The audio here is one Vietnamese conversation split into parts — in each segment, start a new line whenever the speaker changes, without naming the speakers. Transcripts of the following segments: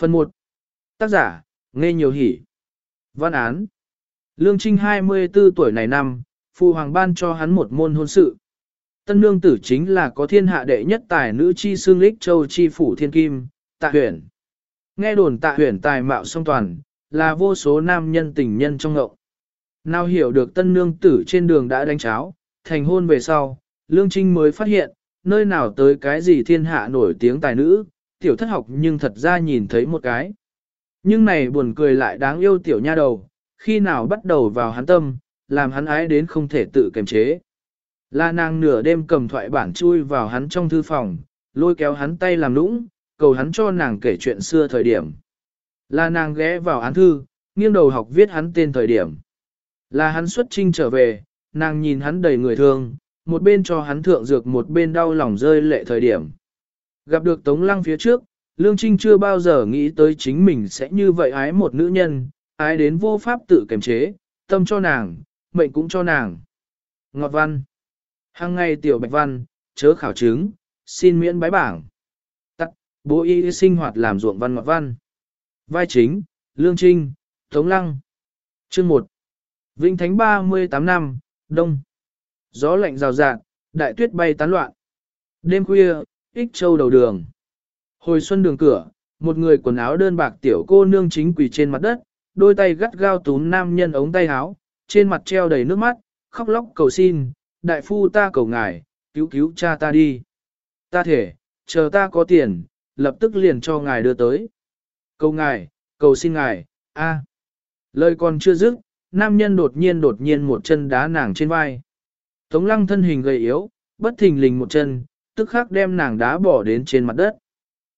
Phần 1. Tác giả, nghe nhiều hỉ. Văn án. Lương Trinh 24 tuổi này năm, Phụ Hoàng ban cho hắn một môn hôn sự. Tân nương tử chính là có thiên hạ đệ nhất tài nữ chi xương lích châu chi phủ thiên kim, tạ huyền. Nghe đồn tạ huyền tài mạo song toàn, là vô số nam nhân tình nhân trong ngậu. Nào hiểu được tân nương tử trên đường đã đánh cháo, thành hôn về sau, Lương Trinh mới phát hiện, nơi nào tới cái gì thiên hạ nổi tiếng tài nữ, tiểu thất học nhưng thật ra nhìn thấy một cái. Nhưng này buồn cười lại đáng yêu tiểu nha đầu, khi nào bắt đầu vào hắn tâm, làm hắn ái đến không thể tự kiềm chế. La nàng nửa đêm cầm thoại bản chui vào hắn trong thư phòng, lôi kéo hắn tay làm lũng, cầu hắn cho nàng kể chuyện xưa thời điểm. Là nàng ghé vào án thư, nghiêng đầu học viết hắn tên thời điểm. Là hắn xuất trinh trở về, nàng nhìn hắn đầy người thương, một bên cho hắn thượng dược một bên đau lòng rơi lệ thời điểm. Gặp được Tống Lăng phía trước, Lương Trinh chưa bao giờ nghĩ tới chính mình sẽ như vậy ái một nữ nhân, ái đến vô pháp tự kiềm chế, tâm cho nàng, mệnh cũng cho nàng. Ngọt văn. Hàng ngày tiểu bạch văn, chớ khảo chứng, xin miễn bái bảng. Tắt, bố y sinh hoạt làm ruộng văn ngọt văn. Vai chính, Lương Trinh, Tống Lăng. Chương 1. Vinh Thánh 38 năm, Đông. Gió lạnh rào rạt, đại tuyết bay tán loạn. Đêm khuya, ích châu đầu đường. Hồi xuân đường cửa, một người quần áo đơn bạc tiểu cô nương chính quỳ trên mặt đất, đôi tay gắt gao túm nam nhân ống tay áo, trên mặt treo đầy nước mắt, khóc lóc cầu xin, đại phu ta cầu ngài, cứu cứu cha ta đi. Ta thể, chờ ta có tiền, lập tức liền cho ngài đưa tới. Cầu ngài, cầu xin ngài, a. Lời còn chưa dứt, nam nhân đột nhiên đột nhiên một chân đá nàng trên vai. Tống lăng thân hình gầy yếu, bất thình lình một chân, tức khắc đem nàng đá bỏ đến trên mặt đất.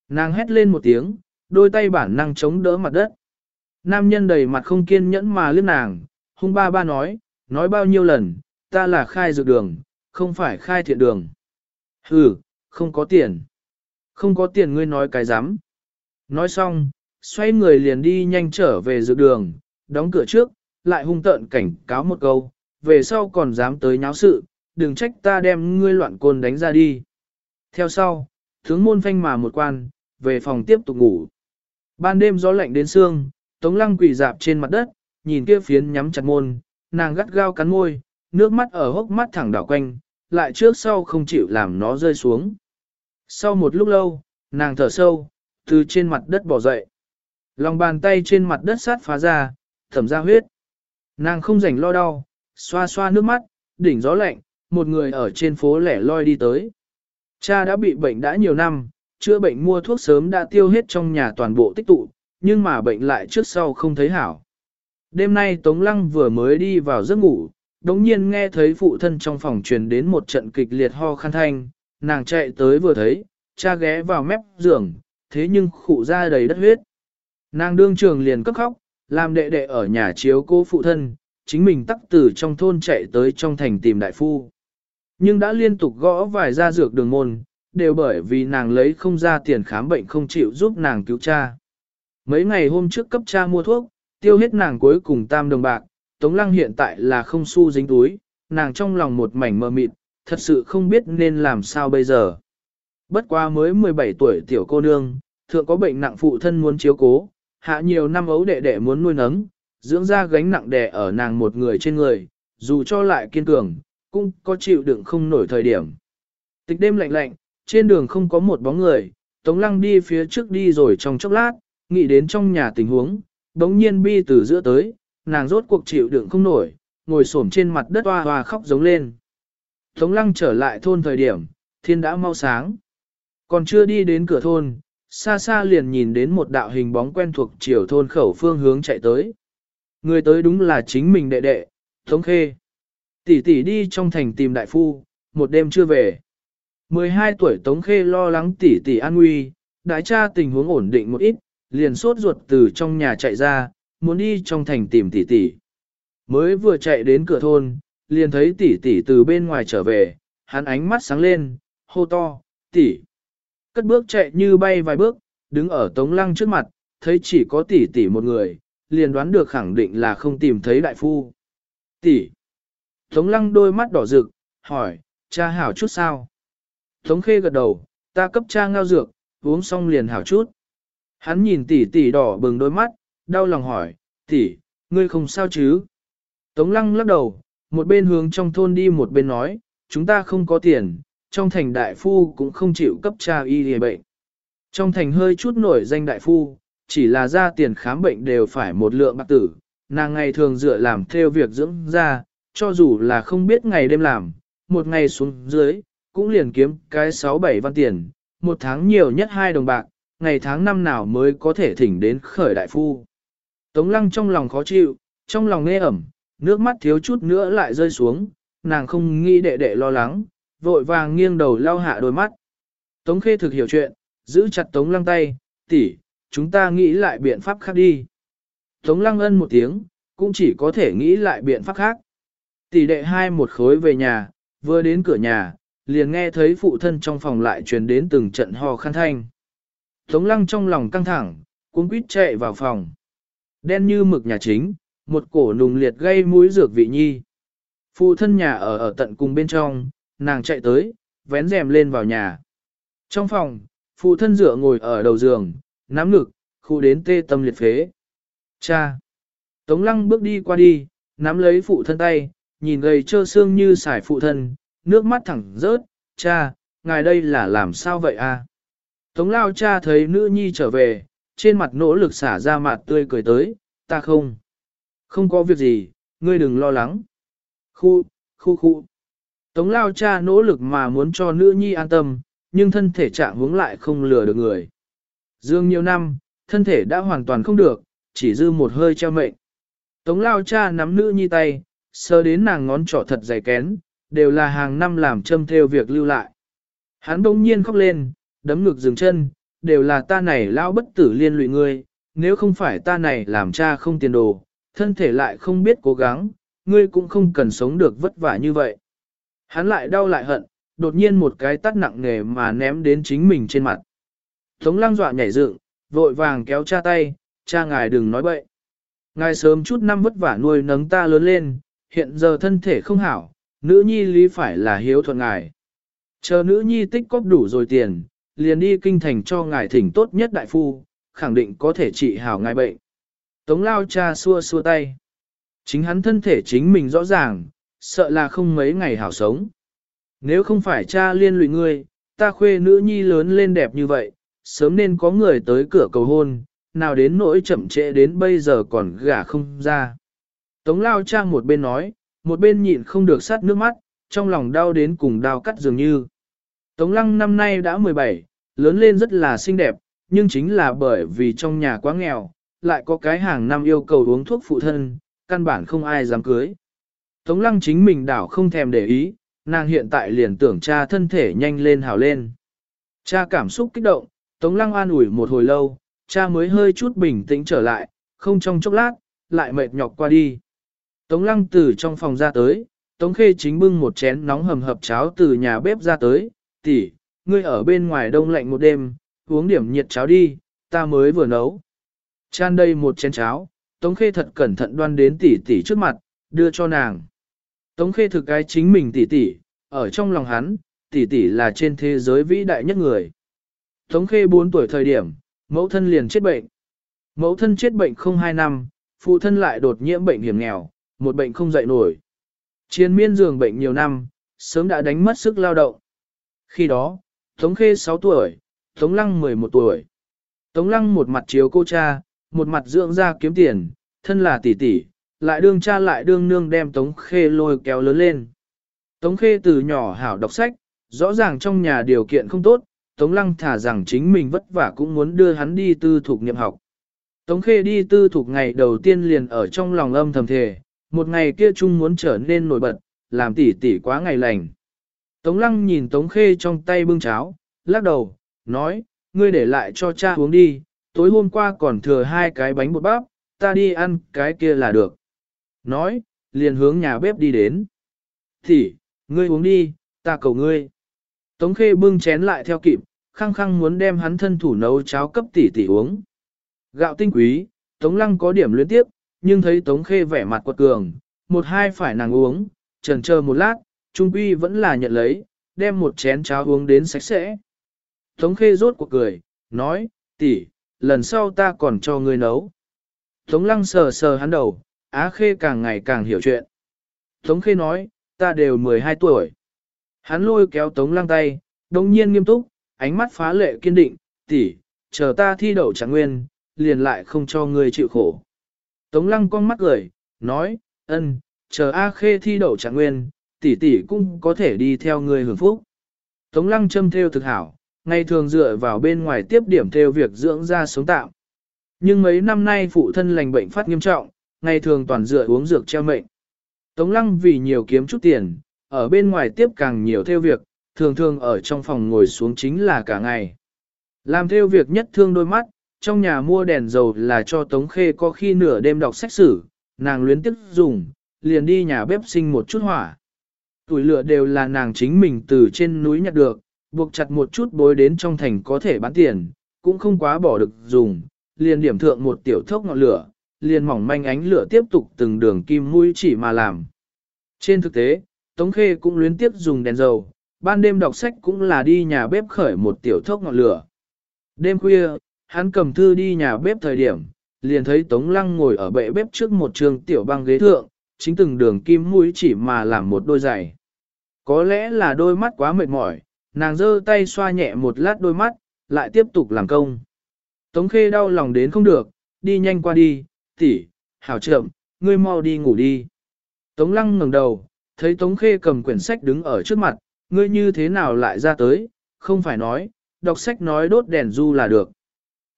Nàng hét lên một tiếng, đôi tay bản năng chống đỡ mặt đất. Nam nhân đầy mặt không kiên nhẫn mà liếc nàng, hung ba ba nói, nói bao nhiêu lần, ta là khai dược đường, không phải khai thiện đường. Hừ, không có tiền. Không có tiền ngươi nói cái dám. Nói xong, xoay người liền đi nhanh trở về dược đường, đóng cửa trước, lại hung tợn cảnh cáo một câu, về sau còn dám tới nháo sự, đừng trách ta đem ngươi loạn côn đánh ra đi. Theo sau, tướng môn phanh mà một quan, về phòng tiếp tục ngủ. Ban đêm gió lạnh đến xương, Tống Lăng quỳ dạp trên mặt đất, nhìn kia phiến nhắm chặt môn, nàng gắt gao cắn môi, nước mắt ở hốc mắt thẳng đảo quanh, lại trước sau không chịu làm nó rơi xuống. Sau một lúc lâu, nàng thở sâu, từ trên mặt đất bỏ dậy. Lòng bàn tay trên mặt đất sát phá ra, thẩm ra huyết. Nàng không rảnh lo đau, xoa xoa nước mắt, đỉnh gió lạnh, một người ở trên phố lẻ loi đi tới. Cha đã bị bệnh đã nhiều năm, chữa bệnh mua thuốc sớm đã tiêu hết trong nhà toàn bộ tích tụ, nhưng mà bệnh lại trước sau không thấy hảo. Đêm nay Tống Lăng vừa mới đi vào giấc ngủ, đống nhiên nghe thấy phụ thân trong phòng truyền đến một trận kịch liệt ho khăn thanh, nàng chạy tới vừa thấy, cha ghé vào mép giường, thế nhưng khụ ra đầy đất huyết. Nàng đương trường liền cấp khóc, làm đệ đệ ở nhà chiếu cô phụ thân, chính mình tắc tử trong thôn chạy tới trong thành tìm đại phu. Nhưng đã liên tục gõ vài ra dược đường môn, đều bởi vì nàng lấy không ra tiền khám bệnh không chịu giúp nàng cứu cha. Mấy ngày hôm trước cấp cha mua thuốc, tiêu hết nàng cuối cùng tam đồng bạc, Tống Lăng hiện tại là không xu dính túi, nàng trong lòng một mảnh mờ mịt, thật sự không biết nên làm sao bây giờ. Bất qua mới 17 tuổi tiểu cô nương, thượng có bệnh nặng phụ thân muốn chiếu cố, hạ nhiều năm ấu đệ đệ muốn nuôi nấng, dưỡng ra gánh nặng đè ở nàng một người trên người, dù cho lại kiên cường, cũng có chịu đựng không nổi thời điểm. Tịch đêm lạnh lạnh, trên đường không có một bóng người, Tống Lăng đi phía trước đi rồi trong chốc lát, nghĩ đến trong nhà tình huống, đống nhiên bi từ giữa tới, nàng rốt cuộc chịu đựng không nổi, ngồi xổm trên mặt đất hoa hoa khóc giống lên. Tống Lăng trở lại thôn thời điểm, thiên đã mau sáng. Còn chưa đi đến cửa thôn, xa xa liền nhìn đến một đạo hình bóng quen thuộc chiều thôn khẩu phương hướng chạy tới. Người tới đúng là chính mình đệ đệ, Tống Khê. Tỷ tỷ đi trong thành tìm đại phu, một đêm chưa về. 12 tuổi Tống Khê lo lắng tỷ tỷ an nguy, đại cha tình huống ổn định một ít, liền sốt ruột từ trong nhà chạy ra, muốn đi trong thành tìm tỷ tỷ. Mới vừa chạy đến cửa thôn, liền thấy tỷ tỷ từ bên ngoài trở về, hắn ánh mắt sáng lên, hô to, tỷ. Cất bước chạy như bay vài bước, đứng ở Tống Lăng trước mặt, thấy chỉ có tỷ tỷ một người, liền đoán được khẳng định là không tìm thấy đại phu. Tỷ. Tống Lăng đôi mắt đỏ rực, hỏi, cha hảo chút sao? Tống Khê gật đầu, ta cấp cha ngao dược, uống xong liền hảo chút. Hắn nhìn tỷ tỷ đỏ bừng đôi mắt, đau lòng hỏi, tỷ, ngươi không sao chứ? Tống lăng lắc đầu, một bên hướng trong thôn đi một bên nói, chúng ta không có tiền, trong thành đại phu cũng không chịu cấp tra y lìa bệnh. Trong thành hơi chút nổi danh đại phu, chỉ là ra tiền khám bệnh đều phải một lượng bạc tử, nàng ngày thường dựa làm theo việc dưỡng ra, cho dù là không biết ngày đêm làm, một ngày xuống dưới, cũng liền kiếm cái 6-7 văn tiền, một tháng nhiều nhất hai đồng bạc, ngày tháng năm nào mới có thể thỉnh đến khởi đại phu. Tống lăng trong lòng khó chịu, trong lòng nghe ẩm, nước mắt thiếu chút nữa lại rơi xuống, nàng không nghĩ đệ đệ lo lắng, vội vàng nghiêng đầu lau hạ đôi mắt. Tống khê thực hiểu chuyện, giữ chặt tống lăng tay, tỷ, chúng ta nghĩ lại biện pháp khác đi. Tống lăng ân một tiếng, cũng chỉ có thể nghĩ lại biện pháp khác. Tỷ đệ hai một khối về nhà, vừa đến cửa nhà, liền nghe thấy phụ thân trong phòng lại truyền đến từng trận ho khăn thanh. Tống lăng trong lòng căng thẳng, cuống quýt chạy vào phòng. Đen như mực nhà chính, một cổ nùng liệt gây mũi dược vị nhi. Phụ thân nhà ở ở tận cùng bên trong, nàng chạy tới, vén rèm lên vào nhà. Trong phòng, phụ thân dựa ngồi ở đầu giường, nắm ngực, khu đến tê tâm liệt phế. Cha! Tống lăng bước đi qua đi, nắm lấy phụ thân tay, nhìn gầy trơ xương như xài phụ thân, nước mắt thẳng rớt, cha, ngài đây là làm sao vậy a? À? Tống lao cha thấy nữ nhi trở về, trên mặt nỗ lực xả ra mặt tươi cười tới, ta không. Không có việc gì, ngươi đừng lo lắng. Khu, khu khu. Tống lao cha nỗ lực mà muốn cho nữ nhi an tâm, nhưng thân thể trạng hướng lại không lừa được người. Dương nhiều năm, thân thể đã hoàn toàn không được, chỉ dư một hơi treo mệnh. Tống lao cha nắm nữ nhi tay, sơ đến nàng ngón trỏ thật dày kén, đều là hàng năm làm châm theo việc lưu lại. Hắn bỗng nhiên khóc lên, đấm ngực dừng chân, đều là ta này lao bất tử liên lụy ngươi, nếu không phải ta này làm cha không tiền đồ, thân thể lại không biết cố gắng, ngươi cũng không cần sống được vất vả như vậy. Hắn lại đau lại hận, đột nhiên một cái tắt nặng nề mà ném đến chính mình trên mặt. Tống lang dọa nhảy dựng, vội vàng kéo cha tay, cha ngài đừng nói bậy. Ngài sớm chút năm vất vả nuôi nấng ta lớn lên, hiện giờ thân thể không hảo, nữ nhi lý phải là hiếu thuận ngài. Chờ nữ nhi tích cóp đủ rồi tiền, liền đi kinh thành cho ngài thỉnh tốt nhất đại phu, khẳng định có thể trị hảo ngài bệnh. Tống lao cha xua xua tay. Chính hắn thân thể chính mình rõ ràng, sợ là không mấy ngày hảo sống. Nếu không phải cha liên lụy ngươi, ta khuê nữ nhi lớn lên đẹp như vậy, sớm nên có người tới cửa cầu hôn, nào đến nỗi chậm trễ đến bây giờ còn gả không ra. Tống lao cha một bên nói, một bên nhịn không được sát nước mắt, trong lòng đau đến cùng đau cắt dường như. Tống lăng năm nay đã 17, lớn lên rất là xinh đẹp, nhưng chính là bởi vì trong nhà quá nghèo, lại có cái hàng năm yêu cầu uống thuốc phụ thân, căn bản không ai dám cưới. Tống lăng chính mình đảo không thèm để ý, nàng hiện tại liền tưởng cha thân thể nhanh lên hào lên. Cha cảm xúc kích động, Tống lăng an ủi một hồi lâu, cha mới hơi chút bình tĩnh trở lại, không trong chốc lát, lại mệt nhọc qua đi. Tống lăng từ trong phòng ra tới, Tống khê chính bưng một chén nóng hầm hập cháo từ nhà bếp ra tới, tỷ, ngươi ở bên ngoài đông lạnh một đêm, uống điểm nhiệt cháo đi, ta mới vừa nấu. Chan đây một chén cháo, Tống Khê thật cẩn thận đoan đến tỷ tỷ trước mặt, đưa cho nàng. Tống Khê thực cái chính mình tỷ tỷ, ở trong lòng hắn, tỷ tỷ là trên thế giới vĩ đại nhất người. Tống Khê 4 tuổi thời điểm, mẫu thân liền chết bệnh. Mẫu thân chết bệnh không 2 năm, phụ thân lại đột nhiễm bệnh hiểm nghèo, một bệnh không dậy nổi. Chiến miên giường bệnh nhiều năm, sớm đã đánh mất sức lao động. Khi đó, Tống Khê 6 tuổi, Tống Lăng 11 tuổi. Tống Lăng một mặt chiếu cô cha, một mặt dưỡng ra kiếm tiền, thân là tỷ tỷ, lại đương cha lại đương nương đem Tống Khê lôi kéo lớn lên. Tống Khê từ nhỏ hảo đọc sách, rõ ràng trong nhà điều kiện không tốt, Tống Lăng thả rằng chính mình vất vả cũng muốn đưa hắn đi tư thuộc niệm học. Tống Khê đi tư thuộc ngày đầu tiên liền ở trong lòng âm thầm thề, một ngày kia chung muốn trở nên nổi bật, làm tỉ tỷ quá ngày lành. Tống Lăng nhìn Tống Khê trong tay bưng cháo, lắc đầu, nói, ngươi để lại cho cha uống đi, tối hôm qua còn thừa hai cái bánh bột bắp, ta đi ăn cái kia là được. Nói, liền hướng nhà bếp đi đến. Thì, ngươi uống đi, ta cầu ngươi. Tống khê bưng chén lại theo kịp, khăng khăng muốn đem hắn thân thủ nấu cháo cấp tỷ tỷ uống. Gạo tinh quý, Tống lăng có điểm luyến tiếp, nhưng thấy Tống khê vẻ mặt quật cường, một hai phải nàng uống, trần chờ một lát, trung quy vẫn là nhận lấy, đem một chén cháo uống đến sạch sẽ. Tống khê rốt cuộc cười, nói, tỷ, lần sau ta còn cho ngươi nấu. Tống lăng sờ sờ hắn đầu, Á Khê càng ngày càng hiểu chuyện. Tống Khê nói, ta đều 12 tuổi. Hắn lôi kéo Tống lăng tay, đồng nhiên nghiêm túc, ánh mắt phá lệ kiên định, tỷ, chờ ta thi đậu trạng nguyên, liền lại không cho ngươi chịu khổ. Tống lăng con mắt cười, nói, ân, chờ A Khê thi đậu trạng nguyên, tỷ tỷ cũng có thể đi theo người hưởng phúc. Tống lăng châm theo thực hảo, ngày thường dựa vào bên ngoài tiếp điểm theo việc dưỡng ra sống tạm. Nhưng mấy năm nay phụ thân lành bệnh phát nghiêm trọng, ngày thường toàn dựa uống dược treo mệnh. Tống lăng vì nhiều kiếm chút tiền, ở bên ngoài tiếp càng nhiều theo việc, thường thường ở trong phòng ngồi xuống chính là cả ngày. Làm theo việc nhất thương đôi mắt, trong nhà mua đèn dầu là cho Tống Khê có khi nửa đêm đọc sách sử, nàng luyến tiếp dùng, liền đi nhà bếp sinh một chút hỏa. Tuổi lửa đều là nàng chính mình từ trên núi nhặt được, buộc chặt một chút bối đến trong thành có thể bán tiền, cũng không quá bỏ được dùng, liền điểm thượng một tiểu thốc ngọn lửa, liền mỏng manh ánh lửa tiếp tục từng đường kim mũi chỉ mà làm. Trên thực tế, Tống Khê cũng luyến tiếp dùng đèn dầu, ban đêm đọc sách cũng là đi nhà bếp khởi một tiểu thốc ngọn lửa. Đêm khuya, hắn cầm thư đi nhà bếp thời điểm, liền thấy Tống Lăng ngồi ở bệ bếp trước một trường tiểu băng ghế thượng, chính từng đường kim mũi chỉ mà làm một đôi giày. Có lẽ là đôi mắt quá mệt mỏi, nàng giơ tay xoa nhẹ một lát đôi mắt, lại tiếp tục làm công. Tống khê đau lòng đến không được, đi nhanh qua đi, tỷ, hảo trợm, ngươi mau đi ngủ đi. Tống lăng ngẩng đầu, thấy Tống khê cầm quyển sách đứng ở trước mặt, ngươi như thế nào lại ra tới, không phải nói, đọc sách nói đốt đèn du là được.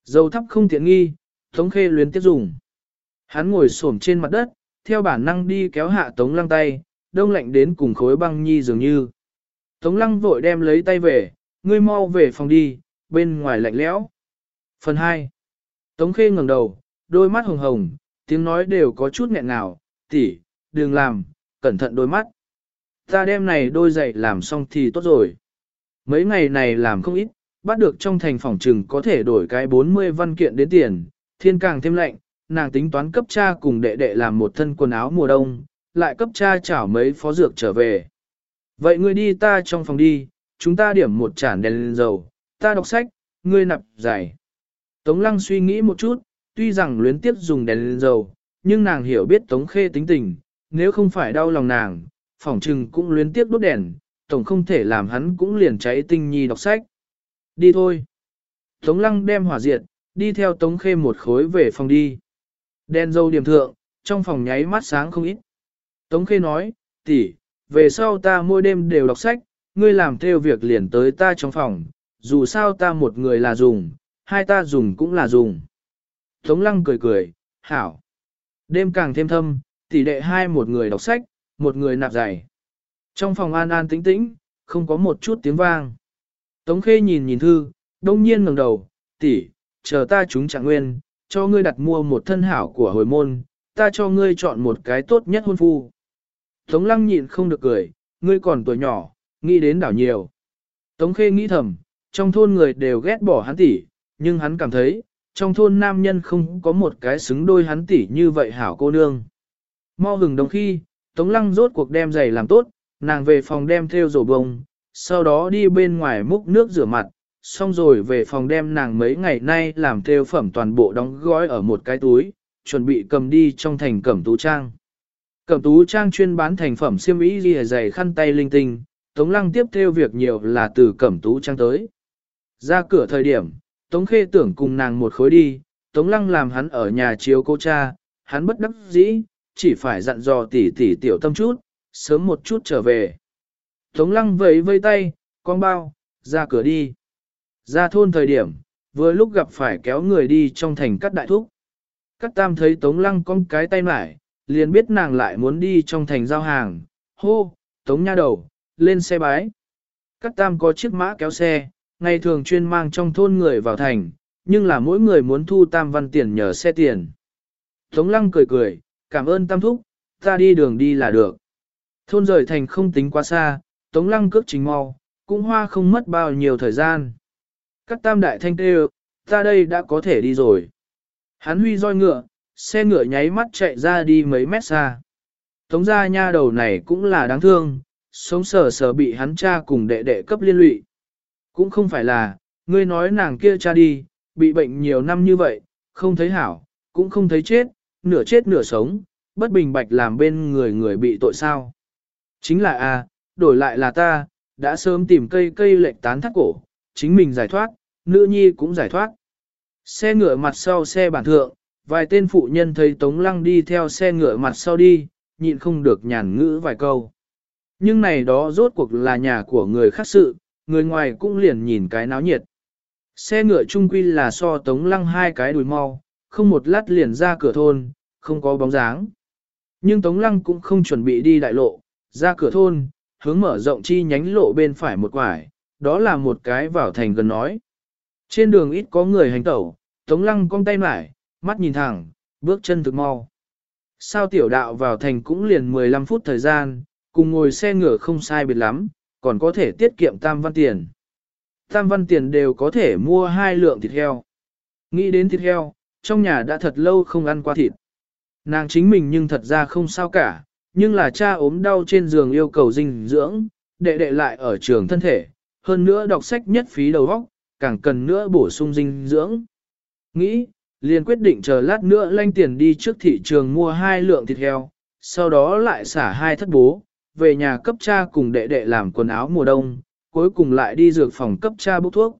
Dầu thắp không tiện nghi, Tống khê luyến tiếp dùng. Hắn ngồi xổm trên mặt đất, theo bản năng đi kéo hạ Tống lăng tay, đông lạnh đến cùng khối băng nhi dường như. Tống lăng vội đem lấy tay về, ngươi mau về phòng đi, bên ngoài lạnh lẽo. Phần 2. Tống khê ngẩng đầu, đôi mắt hồng hồng, tiếng nói đều có chút nghẹn ngào, tỷ, đừng làm, cẩn thận đôi mắt. Ta đem này đôi giày làm xong thì tốt rồi. Mấy ngày này làm không ít, bắt được trong thành phòng trừng có thể đổi cái 40 văn kiện đến tiền, thiên càng thêm lạnh, nàng tính toán cấp cha cùng đệ đệ làm một thân quần áo mùa đông, lại cấp cha chảo mấy phó dược trở về. Vậy ngươi đi ta trong phòng đi, chúng ta điểm một chản đèn lên dầu, ta đọc sách, ngươi nạp giải. Tống lăng suy nghĩ một chút, tuy rằng luyến tiếp dùng đèn lên dầu, nhưng nàng hiểu biết Tống khê tính tình, nếu không phải đau lòng nàng, phỏng trừng cũng luyến tiếp đốt đèn, tổng không thể làm hắn cũng liền cháy tinh nhi đọc sách. Đi thôi. Tống lăng đem hỏa diệt, đi theo Tống khê một khối về phòng đi. Đen dâu điểm thượng, trong phòng nháy mắt sáng không ít. Tống khê nói, tỷ, về sau ta mỗi đêm đều đọc sách, ngươi làm theo việc liền tới ta trong phòng, dù sao ta một người là dùng, hai ta dùng cũng là dùng. Tống lăng cười cười, hảo. Đêm càng thêm thâm, tỷ đệ hai một người đọc sách, một người nạp giày. Trong phòng an an tĩnh tĩnh, không có một chút tiếng vang. Tống khê nhìn nhìn thư, đông nhiên ngẩng đầu, tỷ, chờ ta chúng trạng nguyên, cho ngươi đặt mua một thân hảo của hồi môn, ta cho ngươi chọn một cái tốt nhất hôn phu. Tống lăng nhịn không được cười, ngươi còn tuổi nhỏ, nghĩ đến đảo nhiều. Tống khê nghĩ thầm, trong thôn người đều ghét bỏ hắn tỷ, nhưng hắn cảm thấy, trong thôn nam nhân không có một cái xứng đôi hắn tỷ như vậy hảo cô nương. Mau hừng đồng khi, Tống lăng rốt cuộc đem giày làm tốt, nàng về phòng đem theo rổ bông, sau đó đi bên ngoài múc nước rửa mặt, xong rồi về phòng đem nàng mấy ngày nay làm theo phẩm toàn bộ đóng gói ở một cái túi, chuẩn bị cầm đi trong thành cẩm tú trang. Cẩm tú trang chuyên bán thành phẩm xiêm ý ghi dày khăn tay linh tinh, Tống Lăng tiếp theo việc nhiều là từ cẩm tú trang tới. Ra cửa thời điểm, Tống Khê tưởng cùng nàng một khối đi, Tống Lăng làm hắn ở nhà chiếu cô cha, hắn bất đắc dĩ, chỉ phải dặn dò tỉ tỉ tiểu tâm chút, sớm một chút trở về. Tống Lăng vẫy vây tay, con bao, ra cửa đi. Ra thôn thời điểm, vừa lúc gặp phải kéo người đi trong thành cắt đại thúc. Cắt tam thấy Tống Lăng con cái tay mải, liền biết nàng lại muốn đi trong thành giao hàng, hô, tống nha đầu, lên xe bái. Cắt tam có chiếc mã kéo xe, ngày thường chuyên mang trong thôn người vào thành, nhưng là mỗi người muốn thu tam văn tiền nhờ xe tiền. Tống lăng cười cười, cảm ơn tam thúc, ta đi đường đi là được. Thôn rời thành không tính quá xa, tống lăng cước chính mau, cũng hoa không mất bao nhiêu thời gian. Các tam đại thanh tê ta đây đã có thể đi rồi. Hắn huy roi ngựa, xe ngựa nháy mắt chạy ra đi mấy mét xa. Tống gia nha đầu này cũng là đáng thương, sống sờ sờ bị hắn cha cùng đệ đệ cấp liên lụy. Cũng không phải là, ngươi nói nàng kia cha đi, bị bệnh nhiều năm như vậy, không thấy hảo, cũng không thấy chết, nửa chết nửa sống, bất bình bạch làm bên người người bị tội sao. Chính là a, đổi lại là ta, đã sớm tìm cây cây lệnh tán thắt cổ, chính mình giải thoát, nữ nhi cũng giải thoát. Xe ngựa mặt sau xe bản thượng, vài tên phụ nhân thấy Tống Lăng đi theo xe ngựa mặt sau đi, nhịn không được nhàn ngữ vài câu. Nhưng này đó rốt cuộc là nhà của người khác sự, người ngoài cũng liền nhìn cái náo nhiệt. Xe ngựa trung quy là so Tống Lăng hai cái đùi mau, không một lát liền ra cửa thôn, không có bóng dáng. Nhưng Tống Lăng cũng không chuẩn bị đi đại lộ, ra cửa thôn, hướng mở rộng chi nhánh lộ bên phải một quải, đó là một cái vào thành gần nói. Trên đường ít có người hành tẩu, Tống Lăng cong tay mải, mắt nhìn thẳng, bước chân thực mau. Sao tiểu đạo vào thành cũng liền 15 phút thời gian, cùng ngồi xe ngựa không sai biệt lắm, còn có thể tiết kiệm tam văn tiền. Tam văn tiền đều có thể mua hai lượng thịt heo. Nghĩ đến thịt heo, trong nhà đã thật lâu không ăn qua thịt. Nàng chính mình nhưng thật ra không sao cả, nhưng là cha ốm đau trên giường yêu cầu dinh dưỡng, đệ đệ lại ở trường thân thể, hơn nữa đọc sách nhất phí đầu óc, càng cần nữa bổ sung dinh dưỡng. Nghĩ, liền quyết định chờ lát nữa lanh tiền đi trước thị trường mua hai lượng thịt heo, sau đó lại xả hai thất bố, về nhà cấp cha cùng đệ đệ làm quần áo mùa đông, cuối cùng lại đi dược phòng cấp cha bốc thuốc.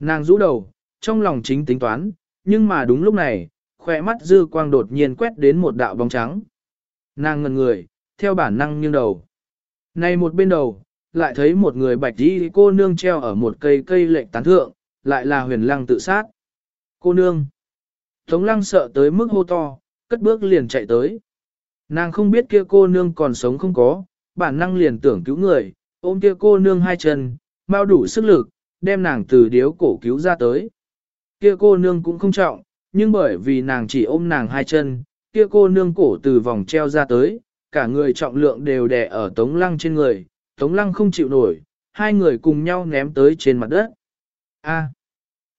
Nàng rũ đầu, trong lòng chính tính toán, nhưng mà đúng lúc này, khỏe mắt dư quang đột nhiên quét đến một đạo bóng trắng. Nàng ngần người, theo bản năng nghiêng đầu. Này một bên đầu, lại thấy một người bạch đi cô nương treo ở một cây cây lệnh tán thượng, lại là huyền lăng tự sát. Cô nương. Tống lăng sợ tới mức hô to, cất bước liền chạy tới. Nàng không biết kia cô nương còn sống không có, bản năng liền tưởng cứu người, ôm kia cô nương hai chân, bao đủ sức lực, đem nàng từ điếu cổ cứu ra tới. Kia cô nương cũng không trọng, nhưng bởi vì nàng chỉ ôm nàng hai chân, kia cô nương cổ từ vòng treo ra tới, cả người trọng lượng đều đè ở tống lăng trên người, tống lăng không chịu nổi, hai người cùng nhau ném tới trên mặt đất. A.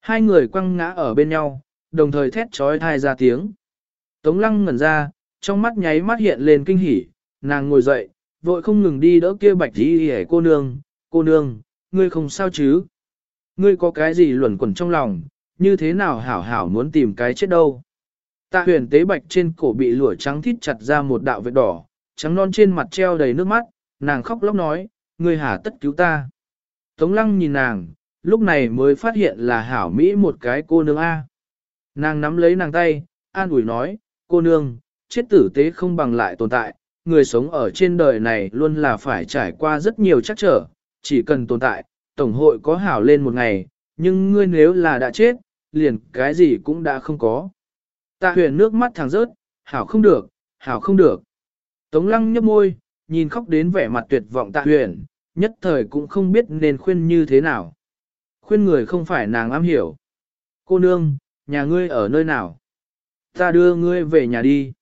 hai người quăng ngã ở bên nhau, đồng thời thét trói thai ra tiếng. Tống lăng ngẩn ra, trong mắt nháy mắt hiện lên kinh hỉ, nàng ngồi dậy, vội không ngừng đi đỡ kia bạch đi hề cô nương, cô nương, ngươi không sao chứ? Ngươi có cái gì luẩn quẩn trong lòng, như thế nào hảo hảo muốn tìm cái chết đâu? Tạ huyền tế bạch trên cổ bị lụa trắng thít chặt ra một đạo vết đỏ, trắng non trên mặt treo đầy nước mắt, nàng khóc lóc nói, ngươi hà tất cứu ta. Tống lăng nhìn nàng, lúc này mới phát hiện là hảo Mỹ một cái cô nương A. Nàng nắm lấy nàng tay, an ủi nói, cô nương, chết tử tế không bằng lại tồn tại, người sống ở trên đời này luôn là phải trải qua rất nhiều trắc trở, chỉ cần tồn tại, Tổng hội có hảo lên một ngày, nhưng ngươi nếu là đã chết, liền cái gì cũng đã không có. Tạ huyền nước mắt thẳng rớt, hảo không được, hảo không được. Tống lăng nhấp môi, nhìn khóc đến vẻ mặt tuyệt vọng tạ huyền, nhất thời cũng không biết nên khuyên như thế nào. Khuyên người không phải nàng am hiểu. Cô nương, nhà ngươi ở nơi nào? Ta đưa ngươi về nhà đi.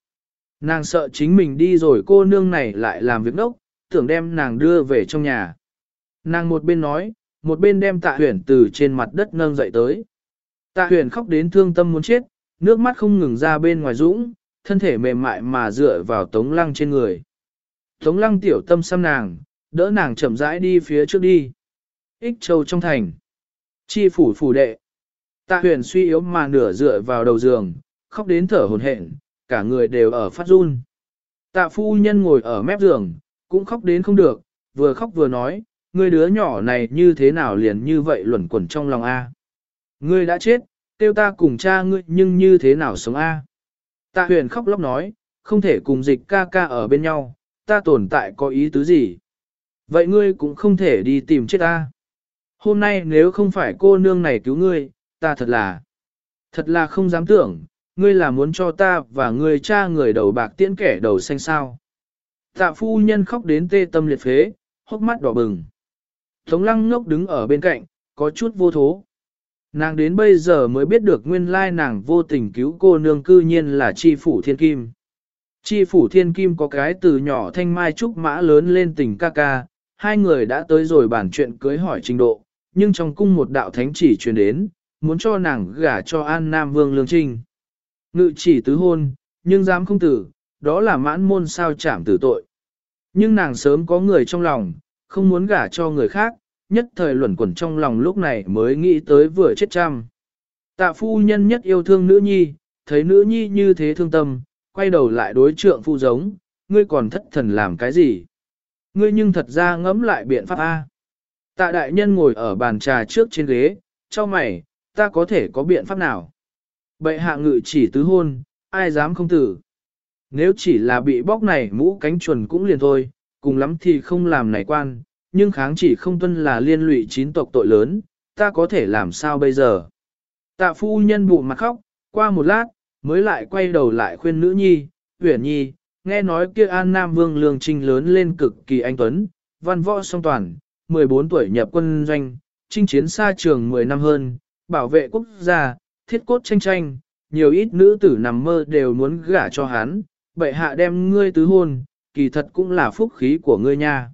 Nàng sợ chính mình đi rồi cô nương này lại làm việc đốc, tưởng đem nàng đưa về trong nhà. Nàng một bên nói, một bên đem tạ huyền từ trên mặt đất nâng dậy tới. Tạ huyền khóc đến thương tâm muốn chết, nước mắt không ngừng ra bên ngoài dũng, thân thể mềm mại mà dựa vào tống lăng trên người. Tống lăng tiểu tâm xăm nàng, đỡ nàng chậm rãi đi phía trước đi. Ích châu trong thành. Chi phủ phủ đệ. Tạ huyền suy yếu mà nửa dựa vào đầu giường, khóc đến thở hồn hển, cả người đều ở phát run. Tạ phu nhân ngồi ở mép giường, cũng khóc đến không được, vừa khóc vừa nói, ngươi đứa nhỏ này như thế nào liền như vậy luẩn quẩn trong lòng A. Ngươi đã chết, tiêu ta cùng cha ngươi nhưng như thế nào sống A. Tạ huyền khóc lóc nói, không thể cùng dịch ca ca ở bên nhau, ta tồn tại có ý tứ gì. Vậy ngươi cũng không thể đi tìm chết ta. Hôm nay nếu không phải cô nương này cứu ngươi, ta thật là, thật là không dám tưởng, ngươi là muốn cho ta và ngươi cha người đầu bạc tiễn kẻ đầu xanh sao. Tạ phu nhân khóc đến tê tâm liệt phế, hốc mắt đỏ bừng. Tống lăng ngốc đứng ở bên cạnh, có chút vô thố. Nàng đến bây giờ mới biết được nguyên lai nàng vô tình cứu cô nương cư nhiên là chi phủ thiên kim. Chi phủ thiên kim có cái từ nhỏ thanh mai trúc mã lớn lên tình ca ca, hai người đã tới rồi bản chuyện cưới hỏi trình độ, nhưng trong cung một đạo thánh chỉ truyền đến, muốn cho nàng gả cho An Nam Vương Lương Trinh. Ngự chỉ tứ hôn, nhưng dám không tử, đó là mãn môn sao chảm tử tội. Nhưng nàng sớm có người trong lòng, không muốn gả cho người khác, nhất thời luẩn quẩn trong lòng lúc này mới nghĩ tới vừa chết trăm. Tạ phu nhân nhất yêu thương nữ nhi, thấy nữ nhi như thế thương tâm, quay đầu lại đối trượng phu giống, ngươi còn thất thần làm cái gì? Ngươi nhưng thật ra ngẫm lại biện pháp A. Tạ đại nhân ngồi ở bàn trà trước trên ghế, cho mày, ta có thể có biện pháp nào? Bệ hạ ngự chỉ tứ hôn, ai dám không tử? Nếu chỉ là bị bóc này mũ cánh chuồn cũng liền thôi, cùng lắm thì không làm này quan, nhưng kháng chỉ không tuân là liên lụy chín tộc tội lớn, ta có thể làm sao bây giờ? Tạ phu nhân bụ mặt khóc, qua một lát, mới lại quay đầu lại khuyên nữ nhi, huyển nhi, nghe nói kia An Nam Vương Lương Trinh lớn lên cực kỳ anh tuấn, văn võ song toàn, 14 tuổi nhập quân doanh, chinh chiến xa trường 10 năm hơn, bảo vệ quốc gia, thiết cốt tranh tranh, nhiều ít nữ tử nằm mơ đều muốn gả cho hắn, bệ hạ đem ngươi tứ hôn, kỳ thật cũng là phúc khí của ngươi nha.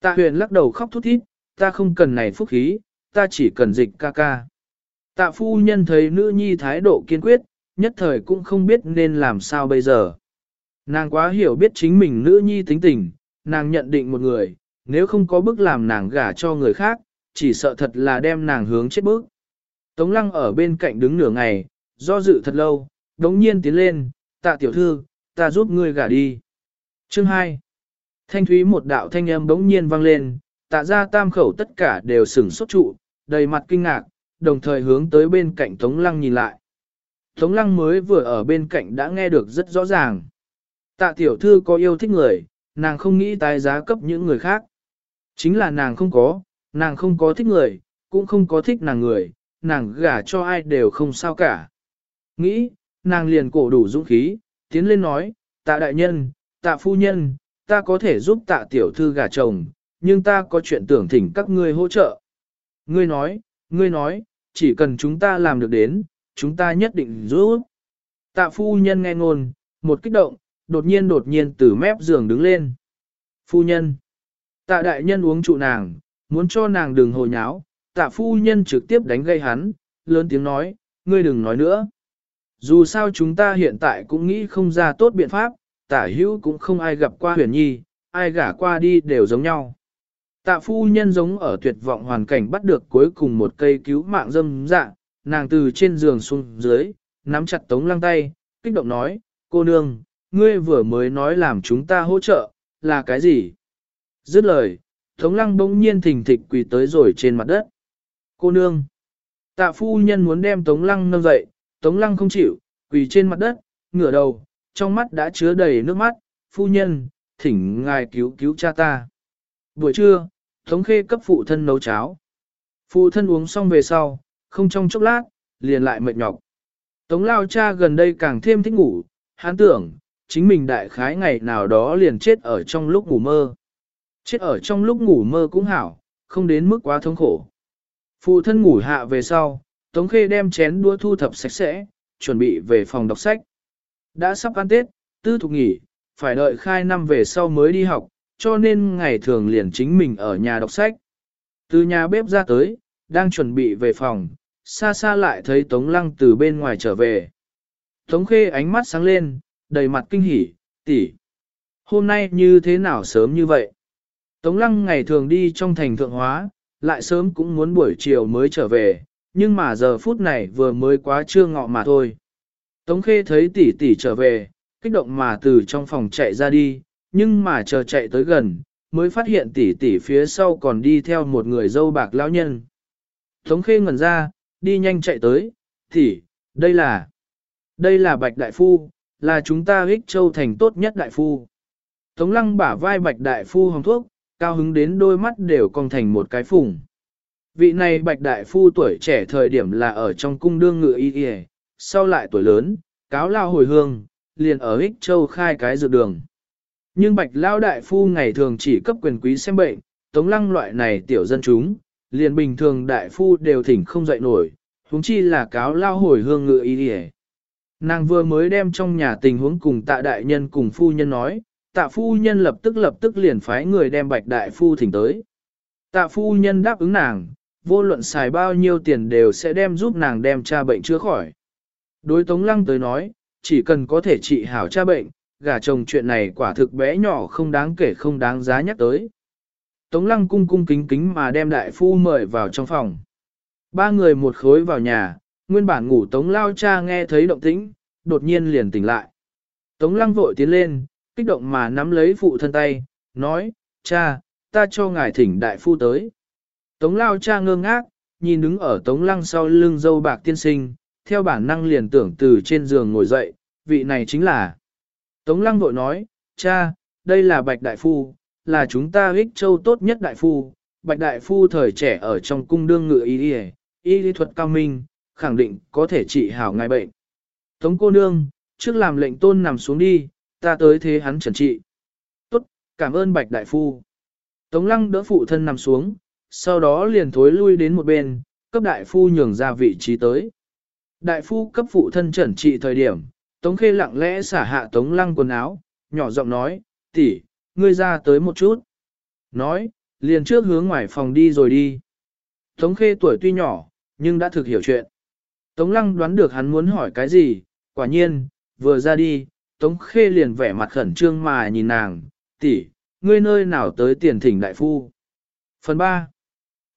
Tạ huyền lắc đầu khóc thút thít, ta không cần này phúc khí, ta chỉ cần dịch ca ca. Tạ phu nhân thấy nữ nhi thái độ kiên quyết, nhất thời cũng không biết nên làm sao bây giờ. Nàng quá hiểu biết chính mình nữ nhi tính tình, nàng nhận định một người, nếu không có bức làm nàng gả cho người khác, chỉ sợ thật là đem nàng hướng chết bước. Tống lăng ở bên cạnh đứng nửa ngày, do dự thật lâu, đống nhiên tiến lên, tạ tiểu thư, ta giúp ngươi gả đi. Chương 2 Thanh thúy một đạo thanh âm bỗng nhiên vang lên, tạ ra tam khẩu tất cả đều sửng sốt trụ, đầy mặt kinh ngạc, đồng thời hướng tới bên cạnh Tống Lăng nhìn lại. Tống Lăng mới vừa ở bên cạnh đã nghe được rất rõ ràng. Tạ tiểu thư có yêu thích người, nàng không nghĩ tái giá cấp những người khác. Chính là nàng không có, nàng không có thích người, cũng không có thích nàng người, nàng gả cho ai đều không sao cả. Nghĩ, nàng liền cổ đủ dũng khí, tiến lên nói, tạ đại nhân, tạ phu nhân, ta có thể giúp tạ tiểu thư gả chồng, nhưng ta có chuyện tưởng thỉnh các ngươi hỗ trợ. Ngươi nói, ngươi nói, chỉ cần chúng ta làm được đến, chúng ta nhất định giúp. Tạ phu nhân nghe ngôn, một kích động, đột nhiên đột nhiên từ mép giường đứng lên. Phu nhân. Tạ đại nhân uống trụ nàng, muốn cho nàng đừng hồ nháo, tạ phu nhân trực tiếp đánh gây hắn, lớn tiếng nói, ngươi đừng nói nữa. Dù sao chúng ta hiện tại cũng nghĩ không ra tốt biện pháp, tả hữu cũng không ai gặp qua huyền nhi, ai gả qua đi đều giống nhau. Tạ phu nhân giống ở tuyệt vọng hoàn cảnh bắt được cuối cùng một cây cứu mạng dâm dạ, nàng từ trên giường xuống dưới, nắm chặt tống lăng tay, kích động nói, cô nương, ngươi vừa mới nói làm chúng ta hỗ trợ, là cái gì? Dứt lời, tống lăng bỗng nhiên thình thịch quỳ tới rồi trên mặt đất. Cô nương, tạ phu nhân muốn đem tống lăng nâng dậy, tống lăng không chịu, quỳ trên mặt đất, ngửa đầu, trong mắt đã chứa đầy nước mắt, phu nhân, thỉnh ngài cứu cứu cha ta. Buổi trưa, Tống Khê cấp phụ thân nấu cháo. Phụ thân uống xong về sau, không trong chốc lát, liền lại mệt nhọc. Tống lao cha gần đây càng thêm thích ngủ, hắn tưởng, chính mình đại khái ngày nào đó liền chết ở trong lúc ngủ mơ. Chết ở trong lúc ngủ mơ cũng hảo, không đến mức quá thống khổ. Phụ thân ngủ hạ về sau, Tống Khê đem chén đũa thu thập sạch sẽ, chuẩn bị về phòng đọc sách. Đã sắp ăn Tết, tư thục nghỉ, phải đợi khai năm về sau mới đi học, cho nên ngày thường liền chính mình ở nhà đọc sách. Từ nhà bếp ra tới, đang chuẩn bị về phòng, xa xa lại thấy Tống Lăng từ bên ngoài trở về. Tống Khê ánh mắt sáng lên, đầy mặt kinh hỉ, tỷ, Hôm nay như thế nào sớm như vậy? Tống Lăng ngày thường đi trong thành thượng hóa, lại sớm cũng muốn buổi chiều mới trở về, nhưng mà giờ phút này vừa mới quá trưa ngọ mà thôi. Tống Khê thấy tỷ tỷ trở về, kích động mà từ trong phòng chạy ra đi, nhưng mà chờ chạy tới gần, mới phát hiện tỷ tỷ phía sau còn đi theo một người dâu bạc lão nhân. Tống khê ngẩn ra, đi nhanh chạy tới, tỷ, đây là, đây là bạch đại phu, là chúng ta ích châu thành tốt nhất đại phu. Tống lăng bả vai bạch đại phu hồng thuốc, cao hứng đến đôi mắt đều cong thành một cái phùng. Vị này bạch đại phu tuổi trẻ thời điểm là ở trong cung đương ngự y y, sau lại tuổi lớn, cáo lao hồi hương, liền ở ích châu khai cái dược đường. Nhưng bạch lao đại phu ngày thường chỉ cấp quyền quý xem bệnh, tống lăng loại này tiểu dân chúng, liền bình thường đại phu đều thỉnh không dậy nổi, huống chi là cáo lao hồi hương ngựa ý đi Nàng vừa mới đem trong nhà tình huống cùng tạ đại nhân cùng phu nhân nói, tạ phu nhân lập tức lập tức liền phái người đem bạch đại phu thỉnh tới. Tạ phu nhân đáp ứng nàng, vô luận xài bao nhiêu tiền đều sẽ đem giúp nàng đem cha bệnh chữa khỏi. Đối Tống Lăng tới nói, chỉ cần có thể trị hảo cha bệnh, gả chồng chuyện này quả thực bé nhỏ không đáng kể không đáng giá nhắc tới. Tống lăng cung cung kính kính mà đem đại phu mời vào trong phòng. Ba người một khối vào nhà, Nguyên bản ngủ Tống Lao cha nghe thấy động tĩnh, đột nhiên liền tỉnh lại. Tống Lăng vội tiến lên, kích động mà nắm lấy phụ thân tay, nói, cha, ta cho ngài thỉnh đại phu tới. Tống Lao cha ngơ ngác, nhìn đứng ở Tống Lăng sau lưng dâu bạc tiên sinh, theo bản năng liền tưởng từ trên giường ngồi dậy, vị này chính là. Tống Lăng vội nói, cha, đây là Bạch Đại Phu, là chúng ta ích châu tốt nhất Đại Phu. Bạch Đại Phu thời trẻ ở trong cung đương ngự y y, y lý thuật cao minh, khẳng định có thể trị hảo ngài bệnh. Tống cô nương, trước làm lệnh tôn nằm xuống đi, ta tới thế hắn trần trị. Tốt, cảm ơn Bạch Đại Phu. Tống Lăng đỡ phụ thân nằm xuống, sau đó liền thối lui đến một bên, cấp Đại Phu nhường ra vị trí tới. Đại Phu cấp phụ thân chuẩn trị thời điểm, Tống Khê lặng lẽ xả hạ Tống Lăng quần áo, nhỏ giọng nói, tỷ, ngươi ra tới một chút. Nói, liền trước hướng ngoài phòng đi rồi đi. Tống Khê tuổi tuy nhỏ, nhưng đã thực hiểu chuyện. Tống Lăng đoán được hắn muốn hỏi cái gì, quả nhiên, vừa ra đi, Tống Khê liền vẻ mặt khẩn trương mà nhìn nàng, tỷ, ngươi nơi nào tới tiền thỉnh đại phu. Phần 3.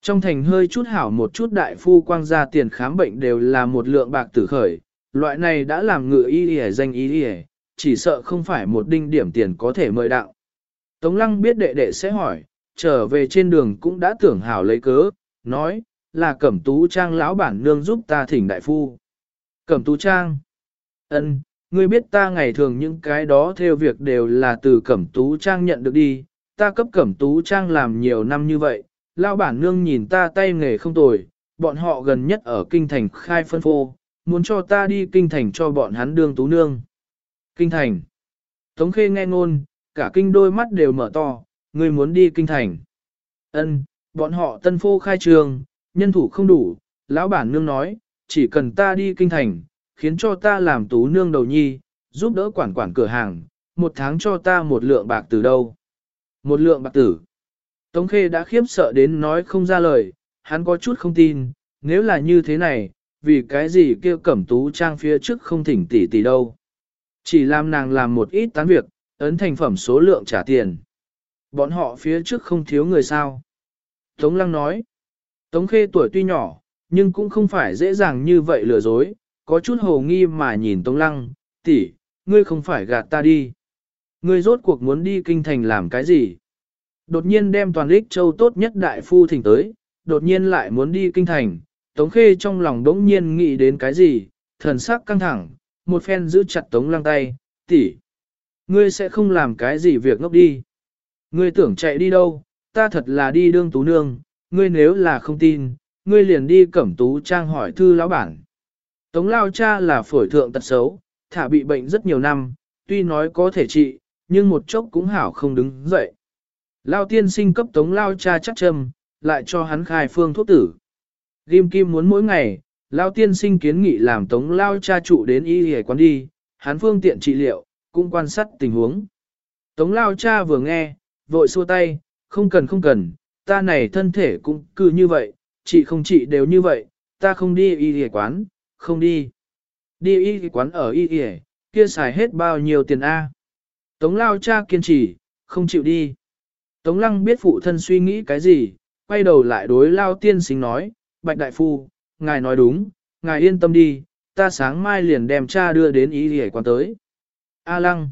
Trong thành hơi chút hảo một chút đại phu quang gia tiền khám bệnh đều là một lượng bạc tử khởi, loại này đã làm ngựa y y danh y y, chỉ sợ không phải một đinh điểm tiền có thể mời đạo. Tống lăng biết đệ đệ sẽ hỏi, trở về trên đường cũng đã tưởng hảo lấy cớ, nói, là cẩm tú trang lão bản nương giúp ta thỉnh đại phu. Cẩm tú trang. ân, ngươi biết ta ngày thường những cái đó theo việc đều là từ cẩm tú trang nhận được đi, ta cấp cẩm tú trang làm nhiều năm như vậy, lão bản nương nhìn ta tay nghề không tồi, bọn họ gần nhất ở kinh thành khai phân phô, muốn cho ta đi kinh thành cho bọn hắn đương tú nương. Kinh thành. Tống khê nghe ngôn, cả kinh đôi mắt đều mở to, người muốn đi kinh thành. Ân, bọn họ tân phô khai trường, nhân thủ không đủ, lão bản nương nói, chỉ cần ta đi kinh thành, khiến cho ta làm tú nương đầu nhi, giúp đỡ quản quản cửa hàng, một tháng cho ta một lượng bạc từ đâu. Một lượng bạc tử. Tống Khê đã khiếp sợ đến nói không ra lời, hắn có chút không tin, nếu là như thế này, vì cái gì kêu cẩm tú trang phía trước không thỉnh tỷ tỷ đâu. Chỉ làm nàng làm một ít tán việc, ấn thành phẩm số lượng trả tiền. Bọn họ phía trước không thiếu người sao. Tống Lăng nói, Tống Khê tuổi tuy nhỏ, nhưng cũng không phải dễ dàng như vậy lừa dối, có chút hồ nghi mà nhìn Tống Lăng, tỷ, ngươi không phải gạt ta đi. Ngươi rốt cuộc muốn đi kinh thành làm cái gì? Đột nhiên đem toàn lích châu tốt nhất đại phu thỉnh tới, đột nhiên lại muốn đi kinh thành, Tống Khê trong lòng đống nhiên nghĩ đến cái gì, thần sắc căng thẳng, một phen giữ chặt Tống Lăng tay, tỷ, ngươi sẽ không làm cái gì việc ngốc đi. Ngươi tưởng chạy đi đâu, ta thật là đi đương tú nương, ngươi nếu là không tin, ngươi liền đi cẩm tú trang hỏi thư lão bản. Tống lao cha là phổi thượng tật xấu, thả bị bệnh rất nhiều năm, tuy nói có thể trị, nhưng một chốc cũng hảo không đứng dậy. Lao tiên sinh cấp tống lao cha chắc châm, lại cho hắn khai phương thuốc tử. Ghim kim muốn mỗi ngày, Lao tiên sinh kiến nghị làm tống lao cha trụ đến y hề quán đi, hắn phương tiện trị liệu, cũng quan sát tình huống. Tống lao cha vừa nghe, vội xua tay, không cần không cần, ta này thân thể cũng cứ như vậy, chị không chị đều như vậy, ta không đi y hề quán, không đi. Đi y quán ở y hề, kia xài hết bao nhiêu tiền A. Tống lao cha kiên trì, không chịu đi. Tống lăng biết phụ thân suy nghĩ cái gì, quay đầu lại đối lao tiên sinh nói, bạch đại phu, ngài nói đúng, ngài yên tâm đi, ta sáng mai liền đem cha đưa đến ý hề quan tới. A lăng,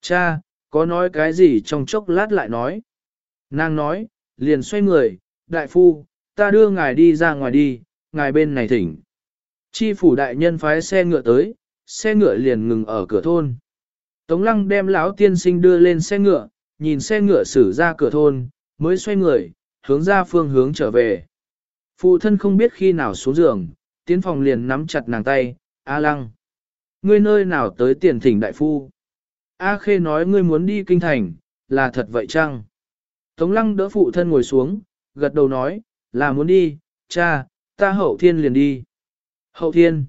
cha, có nói cái gì trong chốc lát lại nói. Nàng nói, liền xoay người, đại phu, ta đưa ngài đi ra ngoài đi, ngài bên này thỉnh. Chi phủ đại nhân phái xe ngựa tới, xe ngựa liền ngừng ở cửa thôn. Tống lăng đem lão tiên sinh đưa lên xe ngựa, nhìn xe ngựa xử ra cửa thôn, mới xoay người, hướng ra phương hướng trở về. Phụ thân không biết khi nào xuống giường, tiến phòng liền nắm chặt nàng tay, A lăng. Ngươi nơi nào tới tiền thỉnh đại phu? A khê nói ngươi muốn đi kinh thành, là thật vậy chăng? Tống lăng đỡ phụ thân ngồi xuống, gật đầu nói, là muốn đi, cha, ta hậu thiên liền đi. Hậu thiên.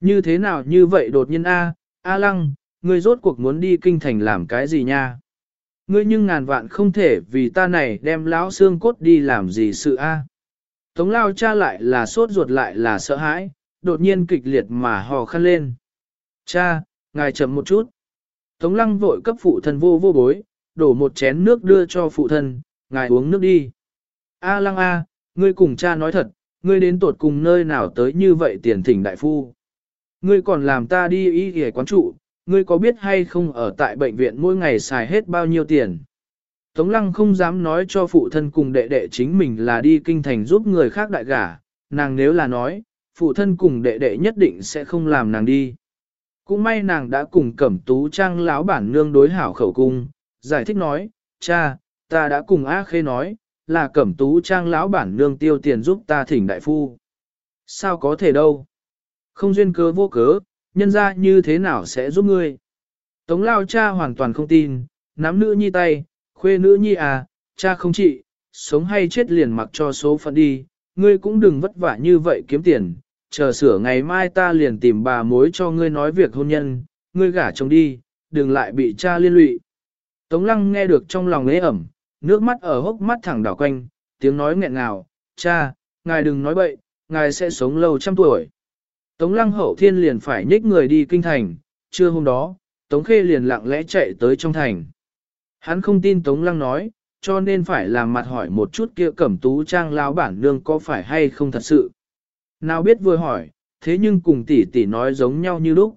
Như thế nào như vậy đột nhiên A, A lăng, ngươi rốt cuộc muốn đi kinh thành làm cái gì nha? Ngươi nhưng ngàn vạn không thể vì ta này đem lão xương cốt đi làm gì sự A. Tống lao cha lại là sốt ruột lại là sợ hãi, đột nhiên kịch liệt mà hò khăn lên. Cha, ngài chậm một chút. Tống lăng vội cấp phụ thân vô vô bối, đổ một chén nước đưa cho phụ thân, ngài uống nước đi. A lăng A, ngươi cùng cha nói thật, ngươi đến tột cùng nơi nào tới như vậy tiền thỉnh đại phu. Ngươi còn làm ta đi y ghề quán trụ, ngươi có biết hay không ở tại bệnh viện mỗi ngày xài hết bao nhiêu tiền. Tống lăng không dám nói cho phụ thân cùng đệ đệ chính mình là đi kinh thành giúp người khác đại gả, nàng nếu là nói, phụ thân cùng đệ đệ nhất định sẽ không làm nàng đi. Cũng may nàng đã cùng cẩm tú trang lão bản nương đối hảo khẩu cung, giải thích nói, cha, ta đã cùng A Khê nói, là cẩm tú trang lão bản nương tiêu tiền giúp ta thỉnh đại phu. Sao có thể đâu? Không duyên cớ vô cớ, nhân ra như thế nào sẽ giúp ngươi? Tống lao cha hoàn toàn không tin, nắm nữ nhi tay, khuê nữ nhi à, cha không trị, sống hay chết liền mặc cho số phận đi, ngươi cũng đừng vất vả như vậy kiếm tiền, chờ sửa ngày mai ta liền tìm bà mối cho ngươi nói việc hôn nhân, ngươi gả chồng đi, đừng lại bị cha liên lụy. Tống lăng nghe được trong lòng ế ẩm, nước mắt ở hốc mắt thẳng đảo quanh, tiếng nói nghẹn ngào, cha, ngài đừng nói bậy, ngài sẽ sống lâu trăm tuổi. Tống lăng hậu thiên liền phải nhích người đi kinh thành, trưa hôm đó, Tống khê liền lặng lẽ chạy tới trong thành. Hắn không tin Tống lăng nói, cho nên phải làm mặt hỏi một chút kia cẩm tú trang lao bản nương có phải hay không thật sự. Nào biết vừa hỏi, thế nhưng cùng tỷ tỷ nói giống nhau như lúc.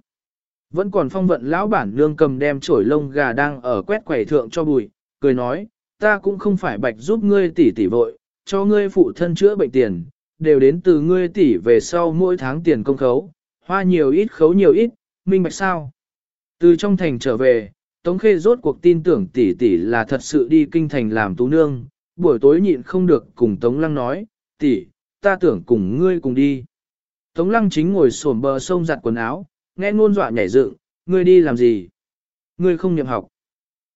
Vẫn còn phong vận lão bản nương cầm đem chổi lông gà đang ở quét quẩy thượng cho bụi, cười nói, ta cũng không phải bạch giúp ngươi tỷ tỷ vội, cho ngươi phụ thân chữa bệnh tiền, đều đến từ ngươi tỷ về sau mỗi tháng tiền công khấu, hoa nhiều ít khấu nhiều ít, minh bạch sao. Từ trong thành trở về, Tống Khê rốt cuộc tin tưởng tỷ tỷ là thật sự đi kinh thành làm tú nương, buổi tối nhịn không được cùng Tống Lăng nói, tỷ, ta tưởng cùng ngươi cùng đi. Tống Lăng chính ngồi xổm bờ sông giặt quần áo, nghe ngôn dọa nhảy dựng, ngươi đi làm gì? Ngươi không niệm học.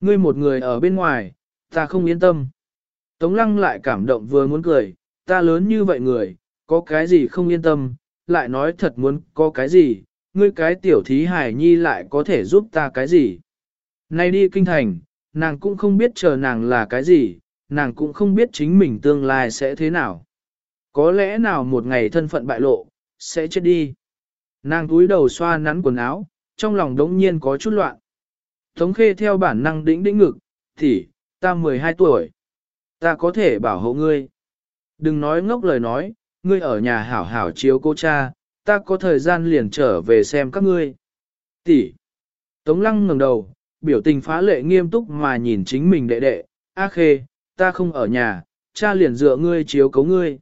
Ngươi một người ở bên ngoài, ta không yên tâm. Tống Lăng lại cảm động vừa muốn cười, ta lớn như vậy người, có cái gì không yên tâm, lại nói thật muốn có cái gì, ngươi cái tiểu thí hải nhi lại có thể giúp ta cái gì. Nay đi kinh thành, nàng cũng không biết chờ nàng là cái gì, nàng cũng không biết chính mình tương lai sẽ thế nào. Có lẽ nào một ngày thân phận bại lộ, sẽ chết đi. Nàng túi đầu xoa nắn quần áo, trong lòng đống nhiên có chút loạn. Tống khê theo bản năng đĩnh đĩnh ngực, thì, ta 12 tuổi. Ta có thể bảo hộ ngươi. Đừng nói ngốc lời nói, ngươi ở nhà hảo hảo chiếu cô cha, ta có thời gian liền trở về xem các ngươi. Tỷ. Tống lăng ngẩng đầu, biểu tình phá lệ nghiêm túc mà nhìn chính mình đệ đệ, A khê, ta không ở nhà, cha liền dựa ngươi chiếu cấu ngươi.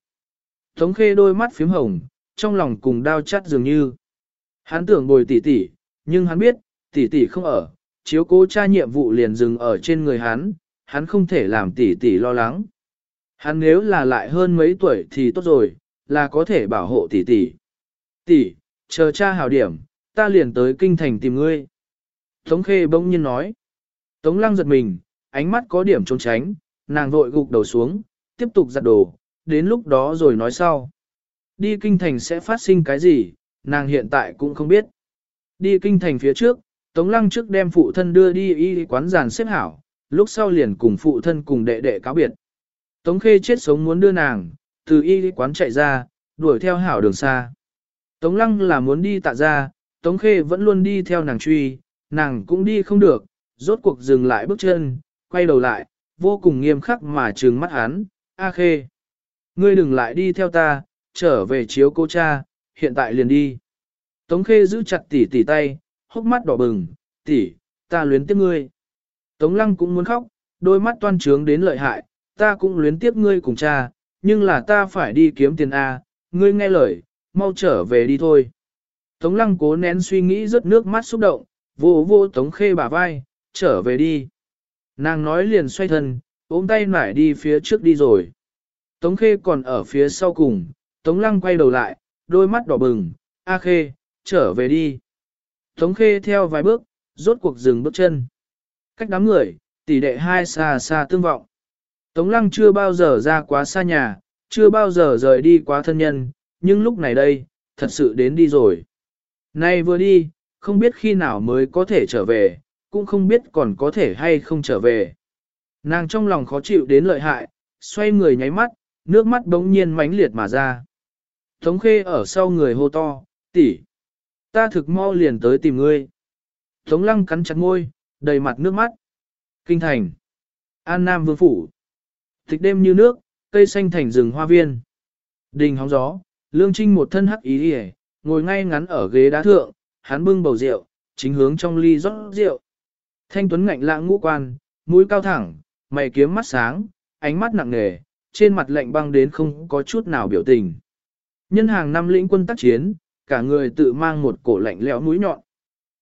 Tống khê đôi mắt phím hồng, trong lòng cùng đau chắt dường như. Hắn tưởng bồi tỷ tỷ, nhưng hắn biết, tỷ tỷ không ở, chiếu cố cha nhiệm vụ liền dừng ở trên người hắn, hắn không thể làm tỷ tỷ lo lắng. Hắn nếu là lại hơn mấy tuổi thì tốt rồi, là có thể bảo hộ tỷ tỷ. Tỷ, chờ cha hào điểm, ta liền tới kinh thành tìm ngươi. Tống khê bỗng nhiên nói. Tống lăng giật mình, ánh mắt có điểm trốn tránh, nàng vội gục đầu xuống, tiếp tục giặt đồ, đến lúc đó rồi nói sau. Đi kinh thành sẽ phát sinh cái gì, nàng hiện tại cũng không biết. Đi kinh thành phía trước, Tống lăng trước đem phụ thân đưa đi y quán giàn xếp hảo, lúc sau liền cùng phụ thân cùng đệ đệ cáo biệt. Tống khê chết sống muốn đưa nàng, từ y quán chạy ra, đuổi theo hảo đường xa. Tống lăng là muốn đi tạ ra, Tống khê vẫn luôn đi theo nàng truy, nàng cũng đi không được, rốt cuộc dừng lại bước chân, quay đầu lại, vô cùng nghiêm khắc mà trừng mắt hắn, A khê. Ngươi đừng lại đi theo ta, trở về chiếu cô cha, hiện tại liền đi. Tống khê giữ chặt tỷ tỷ tay, hốc mắt đỏ bừng, tỷ, ta luyến tiếc ngươi. Tống lăng cũng muốn khóc, đôi mắt toan trướng đến lợi hại, ta cũng luyến tiếc ngươi cùng cha, nhưng là ta phải đi kiếm tiền A, ngươi nghe lời, mau trở về đi thôi. Tống lăng cố nén suy nghĩ rất nước mắt xúc động, vô vô tống khê bả vai, trở về đi. Nàng nói liền xoay thân, ôm tay nải đi phía trước đi rồi. Tống khê còn ở phía sau cùng, tống lăng quay đầu lại, đôi mắt đỏ bừng, A khê, trở về đi. Tống khê theo vài bước, rốt cuộc dừng bước chân. Cách đám người, tỷ đệ hai xa xa tương vọng. Tống lăng chưa bao giờ ra quá xa nhà, chưa bao giờ rời đi quá thân nhân, nhưng lúc này đây, thật sự đến đi rồi. Nay vừa đi, không biết khi nào mới có thể trở về, cũng không biết còn có thể hay không trở về. Nàng trong lòng khó chịu đến lợi hại, xoay người nháy mắt, nước mắt bỗng nhiên mãnh liệt mà ra. Tống khê ở sau người hô to, tỷ, ta thực mau liền tới tìm ngươi. Tống lăng cắn chặt môi, đầy mặt nước mắt. Kinh thành. An Nam Vương Phủ. Tịch đêm như nước, cây xanh thành rừng hoa viên. Đình hóng gió, Lương Trinh một thân hắc ý hề, ngồi ngay ngắn ở ghế đá thượng, hắn bưng bầu rượu, chính hướng trong ly rót rượu. Thanh Tuấn ngạnh lãng ngũ quan, mũi cao thẳng, mày kiếm mắt sáng, ánh mắt nặng nề, trên mặt lạnh băng đến không có chút nào biểu tình. Nhân hàng năm lĩnh quân tác chiến, cả người tự mang một cổ lạnh lẽo mũi nhọn.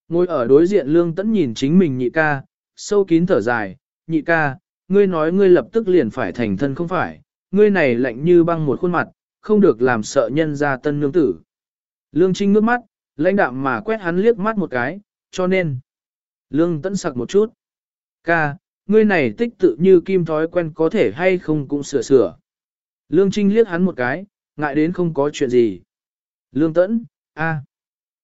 Ngồi ở đối diện lương tẫn nhìn chính mình nhị ca, sâu kín thở dài, nhị ca, ngươi nói ngươi lập tức liền phải thành thân không phải, ngươi này lạnh như băng một khuôn mặt, không được làm sợ nhân ra tân nương tử. Lương Trinh ngước mắt, lãnh đạm mà quét hắn liếc mắt một cái, cho nên. Lương tẫn sặc một chút. Ca, ngươi này tích tự như kim thói quen có thể hay không cũng sửa sửa. Lương Trinh liếc hắn một cái, ngại đến không có chuyện gì. Lương tẫn, a.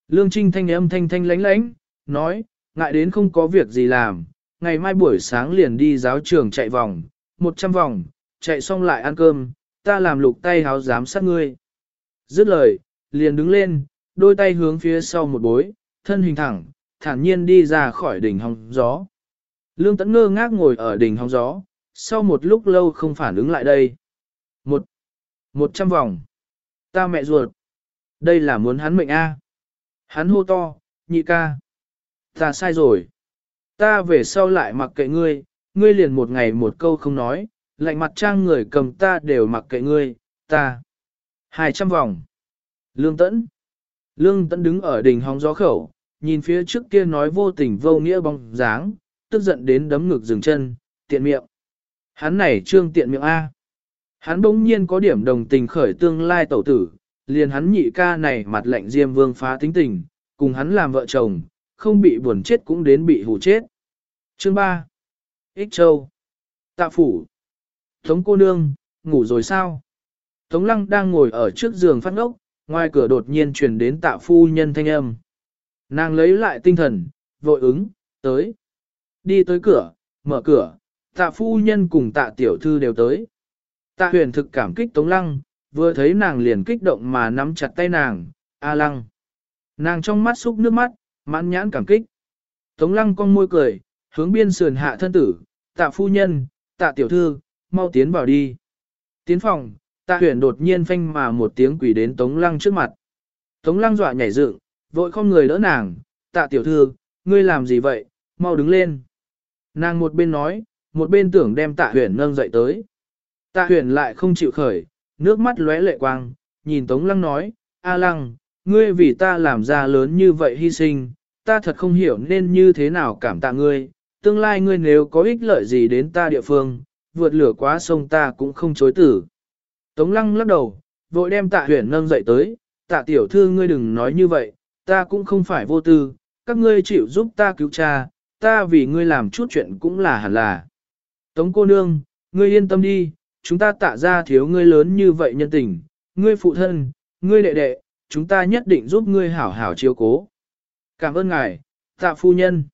Lương Trinh thanh âm thanh thanh lánh lánh, nói, ngại đến không có việc gì làm, ngày mai buổi sáng liền đi giáo trường chạy vòng, 100 vòng, chạy xong lại ăn cơm, ta làm lục tay háo giám sát ngươi. Dứt lời, liền đứng lên, đôi tay hướng phía sau một bối, thân hình thẳng, thản nhiên đi ra khỏi đỉnh hóng gió. Lương tẫn ngơ ngác ngồi ở đỉnh hóng gió, sau một lúc lâu không phản ứng lại đây. Một, một trăm vòng. Ta mẹ ruột. Đây là muốn hắn mệnh A. Hắn hô to, nhị ca. Ta sai rồi. Ta về sau lại mặc kệ ngươi, ngươi liền một ngày một câu không nói, lạnh mặt trang người cầm ta đều mặc kệ ngươi, ta. Hai trăm vòng. Lương Tẫn. Lương Tẫn đứng ở đỉnh hóng gió khẩu, nhìn phía trước kia nói vô tình vô nghĩa bóng dáng, tức giận đến đấm ngực dừng chân, tiện miệng. Hắn này trương tiện miệng A. Hắn bỗng nhiên có điểm đồng tình khởi tương lai tẩu tử, liền hắn nhị ca này mặt lạnh diêm vương phá tính tình, cùng hắn làm vợ chồng, không bị buồn chết cũng đến bị hù chết. Chương 3. Ích Châu. Tạ phủ. Tống cô nương, ngủ rồi sao? Tống lăng đang ngồi ở trước giường phát ngốc, ngoài cửa đột nhiên truyền đến tạ phu nhân thanh âm. Nàng lấy lại tinh thần, vội ứng, tới. Đi tới cửa, mở cửa, tạ phu nhân cùng tạ tiểu thư đều tới. Tạ huyền thực cảm kích Tống lăng, vừa thấy nàng liền kích động mà nắm chặt tay nàng, A lăng. Nàng trong mắt xúc nước mắt, mãn nhãn cảm kích. Tống lăng con môi cười, hướng biên sườn hạ thân tử, tạ phu nhân, tạ tiểu thư, mau tiến vào đi. Tiến phòng, tạ huyền đột nhiên phanh mà một tiếng quỷ đến tống lăng trước mặt. Tống lăng dọa nhảy dựng, vội không người đỡ nàng, tạ tiểu thư, ngươi làm gì vậy, mau đứng lên. Nàng một bên nói, một bên tưởng đem tạ huyền nâng dậy tới. Tạ huyền lại không chịu khởi, nước mắt lóe lệ quang, nhìn tống lăng nói, A lăng, ngươi vì ta làm ra lớn như vậy hy sinh, ta thật không hiểu nên như thế nào cảm tạ ngươi, tương lai ngươi nếu có ích lợi gì đến ta địa phương, vượt lửa quá sông ta cũng không chối tử. Tống lăng lắc đầu, vội đem tạ huyền nâng dậy tới, tạ tiểu thư ngươi đừng nói như vậy, ta cũng không phải vô tư, các ngươi chịu giúp ta cứu cha, ta vì ngươi làm chút chuyện cũng là hẳn là. Tống cô nương, ngươi yên tâm đi, chúng ta tạ ra thiếu ngươi lớn như vậy nhân tình, ngươi phụ thân, ngươi đệ đệ, chúng ta nhất định giúp ngươi hảo hảo chiếu cố. Cảm ơn ngài, tạ phu nhân.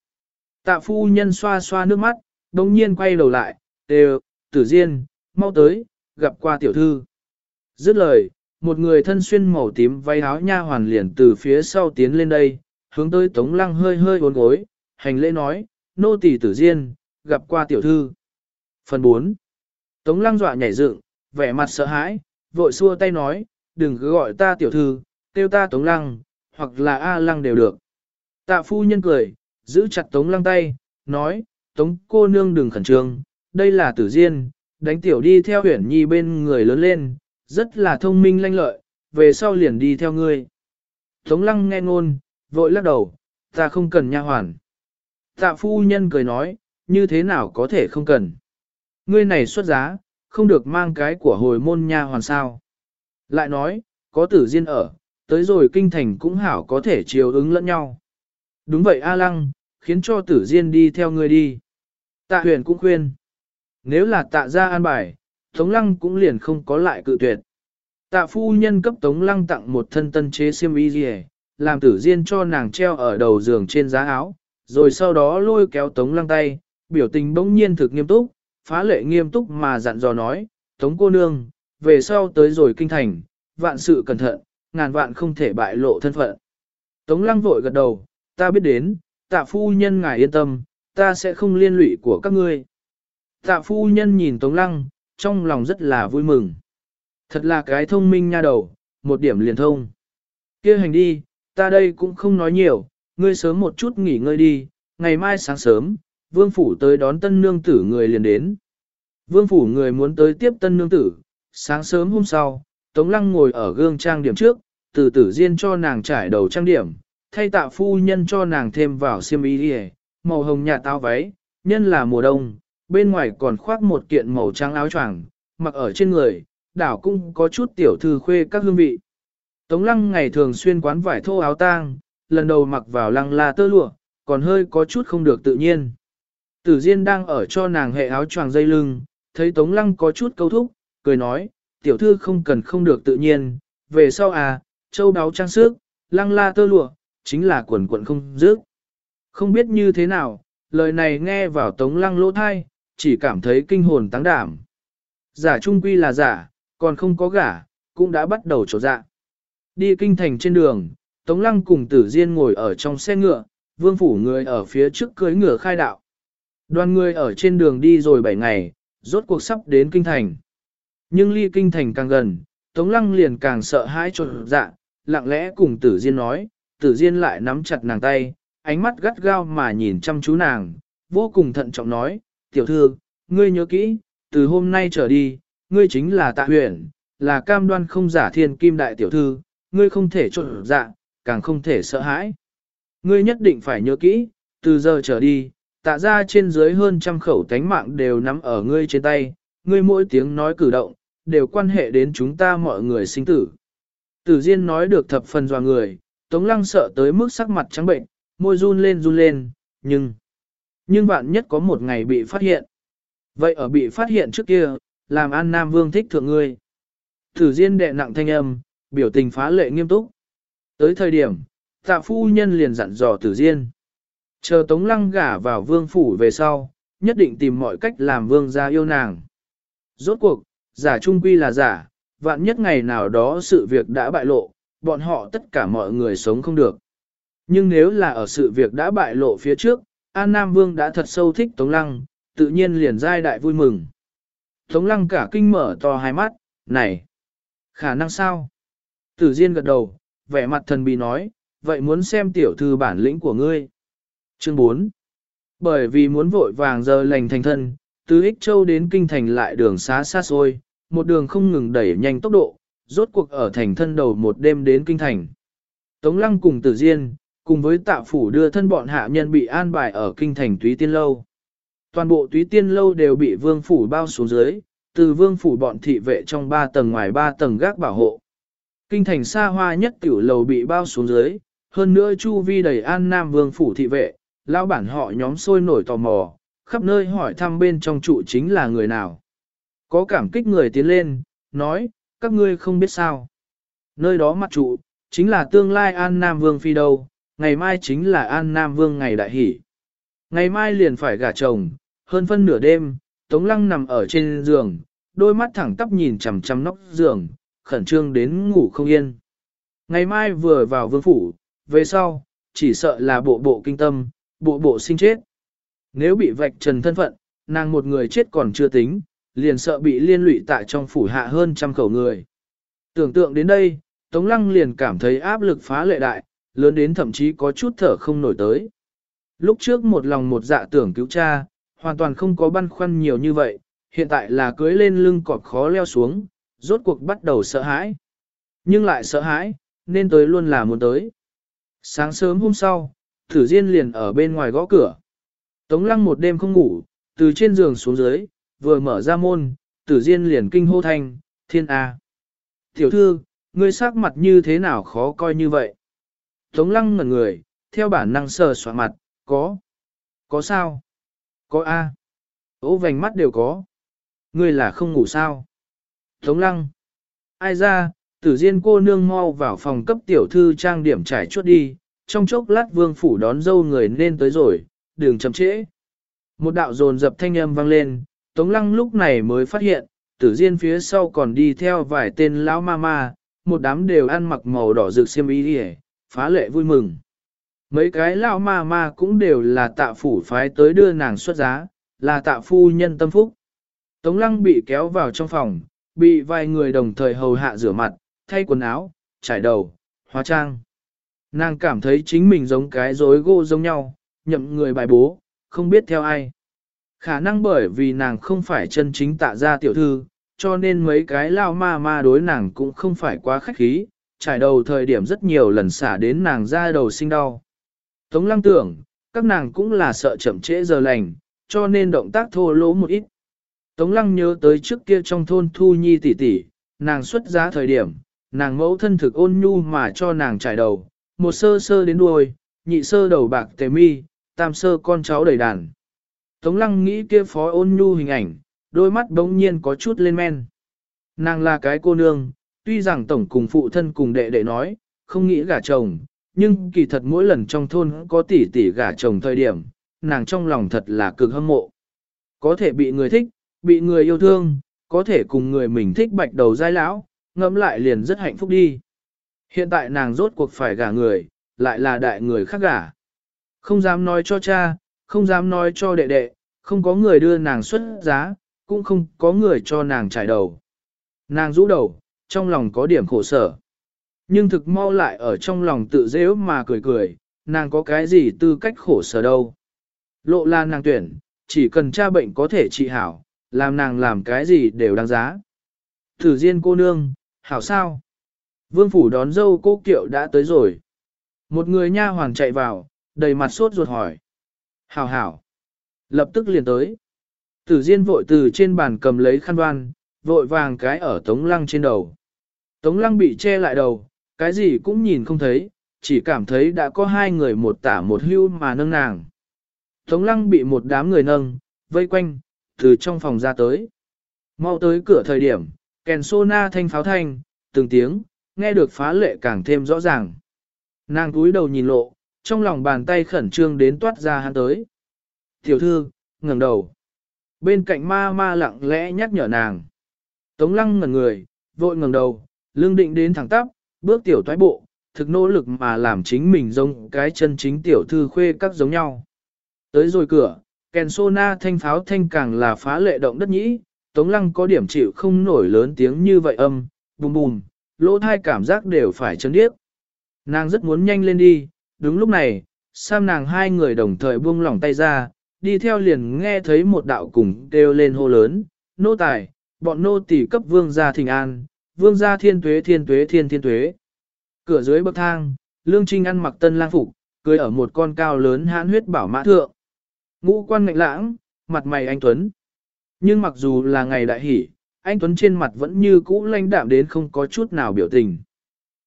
Tạ phu nhân xoa xoa nước mắt, đồng nhiên quay đầu lại, đều, tử diên, mau tới, gặp qua tiểu thư. Dứt lời, một người thân xuyên màu tím váy áo nha hoàn liền từ phía sau tiến lên đây, hướng tới tống lăng hơi hơi uốn gối, hành lễ nói, nô tỳ tử diên, gặp qua tiểu thư. Phần 4. Tống lăng dọa nhảy dựng, vẻ mặt sợ hãi, vội xua tay nói, đừng cứ gọi ta tiểu thư, kêu ta tống lăng, hoặc là A lăng đều được. Tạ phu nhân cười, giữ chặt tống lăng tay, nói, tống cô nương đừng khẩn trương, đây là tử diên, đánh tiểu đi theo huyển nhi bên người lớn lên, rất là thông minh lanh lợi, về sau liền đi theo ngươi. Tống lăng nghe ngôn, vội lắc đầu, ta không cần nha hoàn. Tạ phu nhân cười nói, như thế nào có thể không cần. Ngươi này xuất giá, không được mang cái của hồi môn nha hoàn sao. Lại nói, có tử diên ở, tới rồi kinh thành cũng hảo có thể chiều ứng lẫn nhau. Đúng vậy A Lăng, khiến cho tử diên đi theo ngươi đi. Tạ huyền cũng khuyên. Nếu là tạ ra an bài, Tống Lăng cũng liền không có lại cự tuyệt. Tạ phu nhân cấp Tống Lăng tặng một thân tân chế xiêm y gì làm tử diên cho nàng treo ở đầu giường trên giá áo, rồi sau đó lôi kéo Tống Lăng tay, biểu tình bỗng nhiên thực nghiêm túc, phá lệ nghiêm túc mà dặn dò nói, Tống cô nương, về sau tới rồi kinh thành, vạn sự cẩn thận, ngàn vạn không thể bại lộ thân phận. Tống Lăng vội gật đầu, ta biết đến, tạ phu nhân ngài yên tâm, ta sẽ không liên lụy của các ngươi. Tạ phu nhân nhìn Tống Lăng, trong lòng rất là vui mừng. Thật là cái thông minh nha đầu, một điểm liền thông. kia hành đi, ta đây cũng không nói nhiều, ngươi sớm một chút nghỉ ngơi đi, ngày mai sáng sớm, vương phủ tới đón tân nương tử người liền đến. Vương phủ người muốn tới tiếp tân nương tử, sáng sớm hôm sau, Tống Lăng ngồi ở gương trang điểm trước, từ tử diên cho nàng trải đầu trang điểm, thay tạ phu nhân cho nàng thêm vào xiêm y đi màu hồng nhà tao váy, nhân là mùa đông, bên ngoài còn khoác một kiện màu trắng áo choàng, mặc ở trên người, đảo cũng có chút tiểu thư khuê các hương vị. Tống lăng ngày thường xuyên quán vải thô áo tang, lần đầu mặc vào lăng la tơ lụa, còn hơi có chút không được tự nhiên. Tử Diên đang ở cho nàng hệ áo choàng dây lưng, thấy Tống Lăng có chút câu thúc, cười nói, tiểu thư không cần không được tự nhiên, về sau à, châu đáo trang sức, lăng la tơ lụa, chính là quần quần không dứt. Không biết như thế nào, lời này nghe vào Tống Lăng lỗ thai, chỉ cảm thấy kinh hồn tăng đảm. Giả trung quy là giả, còn không có gả, cũng đã bắt đầu trổ dạ. Đi kinh thành trên đường, Tống Lăng cùng Tử Diên ngồi ở trong xe ngựa, vương phủ người ở phía trước cưới ngựa khai đạo. Đoàn người ở trên đường đi rồi 7 ngày, rốt cuộc sắp đến kinh thành. Nhưng ly kinh thành càng gần, Tống Lăng liền càng sợ hãi trộn dạ, lặng lẽ cùng Tử Diên nói, Tử Diên lại nắm chặt nàng tay, ánh mắt gắt gao mà nhìn chăm chú nàng, vô cùng thận trọng nói, tiểu thư, ngươi nhớ kỹ, từ hôm nay trở đi, ngươi chính là tạ huyền, là cam đoan không giả thiên kim đại tiểu thư, ngươi không thể trộn dạ, càng không thể sợ hãi. Ngươi nhất định phải nhớ kỹ, từ giờ trở đi, tạ ra trên dưới hơn trăm khẩu tánh mạng đều nắm ở ngươi trên tay, ngươi mỗi tiếng nói cử động, đều quan hệ đến chúng ta mọi người sinh tử. Tử Diên nói được thập phần dò người, Tống Lăng sợ tới mức sắc mặt trắng bệnh, môi run lên run lên, nhưng... Nhưng bạn nhất có một ngày bị phát hiện. Vậy ở bị phát hiện trước kia, làm An Nam Vương thích thượng ngươi. Tử Diên đệ nặng thanh âm, biểu tình phá lệ nghiêm túc. Tới thời điểm, tạ phu nhân liền dặn dò Tử Diên. Chờ Tống Lăng gả vào vương phủ về sau, nhất định tìm mọi cách làm vương gia yêu nàng. Rốt cuộc, giả trung quy là giả, vạn nhất ngày nào đó sự việc đã bại lộ, bọn họ tất cả mọi người sống không được. Nhưng nếu là ở sự việc đã bại lộ phía trước, An Nam Vương đã thật sâu thích Tống Lăng, tự nhiên liền giai đại vui mừng. Tống Lăng cả kinh mở to hai mắt, này, khả năng sao? Tử Diên gật đầu, vẻ mặt thần bí nói, vậy muốn xem tiểu thư bản lĩnh của ngươi. Chương 4 Bởi vì muốn vội vàng giờ lành thành thân, từ Ích Châu đến Kinh Thành lại đường xá xa xôi, một đường không ngừng đẩy nhanh tốc độ, rốt cuộc ở thành thân đầu một đêm đến Kinh Thành. Tống Lăng cùng Tử Diên, cùng với tạ phủ đưa thân bọn hạ nhân bị an bài ở Kinh Thành Túy Tiên Lâu. Toàn bộ Túy Tiên Lâu đều bị vương phủ bao xuống dưới, từ vương phủ bọn thị vệ trong ba tầng ngoài ba tầng gác bảo hộ. Kinh thành xa hoa nhất tiểu lầu bị bao xuống dưới, hơn nữa chu vi đầy an nam vương phủ thị vệ, lão bản họ nhóm sôi nổi tò mò, khắp nơi hỏi thăm bên trong trụ chính là người nào. Có cảm kích người tiến lên, nói, các ngươi không biết sao. Nơi đó mặt trụ, chính là tương lai An Nam Vương phi đâu, ngày mai chính là An Nam Vương ngày đại hỷ. Ngày mai liền phải gả chồng, hơn phân nửa đêm, Tống Lăng nằm ở trên giường, đôi mắt thẳng tắp nhìn chằm chằm nóc giường, khẩn trương đến ngủ không yên. Ngày mai vừa vào vương phủ, về sau, chỉ sợ là bộ bộ kinh tâm, bộ bộ sinh chết. Nếu bị vạch trần thân phận, nàng một người chết còn chưa tính, liền sợ bị liên lụy tại trong phủ hạ hơn trăm khẩu người. Tưởng tượng đến đây, Tống Lăng liền cảm thấy áp lực phá lệ đại, lớn đến thậm chí có chút thở không nổi tới. Lúc trước một lòng một dạ tưởng cứu cha, hoàn toàn không có băn khoăn nhiều như vậy, hiện tại là cưới lên lưng cọp khó leo xuống, rốt cuộc bắt đầu sợ hãi. Nhưng lại sợ hãi, nên tới luôn là muốn tới. Sáng sớm hôm sau, Thử Diên liền ở bên ngoài gõ cửa. Tống lăng một đêm không ngủ, từ trên giường xuống dưới, vừa mở ra môn, Tử Diên liền kinh hô thanh, thiên A. Tiểu thư, ngươi sắc mặt như thế nào khó coi như vậy? Tống lăng ngẩn người, theo bản năng sờ soạn mặt, có. Có sao? Có A. Ố vành mắt đều có. Ngươi là không ngủ sao? Tống lăng. Ai ra, tử diên cô nương mau vào phòng cấp tiểu thư trang điểm trải chuốt đi, trong chốc lát vương phủ đón dâu người nên tới rồi, đừng chậm trễ. Một đạo dồn dập thanh âm vang lên, Tống Lăng lúc này mới phát hiện, tử diên phía sau còn đi theo vài tên lão ma ma, một đám đều ăn mặc màu đỏ rực xiêm y đi phá lệ vui mừng. Mấy cái lão ma ma cũng đều là tạ phủ phái tới đưa nàng xuất giá, là tạ phu nhân tâm phúc. Tống Lăng bị kéo vào trong phòng, bị vài người đồng thời hầu hạ rửa mặt, thay quần áo, trải đầu, hóa trang. Nàng cảm thấy chính mình giống cái rối gỗ giống nhau, nhậm người bài bố, không biết theo ai. Khả năng bởi vì nàng không phải chân chính tạ gia tiểu thư, cho nên mấy cái lao ma ma đối nàng cũng không phải quá khách khí, trải đầu thời điểm rất nhiều lần xả đến nàng ra đầu sinh đau. Tống lăng tưởng, các nàng cũng là sợ chậm trễ giờ lành, cho nên động tác thô lỗ một ít. Tống lăng nhớ tới trước kia trong thôn Thu Nhi tỷ tỷ, nàng xuất giá thời điểm, nàng mẫu thân thực ôn nhu mà cho nàng trải đầu, một sơ sơ đến đuôi, nhị sơ đầu bạc tề mi, tam sơ con cháu đầy đàn. Tống lăng nghĩ kia phó ôn nhu hình ảnh, đôi mắt đống nhiên có chút lên men. Nàng là cái cô nương, tuy rằng tổng cùng phụ thân cùng đệ đệ nói, không nghĩ gả chồng, nhưng kỳ thật mỗi lần trong thôn có tỷ tỷ gả chồng thời điểm, nàng trong lòng thật là cực hâm mộ. Có thể bị người thích, bị người yêu thương, có thể cùng người mình thích bạch đầu dai lão, ngẫm lại liền rất hạnh phúc đi. Hiện tại nàng rốt cuộc phải gả người, lại là đại người khác gả. Không dám nói cho cha, không dám nói cho đệ đệ, không có người đưa nàng xuất giá, cũng không có người cho nàng trải đầu. Nàng rũ đầu, trong lòng có điểm khổ sở. Nhưng thực mau lại ở trong lòng tự dễ mà cười cười, nàng có cái gì tư cách khổ sở đâu. Lộ là nàng tuyển, chỉ cần cha bệnh có thể trị hảo, làm nàng làm cái gì đều đáng giá. Thử diên cô nương, hảo sao? Vương phủ đón dâu cô kiệu đã tới rồi. Một người nha hoàng chạy vào, đầy mặt sốt ruột hỏi. Hảo hảo. Lập tức liền tới. Tử Diên vội từ trên bàn cầm lấy khăn đoan, vội vàng cái ở Tống Lăng trên đầu. Tống Lăng bị che lại đầu, cái gì cũng nhìn không thấy, chỉ cảm thấy đã có hai người một tả một hưu mà nâng nàng. Tống Lăng bị một đám người nâng, vây quanh, từ trong phòng ra tới. Mau tới cửa thời điểm, kèn sô na thanh pháo thanh, từng tiếng, nghe được phá lệ càng thêm rõ ràng. Nàng cúi đầu nhìn lộ, trong lòng bàn tay khẩn trương đến toát ra hắn tới. Tiểu thư, ngẩng đầu. Bên cạnh ma ma lặng lẽ nhắc nhở nàng. Tống lăng ngẩn người, vội ngẩng đầu, lương định đến thẳng tắp, bước tiểu toái bộ, thực nỗ lực mà làm chính mình giống cái chân chính tiểu thư khuê các giống nhau. Tới rồi cửa, kèn sô na thanh pháo thanh càng là phá lệ động đất nhĩ, tống lăng có điểm chịu không nổi lớn tiếng như vậy âm, bùm bùm, lỗ thai cảm giác đều phải chân điếc. Nàng rất muốn nhanh lên đi, đúng lúc này, Sam nàng hai người đồng thời buông lỏng tay ra, đi theo liền nghe thấy một đạo cùng kêu lên hô lớn, nô tài, bọn nô tỳ cấp vương gia thình an, vương gia thiên tuế thiên tuế thiên thiên tuế. Cửa dưới bậc thang, lương trinh ăn mặc tân lang phục, cưới ở một con cao lớn hãn huyết bảo mã thượng. Ngũ quan ngạnh lãng, mặt mày anh Tuấn. Nhưng mặc dù là ngày đại hỷ, anh Tuấn trên mặt vẫn như cũ lanh đạm đến không có chút nào biểu tình.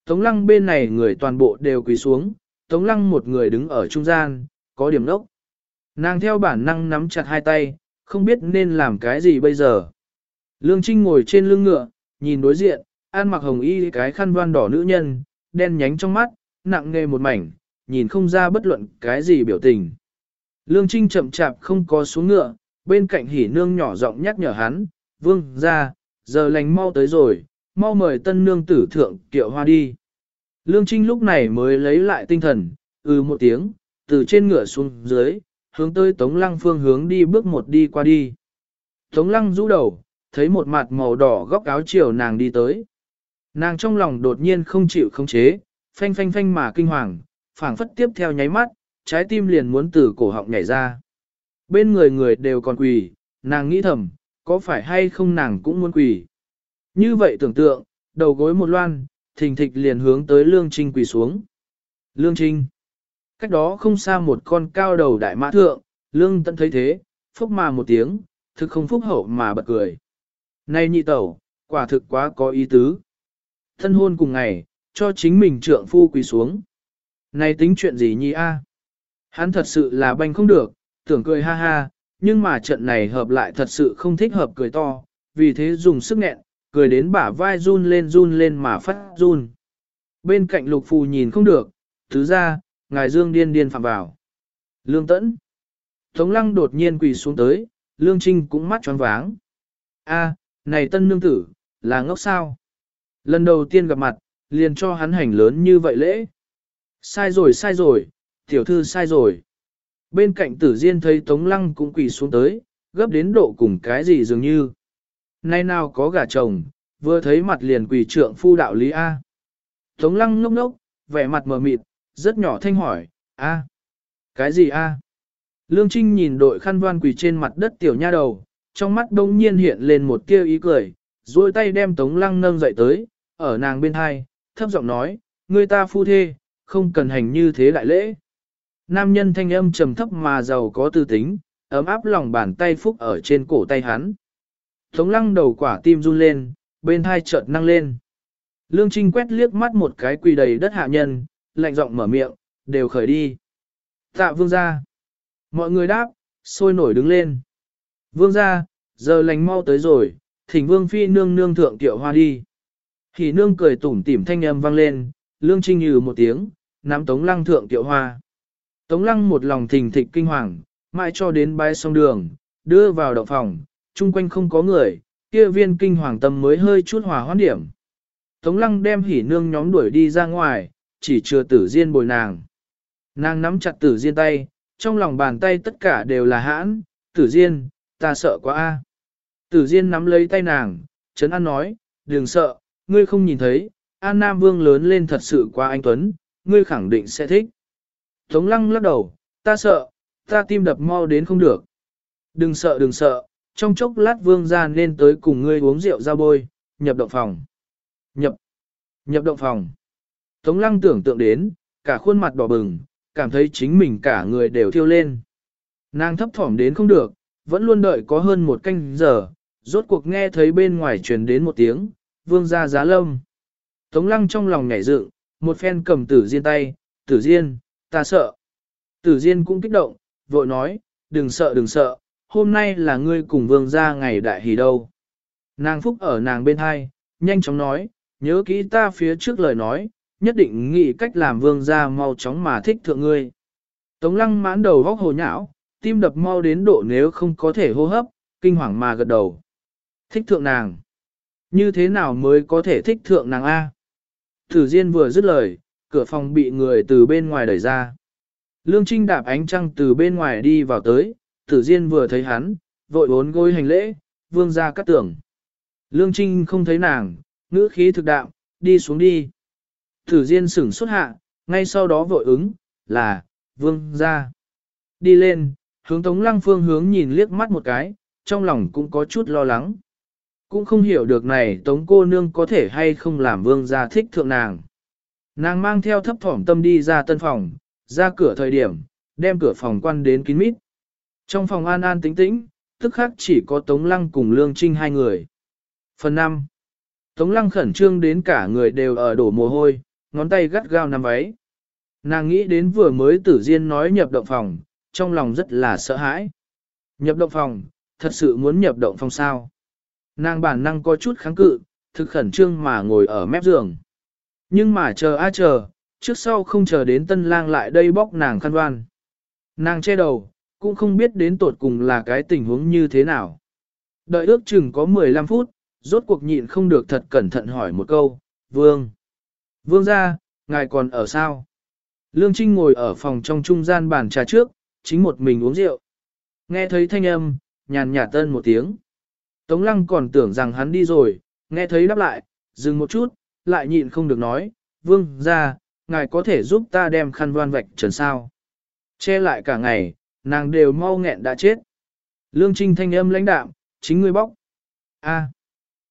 Tống lăng bên này người toàn bộ đều quỳ xuống, tống lăng một người đứng ở trung gian, có điểm nốc. Nàng theo bản năng nắm chặt hai tay, không biết nên làm cái gì bây giờ. Lương Trinh ngồi trên lưng ngựa, nhìn đối diện, ăn mặc hồng y cái khăn voan đỏ nữ nhân, đen nhánh trong mắt, nặng nề một mảnh, nhìn không ra bất luận cái gì biểu tình. Lương Trinh chậm chạp không có xuống ngựa, bên cạnh hỉ nương nhỏ giọng nhắc nhở hắn, vương ra, giờ lành mau tới rồi, mau mời tân nương tử thượng kiệu hoa đi. Lương Trinh lúc này mới lấy lại tinh thần, ừ một tiếng, từ trên ngựa xuống dưới, hướng tới Tống Lăng phương hướng đi bước một đi qua đi. Tống Lăng rũ đầu, thấy một mặt màu đỏ góc áo chiều nàng đi tới. Nàng trong lòng đột nhiên không chịu khống chế, phanh phanh phanh mà kinh hoàng, phảng phất tiếp theo nháy mắt, trái tim liền muốn từ cổ họng nhảy ra. Bên người người đều còn quỳ, nàng nghĩ thầm, có phải hay không nàng cũng muốn quỳ. Như vậy tưởng tượng, đầu gối một loan, thình thịch liền hướng tới Lương Trinh quỳ xuống. Lương Trinh. Cách đó không xa một con cao đầu đại mã thượng, Lương Tận thấy thế, phúc mà một tiếng, thực không phúc hậu mà bật cười. Này nhị tẩu, quả thực quá có ý tứ. Thân hôn cùng ngày, cho chính mình trượng phu quỳ xuống. Này tính chuyện gì nhi a? Hắn thật sự là banh không được, tưởng cười ha ha, nhưng mà trận này hợp lại thật sự không thích hợp cười to, vì thế dùng sức nghẹn, cười đến bả vai run lên run lên mà phát run. Bên cạnh lục phù nhìn không được, thứ ra, ngài dương điên điên phạm vào. Lương tẫn. Tống lăng đột nhiên quỳ xuống tới, lương trinh cũng mắt tròn váng. a này tân nương tử, là ngốc sao? Lần đầu tiên gặp mặt, liền cho hắn hành lớn như vậy lễ. Sai rồi sai rồi, tiểu thư sai rồi. Bên cạnh tử diên thấy tống lăng cũng quỳ xuống tới, gấp đến độ cùng cái gì dường như. Nay nào có gà chồng, vừa thấy mặt liền quỳ trượng phu đạo lý A. Tống lăng ngốc ngốc, vẻ mặt mờ mịt, rất nhỏ thanh hỏi, A. Cái gì A? Lương Trinh nhìn đội khăn voan quỳ trên mặt đất tiểu nha đầu, trong mắt đông nhiên hiện lên một tia ý cười, duỗi tay đem Tống Lăng nâng dậy tới, ở nàng bên hai, thấp giọng nói, người ta phu thê, không cần hành như thế đại lễ. Nam nhân thanh âm trầm thấp mà giàu có tư tính, ấm áp lòng bàn tay phúc ở trên cổ tay hắn. Tống lăng đầu quả tim run lên, bên thai chợt năng lên. Lương Trinh quét liếc mắt một cái quỳ đầy đất hạ nhân, lạnh giọng mở miệng, đều khởi đi. Tạ vương ra. Mọi người đáp, sôi nổi đứng lên. Vương ra, giờ lành mau tới rồi, thỉnh vương phi nương nương thượng tiệu hoa đi. Hỉ nương cười tủm tỉm thanh âm vang lên, lương trinh nhừ một tiếng, nắm tống lăng thượng tiệu hoa. Tống lăng một lòng thình thịch kinh hoàng, mãi cho đến bái song đường, đưa vào động phòng, chung quanh không có người, kia viên kinh hoàng tâm mới hơi chút hòa hoãn điểm. Tống lăng đem hỉ nương nhóm đuổi đi ra ngoài, chỉ chưa tử diên bồi nàng. Nàng nắm chặt tử diên tay, trong lòng bàn tay tất cả đều là hãn, tử diên, ta sợ quá a. Tử diên nắm lấy tay nàng, Trấn An nói, đừng sợ, ngươi không nhìn thấy, An Nam Vương lớn lên thật sự quá anh Tuấn, ngươi khẳng định sẽ thích. Tống lăng lắc đầu, ta sợ, ta tim đập mau đến không được. Đừng sợ đừng sợ, trong chốc lát vương ra nên tới cùng ngươi uống rượu ra bôi, nhập động phòng. Nhập, nhập động phòng. Tống lăng tưởng tượng đến, cả khuôn mặt đỏ bừng, cảm thấy chính mình cả người đều thiêu lên. Nàng thấp thỏm đến không được, vẫn luôn đợi có hơn một canh giờ, rốt cuộc nghe thấy bên ngoài truyền đến một tiếng, vương ra giá lâm. Tống lăng trong lòng nhảy dựng, một phen cầm tử diên tay, tử diên, ta sợ. Tử diên cũng kích động, vội nói, đừng sợ đừng sợ, hôm nay là ngươi cùng vương ra ngày đại hỷ đâu. Nàng phúc ở nàng bên hai, nhanh chóng nói, nhớ kỹ ta phía trước lời nói, nhất định nghĩ cách làm vương ra mau chóng mà thích thượng ngươi. Tống lăng mãn đầu vóc hồ nhão, tim đập mau đến độ nếu không có thể hô hấp, kinh hoàng mà gật đầu. Thích thượng nàng. Như thế nào mới có thể thích thượng nàng A? Thử Diên vừa dứt lời, cửa phòng bị người từ bên ngoài đẩy ra. Lương Trinh đạp ánh trăng từ bên ngoài đi vào tới, Tử Diên vừa thấy hắn, vội bốn gối hành lễ, vương ra cắt tưởng. Lương Trinh không thấy nàng, ngữ khí thực đạo, đi xuống đi. Tử Diên sửng xuất hạ, ngay sau đó vội ứng, là, vương ra. Đi lên, hướng Tống Lăng phương hướng nhìn liếc mắt một cái, trong lòng cũng có chút lo lắng. Cũng không hiểu được này Tống cô nương có thể hay không làm vương gia thích thượng nàng. Nàng mang theo thấp thỏm tâm đi ra tân phòng, ra cửa thời điểm, đem cửa phòng quan đến kín mít. Trong phòng an an tĩnh tĩnh, tức khác chỉ có Tống Lăng cùng Lương Trinh hai người. Phần 5. Tống Lăng khẩn trương đến cả người đều ở đổ mồ hôi, ngón tay gắt gao nắm váy. Nàng nghĩ đến vừa mới tử diên nói nhập động phòng, trong lòng rất là sợ hãi. Nhập động phòng, thật sự muốn nhập động phòng sao. Nàng bản năng có chút kháng cự, thực khẩn trương mà ngồi ở mép giường. Nhưng mà chờ a chờ, trước sau không chờ đến tân lang lại đây bóc nàng khăn đoan. Nàng che đầu, cũng không biết đến tột cùng là cái tình huống như thế nào. Đợi ước chừng có 15 phút, rốt cuộc nhịn không được thật cẩn thận hỏi một câu, Vương. Vương ra, ngài còn ở sao? Lương Trinh ngồi ở phòng trong trung gian bàn trà trước, chính một mình uống rượu. Nghe thấy thanh âm, nhàn nhạt tân một tiếng. Tống lăng còn tưởng rằng hắn đi rồi, nghe thấy đáp lại, dừng một chút, lại nhịn không được nói, vương ra, ngài có thể giúp ta đem khăn voan vạch trần sao. Che lại cả ngày, nàng đều mau nghẹn đã chết. Lương Trinh thanh âm lãnh đạm, chính ngươi bóc. A,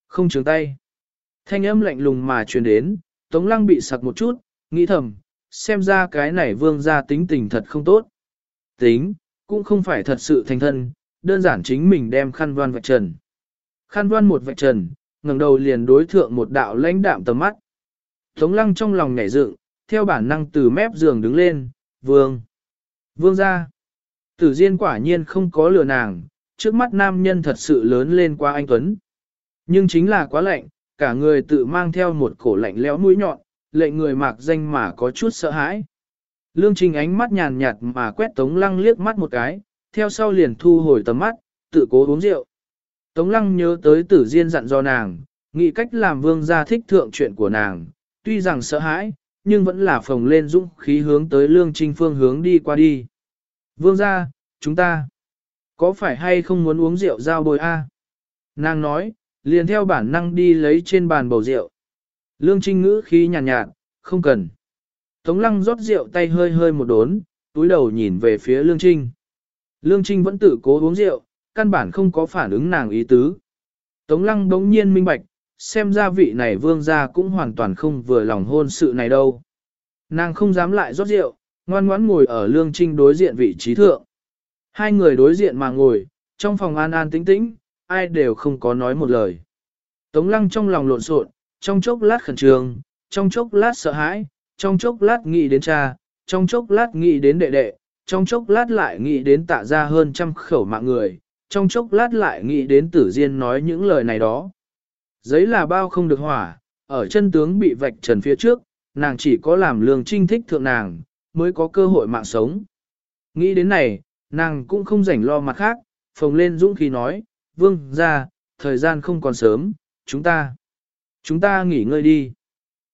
không trường tay. Thanh âm lạnh lùng mà truyền đến, Tống Lăng bị sặc một chút, nghĩ thầm, xem ra cái này vương gia tính tình thật không tốt. Tính, cũng không phải thật sự thành thân, đơn giản chính mình đem khăn đoan vạch trần. Khăn đoan một vạch trần, ngẩng đầu liền đối thượng một đạo lãnh đạm tầm mắt. Tống lăng trong lòng nhảy dựng, theo bản năng từ mép giường đứng lên, vương. Vương ra. Tử Diên quả nhiên không có lừa nàng, trước mắt nam nhân thật sự lớn lên qua anh Tuấn. Nhưng chính là quá lạnh, cả người tự mang theo một cổ lạnh lẽo mũi nhọn, lệnh người mạc danh mà có chút sợ hãi. Lương Trình ánh mắt nhàn nhạt mà quét Tống Lăng liếc mắt một cái, theo sau liền thu hồi tầm mắt, tự cố uống rượu. Tống Lăng nhớ tới tử diên dặn do nàng, nghĩ cách làm vương gia thích thượng chuyện của nàng, tuy rằng sợ hãi, nhưng vẫn là phồng lên dũng khí hướng tới lương Trình phương hướng đi qua đi. Vương gia, chúng ta, có phải hay không muốn uống rượu giao bồi a? Nàng nói, liền theo bản năng đi lấy trên bàn bầu rượu. Lương Trinh ngữ khí nhàn nhạt, nhạt, không cần. Tống lăng rót rượu tay hơi hơi một đốn, túi đầu nhìn về phía Lương Trinh. Lương Trinh vẫn tự cố uống rượu, căn bản không có phản ứng nàng ý tứ. Tống lăng đống nhiên minh bạch, xem ra vị này vương gia cũng hoàn toàn không vừa lòng hôn sự này đâu. Nàng không dám lại rót rượu, ngoan ngoãn ngồi ở Lương Trinh đối diện vị trí thượng. Hai người đối diện mà ngồi, trong phòng an an tĩnh tĩnh, ai đều không có nói một lời. Tống lăng trong lòng lộn xộn, trong chốc lát khẩn trương, trong chốc lát sợ hãi, trong chốc lát nghĩ đến cha, trong chốc lát nghĩ đến đệ đệ, trong chốc lát lại nghĩ đến tạ ra hơn trăm khẩu mạng người, trong chốc lát lại nghĩ đến tử diên nói những lời này đó. Giấy là bao không được hỏa, ở chân tướng bị vạch trần phía trước, nàng chỉ có làm lương trinh thích thượng nàng, mới có cơ hội mạng sống. Nghĩ đến này, nàng cũng không rảnh lo mặt khác, phồng lên dũng khí nói, vương ra, thời gian không còn sớm, chúng ta, chúng ta nghỉ ngơi đi.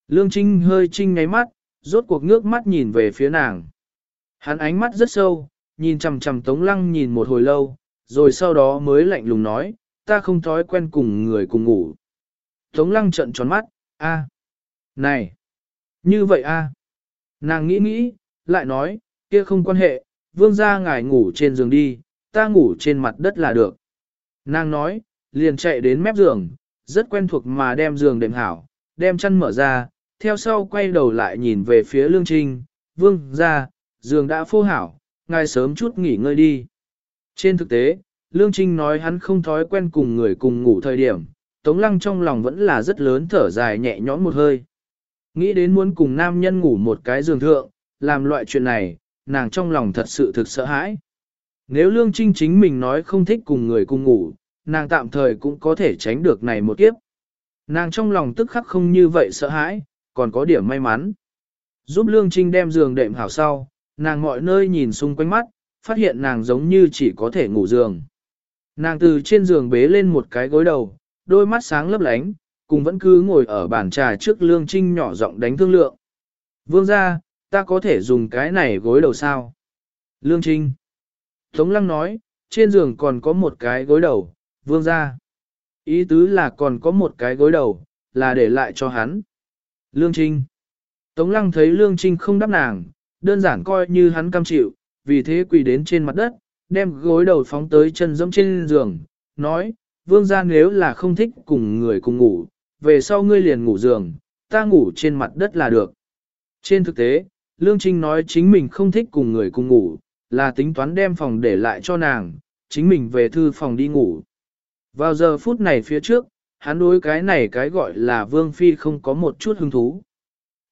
Lương Trinh hơi trinh ngáy mắt, rốt cuộc ngước mắt nhìn về phía nàng. Hắn ánh mắt rất sâu, nhìn chằm chằm Tống Lăng nhìn một hồi lâu, rồi sau đó mới lạnh lùng nói, ta không thói quen cùng người cùng ngủ. Tống Lăng trợn tròn mắt, a, này, như vậy a, Nàng nghĩ nghĩ, lại nói, kia không quan hệ, vương gia ngài ngủ trên giường đi, ta ngủ trên mặt đất là được. Nàng nói, liền chạy đến mép giường, rất quen thuộc mà đem giường đệm hảo, đem chân mở ra, theo sau quay đầu lại nhìn về phía lương trinh, vương gia, giường đã phô hảo, ngài sớm chút nghỉ ngơi đi. Trên thực tế, lương trinh nói hắn không thói quen cùng người cùng ngủ thời điểm, tống lăng trong lòng vẫn là rất lớn thở dài nhẹ nhõm một hơi. Nghĩ đến muốn cùng nam nhân ngủ một cái giường thượng, làm loại chuyện này, nàng trong lòng thật sự thực sợ hãi. Nếu Lương Trinh chính mình nói không thích cùng người cùng ngủ, nàng tạm thời cũng có thể tránh được này một kiếp. Nàng trong lòng tức khắc không như vậy sợ hãi, còn có điểm may mắn. Giúp Lương Trinh đem giường đệm hảo sau, nàng mọi nơi nhìn xung quanh mắt, phát hiện nàng giống như chỉ có thể ngủ giường. Nàng từ trên giường bế lên một cái gối đầu, đôi mắt sáng lấp lánh, cùng vẫn cứ ngồi ở bàn trà trước Lương Trinh nhỏ giọng đánh thương lượng. Vương ra, ta có thể dùng cái này gối đầu sao? Lương Trinh. Tống Lăng nói, trên giường còn có một cái gối đầu, vương ra. Ý tứ là còn có một cái gối đầu, là để lại cho hắn. Lương Trinh. Tống Lăng thấy Lương Trinh không đáp nàng, đơn giản coi như hắn cam chịu, vì thế quỳ đến trên mặt đất, đem gối đầu phóng tới chân dẫm trên giường, nói, vương gia nếu là không thích cùng người cùng ngủ, về sau ngươi liền ngủ giường, ta ngủ trên mặt đất là được. Trên thực tế, Lương Trinh nói chính mình không thích cùng người cùng ngủ, là tính toán đem phòng để lại cho nàng, chính mình về thư phòng đi ngủ. Vào giờ phút này phía trước, hắn đối cái này cái gọi là Vương Phi không có một chút hứng thú.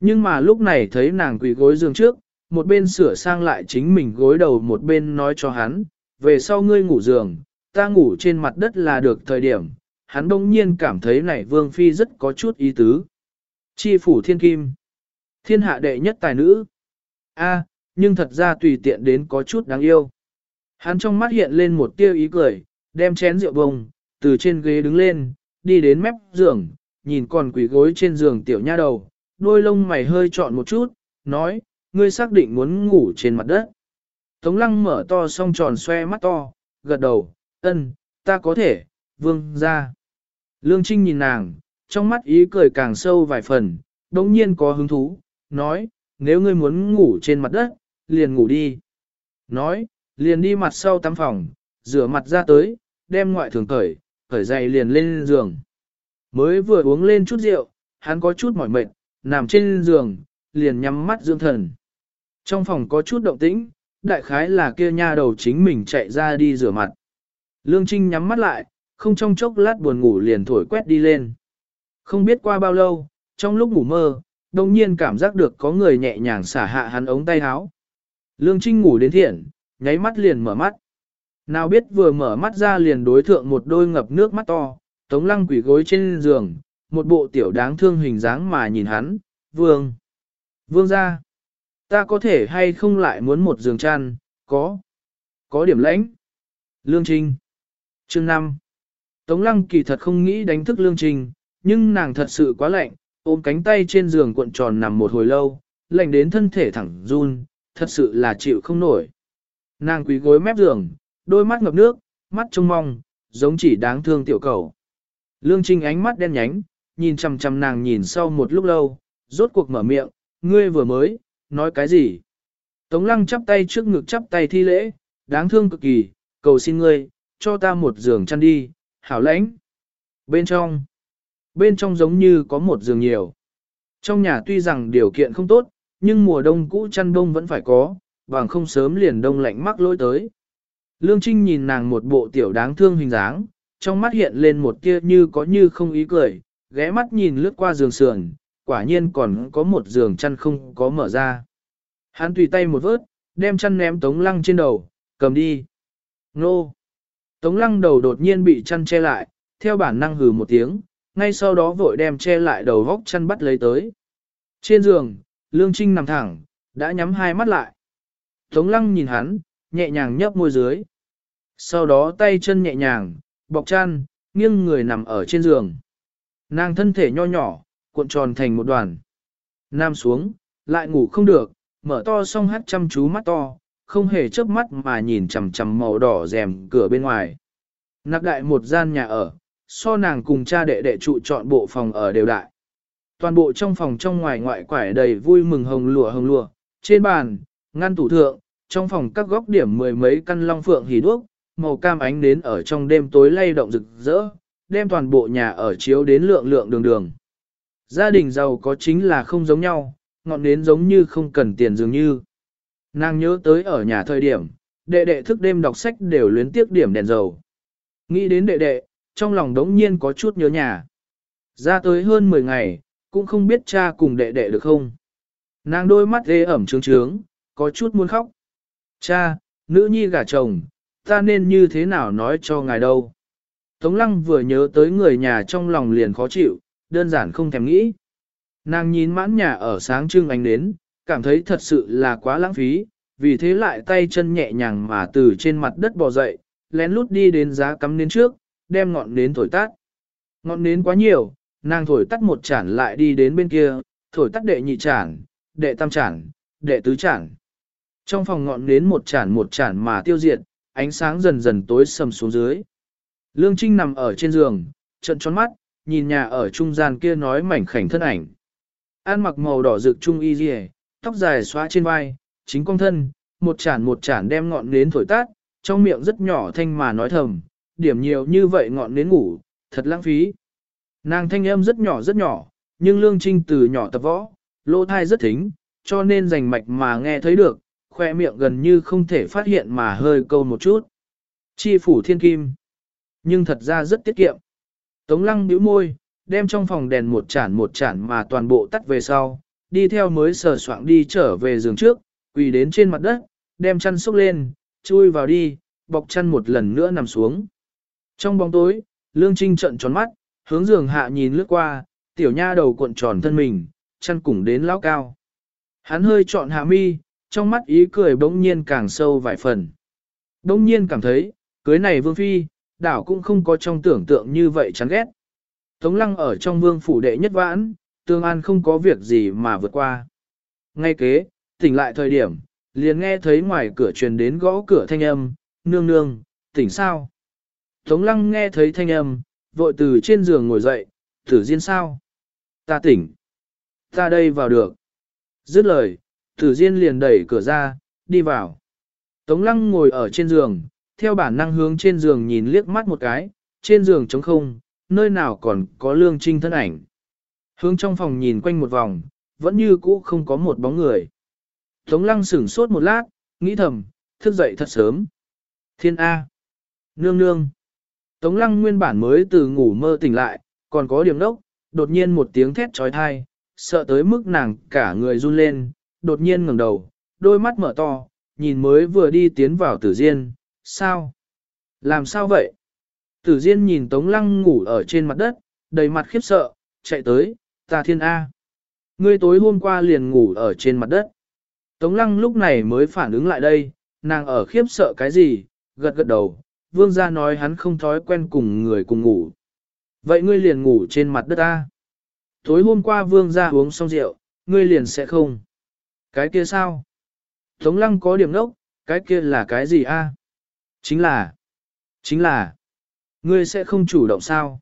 Nhưng mà lúc này thấy nàng quỳ gối giường trước, một bên sửa sang lại chính mình gối đầu một bên nói cho hắn, về sau ngươi ngủ giường, ta ngủ trên mặt đất là được thời điểm, hắn đông nhiên cảm thấy này Vương Phi rất có chút ý tứ. Chi phủ thiên kim, thiên hạ đệ nhất tài nữ. A, nhưng thật ra tùy tiện đến có chút đáng yêu. Hắn trong mắt hiện lên một tia ý cười, đem chén rượu bông, từ trên ghế đứng lên, đi đến mép giường, nhìn còn quỷ gối trên giường tiểu nha đầu, đôi lông mày hơi trọn một chút, nói, ngươi xác định muốn ngủ trên mặt đất. Tống lăng mở to song tròn xoe mắt to, gật đầu, ân, ta có thể, vương ra. Lương Trinh nhìn nàng, trong mắt ý cười càng sâu vài phần, đống nhiên có hứng thú, nói, nếu ngươi muốn ngủ trên mặt đất, liền ngủ đi. Nói, liền đi mặt sau tắm phòng, rửa mặt ra tới, đem ngoại thường cởi, cởi giày liền lên giường. Mới vừa uống lên chút rượu, hắn có chút mỏi mệt, nằm trên giường, liền nhắm mắt dưỡng thần. Trong phòng có chút động tĩnh, đại khái là kia nha đầu chính mình chạy ra đi rửa mặt. Lương Trinh nhắm mắt lại, không trong chốc lát buồn ngủ liền thổi quét đi lên. Không biết qua bao lâu, trong lúc ngủ mơ, đồng nhiên cảm giác được có người nhẹ nhàng xả hạ hắn ống tay áo. Lương Trinh ngủ đến thiện, nháy mắt liền mở mắt. Nào biết vừa mở mắt ra liền đối thượng một đôi ngập nước mắt to, tống lăng quỷ gối trên giường, một bộ tiểu đáng thương hình dáng mà nhìn hắn, vương. Vương ra, ta có thể hay không lại muốn một giường chăn, có, có điểm lãnh. Lương Trinh, chương 5. Tống lăng kỳ thật không nghĩ đánh thức Lương Trinh, nhưng nàng thật sự quá lạnh, ôm cánh tay trên giường cuộn tròn nằm một hồi lâu, lạnh đến thân thể thẳng run, thật sự là chịu không nổi. Nàng quý gối mép giường, đôi mắt ngập nước, mắt trông mong, giống chỉ đáng thương tiểu cầu. Lương Trinh ánh mắt đen nhánh, nhìn chằm chằm nàng nhìn sau một lúc lâu, rốt cuộc mở miệng, ngươi vừa mới, nói cái gì? Tống lăng chắp tay trước ngực chắp tay thi lễ, đáng thương cực kỳ, cầu xin ngươi, cho ta một giường chăn đi, hảo lãnh. Bên trong, bên trong giống như có một giường nhiều. Trong nhà tuy rằng điều kiện không tốt, nhưng mùa đông cũ chăn đông vẫn phải có, bằng không sớm liền đông lạnh mắc lỗi tới. Lương Trinh nhìn nàng một bộ tiểu đáng thương hình dáng, trong mắt hiện lên một tia như có như không ý cười, ghé mắt nhìn lướt qua giường sườn, quả nhiên còn có một giường chăn không có mở ra. Hắn tùy tay một vớt, đem chăn ném tống lăng trên đầu, cầm đi. Nô! Tống lăng đầu đột nhiên bị chăn che lại, theo bản năng hừ một tiếng, ngay sau đó vội đem che lại đầu góc chăn bắt lấy tới. Trên giường, Lương Trinh nằm thẳng, đã nhắm hai mắt lại. Tống lăng nhìn hắn, nhẹ nhàng nhấp môi dưới. Sau đó tay chân nhẹ nhàng, bọc chăn, nghiêng người nằm ở trên giường. Nàng thân thể nho nhỏ, cuộn tròn thành một đoàn. Nam xuống, lại ngủ không được, mở to song hát chăm chú mắt to, không hề chớp mắt mà nhìn chằm chằm màu đỏ rèm cửa bên ngoài. Nạc đại một gian nhà ở, so nàng cùng cha đệ đệ trụ chọn bộ phòng ở đều đại. Toàn bộ trong phòng trong ngoài ngoại quải đầy vui mừng hồng lụa hồng lụa, trên bàn, ngăn tủ thượng, trong phòng các góc điểm mười mấy căn long phượng hỉ đuốc, màu cam ánh đến ở trong đêm tối lay động rực rỡ, đem toàn bộ nhà ở chiếu đến lượng lượng đường đường. Gia đình giàu có chính là không giống nhau, ngọn nến giống như không cần tiền dường như. Nàng nhớ tới ở nhà thời điểm, đệ đệ thức đêm đọc sách đều luyến tiếc điểm đèn dầu. Nghĩ đến đệ đệ, trong lòng đống nhiên có chút nhớ nhà. Ra tới hơn 10 ngày, cũng không biết cha cùng đệ đệ được không. Nàng đôi mắt ghê ẩm trướng trướng, có chút muốn khóc. Cha, nữ nhi gả chồng, ta nên như thế nào nói cho ngài đâu. Tống lăng vừa nhớ tới người nhà trong lòng liền khó chịu, đơn giản không thèm nghĩ. Nàng nhìn mãn nhà ở sáng trưng ánh đến, cảm thấy thật sự là quá lãng phí, vì thế lại tay chân nhẹ nhàng mà từ trên mặt đất bò dậy, lén lút đi đến giá cắm nến trước, đem ngọn nến thổi tắt. Ngọn nến quá nhiều, nàng thổi tắt một chản lại đi đến bên kia, thổi tắt đệ nhị chản, đệ tam chản, đệ tứ chản. Trong phòng ngọn nến một chản một chản mà tiêu diệt, ánh sáng dần dần tối sầm xuống dưới. Lương Trinh nằm ở trên giường, trận tròn mắt, nhìn nhà ở trung gian kia nói mảnh khảnh thân ảnh. An mặc màu đỏ rực trung y dì tóc dài xóa trên vai, chính công thân, một chản một chản đem ngọn nến thổi tát, trong miệng rất nhỏ thanh mà nói thầm, điểm nhiều như vậy ngọn nến ngủ, thật lãng phí. Nàng thanh âm rất nhỏ rất nhỏ, nhưng lương trinh từ nhỏ tập võ, lỗ thai rất thính, cho nên rành mạch mà nghe thấy được, khoe miệng gần như không thể phát hiện mà hơi câu một chút. Chi phủ thiên kim. Nhưng thật ra rất tiết kiệm. Tống lăng bĩu môi, đem trong phòng đèn một chản một chản mà toàn bộ tắt về sau, đi theo mới sờ soạng đi trở về giường trước, quỳ đến trên mặt đất, đem chăn xúc lên, chui vào đi, bọc chăn một lần nữa nằm xuống. Trong bóng tối, Lương Trinh trận tròn mắt, hướng giường hạ nhìn lướt qua, tiểu nha đầu cuộn tròn thân mình, chăn cùng đến lão cao. Hắn hơi trọn hạ mi, trong mắt ý cười bỗng nhiên càng sâu vài phần. Bỗng nhiên cảm thấy, cưới này vương phi, đảo cũng không có trong tưởng tượng như vậy chán ghét. Tống lăng ở trong vương phủ đệ nhất vãn, tương an không có việc gì mà vượt qua. Ngay kế, tỉnh lại thời điểm, liền nghe thấy ngoài cửa truyền đến gõ cửa thanh âm, nương nương, tỉnh sao? Tống lăng nghe thấy thanh âm, vội từ trên giường ngồi dậy, thử diên sao? Ta tỉnh. Ta đây vào được. Dứt lời, thử diên liền đẩy cửa ra, đi vào. Tống lăng ngồi ở trên giường, theo bản năng hướng trên giường nhìn liếc mắt một cái, trên giường trống không, nơi nào còn có lương trinh thân ảnh. Hướng trong phòng nhìn quanh một vòng, vẫn như cũ không có một bóng người. Tống lăng sửng sốt một lát, nghĩ thầm, thức dậy thật sớm. Thiên A. Nương nương. Tống lăng nguyên bản mới từ ngủ mơ tỉnh lại, còn có điểm đốc, đột nhiên một tiếng thét trói thai, sợ tới mức nàng cả người run lên, đột nhiên ngẩng đầu, đôi mắt mở to, nhìn mới vừa đi tiến vào tử diên, sao? Làm sao vậy? Tử Diên nhìn Tống Lăng ngủ ở trên mặt đất, đầy mặt khiếp sợ, chạy tới, ta thiên A. Ngươi tối hôm qua liền ngủ ở trên mặt đất. Tống Lăng lúc này mới phản ứng lại đây, nàng ở khiếp sợ cái gì, gật gật đầu, vương gia nói hắn không thói quen cùng người cùng ngủ. Vậy ngươi liền ngủ trên mặt đất ta. Tối hôm qua vương gia uống xong rượu, ngươi liền sẽ không. Cái kia sao? Tống Lăng có điểm nốc, cái kia là cái gì A? Chính là, chính là, ngươi sẽ không chủ động sao?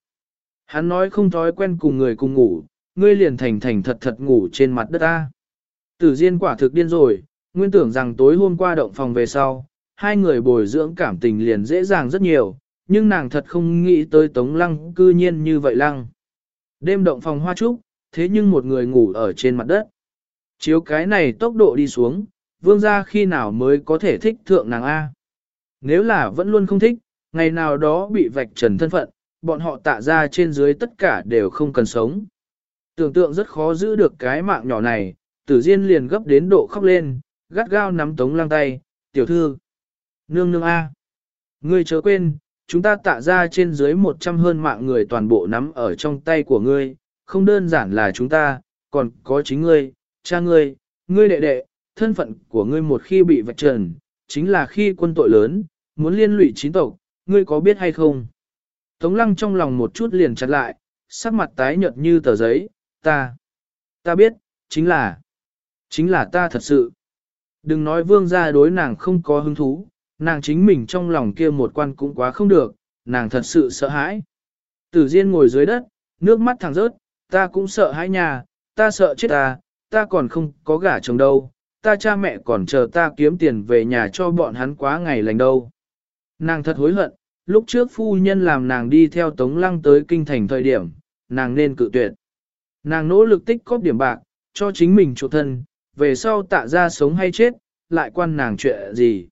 Hắn nói không thói quen cùng người cùng ngủ, ngươi liền thành thành thật thật ngủ trên mặt đất ta. Tử Diên quả thực điên rồi, nguyên tưởng rằng tối hôm qua động phòng về sau, hai người bồi dưỡng cảm tình liền dễ dàng rất nhiều, nhưng nàng thật không nghĩ tới Tống Lăng cư nhiên như vậy lăng. Đêm động phòng hoa trúc, thế nhưng một người ngủ ở trên mặt đất. Chiếu cái này tốc độ đi xuống, vương gia khi nào mới có thể thích thượng nàng A. Nếu là vẫn luôn không thích, ngày nào đó bị vạch trần thân phận, bọn họ tạ ra trên dưới tất cả đều không cần sống. Tưởng tượng rất khó giữ được cái mạng nhỏ này, tử diên liền gấp đến độ khóc lên, gắt gao nắm tống lăng tay, tiểu thư. Nương nương A. Ngươi chớ quên, chúng ta tạ ra trên dưới 100 hơn mạng người toàn bộ nắm ở trong tay của ngươi, không đơn giản là chúng ta, còn có chính ngươi, cha ngươi, ngươi đệ đệ, thân phận của ngươi một khi bị vạch trần, chính là khi quân tội lớn, muốn liên lụy chính tộc, ngươi có biết hay không? Tống lăng trong lòng một chút liền chặt lại, sắc mặt tái nhợt như tờ giấy, ta, ta biết, chính là, chính là ta thật sự. Đừng nói vương gia đối nàng không có hứng thú, nàng chính mình trong lòng kia một quan cũng quá không được, nàng thật sự sợ hãi. Tử Diên ngồi dưới đất, nước mắt thẳng rớt, ta cũng sợ hãi nhà, ta sợ chết ta, ta còn không có gả chồng đâu, ta cha mẹ còn chờ ta kiếm tiền về nhà cho bọn hắn quá ngày lành đâu. Nàng thật hối hận, lúc trước phu nhân làm nàng đi theo Tống Lăng tới kinh thành thời điểm, nàng nên cự tuyệt. Nàng nỗ lực tích cóp điểm bạc, cho chính mình chỗ thân, về sau tạ ra sống hay chết, lại quan nàng chuyện gì.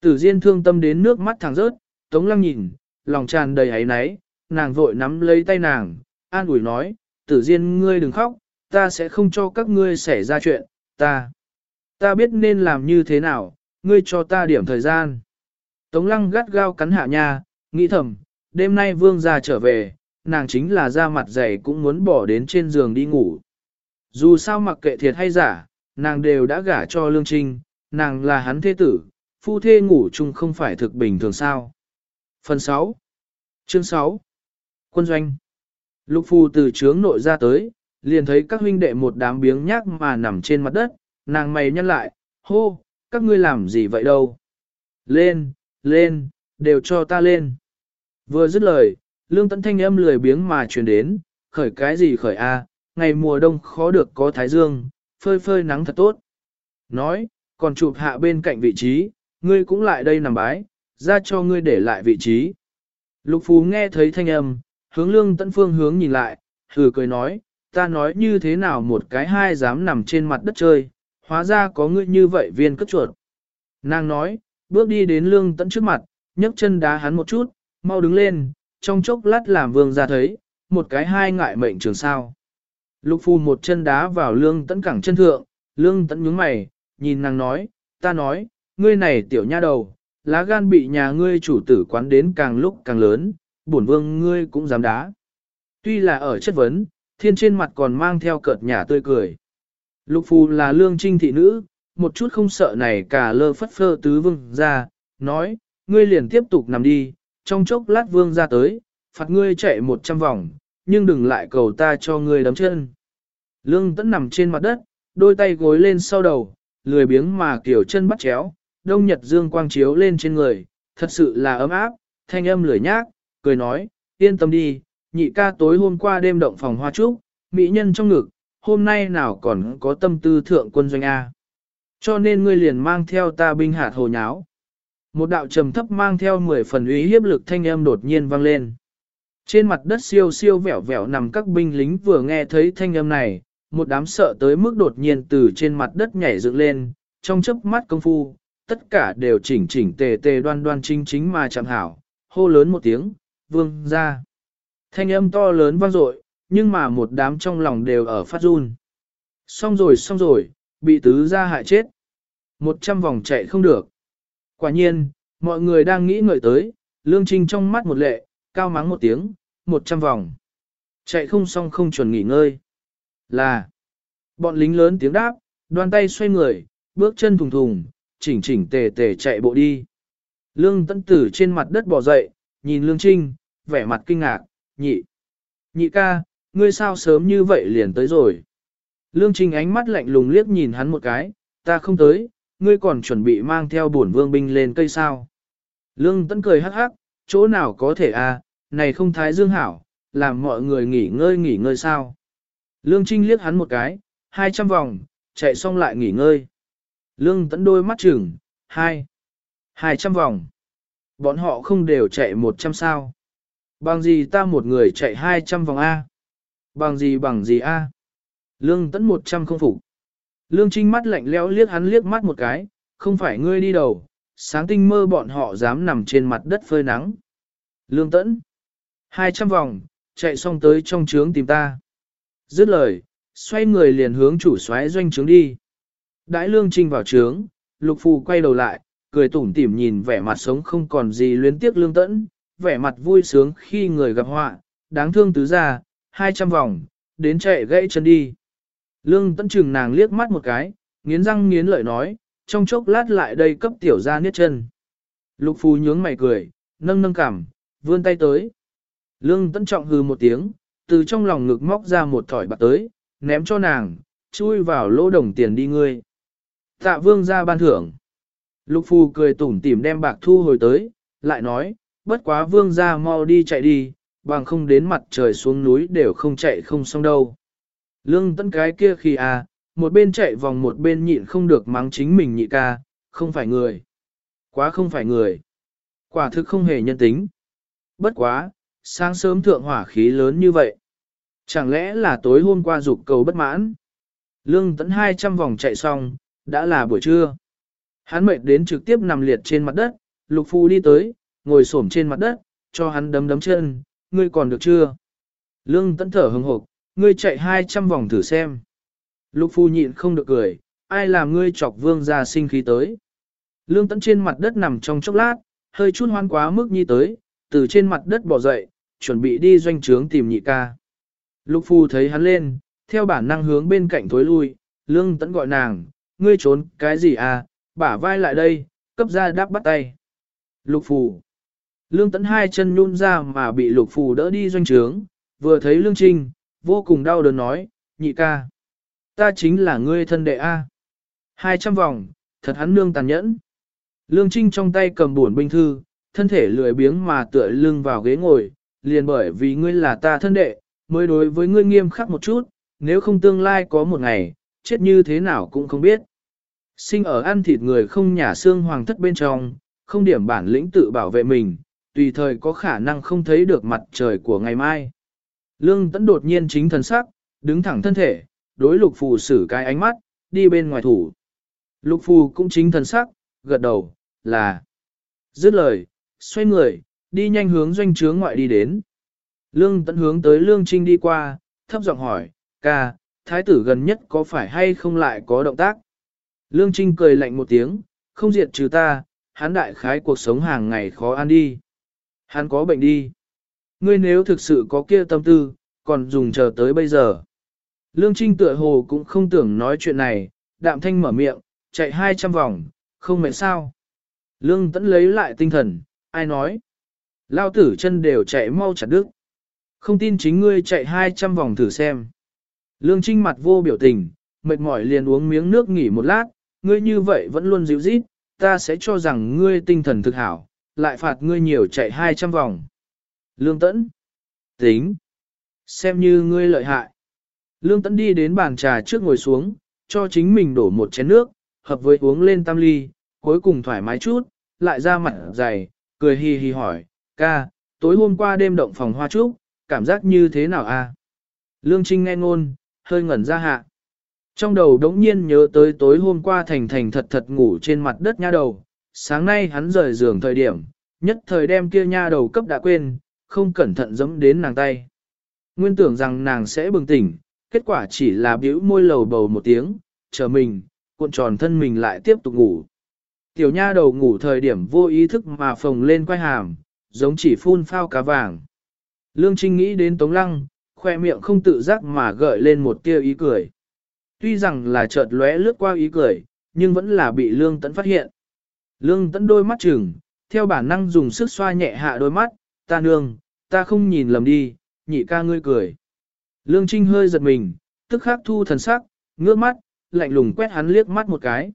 Tử Diên thương tâm đến nước mắt thẳng rớt, Tống Lăng nhìn, lòng tràn đầy ấy náy, nàng vội nắm lấy tay nàng, an ủi nói, Tử Diên ngươi đừng khóc, ta sẽ không cho các ngươi xảy ra chuyện, ta. Ta biết nên làm như thế nào, ngươi cho ta điểm thời gian. Tống Lăng gắt gao cắn hạ nha, nghĩ thầm, đêm nay vương gia trở về, nàng chính là ra mặt dày cũng muốn bỏ đến trên giường đi ngủ. Dù sao mặc kệ thiệt hay giả, nàng đều đã gả cho Lương Trinh, nàng là hắn thế tử, phu thê ngủ chung không phải thực bình thường sao. Phần 6 Chương 6 Quân doanh Lục phu từ trướng nội ra tới, liền thấy các huynh đệ một đám biếng nhác mà nằm trên mặt đất, nàng mày nhăn lại, hô, các ngươi làm gì vậy đâu? Lên, lên, đều cho ta lên. Vừa dứt lời, lương tấn thanh âm lười biếng mà truyền đến, khởi cái gì khởi a, ngày mùa đông khó được có thái dương, phơi phơi nắng thật tốt. Nói, còn chụp hạ bên cạnh vị trí, ngươi cũng lại đây nằm bái, ra cho ngươi để lại vị trí. Lục Phú nghe thấy thanh âm, hướng lương tận phương hướng nhìn lại, hừ cười nói, ta nói như thế nào một cái hai dám nằm trên mặt đất chơi, hóa ra có ngươi như vậy viên cất chuột. Nàng nói, bước đi đến lương tận trước mặt, nhấc chân đá hắn một chút, mau đứng lên, trong chốc lát làm vương ra thấy, một cái hai ngại mệnh trường sao. Lục Phu một chân đá vào lương tận cẳng chân thượng, lương tận nhướng mày, nhìn nàng nói, ta nói, ngươi này tiểu nha đầu, lá gan bị nhà ngươi chủ tử quán đến càng lúc càng lớn, bổn vương ngươi cũng dám đá. Tuy là ở chất vấn, thiên trên mặt còn mang theo cợt nhà tươi cười. Lục phù là lương trinh thị nữ, một chút không sợ này cả lơ phất phơ tứ vương ra, nói, ngươi liền tiếp tục nằm đi, trong chốc lát vương ra tới, phạt ngươi chạy một trăm vòng, nhưng đừng lại cầu ta cho ngươi đấm chân. Lương tẫn nằm trên mặt đất, đôi tay gối lên sau đầu, lười biếng mà kiểu chân bắt chéo, đông nhật dương quang chiếu lên trên người, thật sự là ấm áp, thanh âm lười nhác, cười nói, yên tâm đi, nhị ca tối hôm qua đêm động phòng hoa trúc, mỹ nhân trong ngực, hôm nay nào còn có tâm tư thượng quân doanh A. Cho nên ngươi liền mang theo ta binh hạt hồ nháo. Một đạo trầm thấp mang theo 10 phần uy hiếp lực thanh âm đột nhiên vang lên. Trên mặt đất siêu siêu vẻo vẻo nằm các binh lính vừa nghe thấy thanh âm này, một đám sợ tới mức đột nhiên từ trên mặt đất nhảy dựng lên, trong chớp mắt công phu, tất cả đều chỉnh chỉnh tề tề đoan đoan chính chính mà chẳng hảo, hô lớn một tiếng, vương ra. Thanh âm to lớn vang dội, nhưng mà một đám trong lòng đều ở phát run. Xong rồi xong rồi, bị tứ ra hại chết. Một trăm vòng chạy không được. Quả nhiên, mọi người đang nghĩ ngợi tới, lương trinh trong mắt một lệ, cao mắng một tiếng, một trăm vòng. Chạy không xong không chuẩn nghỉ ngơi. Là, bọn lính lớn tiếng đáp, đoan tay xoay người, bước chân thùng thùng, chỉnh chỉnh tề tề chạy bộ đi. Lương Tấn Tử trên mặt đất bò dậy, nhìn Lương Trinh, vẻ mặt kinh ngạc, nhị. Nhị ca, ngươi sao sớm như vậy liền tới rồi. Lương Trinh ánh mắt lạnh lùng liếc nhìn hắn một cái, ta không tới, ngươi còn chuẩn bị mang theo bổn vương binh lên cây sao. Lương Tấn cười hắc hắc, chỗ nào có thể à, này không thái dương hảo, làm mọi người nghỉ ngơi nghỉ ngơi sao. Lương Trinh liếc hắn một cái, 200 vòng, chạy xong lại nghỉ ngơi. Lương tẫn đôi mắt chừng, hai, 200 vòng. Bọn họ không đều chạy 100 sao. Bằng gì ta một người chạy 200 vòng A? Bằng gì bằng gì A? Lương tẫn 100 không phục. Lương Trinh mắt lạnh lẽo liếc hắn liếc mắt một cái, không phải ngươi đi đầu, sáng tinh mơ bọn họ dám nằm trên mặt đất phơi nắng. Lương tẫn, 200 vòng, chạy xong tới trong trướng tìm ta. Dứt lời, xoay người liền hướng chủ soái doanh trướng đi. Đãi lương trinh vào trướng, lục phù quay đầu lại, cười tủm tỉm nhìn vẻ mặt sống không còn gì luyến tiếc lương tẫn, vẻ mặt vui sướng khi người gặp họa, đáng thương tứ ra, 200 vòng, đến chạy gãy chân đi. Lương tẫn chừng nàng liếc mắt một cái, nghiến răng nghiến lợi nói, trong chốc lát lại đây cấp tiểu ra niết chân. Lục phù nhướng mày cười, nâng nâng cảm, vươn tay tới. Lương tẫn trọng hư một tiếng, từ trong lòng ngực móc ra một thỏi bạc tới, ném cho nàng, chui vào lỗ đồng tiền đi ngươi. Tạ vương ra ban thưởng. Lục phù cười tủm tỉm đem bạc thu hồi tới, lại nói, bất quá vương ra mau đi chạy đi, bằng không đến mặt trời xuống núi đều không chạy không xong đâu. Lương tấn cái kia khi à, một bên chạy vòng một bên nhịn không được mắng chính mình nhị ca, không phải người. Quá không phải người. Quả thực không hề nhân tính. Bất quá, sáng sớm thượng hỏa khí lớn như vậy. Chẳng lẽ là tối hôm qua dục cầu bất mãn? Lương tấn 200 vòng chạy xong, đã là buổi trưa. Hắn mệt đến trực tiếp nằm liệt trên mặt đất, lục phu đi tới, ngồi xổm trên mặt đất, cho hắn đấm đấm chân, ngươi còn được chưa? Lương tấn thở hừng hộp, ngươi chạy 200 vòng thử xem. Lục phu nhịn không được cười, ai làm ngươi chọc vương ra sinh khí tới. Lương tấn trên mặt đất nằm trong chốc lát, hơi chút hoan quá mức nhi tới, từ trên mặt đất bỏ dậy, chuẩn bị đi doanh trướng tìm nhị ca. Lục phu thấy hắn lên, theo bản năng hướng bên cạnh thối lui, lương tấn gọi nàng, ngươi trốn cái gì à, bả vai lại đây, cấp ra đáp bắt tay. Lục phù. Lương tấn hai chân nhún ra mà bị lục phù đỡ đi doanh trướng, vừa thấy lương trinh, vô cùng đau đớn nói, nhị ca. Ta chính là ngươi thân đệ A. Hai trăm vòng, thật hắn nương tàn nhẫn. Lương trinh trong tay cầm buồn binh thư, thân thể lười biếng mà tựa lưng vào ghế ngồi, liền bởi vì ngươi là ta thân đệ, mới đối với ngươi nghiêm khắc một chút, nếu không tương lai có một ngày, chết như thế nào cũng không biết. Sinh ở ăn thịt người không nhả xương hoàng thất bên trong, không điểm bản lĩnh tự bảo vệ mình, tùy thời có khả năng không thấy được mặt trời của ngày mai. Lương tẫn đột nhiên chính thần sắc, đứng thẳng thân thể, đối lục phù xử cái ánh mắt, đi bên ngoài thủ. Lục phù cũng chính thần sắc, gật đầu, là. Dứt lời, xoay người, đi nhanh hướng doanh trướng ngoại đi đến. Lương tẫn hướng tới lương trinh đi qua, thấp giọng hỏi, ca, thái tử gần nhất có phải hay không lại có động tác? Lương Trinh cười lạnh một tiếng, không diệt trừ ta, hắn đại khái cuộc sống hàng ngày khó ăn đi. Hắn có bệnh đi. Ngươi nếu thực sự có kia tâm tư, còn dùng chờ tới bây giờ. Lương Trinh tựa hồ cũng không tưởng nói chuyện này, đạm thanh mở miệng, chạy 200 vòng, không mệt sao. Lương tẫn lấy lại tinh thần, ai nói. Lao tử chân đều chạy mau chặt đứt. Không tin chính ngươi chạy 200 vòng thử xem. Lương Trinh mặt vô biểu tình, mệt mỏi liền uống miếng nước nghỉ một lát, ngươi như vậy vẫn luôn dịu rít, ta sẽ cho rằng ngươi tinh thần thực hảo, lại phạt ngươi nhiều chạy 200 vòng. Lương Tẫn. Tính. Xem như ngươi lợi hại. Lương Tẫn đi đến bàn trà trước ngồi xuống, cho chính mình đổ một chén nước, hợp với uống lên tam ly, cuối cùng thoải mái chút, lại ra mặt dày, cười hì hì hỏi, ca, tối hôm qua đêm động phòng hoa trúc, cảm giác như thế nào a? Lương Trinh nghe ngôn, hơi ngẩn ra hạ. Trong đầu đống nhiên nhớ tới tối hôm qua thành thành thật thật ngủ trên mặt đất nha đầu, sáng nay hắn rời giường thời điểm, nhất thời đem kia nha đầu cấp đã quên, không cẩn thận dẫm đến nàng tay. Nguyên tưởng rằng nàng sẽ bừng tỉnh, kết quả chỉ là bĩu môi lầu bầu một tiếng, chờ mình, cuộn tròn thân mình lại tiếp tục ngủ. Tiểu nha đầu ngủ thời điểm vô ý thức mà phồng lên quay hàm, giống chỉ phun phao cá vàng. Lương Trinh nghĩ đến Tống Lăng, khoe miệng không tự giác mà gợi lên một tia ý cười. Tuy rằng là chợt lóe lướt qua ý cười, nhưng vẫn là bị Lương Tấn phát hiện. Lương Tấn đôi mắt chừng, theo bản năng dùng sức xoa nhẹ hạ đôi mắt, ta nương, ta không nhìn lầm đi, nhị ca ngươi cười. Lương Trinh hơi giật mình, tức khắc thu thần sắc, ngước mắt, lạnh lùng quét hắn liếc mắt một cái.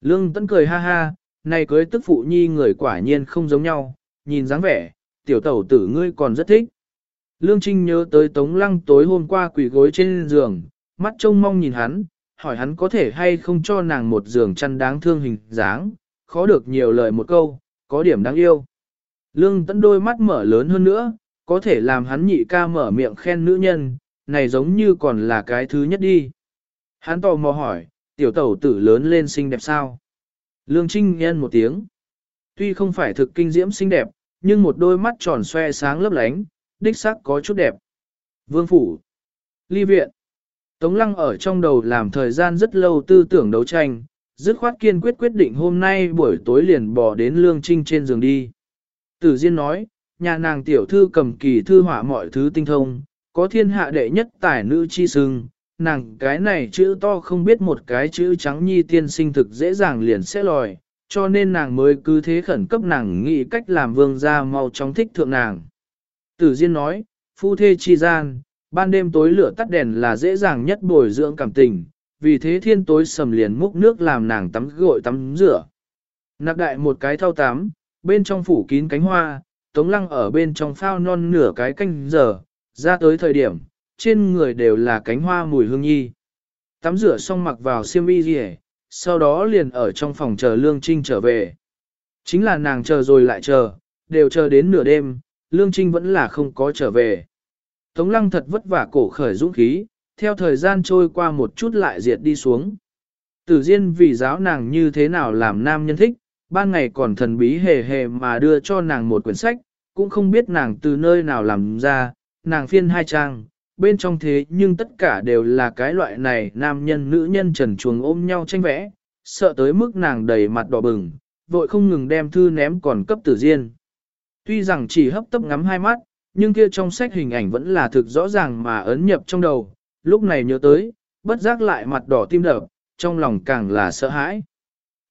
Lương Tấn cười ha ha, này cưới tức phụ nhi người quả nhiên không giống nhau, nhìn dáng vẻ, tiểu tẩu tử ngươi còn rất thích. Lương Trinh nhớ tới Tống Lăng tối hôm qua quỷ gối trên giường, mắt trông mong nhìn hắn, hỏi hắn có thể hay không cho nàng một giường chăn đáng thương hình dáng, khó được nhiều lời một câu, có điểm đáng yêu. Lương tấn đôi mắt mở lớn hơn nữa, có thể làm hắn nhị ca mở miệng khen nữ nhân, này giống như còn là cái thứ nhất đi. Hắn tò mò hỏi, tiểu tẩu tử lớn lên xinh đẹp sao? Lương Trinh nhân một tiếng. Tuy không phải thực kinh diễm xinh đẹp, nhưng một đôi mắt tròn xoe sáng lấp lánh, đích xác có chút đẹp. Vương Phủ. Ly Viện. Tống Lăng ở trong đầu làm thời gian rất lâu tư tưởng đấu tranh, dứt khoát kiên quyết quyết định hôm nay buổi tối liền bỏ đến Lương Trinh trên giường đi. Tử Diên nói, nhà nàng tiểu thư cầm kỳ thư họa mọi thứ tinh thông, có thiên hạ đệ nhất tài nữ chi sưng, nàng cái này chữ to không biết một cái chữ trắng nhi tiên sinh thực dễ dàng liền sẽ lòi, cho nên nàng mới cứ thế khẩn cấp nàng nghĩ cách làm vương gia mau chóng thích thượng nàng. Tử Diên nói, phu thê chi gian, ban đêm tối lửa tắt đèn là dễ dàng nhất bồi dưỡng cảm tình, vì thế thiên tối sầm liền múc nước làm nàng tắm gội tắm rửa. Nạp đại một cái thau tắm, bên trong phủ kín cánh hoa, tống lăng ở bên trong phao non nửa cái canh giờ, ra tới thời điểm, trên người đều là cánh hoa mùi hương nhi. Tắm rửa xong mặc vào xiêm y rỉ, sau đó liền ở trong phòng chờ Lương Trinh trở về. Chính là nàng chờ rồi lại chờ, đều chờ đến nửa đêm, Lương Trinh vẫn là không có trở về. Tống lăng thật vất vả cổ khởi dũng khí, theo thời gian trôi qua một chút lại diệt đi xuống. Tử Diên vì giáo nàng như thế nào làm nam nhân thích, ban ngày còn thần bí hề hề mà đưa cho nàng một quyển sách, cũng không biết nàng từ nơi nào làm ra, nàng phiên hai trang, bên trong thế nhưng tất cả đều là cái loại này nam nhân nữ nhân trần chuồng ôm nhau tranh vẽ, sợ tới mức nàng đầy mặt đỏ bừng, vội không ngừng đem thư ném còn cấp tử diên. Tuy rằng chỉ hấp tấp ngắm hai mắt, nhưng kia trong sách hình ảnh vẫn là thực rõ ràng mà ấn nhập trong đầu, lúc này nhớ tới, bất giác lại mặt đỏ tim đập, trong lòng càng là sợ hãi.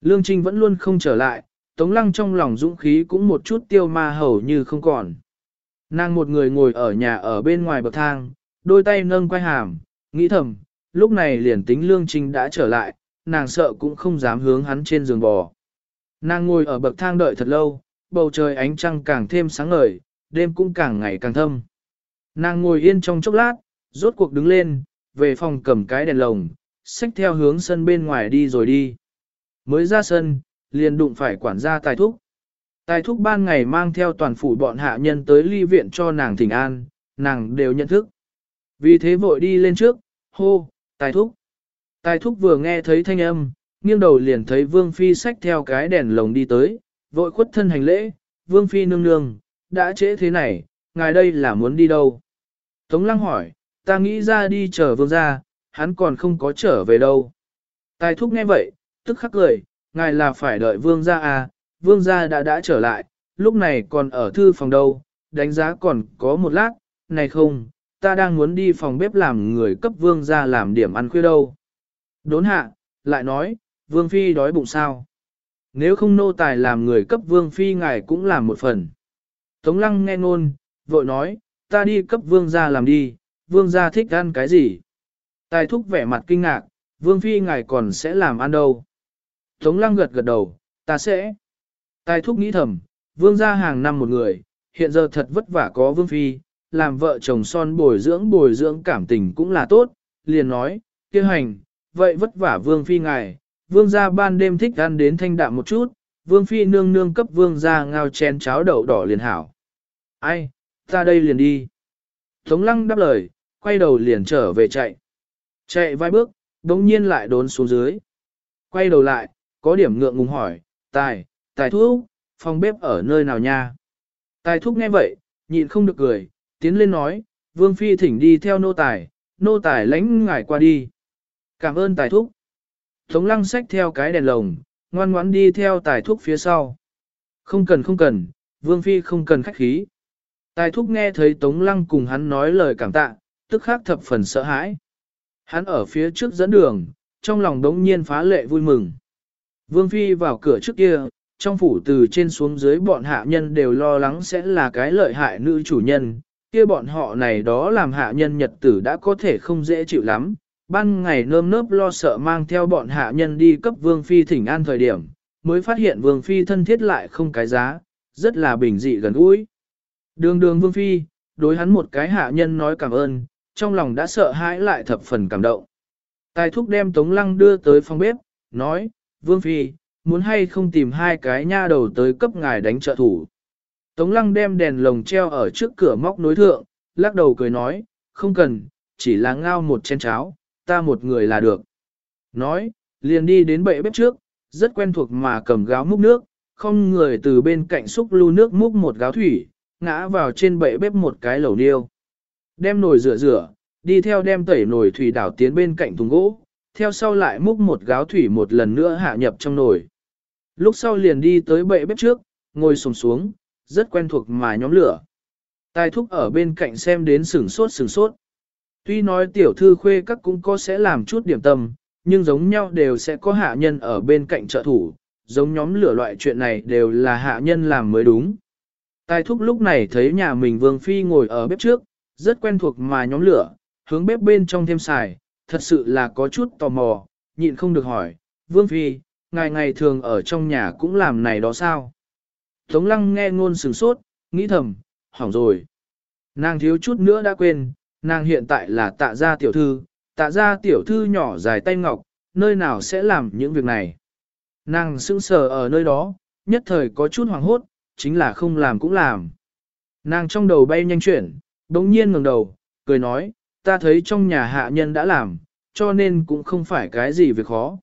Lương Trinh vẫn luôn không trở lại, Tống Lăng trong lòng dũng khí cũng một chút tiêu ma hầu như không còn. Nàng một người ngồi ở nhà ở bên ngoài bậc thang, đôi tay nâng quay hàm, nghĩ thầm, lúc này liền tính Lương Trinh đã trở lại, nàng sợ cũng không dám hướng hắn trên giường bò. Nàng ngồi ở bậc thang đợi thật lâu, bầu trời ánh trăng càng thêm sáng ngời, đêm cũng càng ngày càng thâm. Nàng ngồi yên trong chốc lát, rốt cuộc đứng lên, về phòng cầm cái đèn lồng, xách theo hướng sân bên ngoài đi rồi đi. Mới ra sân, liền đụng phải quản gia tài thúc. Tài thúc ban ngày mang theo toàn phủ bọn hạ nhân tới ly viện cho nàng thỉnh an, nàng đều nhận thức. Vì thế vội đi lên trước, hô, tài thúc. Tài thúc vừa nghe thấy thanh âm, nghiêng đầu liền thấy vương phi xách theo cái đèn lồng đi tới, vội khuất thân hành lễ, vương phi nương nương, đã trễ thế này, ngài đây là muốn đi đâu? Tống lăng hỏi, ta nghĩ ra đi chờ vương gia, hắn còn không có trở về đâu. Tài thúc nghe vậy, tức khắc cười, ngài là phải đợi vương gia à, vương gia đã đã trở lại, lúc này còn ở thư phòng đâu, đánh giá còn có một lát, này không, ta đang muốn đi phòng bếp làm người cấp vương gia làm điểm ăn khuya đâu. Đốn hạ, lại nói, vương phi đói bụng sao? Nếu không nô tài làm người cấp vương phi ngài cũng làm một phần. Tống lăng nghe ngôn, vội nói, ta đi cấp vương gia làm đi, vương gia thích ăn cái gì? Tài thúc vẻ mặt kinh ngạc, vương phi ngài còn sẽ làm ăn đâu? Tống lăng gật gật đầu, ta sẽ. Tài thúc nghĩ thầm, vương gia hàng năm một người, hiện giờ thật vất vả có vương phi, làm vợ chồng son bồi dưỡng bồi dưỡng cảm tình cũng là tốt, liền nói, kia hành, vậy vất vả vương phi ngài, vương gia ban đêm thích ăn đến thanh đạm một chút, vương phi nương nương cấp vương gia ngao chén cháo đậu đỏ liền hảo. Ai, ta đây liền đi. Tống lăng đáp lời, quay đầu liền trở về chạy. Chạy vài bước, đống nhiên lại đốn xuống dưới. Quay đầu lại, có điểm ngượng ngùng hỏi, tài, tài thuốc, phòng bếp ở nơi nào nha? Tài thúc nghe vậy, nhịn không được cười, tiến lên nói, vương phi thỉnh đi theo nô tài, nô tài lãnh ngải qua đi. Cảm ơn tài thúc. Tống lăng xách theo cái đèn lồng, ngoan ngoãn đi theo tài thúc phía sau. Không cần không cần, vương phi không cần khách khí. Tài thúc nghe thấy Tống Lăng cùng hắn nói lời cảm tạ, tức khắc thập phần sợ hãi. Hắn ở phía trước dẫn đường, trong lòng đống nhiên phá lệ vui mừng. Vương Phi vào cửa trước kia, trong phủ từ trên xuống dưới bọn hạ nhân đều lo lắng sẽ là cái lợi hại nữ chủ nhân, kia bọn họ này đó làm hạ nhân nhật tử đã có thể không dễ chịu lắm. Ban ngày nơm nớp lo sợ mang theo bọn hạ nhân đi cấp Vương Phi thỉnh an thời điểm, mới phát hiện Vương Phi thân thiết lại không cái giá, rất là bình dị gần gũi. Đường đường Vương Phi, đối hắn một cái hạ nhân nói cảm ơn, trong lòng đã sợ hãi lại thập phần cảm động. Tài thúc đem Tống Lăng đưa tới phòng bếp, nói, Vương Phi, muốn hay không tìm hai cái nha đầu tới cấp ngài đánh trợ thủ. Tống Lăng đem đèn lồng treo ở trước cửa móc nối thượng, lắc đầu cười nói, không cần, chỉ là ngao một chén cháo, ta một người là được. Nói, liền đi đến bệ bếp trước, rất quen thuộc mà cầm gáo múc nước, không người từ bên cạnh xúc lưu nước múc một gáo thủy, ngã vào trên bệ bếp một cái lẩu niêu. Đem nồi rửa rửa, đi theo đem tẩy nồi thủy đảo tiến bên cạnh thùng gỗ, theo sau lại múc một gáo thủy một lần nữa hạ nhập trong nồi. Lúc sau liền đi tới bệ bếp trước, ngồi sồm xuống, rất quen thuộc mà nhóm lửa. Tài thúc ở bên cạnh xem đến sửng sốt sửng sốt. Tuy nói tiểu thư khuê các cũng có sẽ làm chút điểm tâm, nhưng giống nhau đều sẽ có hạ nhân ở bên cạnh trợ thủ, giống nhóm lửa loại chuyện này đều là hạ nhân làm mới đúng. Tài thúc lúc này thấy nhà mình Vương Phi ngồi ở bếp trước, rất quen thuộc mà nhóm lửa, hướng bếp bên trong thêm xài, thật sự là có chút tò mò, nhịn không được hỏi, Vương Phi, ngày ngày thường ở trong nhà cũng làm này đó sao? Tống lăng nghe ngôn sừng sốt, nghĩ thầm, hỏng rồi. Nàng thiếu chút nữa đã quên, nàng hiện tại là tạ gia tiểu thư, tạ gia tiểu thư nhỏ dài tay ngọc, nơi nào sẽ làm những việc này. Nàng sững sờ ở nơi đó, nhất thời có chút hoảng hốt, chính là không làm cũng làm. Nàng trong đầu bay nhanh chuyển, đống nhiên ngẩng đầu, cười nói, ta thấy trong nhà hạ nhân đã làm, cho nên cũng không phải cái gì việc khó.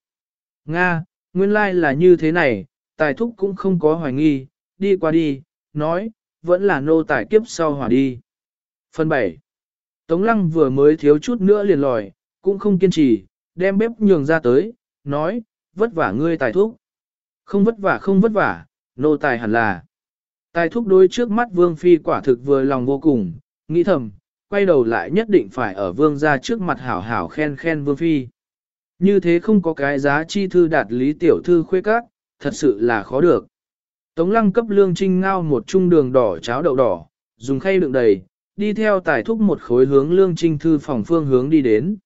Nga, nguyên lai like là như thế này, tài thúc cũng không có hoài nghi, đi qua đi, nói, vẫn là nô tài kiếp sau hỏa đi. Phần 7 Tống lăng vừa mới thiếu chút nữa liền lòi, cũng không kiên trì, đem bếp nhường ra tới, nói, vất vả ngươi tài thúc. Không vất vả không vất vả, nô tài hẳn là. Tài thúc đối trước mắt vương phi quả thực vừa lòng vô cùng, nghĩ thầm, quay đầu lại nhất định phải ở vương ra trước mặt hảo hảo khen khen vương phi. Như thế không có cái giá chi thư đạt lý tiểu thư khuê các, thật sự là khó được. Tống lăng cấp lương trinh ngao một chung đường đỏ cháo đậu đỏ, dùng khay đựng đầy, đi theo tài thúc một khối hướng lương trinh thư phòng phương hướng đi đến.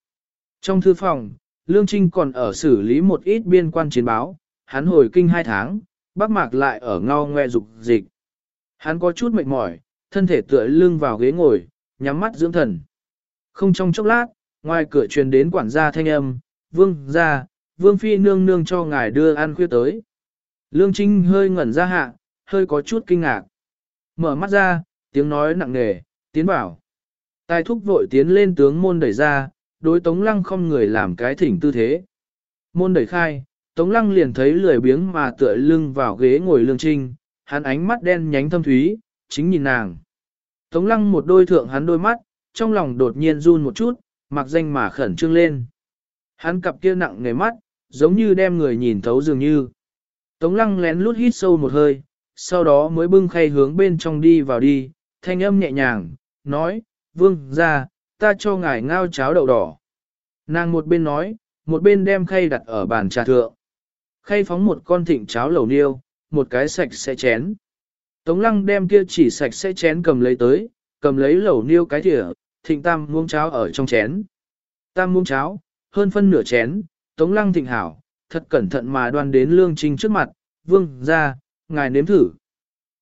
Trong thư phòng, lương trinh còn ở xử lý một ít biên quan chiến báo, hắn hồi kinh hai tháng, bác mạc lại ở ngao ngoe dục dịch. Hắn có chút mệt mỏi, thân thể tựa lưng vào ghế ngồi, nhắm mắt dưỡng thần. Không trong chốc lát, ngoài cửa truyền đến quản gia thanh âm, vương ra, vương phi nương nương cho ngài đưa ăn khuya tới. Lương Trinh hơi ngẩn ra hạ, hơi có chút kinh ngạc. Mở mắt ra, tiếng nói nặng nề, tiến bảo. Tài thúc vội tiến lên tướng môn đẩy ra, đối Tống Lăng không người làm cái thỉnh tư thế. Môn đẩy khai, Tống Lăng liền thấy lười biếng mà tựa lưng vào ghế ngồi Lương Trinh, hắn ánh mắt đen nhánh thâm thúy, chính nhìn nàng. Tống Lăng một đôi thượng hắn đôi mắt, trong lòng đột nhiên run một chút, mặc danh mà khẩn trương lên. Hắn cặp kia nặng nề mắt, giống như đem người nhìn thấu dường như. Tống lăng lén lút hít sâu một hơi, sau đó mới bưng khay hướng bên trong đi vào đi, thanh âm nhẹ nhàng, nói, vương ra, ta cho ngài ngao cháo đậu đỏ. Nàng một bên nói, một bên đem khay đặt ở bàn trà thượng. Khay phóng một con thịnh cháo lẩu niêu, một cái sạch sẽ chén. Tống lăng đem kia chỉ sạch sẽ chén cầm lấy tới, cầm lấy lẩu niêu cái thìa, thịnh tam muông cháo ở trong chén. Tam muông cháo, hơn phân nửa chén, tống lăng thịnh hảo, thật cẩn thận mà đoan đến lương trinh trước mặt, vương ra, ngài nếm thử.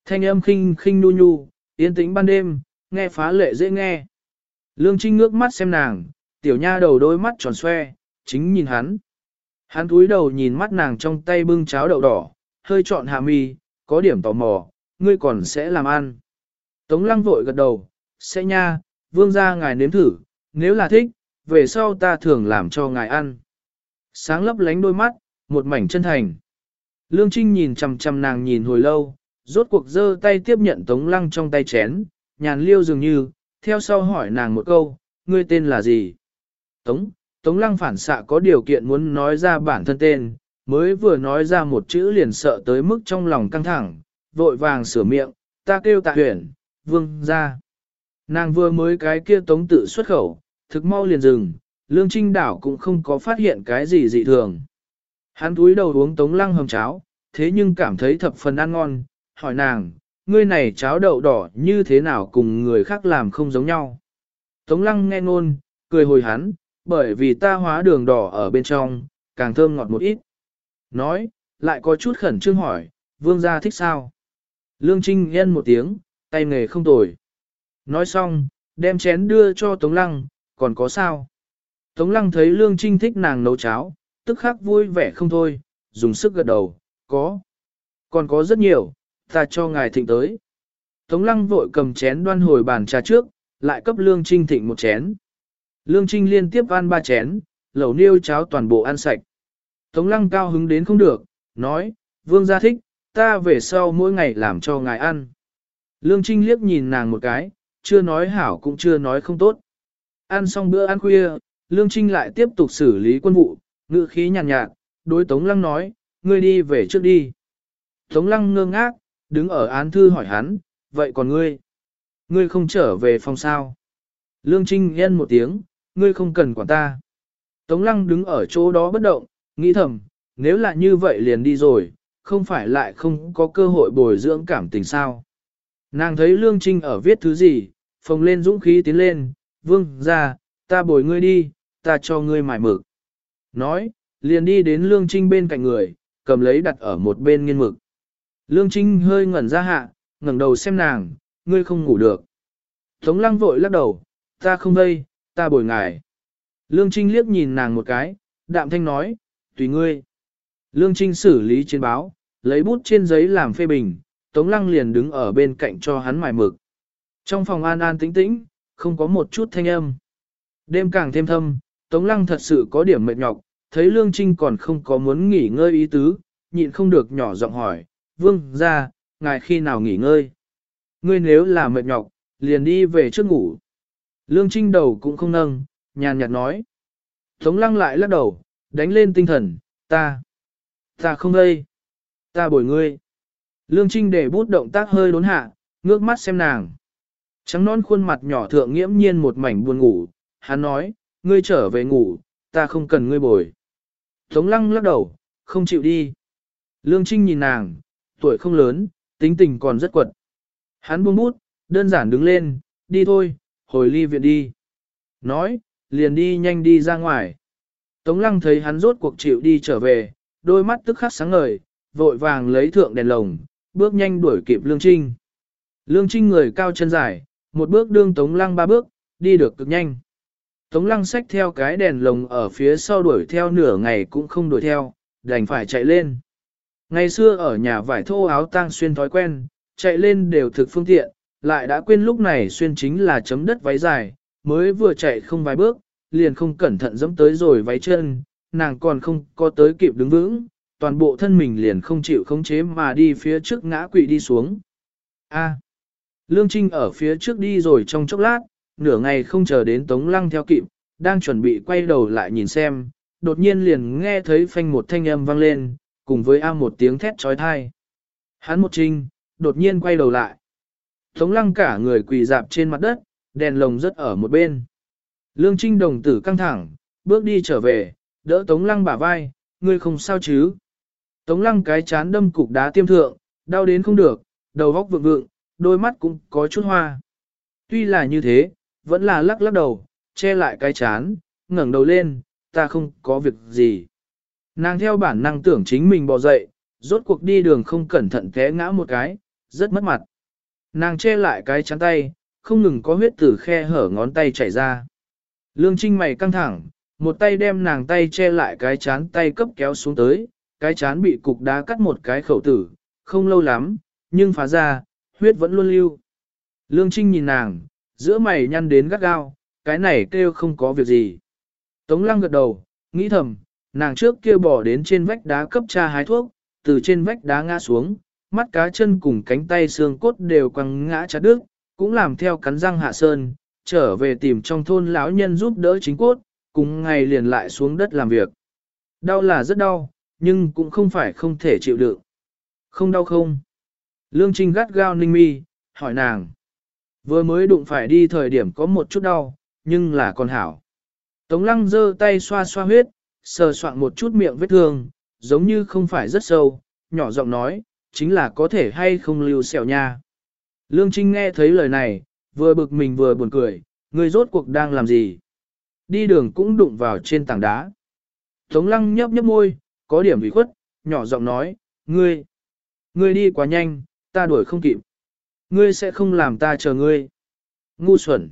Thanh âm khinh khinh nu nhu, yên tĩnh ban đêm, nghe phá lệ dễ nghe. Lương trinh ngước mắt xem nàng, tiểu nha đầu đôi mắt tròn xoe, chính nhìn hắn. Hắn cúi đầu nhìn mắt nàng trong tay bưng cháo đậu đỏ, hơi trọn hạ mi, có điểm tò mò, ngươi còn sẽ làm ăn. Tống lăng vội gật đầu, sẽ nha, vương ra ngài nếm thử, nếu là thích, về sau ta thường làm cho ngài ăn. Sáng lấp lánh đôi mắt, một mảnh chân thành. Lương Trinh nhìn chằm chằm nàng nhìn hồi lâu, rốt cuộc giơ tay tiếp nhận tống lăng trong tay chén, nhàn liêu dường như, theo sau hỏi nàng một câu, ngươi tên là gì? Tống, tống lăng phản xạ có điều kiện muốn nói ra bản thân tên, mới vừa nói ra một chữ liền sợ tới mức trong lòng căng thẳng, vội vàng sửa miệng, ta kêu tạ huyển, vương ra. Nàng vừa mới cái kia tống tự xuất khẩu, thực mau liền dừng, Lương Trinh Đảo cũng không có phát hiện cái gì dị thường. Hắn túi đầu uống tống lăng hầm cháo, thế nhưng cảm thấy thập phần ăn ngon, hỏi nàng, ngươi này cháo đậu đỏ như thế nào cùng người khác làm không giống nhau. Tống lăng nghe ngôn, cười hồi hắn, bởi vì ta hóa đường đỏ ở bên trong, càng thơm ngọt một ít. Nói, lại có chút khẩn trương hỏi, vương gia thích sao? Lương Trinh yên một tiếng, tay nghề không tồi. Nói xong, đem chén đưa cho Tống Lăng, còn có sao? Tống Lăng thấy Lương Trinh thích nàng nấu cháo, tức khắc vui vẻ không thôi, dùng sức gật đầu, có. Còn có rất nhiều, ta cho ngài thịnh tới. Tống Lăng vội cầm chén đoan hồi bàn trà trước, lại cấp Lương Trinh thịnh một chén. Lương Trinh liên tiếp ăn ba chén, lẩu niêu cháo toàn bộ ăn sạch. Tống Lăng cao hứng đến không được, nói, vương gia thích, ta về sau mỗi ngày làm cho ngài ăn. Lương Trinh liếc nhìn nàng một cái, chưa nói hảo cũng chưa nói không tốt. Ăn xong bữa ăn khuya, Lương Trinh lại tiếp tục xử lý quân vụ, ngự khí nhàn nhạt, nhạt, đối Tống Lăng nói, ngươi đi về trước đi. Tống Lăng ngơ ngác, đứng ở án thư hỏi hắn, vậy còn ngươi? Ngươi không trở về phòng sao? Lương Trinh nhân một tiếng, ngươi không cần quản ta. Tống Lăng đứng ở chỗ đó bất động, nghĩ thầm, nếu là như vậy liền đi rồi, không phải lại không có cơ hội bồi dưỡng cảm tình sao. Nàng thấy Lương Trinh ở viết thứ gì, phồng lên dũng khí tiến lên, vương ra, ta bồi ngươi đi, ta cho ngươi mải mực. Nói, liền đi đến Lương Trinh bên cạnh người, cầm lấy đặt ở một bên nghiên mực. Lương Trinh hơi ngẩn ra hạ, ngẩng đầu xem nàng, ngươi không ngủ được. Tống lăng vội lắc đầu, ta không đây, ta bồi ngài. Lương Trinh liếc nhìn nàng một cái, đạm thanh nói, tùy ngươi. Lương Trinh xử lý trên báo, lấy bút trên giấy làm phê bình, Tống Lăng liền đứng ở bên cạnh cho hắn mài mực. Trong phòng an an tĩnh tĩnh, không có một chút thanh âm. Đêm càng thêm thâm, Tống Lăng thật sự có điểm mệt nhọc, thấy Lương Trinh còn không có muốn nghỉ ngơi ý tứ, nhịn không được nhỏ giọng hỏi, Vương, ra, ngài khi nào nghỉ ngơi? Ngươi nếu là mệt nhọc, liền đi về trước ngủ. Lương Trinh đầu cũng không nâng, nhàn nhạt nói. Tống Lăng lại lắc đầu, đánh lên tinh thần, ta, ta không đây, ta bồi ngươi. Lương Trinh để bút động tác hơi đốn hạ, ngước mắt xem nàng. Trắng non khuôn mặt nhỏ thượng nghiễm nhiên một mảnh buồn ngủ, hắn nói, ngươi trở về ngủ, ta không cần ngươi bồi. Tống lăng lắc đầu, không chịu đi. Lương Trinh nhìn nàng, tuổi không lớn, tính tình còn rất quật. Hắn buông bút, đơn giản đứng lên, đi thôi, hồi ly viện đi. Nói, liền đi nhanh đi ra ngoài. Tống lăng thấy hắn rốt cuộc chịu đi trở về, đôi mắt tức khắc sáng ngời, vội vàng lấy thượng đèn lồng, bước nhanh đuổi kịp Lương Trinh. Lương Trinh người cao chân dài, một bước đương Tống Lăng ba bước, đi được cực nhanh. Tống Lăng xách theo cái đèn lồng ở phía sau đuổi theo nửa ngày cũng không đuổi theo, đành phải chạy lên. Ngày xưa ở nhà vải thô áo tang xuyên thói quen, chạy lên đều thực phương tiện, lại đã quên lúc này xuyên chính là chấm đất váy dài, mới vừa chạy không vài bước, liền không cẩn thận dẫm tới rồi váy chân, nàng còn không có tới kịp đứng vững, toàn bộ thân mình liền không chịu khống chế mà đi phía trước ngã quỵ đi xuống. A. Lương Trinh ở phía trước đi rồi trong chốc lát, nửa ngày không chờ đến Tống Lăng theo kịp, đang chuẩn bị quay đầu lại nhìn xem, đột nhiên liền nghe thấy phanh một thanh âm vang lên, cùng với A một tiếng thét trói thai. Hắn một trinh, đột nhiên quay đầu lại. Tống Lăng cả người quỳ dạp trên mặt đất, đèn lồng rất ở một bên. Lương Trinh đồng tử căng thẳng, bước đi trở về, đỡ Tống Lăng bả vai, ngươi không sao chứ. Tống lăng cái chán đâm cục đá tiêm thượng, đau đến không được, đầu góc vượng vượng, đôi mắt cũng có chút hoa. Tuy là như thế, vẫn là lắc lắc đầu, che lại cái chán, ngẩng đầu lên, ta không có việc gì. Nàng theo bản năng tưởng chính mình bò dậy, rốt cuộc đi đường không cẩn thận té ngã một cái, rất mất mặt. Nàng che lại cái chán tay, không ngừng có huyết từ khe hở ngón tay chảy ra. Lương Trinh mày căng thẳng, một tay đem nàng tay che lại cái chán tay cấp kéo xuống tới, cái chán bị cục đá cắt một cái khẩu tử, không lâu lắm, nhưng phá ra, huyết vẫn luôn lưu. Lương Trinh nhìn nàng, giữa mày nhăn đến gắt gao, cái này kêu không có việc gì. Tống lăng gật đầu, nghĩ thầm, nàng trước kia bỏ đến trên vách đá cấp cha hái thuốc, từ trên vách đá ngã xuống, mắt cá chân cùng cánh tay xương cốt đều quăng ngã chặt đứt, cũng làm theo cắn răng hạ sơn, trở về tìm trong thôn lão nhân giúp đỡ chính cốt, cùng ngày liền lại xuống đất làm việc. Đau là rất đau, nhưng cũng không phải không thể chịu đựng. Không đau không? Lương Trinh gắt gao ninh mi, hỏi nàng. Vừa mới đụng phải đi thời điểm có một chút đau, nhưng là còn hảo. Tống lăng giơ tay xoa xoa huyết, sờ soạn một chút miệng vết thương, giống như không phải rất sâu, nhỏ giọng nói, chính là có thể hay không lưu sẹo nha. Lương Trinh nghe thấy lời này, vừa bực mình vừa buồn cười, người rốt cuộc đang làm gì? Đi đường cũng đụng vào trên tảng đá. Tống lăng nhấp nhấp môi, có điểm bị khuất, nhỏ giọng nói, ngươi, ngươi đi quá nhanh, ta đuổi không kịp. Ngươi sẽ không làm ta chờ ngươi. Ngu xuẩn.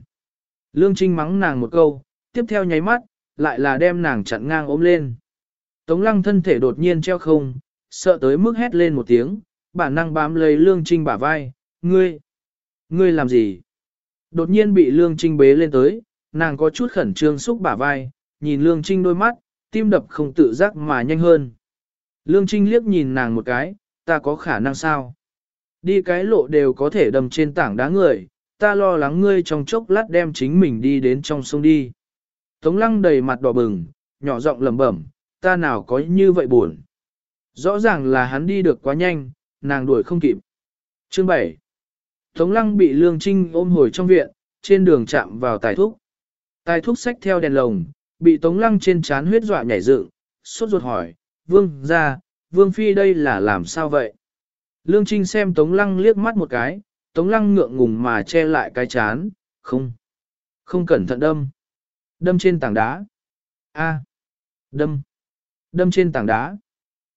Lương Trinh mắng nàng một câu, tiếp theo nháy mắt, lại là đem nàng chặn ngang ôm lên. Tống lăng thân thể đột nhiên treo không, sợ tới mức hét lên một tiếng, bản năng bám lấy Lương Trinh bả vai, ngươi, ngươi làm gì? Đột nhiên bị Lương Trinh bế lên tới, nàng có chút khẩn trương xúc bả vai, nhìn Lương Trinh đôi mắt, tim đập không tự giác mà nhanh hơn. Lương Trinh liếc nhìn nàng một cái, ta có khả năng sao? Đi cái lộ đều có thể đầm trên tảng đá người, ta lo lắng ngươi trong chốc lát đem chính mình đi đến trong sông đi. Tống lăng đầy mặt đỏ bừng, nhỏ giọng lẩm bẩm, ta nào có như vậy buồn. Rõ ràng là hắn đi được quá nhanh, nàng đuổi không kịp. Chương 7 Tống lăng bị Lương Trinh ôm hồi trong viện, trên đường chạm vào tài thúc. Tài thúc xách theo đèn lồng, bị Tống lăng trên chán huyết dọa nhảy dựng, sốt ruột hỏi, vương ra, vương phi đây là làm sao vậy? Lương Trinh xem Tống lăng liếc mắt một cái, Tống lăng ngượng ngùng mà che lại cái chán, không, không cẩn thận đâm. Đâm trên tảng đá. A. Đâm. Đâm trên tảng đá.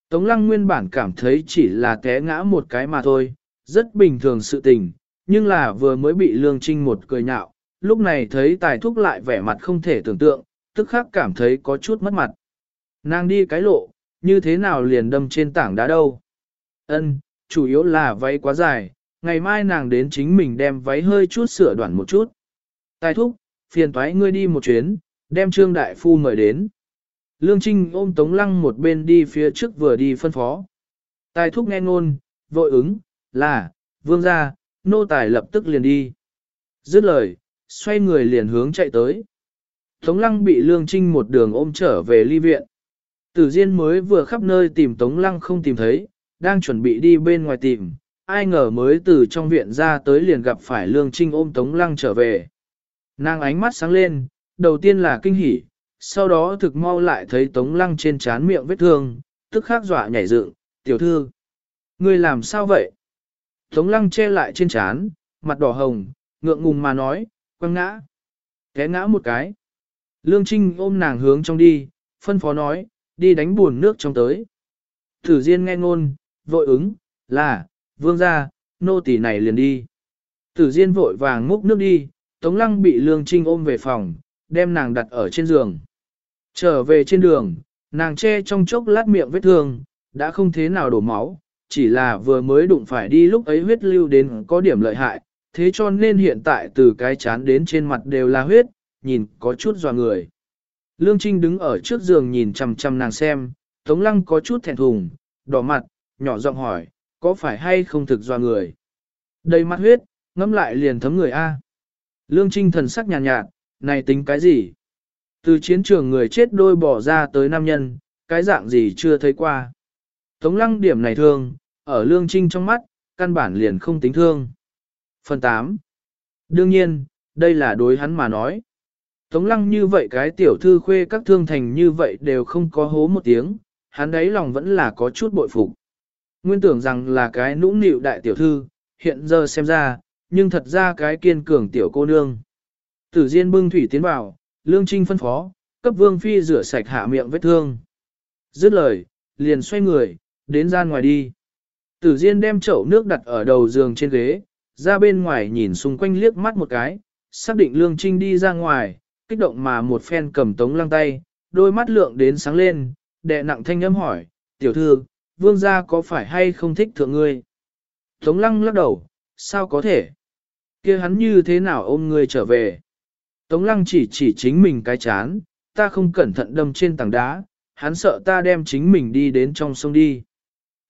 Tống lăng nguyên bản cảm thấy chỉ là té ngã một cái mà thôi, rất bình thường sự tình, nhưng là vừa mới bị lương trinh một cười nhạo, lúc này thấy tài thúc lại vẻ mặt không thể tưởng tượng, tức khắc cảm thấy có chút mất mặt. Nàng đi cái lộ, như thế nào liền đâm trên tảng đá đâu. Ân, chủ yếu là váy quá dài, ngày mai nàng đến chính mình đem váy hơi chút sửa đoạn một chút. Tài thúc, phiền toái ngươi đi một chuyến, đem Trương Đại Phu mời đến. Lương Trinh ôm Tống Lăng một bên đi phía trước vừa đi phân phó. Tài thúc nghe ngôn, vội ứng, là, vương ra, nô tài lập tức liền đi. Dứt lời, xoay người liền hướng chạy tới. Tống Lăng bị Lương Trinh một đường ôm trở về ly viện. Tử Diên mới vừa khắp nơi tìm Tống Lăng không tìm thấy, đang chuẩn bị đi bên ngoài tìm, ai ngờ mới từ trong viện ra tới liền gặp phải Lương Trinh ôm Tống Lăng trở về. Nàng ánh mắt sáng lên, đầu tiên là kinh hỉ, sau đó thực mau lại thấy tống lăng trên trán miệng vết thương, tức khắc dọa nhảy dựng, tiểu thư. Người làm sao vậy? Tống lăng che lại trên trán, mặt đỏ hồng, ngượng ngùng mà nói, quăng ngã. Té ngã một cái. Lương Trinh ôm nàng hướng trong đi, phân phó nói, đi đánh buồn nước trong tới. Thử Diên nghe ngôn, vội ứng, là, vương ra, nô tỳ này liền đi. Tử Diên vội vàng múc nước đi, Tống Lăng bị Lương Trinh ôm về phòng, đem nàng đặt ở trên giường. Trở về trên đường, nàng che trong chốc lát miệng vết thương, đã không thế nào đổ máu, chỉ là vừa mới đụng phải đi lúc ấy huyết lưu đến có điểm lợi hại, thế cho nên hiện tại từ cái chán đến trên mặt đều là huyết, nhìn có chút dò người. Lương Trinh đứng ở trước giường nhìn chằm chằm nàng xem, Tống Lăng có chút thẹn thùng, đỏ mặt, nhỏ giọng hỏi, có phải hay không thực dò người? Đầy mặt huyết, ngâm lại liền thấm người A. Lương Trinh thần sắc nhàn nhạt, nhạt, này tính cái gì? Từ chiến trường người chết đôi bỏ ra tới nam nhân, cái dạng gì chưa thấy qua. Tống lăng điểm này thương, ở Lương Trinh trong mắt, căn bản liền không tính thương. Phần 8. Đương nhiên, đây là đối hắn mà nói. Tống lăng như vậy cái tiểu thư khuê các thương thành như vậy đều không có hố một tiếng, hắn đấy lòng vẫn là có chút bội phục. Nguyên tưởng rằng là cái nũng nịu đại tiểu thư, hiện giờ xem ra, nhưng thật ra cái kiên cường tiểu cô nương. Tử Diên bưng thủy tiến vào, Lương Trinh phân phó, cấp Vương Phi rửa sạch hạ miệng vết thương. Dứt lời, liền xoay người, đến ra ngoài đi. Tử Diên đem chậu nước đặt ở đầu giường trên ghế, ra bên ngoài nhìn xung quanh liếc mắt một cái, xác định Lương Trinh đi ra ngoài, kích động mà một phen cầm tống lăng tay, đôi mắt lượng đến sáng lên, đệ nặng thanh âm hỏi, tiểu thư, vương gia có phải hay không thích thượng ngươi? Tống lăng lắc đầu, sao có thể? Kia hắn như thế nào ôm ngươi trở về? Tống lăng chỉ chỉ chính mình cái chán, ta không cẩn thận đâm trên tảng đá, hắn sợ ta đem chính mình đi đến trong sông đi.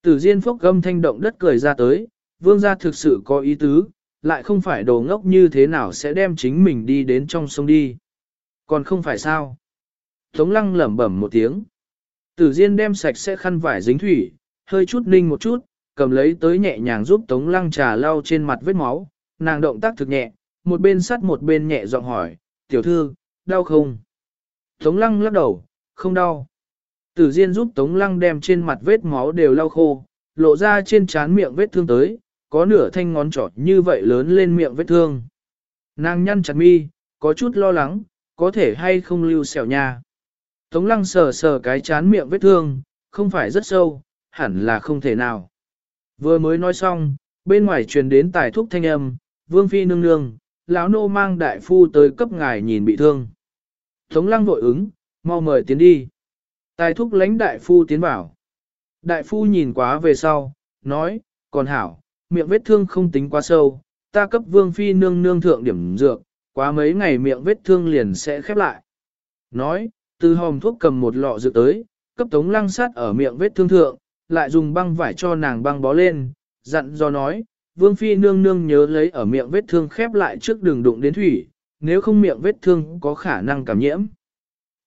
Tử Diên Phúc gâm thanh động đất cười ra tới, vương gia thực sự có ý tứ, lại không phải đồ ngốc như thế nào sẽ đem chính mình đi đến trong sông đi. Còn không phải sao? Tống lăng lẩm bẩm một tiếng. Tử Diên đem sạch sẽ khăn vải dính thủy, hơi chút ninh một chút, cầm lấy tới nhẹ nhàng giúp Tống lăng trà lau trên mặt vết máu, nàng động tác thực nhẹ, một bên sắt một bên nhẹ giọng hỏi, tiểu thư, đau không? Tống lăng lắc đầu, không đau. Tử Diên giúp Tống lăng đem trên mặt vết máu đều lau khô, lộ ra trên trán miệng vết thương tới, có nửa thanh ngón trỏ như vậy lớn lên miệng vết thương. Nàng nhăn chặt mi, có chút lo lắng, có thể hay không lưu xẻo nha. Tống lăng sờ sờ cái chán miệng vết thương, không phải rất sâu, hẳn là không thể nào. Vừa mới nói xong, bên ngoài truyền đến tài thúc thanh âm, vương phi nương nương, lão nô mang đại phu tới cấp ngài nhìn bị thương. Tống lăng vội ứng, mau mời tiến đi. Tài thúc lãnh đại phu tiến vào. Đại phu nhìn quá về sau, nói, còn hảo, miệng vết thương không tính quá sâu, ta cấp vương phi nương nương thượng điểm dược, quá mấy ngày miệng vết thương liền sẽ khép lại. Nói, từ hòm thuốc cầm một lọ dược tới, cấp tống lăng sát ở miệng vết thương thượng, lại dùng băng vải cho nàng băng bó lên, dặn do nói, vương phi nương nương nhớ lấy ở miệng vết thương khép lại trước đường đụng đến thủy, nếu không miệng vết thương có khả năng cảm nhiễm.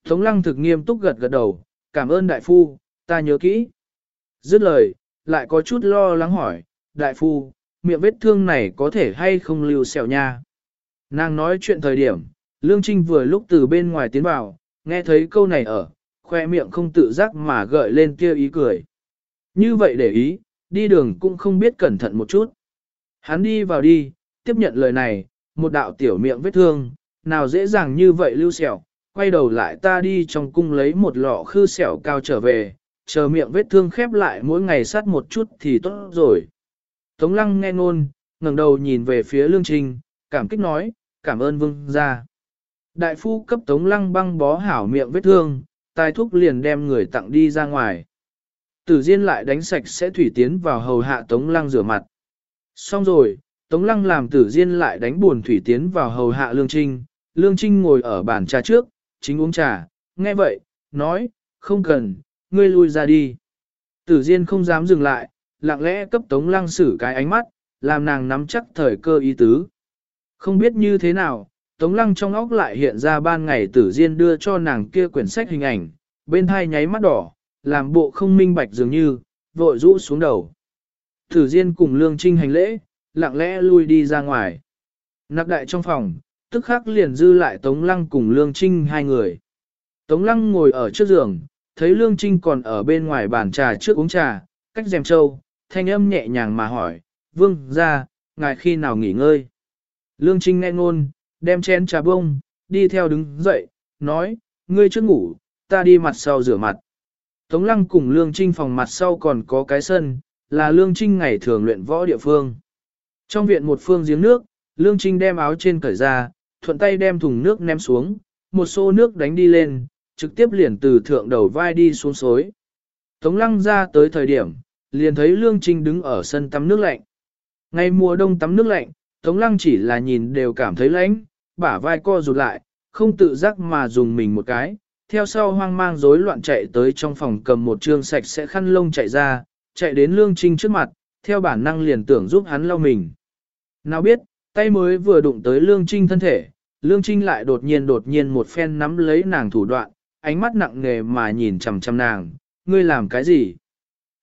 Tống lăng thực nghiêm túc gật gật đầu, cảm ơn đại phu, ta nhớ kỹ. Dứt lời, lại có chút lo lắng hỏi, đại phu, miệng vết thương này có thể hay không lưu sẹo nha. Nàng nói chuyện thời điểm, Lương Trinh vừa lúc từ bên ngoài tiến vào, nghe thấy câu này ở, khoe miệng không tự giác mà gợi lên kia ý cười. Như vậy để ý, đi đường cũng không biết cẩn thận một chút. Hắn đi vào đi, tiếp nhận lời này, một đạo tiểu miệng vết thương, nào dễ dàng như vậy lưu sẹo, quay đầu lại ta đi trong cung lấy một lọ khư sẹo cao trở về, chờ miệng vết thương khép lại mỗi ngày sát một chút thì tốt rồi. Tống lăng nghe ngôn, ngẩng đầu nhìn về phía lương trình, cảm kích nói, cảm ơn vương gia. Đại phu cấp tống lăng băng bó hảo miệng vết thương, tài thuốc liền đem người tặng đi ra ngoài. Tử Diên lại đánh sạch sẽ thủy tiến vào hầu hạ tống lăng rửa mặt. Xong rồi, tống lăng làm tử Diên lại đánh buồn thủy tiến vào hầu hạ lương trinh, lương trinh ngồi ở bàn trà trước, chính uống trà, nghe vậy, nói, không cần, ngươi lui ra đi. Tử Diên không dám dừng lại, lặng lẽ cấp tống lăng xử cái ánh mắt, làm nàng nắm chắc thời cơ ý tứ. Không biết như thế nào, tống lăng trong óc lại hiện ra ban ngày tử Diên đưa cho nàng kia quyển sách hình ảnh, bên hai nháy mắt đỏ, làm bộ không minh bạch dường như, vội rũ xuống đầu thử Diên cùng Lương Trinh hành lễ, lặng lẽ lui đi ra ngoài. Nặc đại trong phòng, tức khắc liền dư lại Tống Lăng cùng Lương Trinh hai người. Tống Lăng ngồi ở trước giường, thấy Lương Trinh còn ở bên ngoài bàn trà trước uống trà, cách dèm trâu, thanh âm nhẹ nhàng mà hỏi, vương ra, ngài khi nào nghỉ ngơi. Lương Trinh nghe ngôn, đem chén trà bông, đi theo đứng dậy, nói, ngươi chưa ngủ, ta đi mặt sau rửa mặt. Tống Lăng cùng Lương Trinh phòng mặt sau còn có cái sân, là Lương Trinh ngày thường luyện võ địa phương. Trong viện một phương giếng nước, Lương Trinh đem áo trên cởi ra, thuận tay đem thùng nước ném xuống, một xô nước đánh đi lên, trực tiếp liền từ thượng đầu vai đi xuống xối. Tống lăng ra tới thời điểm, liền thấy Lương Trinh đứng ở sân tắm nước lạnh. Ngày mùa đông tắm nước lạnh, Tống lăng chỉ là nhìn đều cảm thấy lạnh, bả vai co rụt lại, không tự giác mà dùng mình một cái, theo sau hoang mang rối loạn chạy tới trong phòng cầm một trương sạch sẽ khăn lông chạy ra, chạy đến Lương Trinh trước mặt, theo bản năng liền tưởng giúp hắn lau mình. Nào biết, tay mới vừa đụng tới Lương Trinh thân thể, Lương Trinh lại đột nhiên đột nhiên một phen nắm lấy nàng thủ đoạn, ánh mắt nặng nề mà nhìn chằm chằm nàng, ngươi làm cái gì?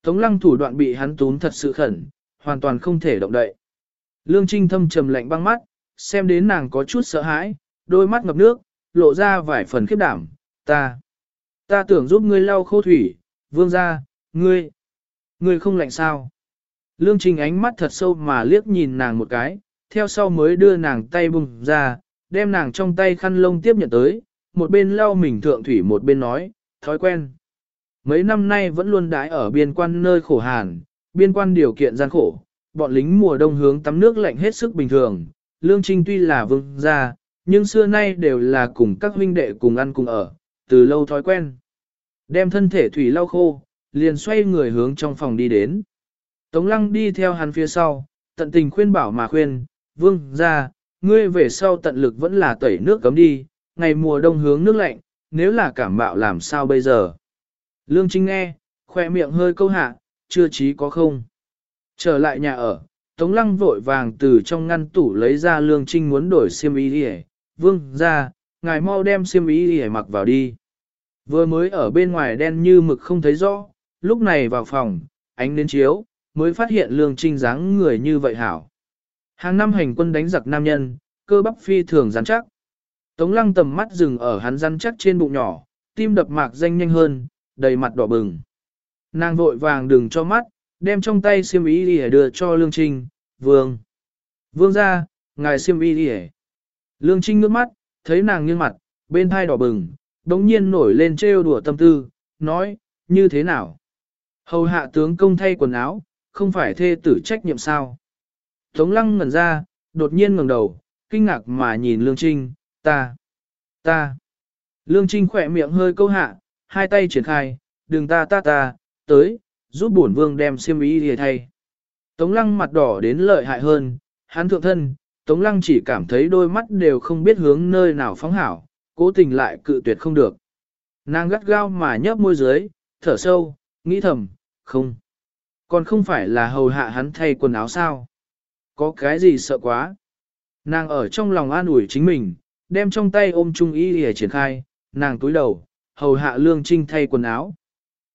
Tống lăng thủ đoạn bị hắn tún thật sự khẩn, hoàn toàn không thể động đậy. Lương Trinh thâm trầm lạnh băng mắt, xem đến nàng có chút sợ hãi, đôi mắt ngập nước, lộ ra vài phần khiếp đảm, ta, ta tưởng giúp ngươi lau khô thủy, vương ra, ngươi, ngươi không lạnh sao? Lương Trình ánh mắt thật sâu mà liếc nhìn nàng một cái, theo sau mới đưa nàng tay bùng ra, đem nàng trong tay khăn lông tiếp nhận tới, một bên lau mình thượng thủy một bên nói, thói quen. Mấy năm nay vẫn luôn đái ở biên quan nơi khổ hàn, biên quan điều kiện gian khổ, bọn lính mùa đông hướng tắm nước lạnh hết sức bình thường, lương trinh tuy là vương gia, nhưng xưa nay đều là cùng các huynh đệ cùng ăn cùng ở, từ lâu thói quen. Đem thân thể thủy lau khô, liền xoay người hướng trong phòng đi đến. Tống lăng đi theo hắn phía sau, tận tình khuyên bảo mà khuyên, vương gia, ngươi về sau tận lực vẫn là tẩy nước cấm đi, ngày mùa đông hướng nước lạnh, nếu là cảm bạo làm sao bây giờ? Lương Trinh nghe, khoe miệng hơi câu hạ, chưa chí có không. Trở lại nhà ở, Tống Lăng vội vàng từ trong ngăn tủ lấy ra Lương Trinh muốn đổi xiêm y đi Vương, ra, ngài mau đem xiêm y đi mặc vào đi. Vừa mới ở bên ngoài đen như mực không thấy rõ, lúc này vào phòng, ánh đến chiếu, mới phát hiện Lương Trinh dáng người như vậy hảo. Hàng năm hành quân đánh giặc nam nhân, cơ bắp phi thường rắn chắc. Tống lăng tầm mắt dừng ở hắn rắn chắc trên bụng nhỏ, tim đập mạc danh nhanh hơn, đầy mặt đỏ bừng. Nàng vội vàng đừng cho mắt, đem trong tay xiêm y đi đưa cho Lương Trinh, vương. Vương ra, ngài xiêm y đi Lương Trinh ngước mắt, thấy nàng nghiêng mặt, bên thai đỏ bừng, đống nhiên nổi lên trêu đùa tâm tư, nói, như thế nào? Hầu hạ tướng công thay quần áo, không phải thê tử trách nhiệm sao? Tống lăng ngẩn ra, đột nhiên ngẩng đầu, kinh ngạc mà nhìn Lương Trinh, ta, ta. Lương Trinh khỏe miệng hơi câu hạ, hai tay triển khai, đừng ta ta ta, tới, giúp bổn vương đem xiêm y thì thay. Tống lăng mặt đỏ đến lợi hại hơn, hắn thượng thân, Tống lăng chỉ cảm thấy đôi mắt đều không biết hướng nơi nào phóng hảo, cố tình lại cự tuyệt không được. Nàng gắt gao mà nhấp môi dưới, thở sâu, nghĩ thầm, không. Còn không phải là hầu hạ hắn thay quần áo sao? Có cái gì sợ quá? Nàng ở trong lòng an ủi chính mình, đem trong tay ôm trung y để triển khai, nàng túi đầu, hầu hạ lương trinh thay quần áo.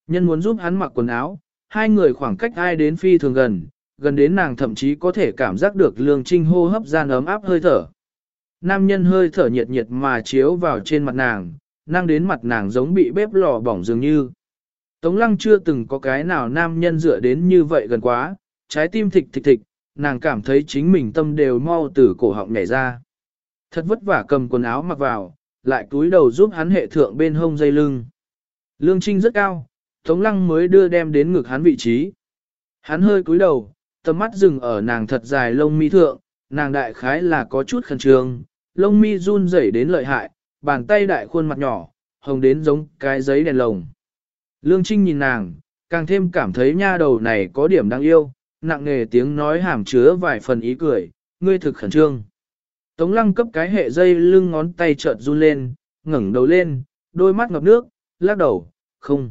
Nhân muốn giúp hắn mặc quần áo, hai người khoảng cách ai đến phi thường gần, gần đến nàng thậm chí có thể cảm giác được lương trinh hô hấp gian ấm áp hơi thở. Nam nhân hơi thở nhiệt nhiệt mà chiếu vào trên mặt nàng, năng đến mặt nàng giống bị bếp lò bỏng dường như. Tống lăng chưa từng có cái nào nam nhân dựa đến như vậy gần quá, trái tim thịch thịch thịch, nàng cảm thấy chính mình tâm đều mau từ cổ họng nhảy ra. Thật vất vả cầm quần áo mặc vào, lại cúi đầu giúp hắn hệ thượng bên hông dây lưng. Lương trinh rất cao, Tống lăng mới đưa đem đến ngực hắn vị trí. Hắn hơi cúi đầu, tầm mắt dừng ở nàng thật dài lông mi thượng, nàng đại khái là có chút khẩn trương, lông mi run rẩy đến lợi hại, bàn tay đại khuôn mặt nhỏ, hồng đến giống cái giấy đèn lồng. Lương Trinh nhìn nàng, càng thêm cảm thấy nha đầu này có điểm đáng yêu, nặng nghề tiếng nói hàm chứa vài phần ý cười, ngươi thực khẩn trương. Tống lăng cấp cái hệ dây lưng ngón tay chợt run lên, ngẩng đầu lên, đôi mắt ngập nước, lắc đầu, không,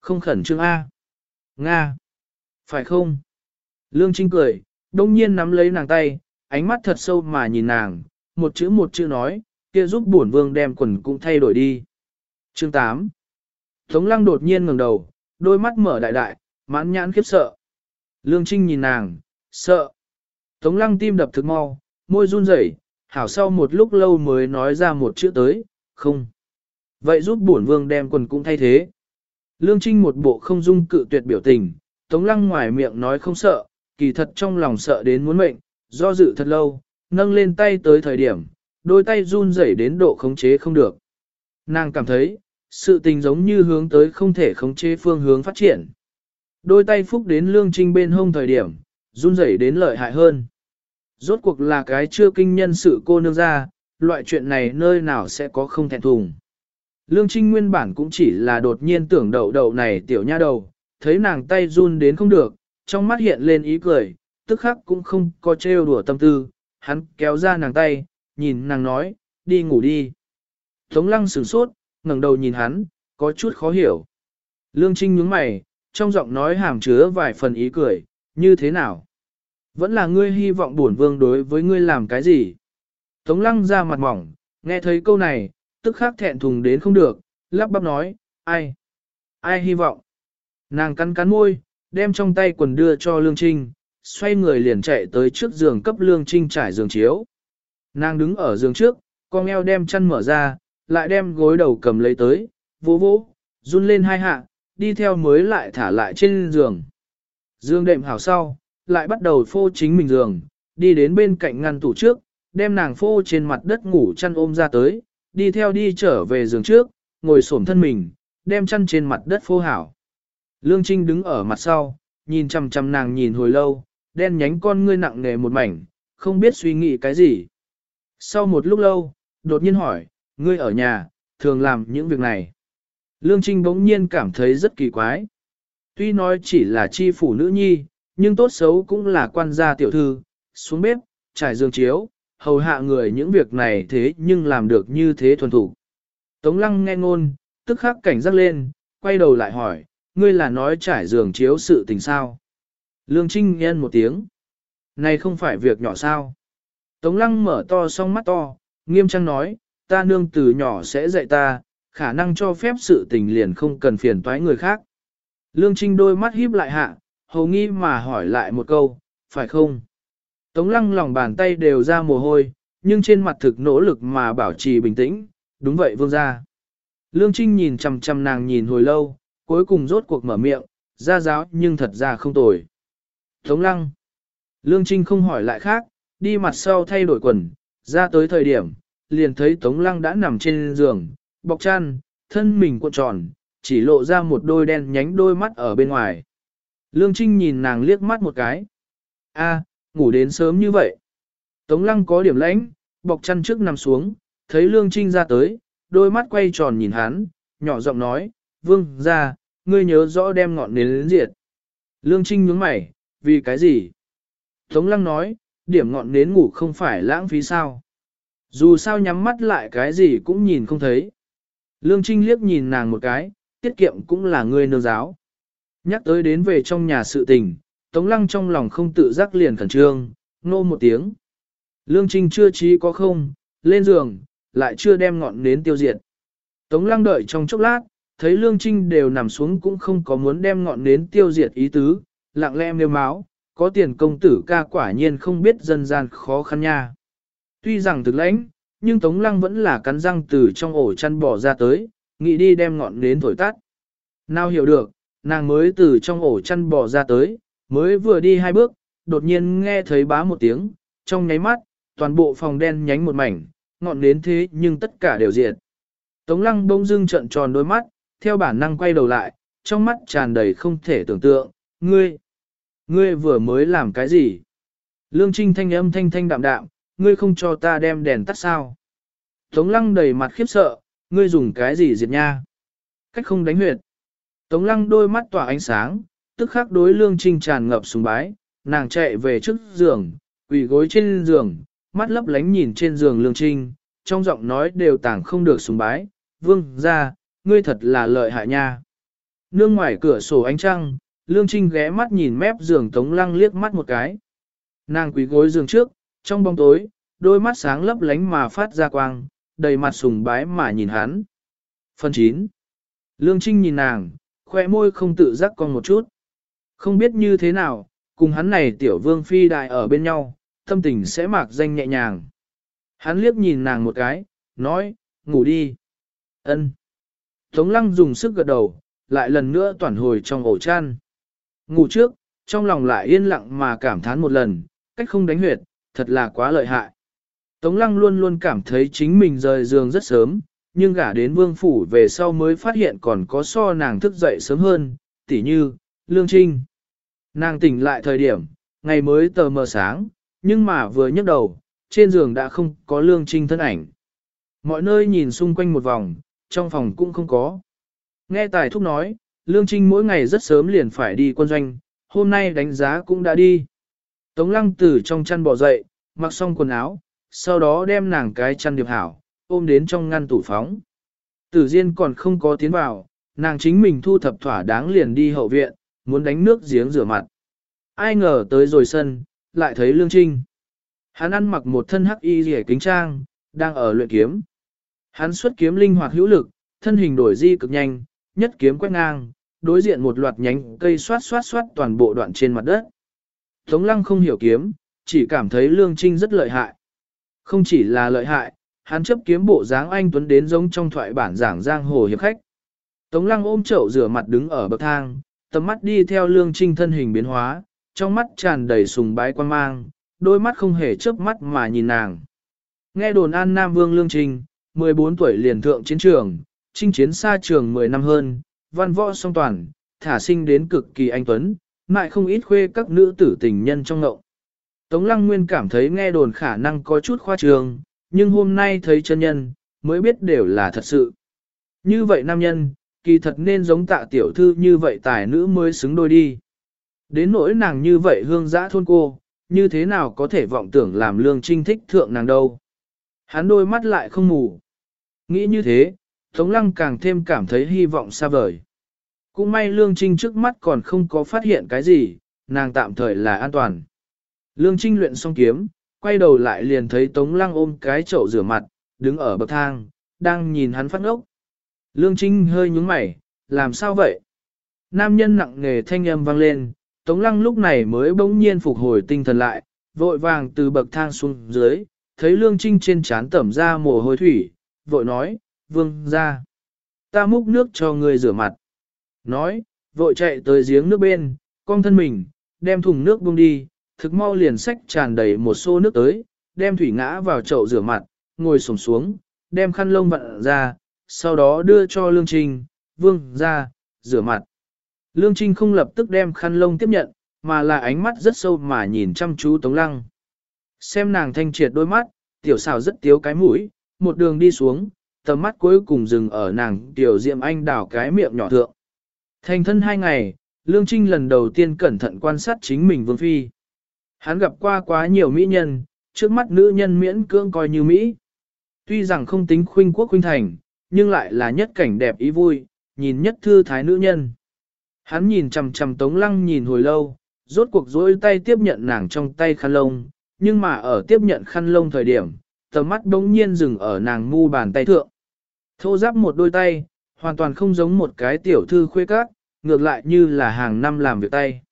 không khẩn trương A. Nga, phải không? Lương Trinh cười, đông nhiên nắm lấy nàng tay, ánh mắt thật sâu mà nhìn nàng, một chữ một chữ nói, kia giúp bổn vương đem quần cũng thay đổi đi. Chương 8 Tống lăng đột nhiên ngẩng đầu, đôi mắt mở đại đại, mãn nhãn khiếp sợ. Lương Trinh nhìn nàng, sợ. Tống lăng tim đập thực mau, môi run rẩy, hảo sau một lúc lâu mới nói ra một chữ tới, không. Vậy giúp bổn vương đem quần cũng thay thế. Lương Trinh một bộ không dung cự tuyệt biểu tình, Tống lăng ngoài miệng nói không sợ, kỳ thật trong lòng sợ đến muốn mệnh, do dự thật lâu, nâng lên tay tới thời điểm, đôi tay run rẩy đến độ khống chế không được. Nàng cảm thấy, sự tình giống như hướng tới không thể khống chế phương hướng phát triển. Đôi tay phúc đến lương trinh bên hông thời điểm, run rẩy đến lợi hại hơn. Rốt cuộc là cái chưa kinh nhân sự cô nương ra, loại chuyện này nơi nào sẽ có không thẹn thùng. Lương Trinh nguyên bản cũng chỉ là đột nhiên tưởng đậu đậu này tiểu nha đầu, thấy nàng tay run đến không được, trong mắt hiện lên ý cười, tức khắc cũng không có trêu đùa tâm tư, hắn kéo ra nàng tay, nhìn nàng nói, đi ngủ đi. Tống lăng sửng sốt, ngẩng đầu nhìn hắn, có chút khó hiểu. Lương Trinh nhướng mày, trong giọng nói hàm chứa vài phần ý cười, như thế nào? Vẫn là ngươi hy vọng bổn vương đối với ngươi làm cái gì? Tống lăng ra mặt mỏng, nghe thấy câu này, tức khắc thẹn thùng đến không được, lắp bắp nói, ai? Ai hy vọng? Nàng cắn cắn môi, đem trong tay quần đưa cho Lương Trinh, xoay người liền chạy tới trước giường cấp Lương Trinh trải giường chiếu. Nàng đứng ở giường trước, con eo đem chân mở ra, lại đem gối đầu cầm lấy tới, vỗ vỗ, run lên hai hạ, đi theo mới lại thả lại trên giường. Dương đệm hảo sau, lại bắt đầu phô chính mình giường, đi đến bên cạnh ngăn tủ trước, đem nàng phô trên mặt đất ngủ chăn ôm ra tới, đi theo đi trở về giường trước, ngồi xổm thân mình, đem chăn trên mặt đất phô hảo. Lương Trinh đứng ở mặt sau, nhìn chằm chằm nàng nhìn hồi lâu, đen nhánh con ngươi nặng nề một mảnh, không biết suy nghĩ cái gì. Sau một lúc lâu, đột nhiên hỏi, ngươi ở nhà, thường làm những việc này. Lương Trinh bỗng nhiên cảm thấy rất kỳ quái. Tuy nói chỉ là chi phủ nữ nhi, nhưng tốt xấu cũng là quan gia tiểu thư, xuống bếp, trải giường chiếu, hầu hạ người những việc này thế nhưng làm được như thế thuần thủ. Tống lăng nghe ngôn, tức khắc cảnh giác lên, quay đầu lại hỏi, ngươi là nói trải giường chiếu sự tình sao? Lương Trinh nhân một tiếng. Này không phải việc nhỏ sao? Tống lăng mở to song mắt to, nghiêm trang nói, ta nương từ nhỏ sẽ dạy ta, khả năng cho phép sự tình liền không cần phiền toái người khác. Lương Trinh đôi mắt híp lại hạ, hầu nghi mà hỏi lại một câu, phải không? Tống lăng lòng bàn tay đều ra mồ hôi, nhưng trên mặt thực nỗ lực mà bảo trì bình tĩnh, đúng vậy vương gia. Lương Trinh nhìn chằm chằm nàng nhìn hồi lâu, cuối cùng rốt cuộc mở miệng, ra giáo nhưng thật ra không tồi. Tống lăng. Lương Trinh không hỏi lại khác, đi mặt sau thay đổi quần, ra tới thời điểm, liền thấy Tống lăng đã nằm trên giường, bọc chăn, thân mình cuộn tròn, chỉ lộ ra một đôi đen nhánh đôi mắt ở bên ngoài. Lương Trinh nhìn nàng liếc mắt một cái. A, ngủ đến sớm như vậy. Tống lăng có điểm lãnh, bọc chăn trước nằm xuống, thấy Lương Trinh ra tới, đôi mắt quay tròn nhìn hắn, nhỏ giọng nói, vương ra, ngươi nhớ rõ đem ngọn nến đến diệt. Lương Trinh nhướng mày, vì cái gì? Tống lăng nói, điểm ngọn nến ngủ không phải lãng phí sao. Dù sao nhắm mắt lại cái gì cũng nhìn không thấy. Lương Trinh liếc nhìn nàng một cái, tiết kiệm cũng là người nương giáo. Nhắc tới đến về trong nhà sự tình, Tống Lăng trong lòng không tự giác liền khẩn trương, nô một tiếng. Lương Trinh chưa trí có không, lên giường, lại chưa đem ngọn nến tiêu diệt. Tống Lăng đợi trong chốc lát, thấy Lương Trinh đều nằm xuống cũng không có muốn đem ngọn nến tiêu diệt ý tứ, lặng lẽ nêu máu, có tiền công tử ca quả nhiên không biết dân gian khó khăn nha. Tuy rằng thực lãnh, nhưng Tống Lăng vẫn là cắn răng từ trong ổ chăn bỏ ra tới, nghĩ đi đem ngọn nến thổi tắt. Nào hiểu được, nàng mới từ trong ổ chăn bỏ ra tới, mới vừa đi hai bước, đột nhiên nghe thấy bá một tiếng, trong nháy mắt, toàn bộ phòng đen nhánh một mảnh, ngọn nến thế nhưng tất cả đều diệt. Tống Lăng bỗng dưng trợn tròn đôi mắt, theo bản năng quay đầu lại, trong mắt tràn đầy không thể tưởng tượng, ngươi, ngươi vừa mới làm cái gì? Lương Trinh thanh âm thanh thanh đạm đạm, ngươi không cho ta đem đèn tắt sao? Tống Lăng đầy mặt khiếp sợ, ngươi dùng cái gì diệt nha? Cách không đánh huyệt. Tống Lăng đôi mắt tỏa ánh sáng, tức khắc đối Lương Trinh tràn ngập sùng bái, nàng chạy về trước giường, quỳ gối trên giường, mắt lấp lánh nhìn trên giường Lương Trinh, trong giọng nói đều tảng không được sùng bái, vương ra, ngươi thật là lợi hại nha. Nương ngoài cửa sổ ánh trăng, Lương Trinh ghé mắt nhìn mép giường Tống Lăng liếc mắt một cái. Nàng quỳ gối giường trước, trong bóng tối, đôi mắt sáng lấp lánh mà phát ra quang, đầy mặt sùng bái mà nhìn hắn. Phần 9. Lương Trinh nhìn nàng, khoe môi không tự giác con một chút. Không biết như thế nào, cùng hắn này tiểu vương phi đại ở bên nhau, tâm tình sẽ mạc danh nhẹ nhàng. Hắn liếc nhìn nàng một cái, nói, ngủ đi. Ân. Tống lăng dùng sức gật đầu, lại lần nữa toàn hồi trong ổ chăn. Ngủ trước, trong lòng lại yên lặng mà cảm thán một lần, cách không đánh huyệt, thật là quá lợi hại. Tống lăng luôn luôn cảm thấy chính mình rời giường rất sớm, nhưng gả đến vương phủ về sau mới phát hiện còn có so nàng thức dậy sớm hơn, tỉ như, lương trinh. Nàng tỉnh lại thời điểm, ngày mới tờ mờ sáng, nhưng mà vừa nhấc đầu, trên giường đã không có lương trinh thân ảnh. Mọi nơi nhìn xung quanh một vòng, trong phòng cũng không có. Nghe tài thúc nói, lương trinh mỗi ngày rất sớm liền phải đi quân doanh, hôm nay đánh giá cũng đã đi. Tống lăng từ trong chăn bỏ dậy, mặc xong quần áo, sau đó đem nàng cái chăn điệp hảo, ôm đến trong ngăn tủ phóng. Tử Diên còn không có tiến vào, nàng chính mình thu thập thỏa đáng liền đi hậu viện, muốn đánh nước giếng rửa mặt. Ai ngờ tới rồi sân, lại thấy Lương Trinh. Hắn ăn mặc một thân hắc y rẻ kính trang, đang ở luyện kiếm. Hắn xuất kiếm linh hoạt hữu lực, thân hình đổi di cực nhanh, nhất kiếm quét ngang, đối diện một loạt nhánh cây xoát xoát xoát toàn bộ đoạn trên mặt đất. Tống lăng không hiểu kiếm, chỉ cảm thấy Lương Trinh rất lợi hại. Không chỉ là lợi hại, hắn chấp kiếm bộ dáng anh tuấn đến giống trong thoại bản giảng giang hồ hiệp khách. Tống lăng ôm chậu rửa mặt đứng ở bậc thang, tầm mắt đi theo lương trinh thân hình biến hóa, trong mắt tràn đầy sùng bái quan mang, đôi mắt không hề chớp mắt mà nhìn nàng. Nghe đồn an Nam Vương Lương Trinh, 14 tuổi liền thượng chiến trường, chinh chiến xa trường 10 năm hơn, văn võ song toàn, thả sinh đến cực kỳ anh tuấn, mại không ít khuê các nữ tử tình nhân trong ngậu. Tống Lăng Nguyên cảm thấy nghe đồn khả năng có chút khoa trường, nhưng hôm nay thấy chân nhân, mới biết đều là thật sự. Như vậy nam nhân, kỳ thật nên giống tạ tiểu thư như vậy tài nữ mới xứng đôi đi. Đến nỗi nàng như vậy hương giã thôn cô, như thế nào có thể vọng tưởng làm lương trinh thích thượng nàng đâu. Hắn đôi mắt lại không mù. Nghĩ như thế, Tống Lăng càng thêm cảm thấy hy vọng xa vời. Cũng may lương trinh trước mắt còn không có phát hiện cái gì, nàng tạm thời là an toàn. Lương trinh luyện xong kiếm, quay đầu lại liền thấy Tống Lăng ôm cái chậu rửa mặt, đứng ở bậc thang, đang nhìn hắn phát ngốc. Lương Trinh hơi nhúng mày, làm sao vậy? Nam nhân nặng nề thanh âm vang lên, Tống Lăng lúc này mới bỗng nhiên phục hồi tinh thần lại, vội vàng từ bậc thang xuống dưới, thấy Lương Trinh trên trán tẩm ra mồ hôi thủy, vội nói, vương ra. Ta múc nước cho người rửa mặt. Nói, vội chạy tới giếng nước bên, con thân mình, đem thùng nước buông đi, thực mau liền sách tràn đầy một xô nước tới, đem thủy ngã vào chậu rửa mặt, ngồi sổng xuống, đem khăn lông vặn ra, sau đó đưa cho Lương Trinh, vương ra, rửa mặt. Lương Trinh không lập tức đem khăn lông tiếp nhận, mà là ánh mắt rất sâu mà nhìn chăm chú Tống Lăng. Xem nàng thanh triệt đôi mắt, tiểu xào rất tiếu cái mũi, một đường đi xuống, tầm mắt cuối cùng dừng ở nàng tiểu diệm anh đảo cái miệng nhỏ thượng. Thành thân hai ngày, Lương Trinh lần đầu tiên cẩn thận quan sát chính mình Vương Phi. Hắn gặp qua quá nhiều mỹ nhân, trước mắt nữ nhân miễn cưỡng coi như Mỹ. Tuy rằng không tính khuynh quốc khuynh thành, nhưng lại là nhất cảnh đẹp ý vui, nhìn nhất thư thái nữ nhân. Hắn nhìn chằm chằm Tống Lăng nhìn hồi lâu, rốt cuộc dối tay tiếp nhận nàng trong tay khăn lông, nhưng mà ở tiếp nhận khăn lông thời điểm, tầm mắt đống nhiên dừng ở nàng mu bàn tay thượng. Thô giáp một đôi tay, hoàn toàn không giống một cái tiểu thư khuê các, ngược lại như là hàng năm làm việc tay.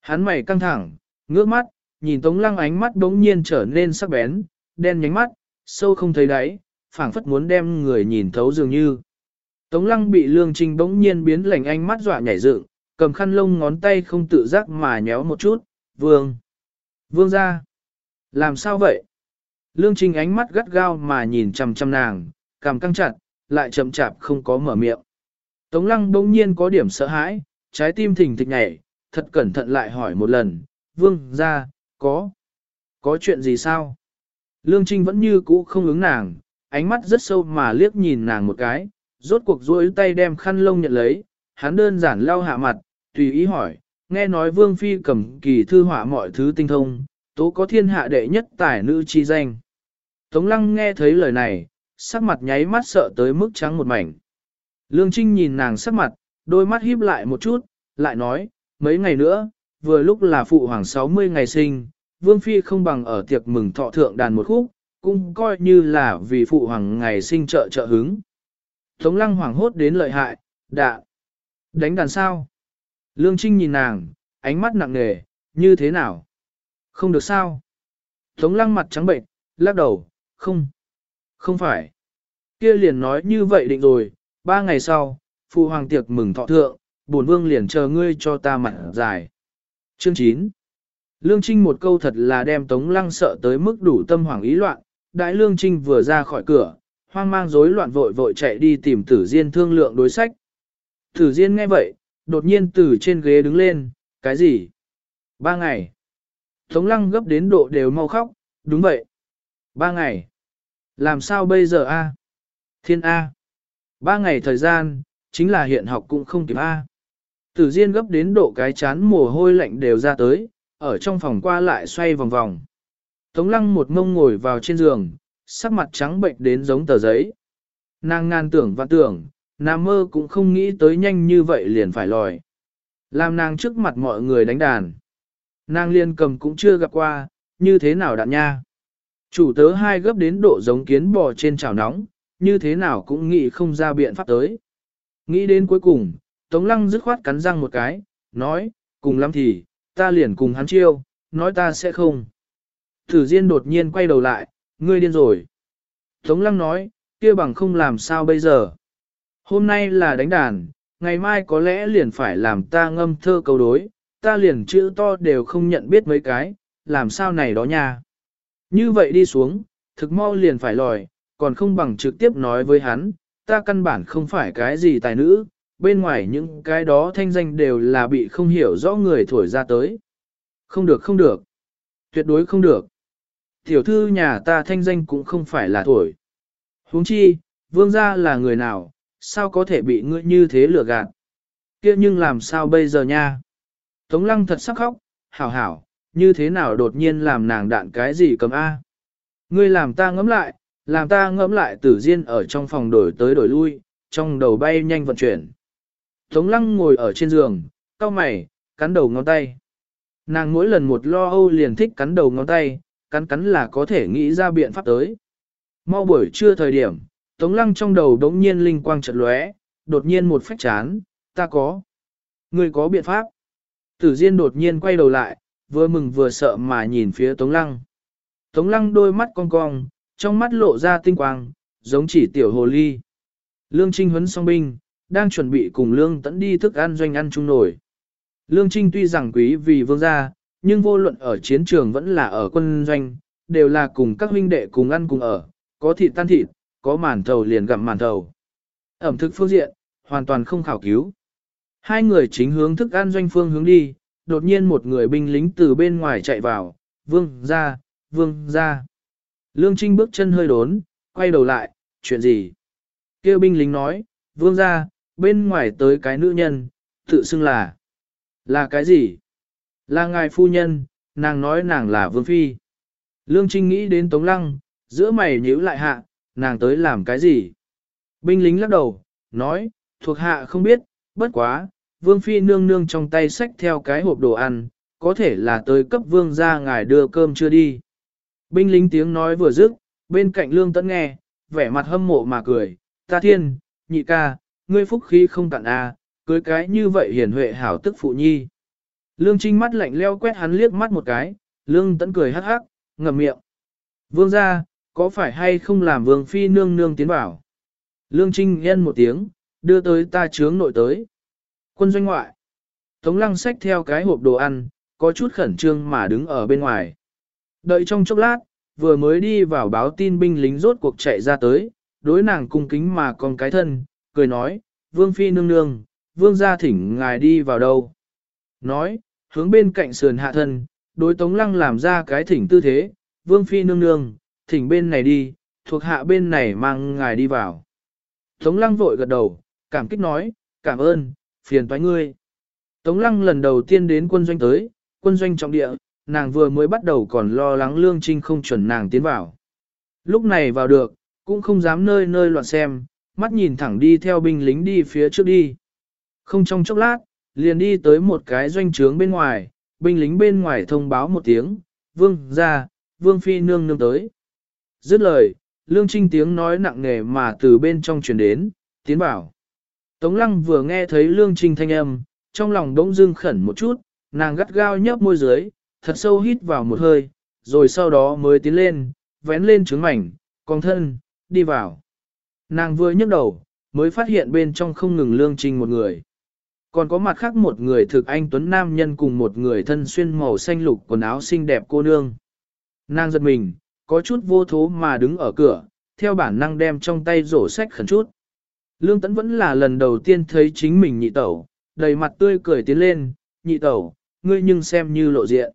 Hắn mày căng thẳng, ngước mắt, nhìn Tống Lăng ánh mắt đống nhiên trở nên sắc bén, đen nhánh mắt, sâu không thấy đáy, phảng phất muốn đem người nhìn thấu dường như. Tống Lăng bị Lương Trinh bỗng nhiên biến lạnh ánh mắt dọa nhảy dựng, cầm khăn lông ngón tay không tự giác mà nhéo một chút, vương. Vương gia Làm sao vậy? Lương Trinh ánh mắt gắt gao mà nhìn chằm chằm nàng, cằm căng chặt, lại chậm chạp không có mở miệng. Tống lăng bỗng nhiên có điểm sợ hãi, trái tim thình thịch nhảy, thật cẩn thận lại hỏi một lần, vương ra, có, có chuyện gì sao? Lương Trinh vẫn như cũ không ứng nàng, ánh mắt rất sâu mà liếc nhìn nàng một cái, rốt cuộc duỗi tay đem khăn lông nhận lấy, hắn đơn giản lau hạ mặt, tùy ý hỏi, nghe nói vương phi cầm kỳ thư họa mọi thứ tinh thông, tố có thiên hạ đệ nhất tài nữ chi danh. Tống lăng nghe thấy lời này, sắc mặt nháy mắt sợ tới mức trắng một mảnh. Lương Trinh nhìn nàng sắc mặt, đôi mắt híp lại một chút, lại nói, mấy ngày nữa, vừa lúc là phụ hoàng 60 ngày sinh, Vương Phi không bằng ở tiệc mừng thọ thượng đàn một khúc, cũng coi như là vì phụ hoàng ngày sinh trợ trợ hứng. Tống lăng hoàng hốt đến lợi hại, đạ, đánh đàn sao? Lương Trinh nhìn nàng, ánh mắt nặng nề, như thế nào? Không được sao? Tống lăng mặt trắng bệnh, lắc đầu, không, không phải. Kia liền nói như vậy định rồi, ba ngày sau, phụ hoàng tiệc mừng thọ thượng, bổn vương liền chờ ngươi cho ta mặt dài. Chương 9 Lương Trinh một câu thật là đem Tống Lăng sợ tới mức đủ tâm hoàng ý loạn, đại Lương Trinh vừa ra khỏi cửa, hoang mang rối loạn vội vội chạy đi tìm Tử Diên thương lượng đối sách. Tử Diên nghe vậy, đột nhiên từ trên ghế đứng lên, cái gì? Ba ngày. Tống Lăng gấp đến độ đều mau khóc, đúng vậy. Ba ngày. Làm sao bây giờ a? Thiên A. Ba ngày thời gian, chính là hiện học cũng không kịp A. Tử Diên gấp đến độ cái chán mồ hôi lạnh đều ra tới, ở trong phòng qua lại xoay vòng vòng. Tống lăng một ngông ngồi vào trên giường, sắc mặt trắng bệnh đến giống tờ giấy. Nàng ngàn tưởng và tưởng, nàng mơ cũng không nghĩ tới nhanh như vậy liền phải lòi. Làm nàng trước mặt mọi người đánh đàn. Nàng liên cầm cũng chưa gặp qua, như thế nào đạn nha. Chủ tớ hai gấp đến độ giống kiến bò trên chảo nóng, như thế nào cũng nghĩ không ra biện pháp tới. Nghĩ đến cuối cùng, Tống Lăng dứt khoát cắn răng một cái, nói, cùng lắm thì, ta liền cùng hắn chiêu, nói ta sẽ không. Thử Diên đột nhiên quay đầu lại, ngươi điên rồi. Tống Lăng nói, kia bằng không làm sao bây giờ. Hôm nay là đánh đàn, ngày mai có lẽ liền phải làm ta ngâm thơ câu đối, ta liền chữ to đều không nhận biết mấy cái, làm sao này đó nha. Như vậy đi xuống, thực mau liền phải lòi, còn không bằng trực tiếp nói với hắn, ta căn bản không phải cái gì tài nữ, bên ngoài những cái đó thanh danh đều là bị không hiểu rõ người thổi ra tới. Không được không được. Tuyệt đối không được. Tiểu thư nhà ta thanh danh cũng không phải là thổi. huống chi, vương gia là người nào, sao có thể bị ngươi như thế lừa gạt. kia nhưng làm sao bây giờ nha. Tống lăng thật sắc khóc, hảo hảo, như thế nào đột nhiên làm nàng đạn cái gì cầm A. Ngươi làm ta ngẫm lại, làm ta ngẫm lại tử diên ở trong phòng đổi tới đổi lui, trong đầu bay nhanh vận chuyển. Tống lăng ngồi ở trên giường, cau mày, cắn đầu ngón tay. Nàng mỗi lần một lo âu liền thích cắn đầu ngón tay, cắn cắn là có thể nghĩ ra biện pháp tới. Mau buổi trưa thời điểm, Tống lăng trong đầu đống nhiên linh quang chợt lóe, đột nhiên một phách chán, ta có. Người có biện pháp. Tử Diên đột nhiên quay đầu lại, vừa mừng vừa sợ mà nhìn phía Tống lăng. Tống lăng đôi mắt cong cong, trong mắt lộ ra tinh quang, giống chỉ tiểu hồ ly. Lương Trinh huấn song binh, đang chuẩn bị cùng Lương Tẫn đi thức ăn doanh ăn chung nổi. Lương Trinh tuy rằng quý vì vương gia, nhưng vô luận ở chiến trường vẫn là ở quân doanh, đều là cùng các huynh đệ cùng ăn cùng ở, có thịt tan thịt, có màn thầu liền gặm màn thầu. Ẩm thực phương diện, hoàn toàn không khảo cứu. Hai người chính hướng thức ăn doanh phương hướng đi, đột nhiên một người binh lính từ bên ngoài chạy vào, vương ra, vương ra. Lương Trinh bước chân hơi đốn, quay đầu lại, chuyện gì? Kêu binh lính nói, vương ra, bên ngoài tới cái nữ nhân, tự xưng là. Là cái gì? Là ngài phu nhân, nàng nói nàng là vương phi. Lương Trinh nghĩ đến Tống Lăng, giữa mày nhíu lại hạ, nàng tới làm cái gì? Binh lính lắc đầu, nói, thuộc hạ không biết, bất quá, vương phi nương nương trong tay xách theo cái hộp đồ ăn, có thể là tới cấp vương ra ngài đưa cơm chưa đi. Binh lính tiếng nói vừa dứt, bên cạnh lương tẫn nghe, vẻ mặt hâm mộ mà cười, ta thiên, nhị ca, ngươi phúc khí không tặng a, à, cưới cái như vậy hiền huệ hảo tức phụ nhi. Lương Trinh mắt lạnh leo quét hắn liếc mắt một cái, lương tẫn cười hắc hắc, ngậm miệng. Vương ra, có phải hay không làm vương phi nương nương tiến bảo? Lương Trinh nhân một tiếng, đưa tới ta chướng nội tới. Quân doanh ngoại. Tống lăng xách theo cái hộp đồ ăn, có chút khẩn trương mà đứng ở bên ngoài. Đợi trong chốc lát, vừa mới đi vào báo tin binh lính rốt cuộc chạy ra tới, đối nàng cung kính mà còn cái thân, cười nói, vương phi nương nương, vương gia thỉnh ngài đi vào đâu. Nói, hướng bên cạnh sườn hạ thân, đối tống lăng làm ra cái thỉnh tư thế, vương phi nương nương, thỉnh bên này đi, thuộc hạ bên này mang ngài đi vào. Tống lăng vội gật đầu, cảm kích nói, cảm ơn, phiền toái ngươi. Tống lăng lần đầu tiên đến quân doanh tới, quân doanh trọng địa, nàng vừa mới bắt đầu còn lo lắng lương trinh không chuẩn nàng tiến vào. Lúc này vào được, cũng không dám nơi nơi loạn xem, mắt nhìn thẳng đi theo binh lính đi phía trước đi. Không trong chốc lát, liền đi tới một cái doanh trướng bên ngoài, binh lính bên ngoài thông báo một tiếng, vương ra, vương phi nương nương tới. Dứt lời, lương trinh tiếng nói nặng nề mà từ bên trong truyền đến, tiến bảo. Tống lăng vừa nghe thấy lương trinh thanh âm, trong lòng đống dưng khẩn một chút, nàng gắt gao nhấp môi dưới, thật sâu hít vào một hơi, rồi sau đó mới tiến lên, vén lên trứng mảnh, con thân, đi vào. Nàng vừa nhấc đầu, mới phát hiện bên trong không ngừng lương trình một người. Còn có mặt khác một người thực anh tuấn nam nhân cùng một người thân xuyên màu xanh lục quần áo xinh đẹp cô nương. Nàng giật mình, có chút vô thố mà đứng ở cửa, theo bản năng đem trong tay rổ sách khẩn chút. Lương Tấn vẫn là lần đầu tiên thấy chính mình nhị tẩu, đầy mặt tươi cười tiến lên, nhị tẩu, ngươi nhưng xem như lộ diện.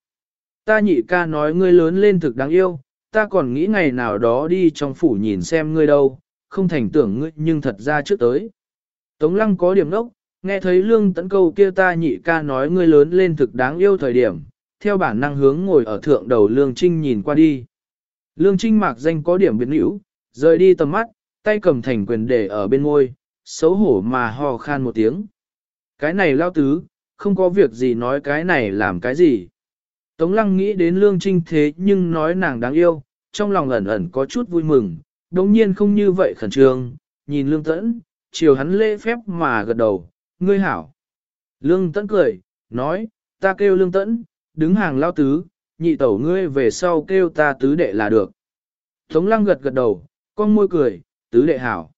Ta nhị ca nói ngươi lớn lên thực đáng yêu, ta còn nghĩ ngày nào đó đi trong phủ nhìn xem ngươi đâu, không thành tưởng ngươi nhưng thật ra trước tới. Tống lăng có điểm nốc, nghe thấy lương tấn câu kia ta nhị ca nói ngươi lớn lên thực đáng yêu thời điểm, theo bản năng hướng ngồi ở thượng đầu lương trinh nhìn qua đi. Lương trinh mạc danh có điểm biến hữu, rời đi tầm mắt, tay cầm thành quyền để ở bên môi, xấu hổ mà ho khan một tiếng. Cái này lao tứ, không có việc gì nói cái này làm cái gì. Tống lăng nghĩ đến lương trinh thế nhưng nói nàng đáng yêu, trong lòng ẩn ẩn có chút vui mừng, đồng nhiên không như vậy khẩn trương, nhìn lương tẫn, chiều hắn lễ phép mà gật đầu, ngươi hảo. Lương tẫn cười, nói, ta kêu lương tẫn, đứng hàng lao tứ, nhị tẩu ngươi về sau kêu ta tứ đệ là được. Tống lăng gật gật đầu, con môi cười, tứ đệ hảo.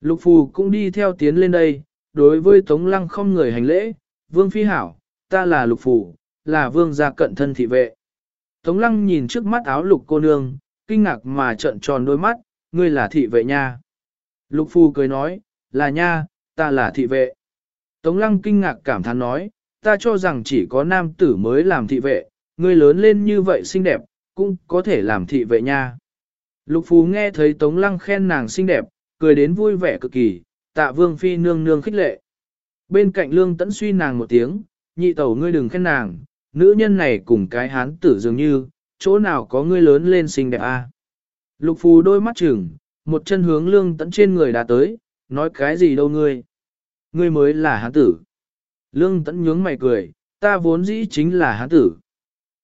Lục phù cũng đi theo tiến lên đây, đối với tống lăng không người hành lễ, vương phi hảo, ta là lục phù, là vương gia cận thân thị vệ. Tống lăng nhìn trước mắt áo lục cô nương, kinh ngạc mà trợn tròn đôi mắt, ngươi là thị vệ nha. Lục Phu cười nói, là nha, ta là thị vệ. Tống lăng kinh ngạc cảm thán nói, ta cho rằng chỉ có nam tử mới làm thị vệ, ngươi lớn lên như vậy xinh đẹp, cũng có thể làm thị vệ nha. Lục Phu nghe thấy tống lăng khen nàng xinh đẹp, cười đến vui vẻ cực kỳ, tạ vương phi nương nương khích lệ. Bên cạnh lương tẫn suy nàng một tiếng, nhị tẩu ngươi đừng khen nàng, nữ nhân này cùng cái hán tử dường như, chỗ nào có ngươi lớn lên xinh đẹp a? À? Lục phù đôi mắt chừng, một chân hướng lương tẫn trên người đã tới, nói cái gì đâu ngươi? Ngươi mới là hán tử. Lương tẫn nhướng mày cười, ta vốn dĩ chính là hán tử.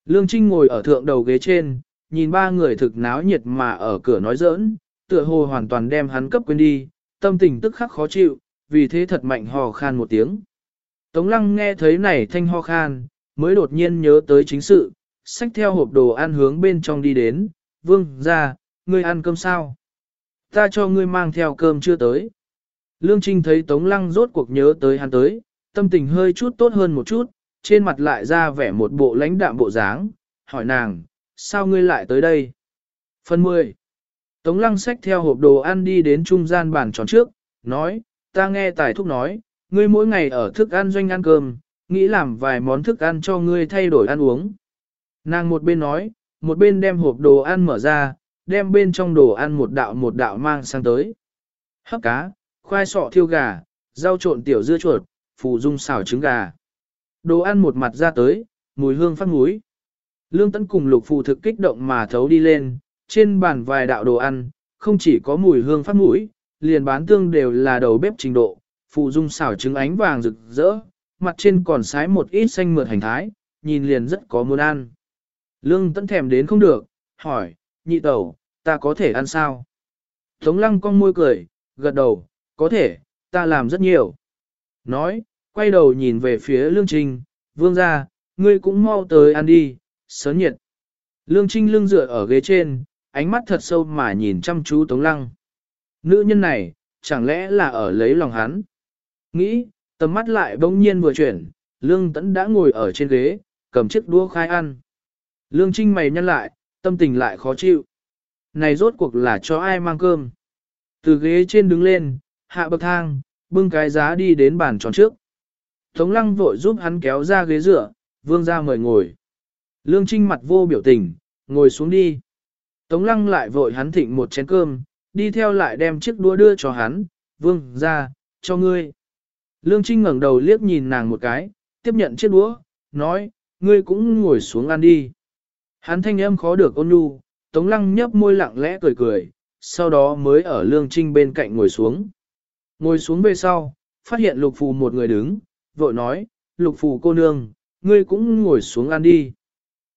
Lương Trinh ngồi ở thượng đầu ghế trên, nhìn ba người thực náo nhiệt mà ở cửa nói giỡn, tựa hồ hoàn toàn đem hắn cấp quên đi, tâm tình tức khắc khó chịu, vì thế thật mạnh hò khan một tiếng. Tống lăng nghe thấy này thanh ho khan, mới đột nhiên nhớ tới chính sự, xách theo hộp đồ ăn hướng bên trong đi đến, vương ra, ngươi ăn cơm sao? Ta cho ngươi mang theo cơm chưa tới. Lương Trinh thấy Tống Lăng rốt cuộc nhớ tới hắn tới, tâm tình hơi chút tốt hơn một chút, trên mặt lại ra vẻ một bộ lãnh đạm bộ dáng, hỏi nàng, sao ngươi lại tới đây? Phần 10. Tống Lăng xách theo hộp đồ ăn đi đến trung gian bàn tròn trước, nói, ta nghe tài thúc nói, ngươi mỗi ngày ở thức ăn doanh ăn cơm, nghĩ làm vài món thức ăn cho ngươi thay đổi ăn uống. Nàng một bên nói, một bên đem hộp đồ ăn mở ra, đem bên trong đồ ăn một đạo một đạo mang sang tới. Hấp cá, khoai sọ thiêu gà, rau trộn tiểu dưa chuột, phù dung xào trứng gà. Đồ ăn một mặt ra tới, mùi hương phát mũi. Lương Tấn cùng lục phù thực kích động mà thấu đi lên, trên bàn vài đạo đồ ăn, không chỉ có mùi hương phát mũi, liền bán tương đều là đầu bếp trình độ, phụ dung xào trứng ánh vàng rực rỡ, mặt trên còn sái một ít xanh mượt hành thái, nhìn liền rất có muốn ăn. Lương Tấn thèm đến không được, hỏi, nhị tẩu, ta có thể ăn sao? Tống lăng con môi cười, gật đầu, có thể, ta làm rất nhiều. Nói, quay đầu nhìn về phía Lương Trinh, vương ra, ngươi cũng mau tới ăn đi, sớm nhiệt. Lương Trinh lưng dựa ở ghế trên, ánh mắt thật sâu mà nhìn chăm chú Tống Lăng. Nữ nhân này, chẳng lẽ là ở lấy lòng hắn? Nghĩ, tầm mắt lại bỗng nhiên vừa chuyển, Lương Tấn đã ngồi ở trên ghế, cầm chiếc đũa khai ăn. Lương Trinh mày nhăn lại, tâm tình lại khó chịu. Này rốt cuộc là cho ai mang cơm? Từ ghế trên đứng lên, hạ bậc thang, bưng cái giá đi đến bàn tròn trước. Tống lăng vội giúp hắn kéo ra ghế dựa, vương ra mời ngồi. Lương Trinh mặt vô biểu tình, ngồi xuống đi. Tống lăng lại vội hắn thịnh một chén cơm, đi theo lại đem chiếc đũa đưa cho hắn, vương ra, cho ngươi. Lương Trinh ngẩng đầu liếc nhìn nàng một cái, tiếp nhận chiếc đũa, nói, ngươi cũng ngồi xuống ăn đi. Hắn thanh âm khó được ôn nhu, Tống Lăng nhấp môi lặng lẽ cười cười, sau đó mới ở Lương Trinh bên cạnh ngồi xuống. Ngồi xuống về sau, phát hiện Lục Phù một người đứng, vội nói, Lục Phù cô nương, ngươi cũng ngồi xuống ăn đi.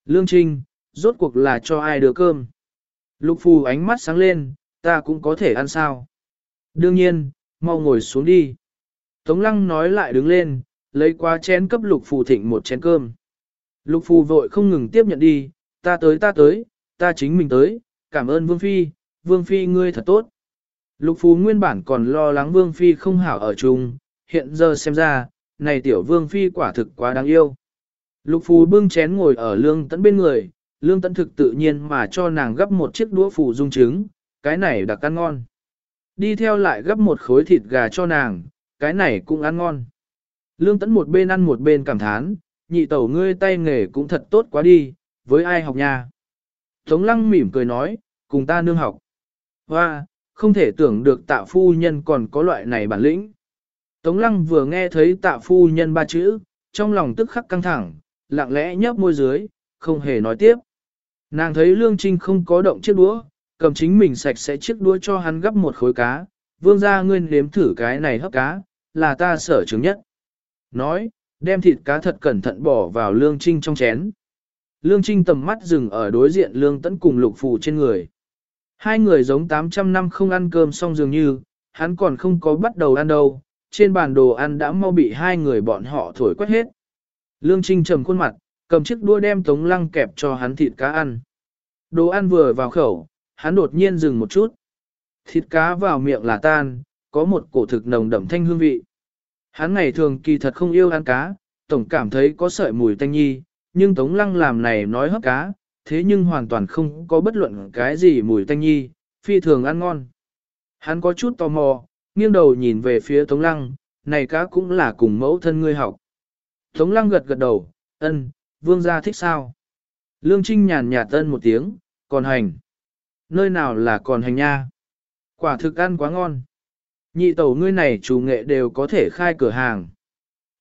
Lương Trinh, rốt cuộc là cho ai đưa cơm? Lục Phù ánh mắt sáng lên, ta cũng có thể ăn sao? Đương nhiên, mau ngồi xuống đi. Tống Lăng nói lại đứng lên, lấy qua chén cấp Lục Phù thịnh một chén cơm. Lục Phù vội không ngừng tiếp nhận đi, ta tới ta tới, ta chính mình tới, cảm ơn Vương Phi, Vương Phi ngươi thật tốt. Lục Phù nguyên bản còn lo lắng Vương Phi không hảo ở chung, hiện giờ xem ra, này tiểu Vương Phi quả thực quá đáng yêu. Lục Phù bưng chén ngồi ở lương tấn bên người, lương tấn thực tự nhiên mà cho nàng gấp một chiếc đũa phù dung trứng, cái này đặc ăn ngon. Đi theo lại gấp một khối thịt gà cho nàng, cái này cũng ăn ngon. Lương tấn một bên ăn một bên cảm thán, nhị tẩu ngươi tay nghề cũng thật tốt quá đi, với ai học nha. Tống lăng mỉm cười nói, cùng ta nương học. Hoa, không thể tưởng được tạ phu nhân còn có loại này bản lĩnh. Tống lăng vừa nghe thấy tạ phu nhân ba chữ, trong lòng tức khắc căng thẳng, lặng lẽ nhấp môi dưới, không hề nói tiếp. Nàng thấy lương trinh không có động chiếc đũa, cầm chính mình sạch sẽ chiếc đũa cho hắn gấp một khối cá, vương ra ngươi nếm thử cái này hấp cá, là ta sở chứng nhất. Nói, đem thịt cá thật cẩn thận bỏ vào lương trinh trong chén. Lương Trinh tầm mắt dừng ở đối diện Lương Tấn cùng Lục Phù trên người. Hai người giống 800 năm không ăn cơm xong dường như, hắn còn không có bắt đầu ăn đâu, trên bàn đồ ăn đã mau bị hai người bọn họ thổi quét hết. Lương Trinh trầm khuôn mặt, cầm chiếc đũa đem tống lăng kẹp cho hắn thịt cá ăn. Đồ ăn vừa vào khẩu, hắn đột nhiên dừng một chút. Thịt cá vào miệng là tan, có một cổ thực nồng đậm thanh hương vị. Hắn ngày thường kỳ thật không yêu ăn cá, tổng cảm thấy có sợi mùi tanh nhi, nhưng Tống Lăng làm này nói hấp cá, thế nhưng hoàn toàn không có bất luận cái gì mùi tanh nhi, phi thường ăn ngon. Hắn có chút tò mò, nghiêng đầu nhìn về phía Tống Lăng, này cá cũng là cùng mẫu thân ngươi học. Tống Lăng gật gật đầu, ân, vương gia thích sao? Lương Trinh nhàn nhạt ân một tiếng, còn hành. Nơi nào là còn hành nha? Quả thực ăn quá ngon. Nhị tẩu ngươi này chủ nghệ đều có thể khai cửa hàng.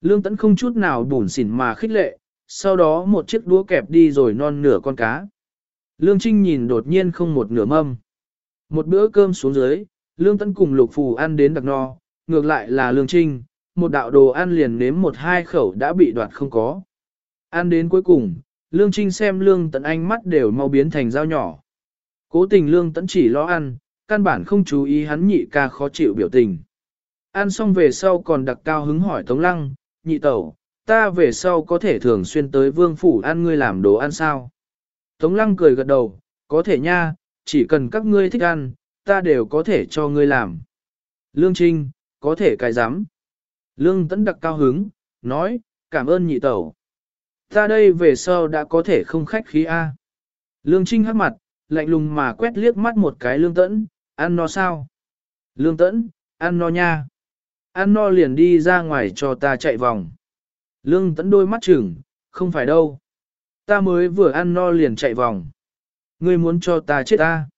Lương Tấn không chút nào bùn xỉn mà khích lệ, sau đó một chiếc đũa kẹp đi rồi non nửa con cá. Lương Trinh nhìn đột nhiên không một nửa mâm. Một bữa cơm xuống dưới, Lương Tấn cùng Lục Phù ăn đến đặc no, ngược lại là Lương Trinh, một đạo đồ ăn liền nếm một hai khẩu đã bị đoạt không có. Ăn đến cuối cùng, Lương Trinh xem Lương Tấn ánh mắt đều mau biến thành dao nhỏ. Cố tình Lương Tấn chỉ lo ăn, căn bản không chú ý hắn nhị ca khó chịu biểu tình. Ăn xong về sau còn đặc cao hứng hỏi Tống Lăng, nhị tẩu, ta về sau có thể thường xuyên tới vương phủ ăn ngươi làm đồ ăn sao. Tống lăng cười gật đầu, có thể nha, chỉ cần các ngươi thích ăn, ta đều có thể cho ngươi làm. Lương Trinh, có thể cái giám Lương Tấn đặc cao hứng, nói, cảm ơn nhị tẩu. Ta đây về sau đã có thể không khách khí A. Lương Trinh hắc mặt, lạnh lùng mà quét liếc mắt một cái lương tấn ăn no sao? Lương tẫn, ăn no nha. Ăn no liền đi ra ngoài cho ta chạy vòng. Lương tẫn đôi mắt chừng, không phải đâu. Ta mới vừa ăn no liền chạy vòng. Ngươi muốn cho ta chết ta.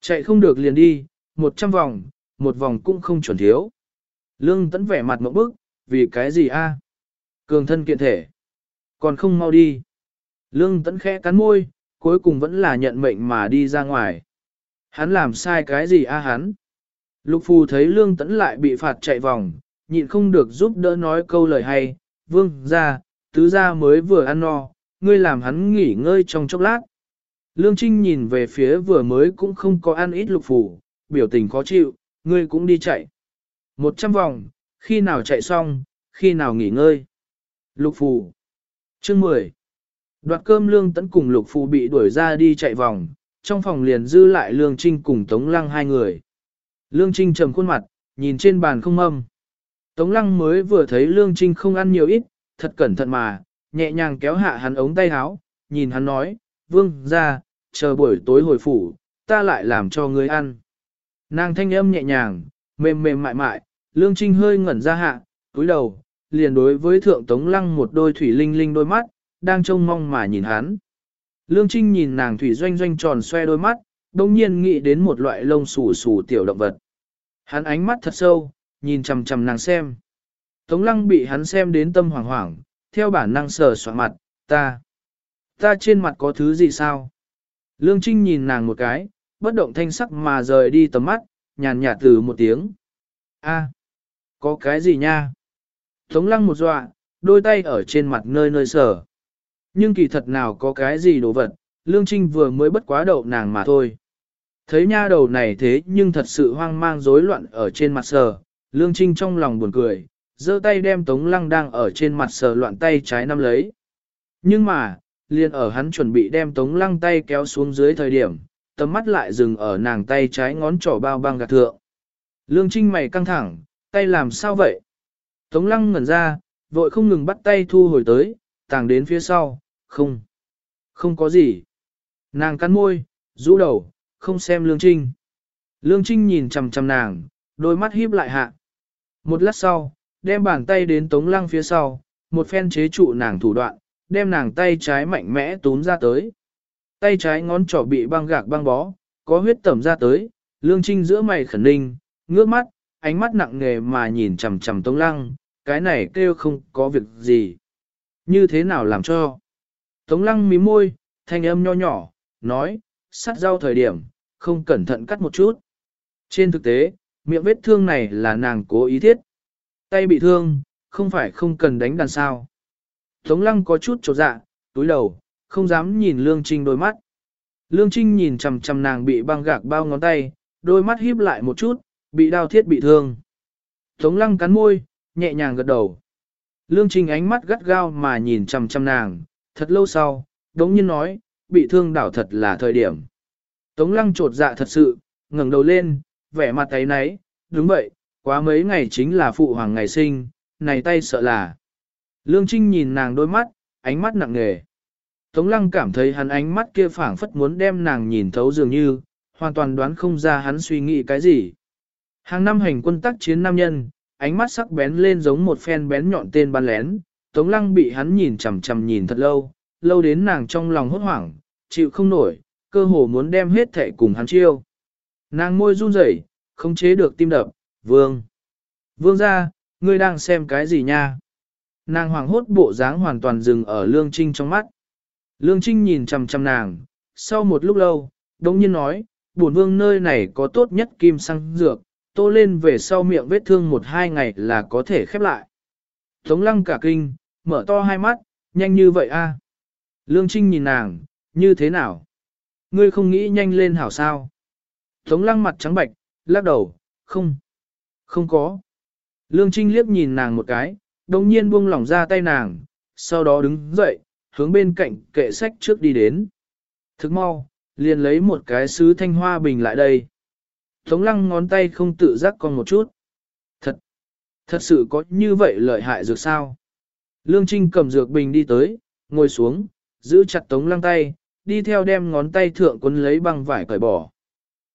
Chạy không được liền đi, một trăm vòng, một vòng cũng không chuẩn thiếu. Lương tẫn vẻ mặt mộng bức, vì cái gì a? Cường thân kiện thể. Còn không mau đi. Lương tẫn khẽ cắn môi, cuối cùng vẫn là nhận mệnh mà đi ra ngoài. Hắn làm sai cái gì a hắn? Lục phù thấy lương tấn lại bị phạt chạy vòng, nhịn không được giúp đỡ nói câu lời hay. Vương ra, tứ ra mới vừa ăn no, ngươi làm hắn nghỉ ngơi trong chốc lát. Lương Trinh nhìn về phía vừa mới cũng không có ăn ít lục phủ, biểu tình khó chịu, ngươi cũng đi chạy. Một trăm vòng, khi nào chạy xong, khi nào nghỉ ngơi. Lục phủ. Chương 10. Đoạt cơm Lương Tấn cùng Lục Phù bị đuổi ra đi chạy vòng, trong phòng liền dư lại Lương Trinh cùng Tống Lăng hai người. Lương Trinh trầm khuôn mặt, nhìn trên bàn không âm Tống Lăng mới vừa thấy Lương Trinh không ăn nhiều ít, thật cẩn thận mà, nhẹ nhàng kéo hạ hắn ống tay áo, nhìn hắn nói, vương ra, chờ buổi tối hồi phủ, ta lại làm cho ngươi ăn. Nàng thanh âm nhẹ nhàng, mềm mềm mại mại, lương trinh hơi ngẩn ra hạ, túi đầu, liền đối với thượng tống lăng một đôi thủy linh linh đôi mắt, đang trông mong mà nhìn hắn. Lương trinh nhìn nàng thủy doanh doanh tròn xoe đôi mắt, đồng nhiên nghĩ đến một loại lông xù xù tiểu động vật. Hắn ánh mắt thật sâu, nhìn chầm chầm nàng xem. Tống lăng bị hắn xem đến tâm hoảng hoảng, theo bản năng sờ soạn mặt, ta. Ta trên mặt có thứ gì sao? Lương Trinh nhìn nàng một cái, bất động thanh sắc mà rời đi tầm mắt, nhàn nhạt từ một tiếng. A, có cái gì nha? Tống lăng một dọa, đôi tay ở trên mặt nơi nơi sờ. Nhưng kỳ thật nào có cái gì đồ vật, Lương Trinh vừa mới bất quá đậu nàng mà thôi. Thấy nha đầu này thế nhưng thật sự hoang mang rối loạn ở trên mặt sờ, Lương Trinh trong lòng buồn cười, giơ tay đem Tống Lăng đang ở trên mặt sờ loạn tay trái nắm lấy. Nhưng mà, liền ở hắn chuẩn bị đem Tống Lăng tay kéo xuống dưới thời điểm, tầm mắt lại dừng ở nàng tay trái ngón trỏ bao băng gạt thượng. Lương Trinh mày căng thẳng, tay làm sao vậy? Tống Lăng ngẩn ra, vội không ngừng bắt tay thu hồi tới, tàng đến phía sau, không, không có gì. Nàng cắn môi, rũ đầu, không xem Lương Trinh. Lương Trinh nhìn chằm chằm nàng, đôi mắt híp lại hạ. Một lát sau, đem bàn tay đến Tống Lăng phía sau, một phen chế trụ nàng thủ đoạn, đem nàng tay trái mạnh mẽ túm ra tới. Tay trái ngón trỏ bị băng gạc băng bó, có huyết tẩm ra tới, lương trinh giữa mày khẩn ninh, ngước mắt, ánh mắt nặng nề mà nhìn chằm chằm Tống Lăng, cái này kêu không có việc gì. Như thế nào làm cho? Tống Lăng mím môi, thanh âm nho nhỏ, nói, sát rau thời điểm, không cẩn thận cắt một chút. Trên thực tế, miệng vết thương này là nàng cố ý thiết. Tay bị thương, không phải không cần đánh đàn sao. Tống lăng có chút trột dạ, túi đầu, không dám nhìn Lương Trinh đôi mắt. Lương Trinh nhìn chằm chằm nàng bị băng gạc bao ngón tay, đôi mắt híp lại một chút, bị đau thiết bị thương. Tống lăng cắn môi, nhẹ nhàng gật đầu. Lương Trinh ánh mắt gắt gao mà nhìn chằm chằm nàng, thật lâu sau, đống nhiên nói, bị thương đảo thật là thời điểm. Tống lăng trột dạ thật sự, ngẩng đầu lên, vẻ mặt thấy náy, đúng vậy, quá mấy ngày chính là phụ hoàng ngày sinh, này tay sợ là. Lương Trinh nhìn nàng đôi mắt, ánh mắt nặng nề. Tống lăng cảm thấy hắn ánh mắt kia phảng phất muốn đem nàng nhìn thấu dường như, hoàn toàn đoán không ra hắn suy nghĩ cái gì. Hàng năm hành quân tác chiến nam nhân, ánh mắt sắc bén lên giống một phen bén nhọn tên bắn lén, Tống lăng bị hắn nhìn chằm chằm nhìn thật lâu, lâu đến nàng trong lòng hốt hoảng, chịu không nổi, cơ hồ muốn đem hết thể cùng hắn chiêu. Nàng môi run rẩy, không chế được tim đập, vương. Vương ra, ngươi đang xem cái gì nha? Nàng hoàng hốt bộ dáng hoàn toàn dừng ở Lương Trinh trong mắt. Lương Trinh nhìn chằm chằm nàng, sau một lúc lâu, đống nhiên nói, bổn vương nơi này có tốt nhất kim xăng dược, tô lên về sau miệng vết thương một hai ngày là có thể khép lại. Tống lăng cả kinh, mở to hai mắt, nhanh như vậy a. Lương Trinh nhìn nàng, như thế nào? Ngươi không nghĩ nhanh lên hảo sao? Tống lăng mặt trắng bạch, lắc đầu, không, không có. Lương Trinh liếc nhìn nàng một cái, đồng nhiên buông lỏng ra tay nàng, sau đó đứng dậy, hướng bên cạnh kệ sách trước đi đến. Thức mau, liền lấy một cái sứ thanh hoa bình lại đây. Tống lăng ngón tay không tự giác còn một chút. Thật, thật sự có như vậy lợi hại dược sao? Lương Trinh cầm dược bình đi tới, ngồi xuống, giữ chặt tống lăng tay, đi theo đem ngón tay thượng quấn lấy băng vải cởi bỏ.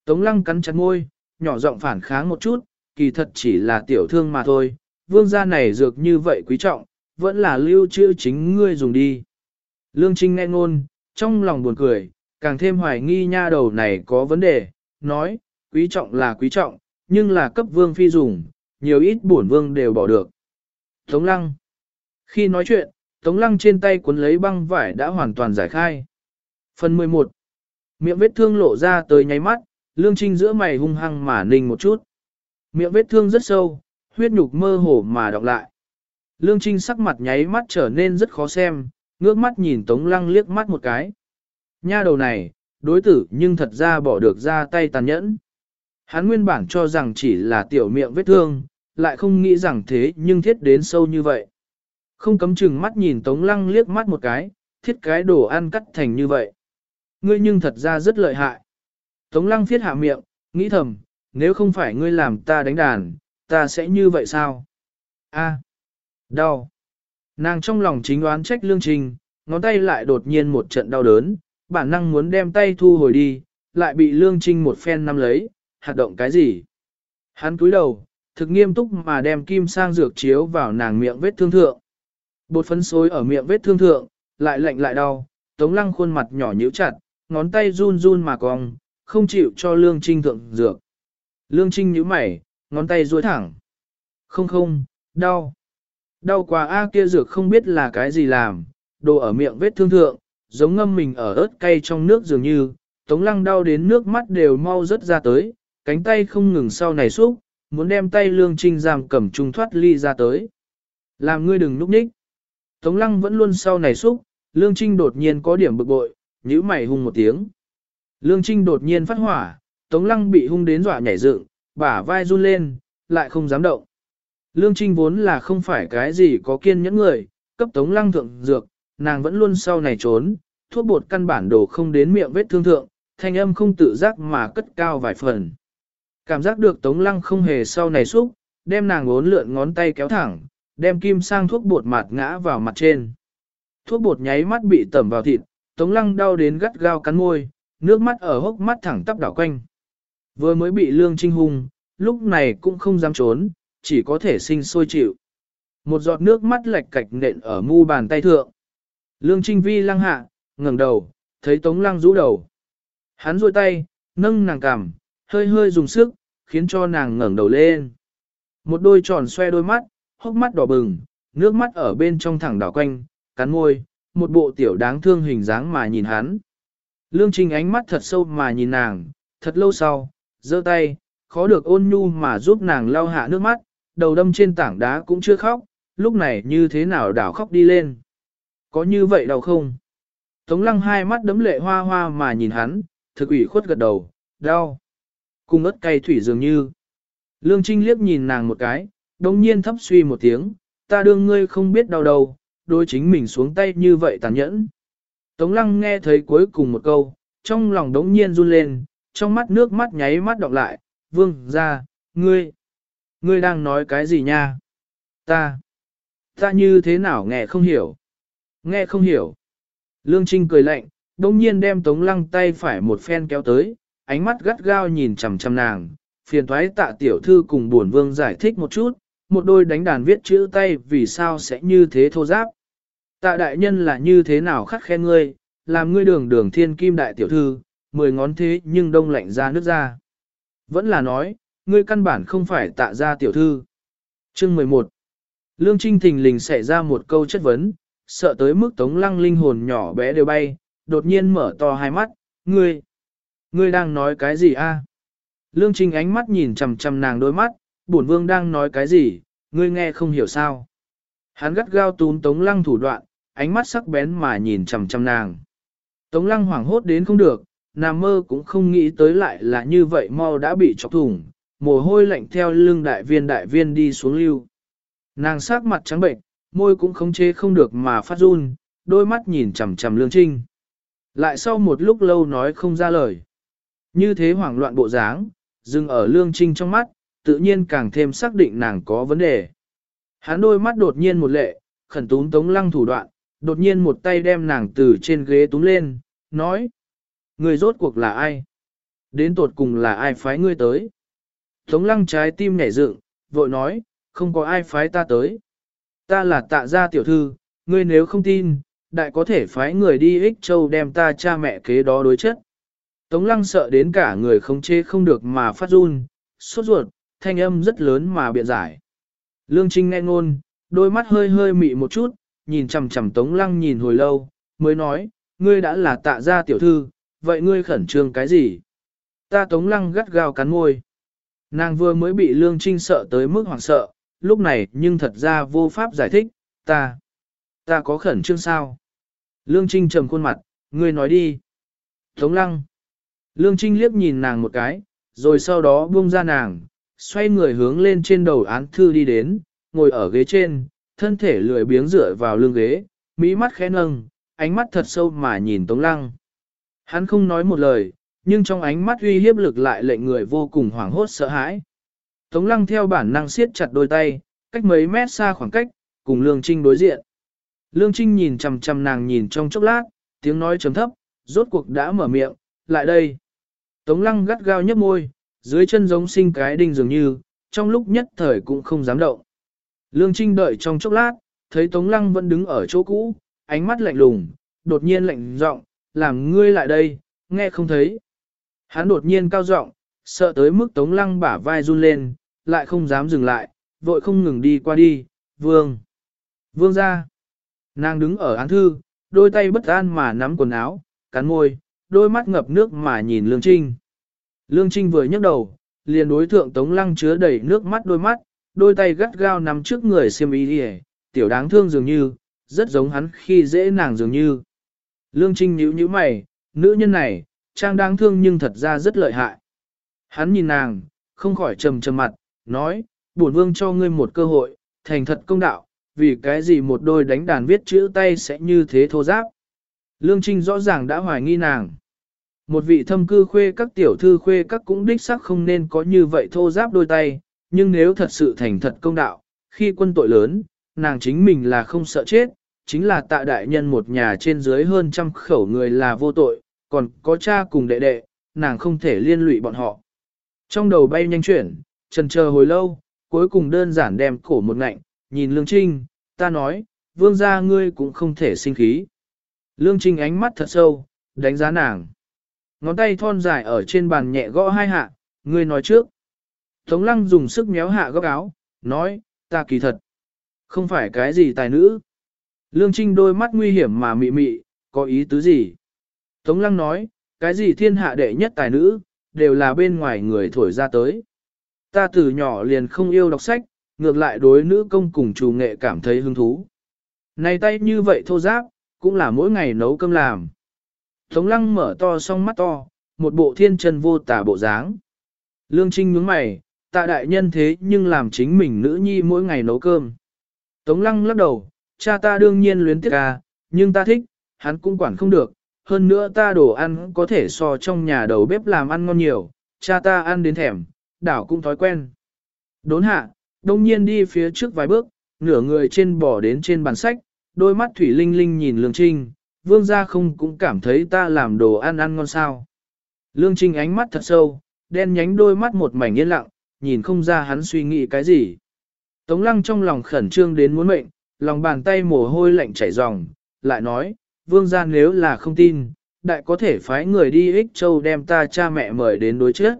Tống lăng cắn chặt môi, nhỏ giọng phản kháng một chút, kỳ thật chỉ là tiểu thương mà thôi, vương gia này dược như vậy quý trọng, vẫn là lưu trữ chính ngươi dùng đi. Lương Trinh nghe ngôn, trong lòng buồn cười, càng thêm hoài nghi nha đầu này có vấn đề, nói, quý trọng là quý trọng, nhưng là cấp vương phi dùng, nhiều ít bổn vương đều bỏ được. Tống lăng. Khi nói chuyện, tống lăng trên tay cuốn lấy băng vải đã hoàn toàn giải khai. Phần 11. Miệng vết thương lộ ra tới nháy mắt, lương trinh giữa mày hung hăng mà ninh một chút. Miệng vết thương rất sâu, huyết nhục mơ hồ mà đọc lại. Lương trinh sắc mặt nháy mắt trở nên rất khó xem, ngước mắt nhìn tống lăng liếc mắt một cái. Nha đầu này, đối tử nhưng thật ra bỏ được ra tay tàn nhẫn. Hắn nguyên bản cho rằng chỉ là tiểu miệng vết thương, lại không nghĩ rằng thế nhưng thiết đến sâu như vậy. Không cấm chừng mắt nhìn Tống Lăng liếc mắt một cái, thiết cái đồ ăn cắt thành như vậy. Ngươi nhưng thật ra rất lợi hại. Tống Lăng thiết hạ miệng, nghĩ thầm, nếu không phải ngươi làm ta đánh đàn, ta sẽ như vậy sao? A, đau. Nàng trong lòng chính đoán trách lương trình, ngón tay lại đột nhiên một trận đau đớn, bản năng muốn đem tay thu hồi đi, lại bị lương trinh một phen nắm lấy, hạt động cái gì? Hắn cúi đầu, thực nghiêm túc mà đem kim sang dược chiếu vào nàng miệng vết thương thượng. Bột phấn xối ở miệng vết thương thượng, lại lạnh lại đau, tống lăng khuôn mặt nhỏ nhíu chặt, ngón tay run run mà cong, không chịu cho lương trinh thượng dược. Lương trinh nhíu mày, ngón tay duỗi thẳng. Không không, đau. Đau quá a kia dược không biết là cái gì làm, đồ ở miệng vết thương thượng, giống ngâm mình ở ớt cay trong nước dường như, tống lăng đau đến nước mắt đều mau rớt ra tới, cánh tay không ngừng sau này xúc, muốn đem tay lương trinh giam cầm trung thoát ly ra tới. Làm ngươi đừng núp ních. Tống lăng vẫn luôn sau này xúc, lương trinh đột nhiên có điểm bực bội, nhíu mày hung một tiếng. Lương trinh đột nhiên phát hỏa, tống lăng bị hung đến dọa nhảy dựng, bả vai run lên, lại không dám động. Lương trinh vốn là không phải cái gì có kiên nhẫn người, cấp tống lăng thượng dược, nàng vẫn luôn sau này trốn, thuốc bột căn bản đồ không đến miệng vết thương thượng, thanh âm không tự giác mà cất cao vài phần. Cảm giác được Tống Lăng không hề sau này xúc, đem nàng ốn lượn ngón tay kéo thẳng, đem kim sang thuốc bột mạt ngã vào mặt trên. Thuốc bột nháy mắt bị tẩm vào thịt, Tống Lăng đau đến gắt gao cắn môi, nước mắt ở hốc mắt thẳng tắp đảo quanh. Vừa mới bị lương trinh hung, lúc này cũng không dám trốn, chỉ có thể sinh sôi chịu. Một giọt nước mắt lệch cạch nện ở mu bàn tay thượng. Lương trinh vi lăng hạ, ngẩng đầu, thấy Tống Lăng rũ đầu. Hắn duỗi tay, nâng nàng cằm, hơi hơi dùng sức, khiến cho nàng ngẩng đầu lên. Một đôi tròn xoe đôi mắt, hốc mắt đỏ bừng, nước mắt ở bên trong thẳng đảo quanh, cắn môi, một bộ tiểu đáng thương hình dáng mà nhìn hắn. Lương Trinh ánh mắt thật sâu mà nhìn nàng, thật lâu sau, giơ tay, khó được ôn nhu mà giúp nàng lau hạ nước mắt, đầu đâm trên tảng đá cũng chưa khóc, lúc này như thế nào đảo khóc đi lên. Có như vậy đâu không? Tống lăng hai mắt đấm lệ hoa hoa mà nhìn hắn, thực ủy khuất gật đầu, đau. Cùng ớt cay thủy dường như. Lương Trinh liếc nhìn nàng một cái, đồng nhiên thấp suy một tiếng, ta đương ngươi không biết đau đầu, đôi chính mình xuống tay như vậy tàn nhẫn. Tống lăng nghe thấy cuối cùng một câu, trong lòng đống nhiên run lên, trong mắt nước mắt nháy mắt đọc lại, vương ra, ngươi, ngươi đang nói cái gì nha? Ta, ta như thế nào nghe không hiểu? Nghe không hiểu. Lương Trinh cười lạnh, đông nhiên đem tống lăng tay phải một phen kéo tới, ánh mắt gắt gao nhìn chằm chằm nàng, phiền thoái tạ tiểu thư cùng buồn vương giải thích một chút, một đôi đánh đàn viết chữ tay vì sao sẽ như thế thô giáp. Tạ đại nhân là như thế nào khắc khen ngươi, làm ngươi đường đường thiên kim đại tiểu thư, mười ngón thế nhưng đông lạnh ra nước ra. Vẫn là nói, ngươi căn bản không phải tạ ra tiểu thư. Chương 11 Lương Trinh Thình lình xảy ra một câu chất vấn, sợ tới mức tống lăng linh hồn nhỏ bé đều bay, đột nhiên mở to hai mắt, ngươi, ngươi đang nói cái gì a? Lương Trinh ánh mắt nhìn chằm chằm nàng đôi mắt, bổn vương đang nói cái gì, ngươi nghe không hiểu sao. Hắn gắt gao túm tống lăng thủ đoạn, ánh mắt sắc bén mà nhìn chằm chằm nàng. Tống lăng hoảng hốt đến không được, nằm mơ cũng không nghĩ tới lại là như vậy mau đã bị chọc thủng, mồ hôi lạnh theo lưng đại viên đại viên đi xuống lưu. Nàng sắc mặt trắng bệnh, môi cũng khống chế không được mà phát run, đôi mắt nhìn chằm chằm lương trinh. Lại sau một lúc lâu nói không ra lời. Như thế hoảng loạn bộ dáng, dừng ở lương trinh trong mắt, tự nhiên càng thêm xác định nàng có vấn đề. Hắn đôi mắt đột nhiên một lệ, khẩn túm tống lăng thủ đoạn, đột nhiên một tay đem nàng từ trên ghế túm lên, nói. Người rốt cuộc là ai? Đến tột cùng là ai phái ngươi tới? Tống lăng trái tim nhảy dựng, vội nói, không có ai phái ta tới. Ta là tạ gia tiểu thư, ngươi nếu không tin, đại có thể phái người đi ích châu đem ta cha mẹ kế đó đối chất. Tống lăng sợ đến cả người không chê không được mà phát run, sốt ruột, thanh âm rất lớn mà biện giải. Lương Trinh nghe ngôn, đôi mắt hơi hơi mị một chút, nhìn chằm chằm Tống lăng nhìn hồi lâu, mới nói, ngươi đã là tạ gia tiểu thư, vậy ngươi khẩn trương cái gì? Ta Tống lăng gắt gao cắn môi. Nàng vừa mới bị Lương Trinh sợ tới mức hoảng sợ, lúc này nhưng thật ra vô pháp giải thích, ta, ta có khẩn trương sao? Lương Trinh trầm khuôn mặt, ngươi nói đi. Tống lăng. Lương Trinh liếc nhìn nàng một cái, rồi sau đó buông ra nàng, xoay người hướng lên trên đầu án thư đi đến, ngồi ở ghế trên, thân thể lười biếng dựa vào lưng ghế, mỹ mắt khẽ nâng, ánh mắt thật sâu mà nhìn Tống Lăng. Hắn không nói một lời, nhưng trong ánh mắt uy hiếp lực lại lệnh người vô cùng hoảng hốt sợ hãi. Tống Lăng theo bản năng siết chặt đôi tay, cách mấy mét xa khoảng cách, cùng Lương Trinh đối diện. Lương Trinh nhìn chằm chằm nàng nhìn trong chốc lát, tiếng nói trầm thấp, rốt cuộc đã mở miệng, lại đây. Tống lăng gắt gao nhấp môi, dưới chân giống sinh cái đinh dường như, trong lúc nhất thời cũng không dám động. Lương Trinh đợi trong chốc lát, thấy Tống lăng vẫn đứng ở chỗ cũ, ánh mắt lạnh lùng, đột nhiên lạnh giọng, làm ngươi lại đây, nghe không thấy. Hắn đột nhiên cao giọng, sợ tới mức Tống lăng bả vai run lên, lại không dám dừng lại, vội không ngừng đi qua đi, vương. Vương ra. Nàng đứng ở án thư, đôi tay bất an mà nắm quần áo, cắn môi, đôi mắt ngập nước mà nhìn Lương Trinh. Lương Trinh vừa nhấc đầu, liền đối thượng Tống Lăng chứa đầy nước mắt đôi mắt, đôi tay gắt gao nắm trước người xiêm y đi tiểu đáng thương dường như, rất giống hắn khi dễ nàng dường như. Lương Trinh nhíu nhíu mày, nữ nhân này, trang đáng thương nhưng thật ra rất lợi hại. Hắn nhìn nàng, không khỏi trầm trầm mặt, nói, bổn vương cho ngươi một cơ hội, thành thật công đạo, vì cái gì một đôi đánh đàn viết chữ tay sẽ như thế thô giáp. Lương Trinh rõ ràng đã hoài nghi nàng. Một vị thâm cư khuê các tiểu thư khuê các cũng đích xác không nên có như vậy thô giáp đôi tay, nhưng nếu thật sự thành thật công đạo, khi quân tội lớn, nàng chính mình là không sợ chết, chính là tạ đại nhân một nhà trên dưới hơn trăm khẩu người là vô tội, còn có cha cùng đệ đệ, nàng không thể liên lụy bọn họ. Trong đầu bay nhanh chuyển, trần chờ hồi lâu, cuối cùng đơn giản đem cổ một ngạnh, nhìn Lương Trinh, ta nói, vương gia ngươi cũng không thể sinh khí. Lương Trinh ánh mắt thật sâu, đánh giá nàng. Ngón tay thon dài ở trên bàn nhẹ gõ hai hạ, ngươi nói trước. Tống lăng dùng sức méo hạ góc áo, nói, ta kỳ thật. Không phải cái gì tài nữ. Lương Trinh đôi mắt nguy hiểm mà mị mị, có ý tứ gì? Tống lăng nói, cái gì thiên hạ đệ nhất tài nữ, đều là bên ngoài người thổi ra tới. Ta từ nhỏ liền không yêu đọc sách, ngược lại đối nữ công cùng chủ nghệ cảm thấy hứng thú. Này tay như vậy thô giáp, cũng là mỗi ngày nấu cơm làm. Tống lăng mở to song mắt to, một bộ thiên chân vô tả bộ dáng. Lương Trinh nhướng mày, tạ đại nhân thế nhưng làm chính mình nữ nhi mỗi ngày nấu cơm. Tống lăng lắc đầu, cha ta đương nhiên luyến tiếc ca, nhưng ta thích, hắn cũng quản không được. Hơn nữa ta đồ ăn có thể so trong nhà đầu bếp làm ăn ngon nhiều, cha ta ăn đến thèm, đảo cũng thói quen. Đốn hạ, đông nhiên đi phía trước vài bước, nửa người trên bỏ đến trên bàn sách, đôi mắt thủy linh linh nhìn Lương Trinh, vương gia không cũng cảm thấy ta làm đồ ăn ăn ngon sao. Lương Trinh ánh mắt thật sâu, đen nhánh đôi mắt một mảnh yên lặng, nhìn không ra hắn suy nghĩ cái gì. Tống lăng trong lòng khẩn trương đến muốn mệnh, lòng bàn tay mồ hôi lạnh chảy ròng, lại nói, vương gia nếu là không tin, đại có thể phái người đi ích châu đem ta cha mẹ mời đến đối trước.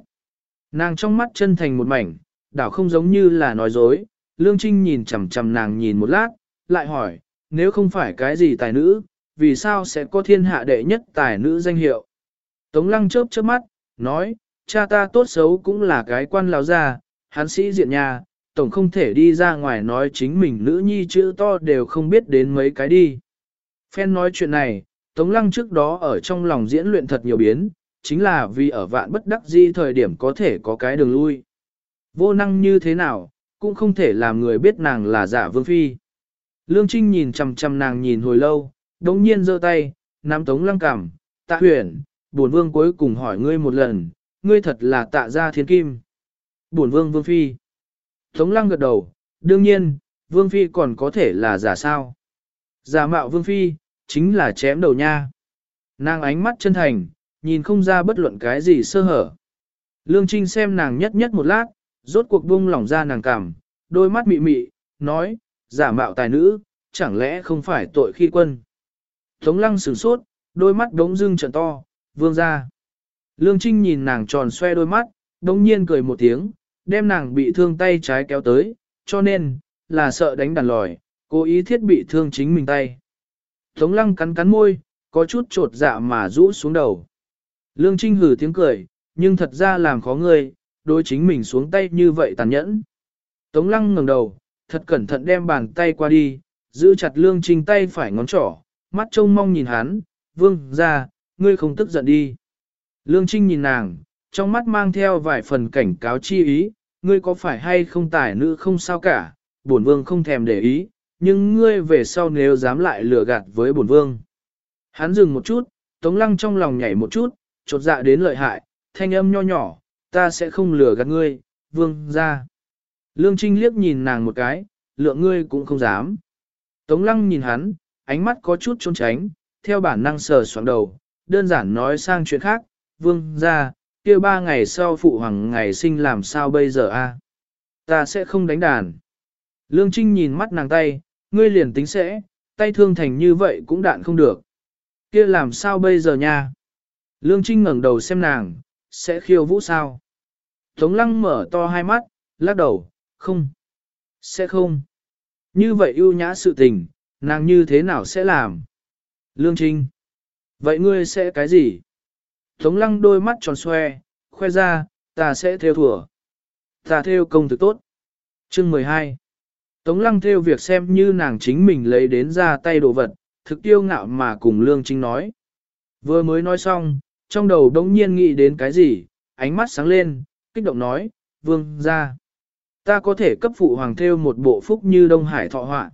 Nàng trong mắt chân thành một mảnh, đảo không giống như là nói dối, Lương Trinh nhìn chằm chằm nàng nhìn một lát, lại hỏi, nếu không phải cái gì tài nữ, vì sao sẽ có thiên hạ đệ nhất tài nữ danh hiệu? Tống lăng chớp chớp mắt, nói, cha ta tốt xấu cũng là cái quan lão gia, hắn sĩ diện nhà, tổng không thể đi ra ngoài nói chính mình nữ nhi chữ to đều không biết đến mấy cái đi. Phen nói chuyện này, Tống lăng trước đó ở trong lòng diễn luyện thật nhiều biến, chính là vì ở vạn bất đắc di thời điểm có thể có cái đường lui. Vô năng như thế nào, cũng không thể làm người biết nàng là giả vương phi. Lương Trinh nhìn chằm chằm nàng nhìn hồi lâu, đống nhiên giơ tay, nắm tống lăng cảm, tạ huyền, bổn vương cuối cùng hỏi ngươi một lần, ngươi thật là tạ gia thiên kim. Bổn vương vương phi. Tống lăng gật đầu, đương nhiên, vương phi còn có thể là giả sao. Giả mạo vương phi, chính là chém đầu nha. Nàng ánh mắt chân thành, nhìn không ra bất luận cái gì sơ hở. Lương Trinh xem nàng nhất nhất một lát, rốt cuộc buông lỏng ra nàng cảm, đôi mắt mị mị, nói, giả mạo tài nữ, chẳng lẽ không phải tội khi quân. Tống lăng sửng sốt, đôi mắt đống dưng trận to, vương ra. Lương Trinh nhìn nàng tròn xoe đôi mắt, đống nhiên cười một tiếng, đem nàng bị thương tay trái kéo tới, cho nên, là sợ đánh đàn lòi, cố ý thiết bị thương chính mình tay. Tống lăng cắn cắn môi, có chút trột dạ mà rũ xuống đầu. Lương Trinh hử tiếng cười, nhưng thật ra làm khó người, đối chính mình xuống tay như vậy tàn nhẫn. Tống lăng ngẩng đầu, thật cẩn thận đem bàn tay qua đi, giữ chặt Lương Trinh tay phải ngón trỏ, mắt trông mong nhìn hắn, vương ra, ngươi không tức giận đi. Lương Trinh nhìn nàng, trong mắt mang theo vài phần cảnh cáo chi ý, ngươi có phải hay không tài nữ không sao cả, bổn vương không thèm để ý, nhưng ngươi về sau nếu dám lại lừa gạt với bổn vương. Hắn dừng một chút, Tống Lăng trong lòng nhảy một chút, chột dạ đến lợi hại, thanh âm nho nhỏ, ta sẽ không lừa gạt ngươi, vương ra. Lương Trinh liếc nhìn nàng một cái, lượng ngươi cũng không dám. Tống Lăng nhìn hắn, ánh mắt có chút trốn tránh, theo bản năng sờ soạn đầu, đơn giản nói sang chuyện khác, vương ra, kia ba ngày sau phụ hoàng ngày sinh làm sao bây giờ a? Ta sẽ không đánh đàn. Lương Trinh nhìn mắt nàng tay, ngươi liền tính sẽ, tay thương thành như vậy cũng đạn không được. Kia làm sao bây giờ nha? Lương Trinh ngẩng đầu xem nàng, sẽ khiêu vũ sao? Tống lăng mở to hai mắt, lắc đầu, không. Sẽ không. Như vậy ưu nhã sự tình, nàng như thế nào sẽ làm? Lương Trinh. Vậy ngươi sẽ cái gì? Tống lăng đôi mắt tròn xoe, khoe ra, ta sẽ theo thủa. Ta theo công thực tốt. Chương 12. Tống lăng theo việc xem như nàng chính mình lấy đến ra tay đồ vật, thực tiêu ngạo mà cùng Lương Trinh nói. Vừa mới nói xong, trong đầu đống nhiên nghĩ đến cái gì, ánh mắt sáng lên, kích động nói, vương ra. Ta có thể cấp phụ hoàng theo một bộ phúc như Đông Hải thọ họa.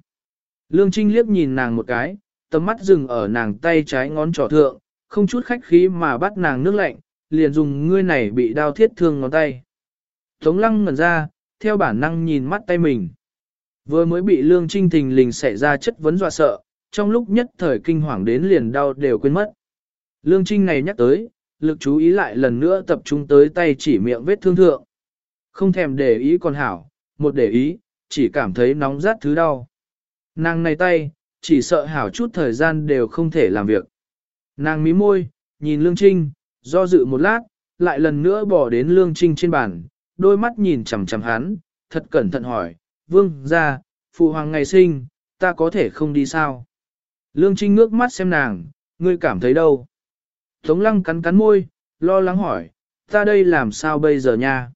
Lương Trinh liếc nhìn nàng một cái, tầm mắt dừng ở nàng tay trái ngón trỏ thượng, không chút khách khí mà bắt nàng nước lạnh, liền dùng ngươi này bị đao thiết thương ngón tay. Tống lăng ngẩn ra, theo bản năng nhìn mắt tay mình. Vừa mới bị lương trinh thình lình xảy ra chất vấn dọa sợ, trong lúc nhất thời kinh hoàng đến liền đau đều quên mất. Lương trinh này nhắc tới, lực chú ý lại lần nữa tập trung tới tay chỉ miệng vết thương thượng. Không thèm để ý còn hảo, một để ý, chỉ cảm thấy nóng rát thứ đau. Nàng này tay, chỉ sợ hảo chút thời gian đều không thể làm việc. Nàng mí môi, nhìn Lương Trinh, do dự một lát, lại lần nữa bỏ đến Lương Trinh trên bàn, đôi mắt nhìn chằm chằm hắn, thật cẩn thận hỏi, vương ra, phụ hoàng ngày sinh, ta có thể không đi sao? Lương Trinh ngước mắt xem nàng, ngươi cảm thấy đâu? Tống lăng cắn cắn môi, lo lắng hỏi, ta đây làm sao bây giờ nha?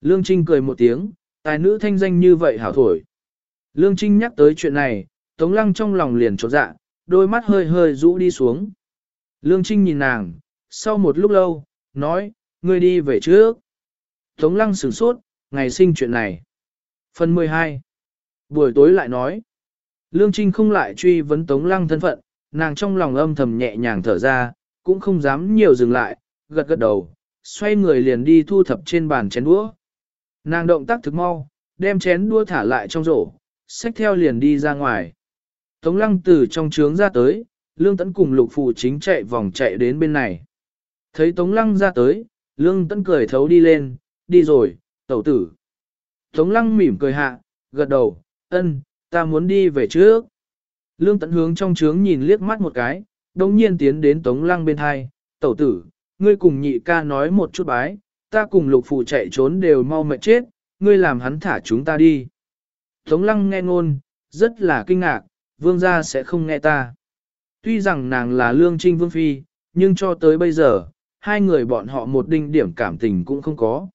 Lương Trinh cười một tiếng, tài nữ thanh danh như vậy hảo thổi. Lương Trinh nhắc tới chuyện này, Tống lăng trong lòng liền trột dạ, đôi mắt hơi hơi rũ đi xuống. Lương Trinh nhìn nàng, sau một lúc lâu, nói, ngươi đi về trước. Tống lăng sửng sốt, ngày sinh chuyện này. Phần 12. Buổi tối lại nói, Lương Trinh không lại truy vấn Tống lăng thân phận, nàng trong lòng âm thầm nhẹ nhàng thở ra, cũng không dám nhiều dừng lại, gật gật đầu, xoay người liền đi thu thập trên bàn chén đũa. Nàng động tác thực mau, đem chén đũa thả lại trong rổ, xách theo liền đi ra ngoài. Tống lăng từ trong trướng ra tới, Lương Tấn cùng lục phụ chính chạy vòng chạy đến bên này. Thấy Tống Lăng ra tới, Lương Tấn cười thấu đi lên, đi rồi, tẩu tử. Tống Lăng mỉm cười hạ, gật đầu, ân, ta muốn đi về trước. Lương Tấn hướng trong trướng nhìn liếc mắt một cái, đồng nhiên tiến đến Tống Lăng bên hai, tẩu tử, ngươi cùng nhị ca nói một chút bái, ta cùng lục phụ chạy trốn đều mau mệt chết, ngươi làm hắn thả chúng ta đi. Tống Lăng nghe ngôn, rất là kinh ngạc, vương gia sẽ không nghe ta. Tuy rằng nàng là lương trinh vương phi, nhưng cho tới bây giờ, hai người bọn họ một đinh điểm cảm tình cũng không có.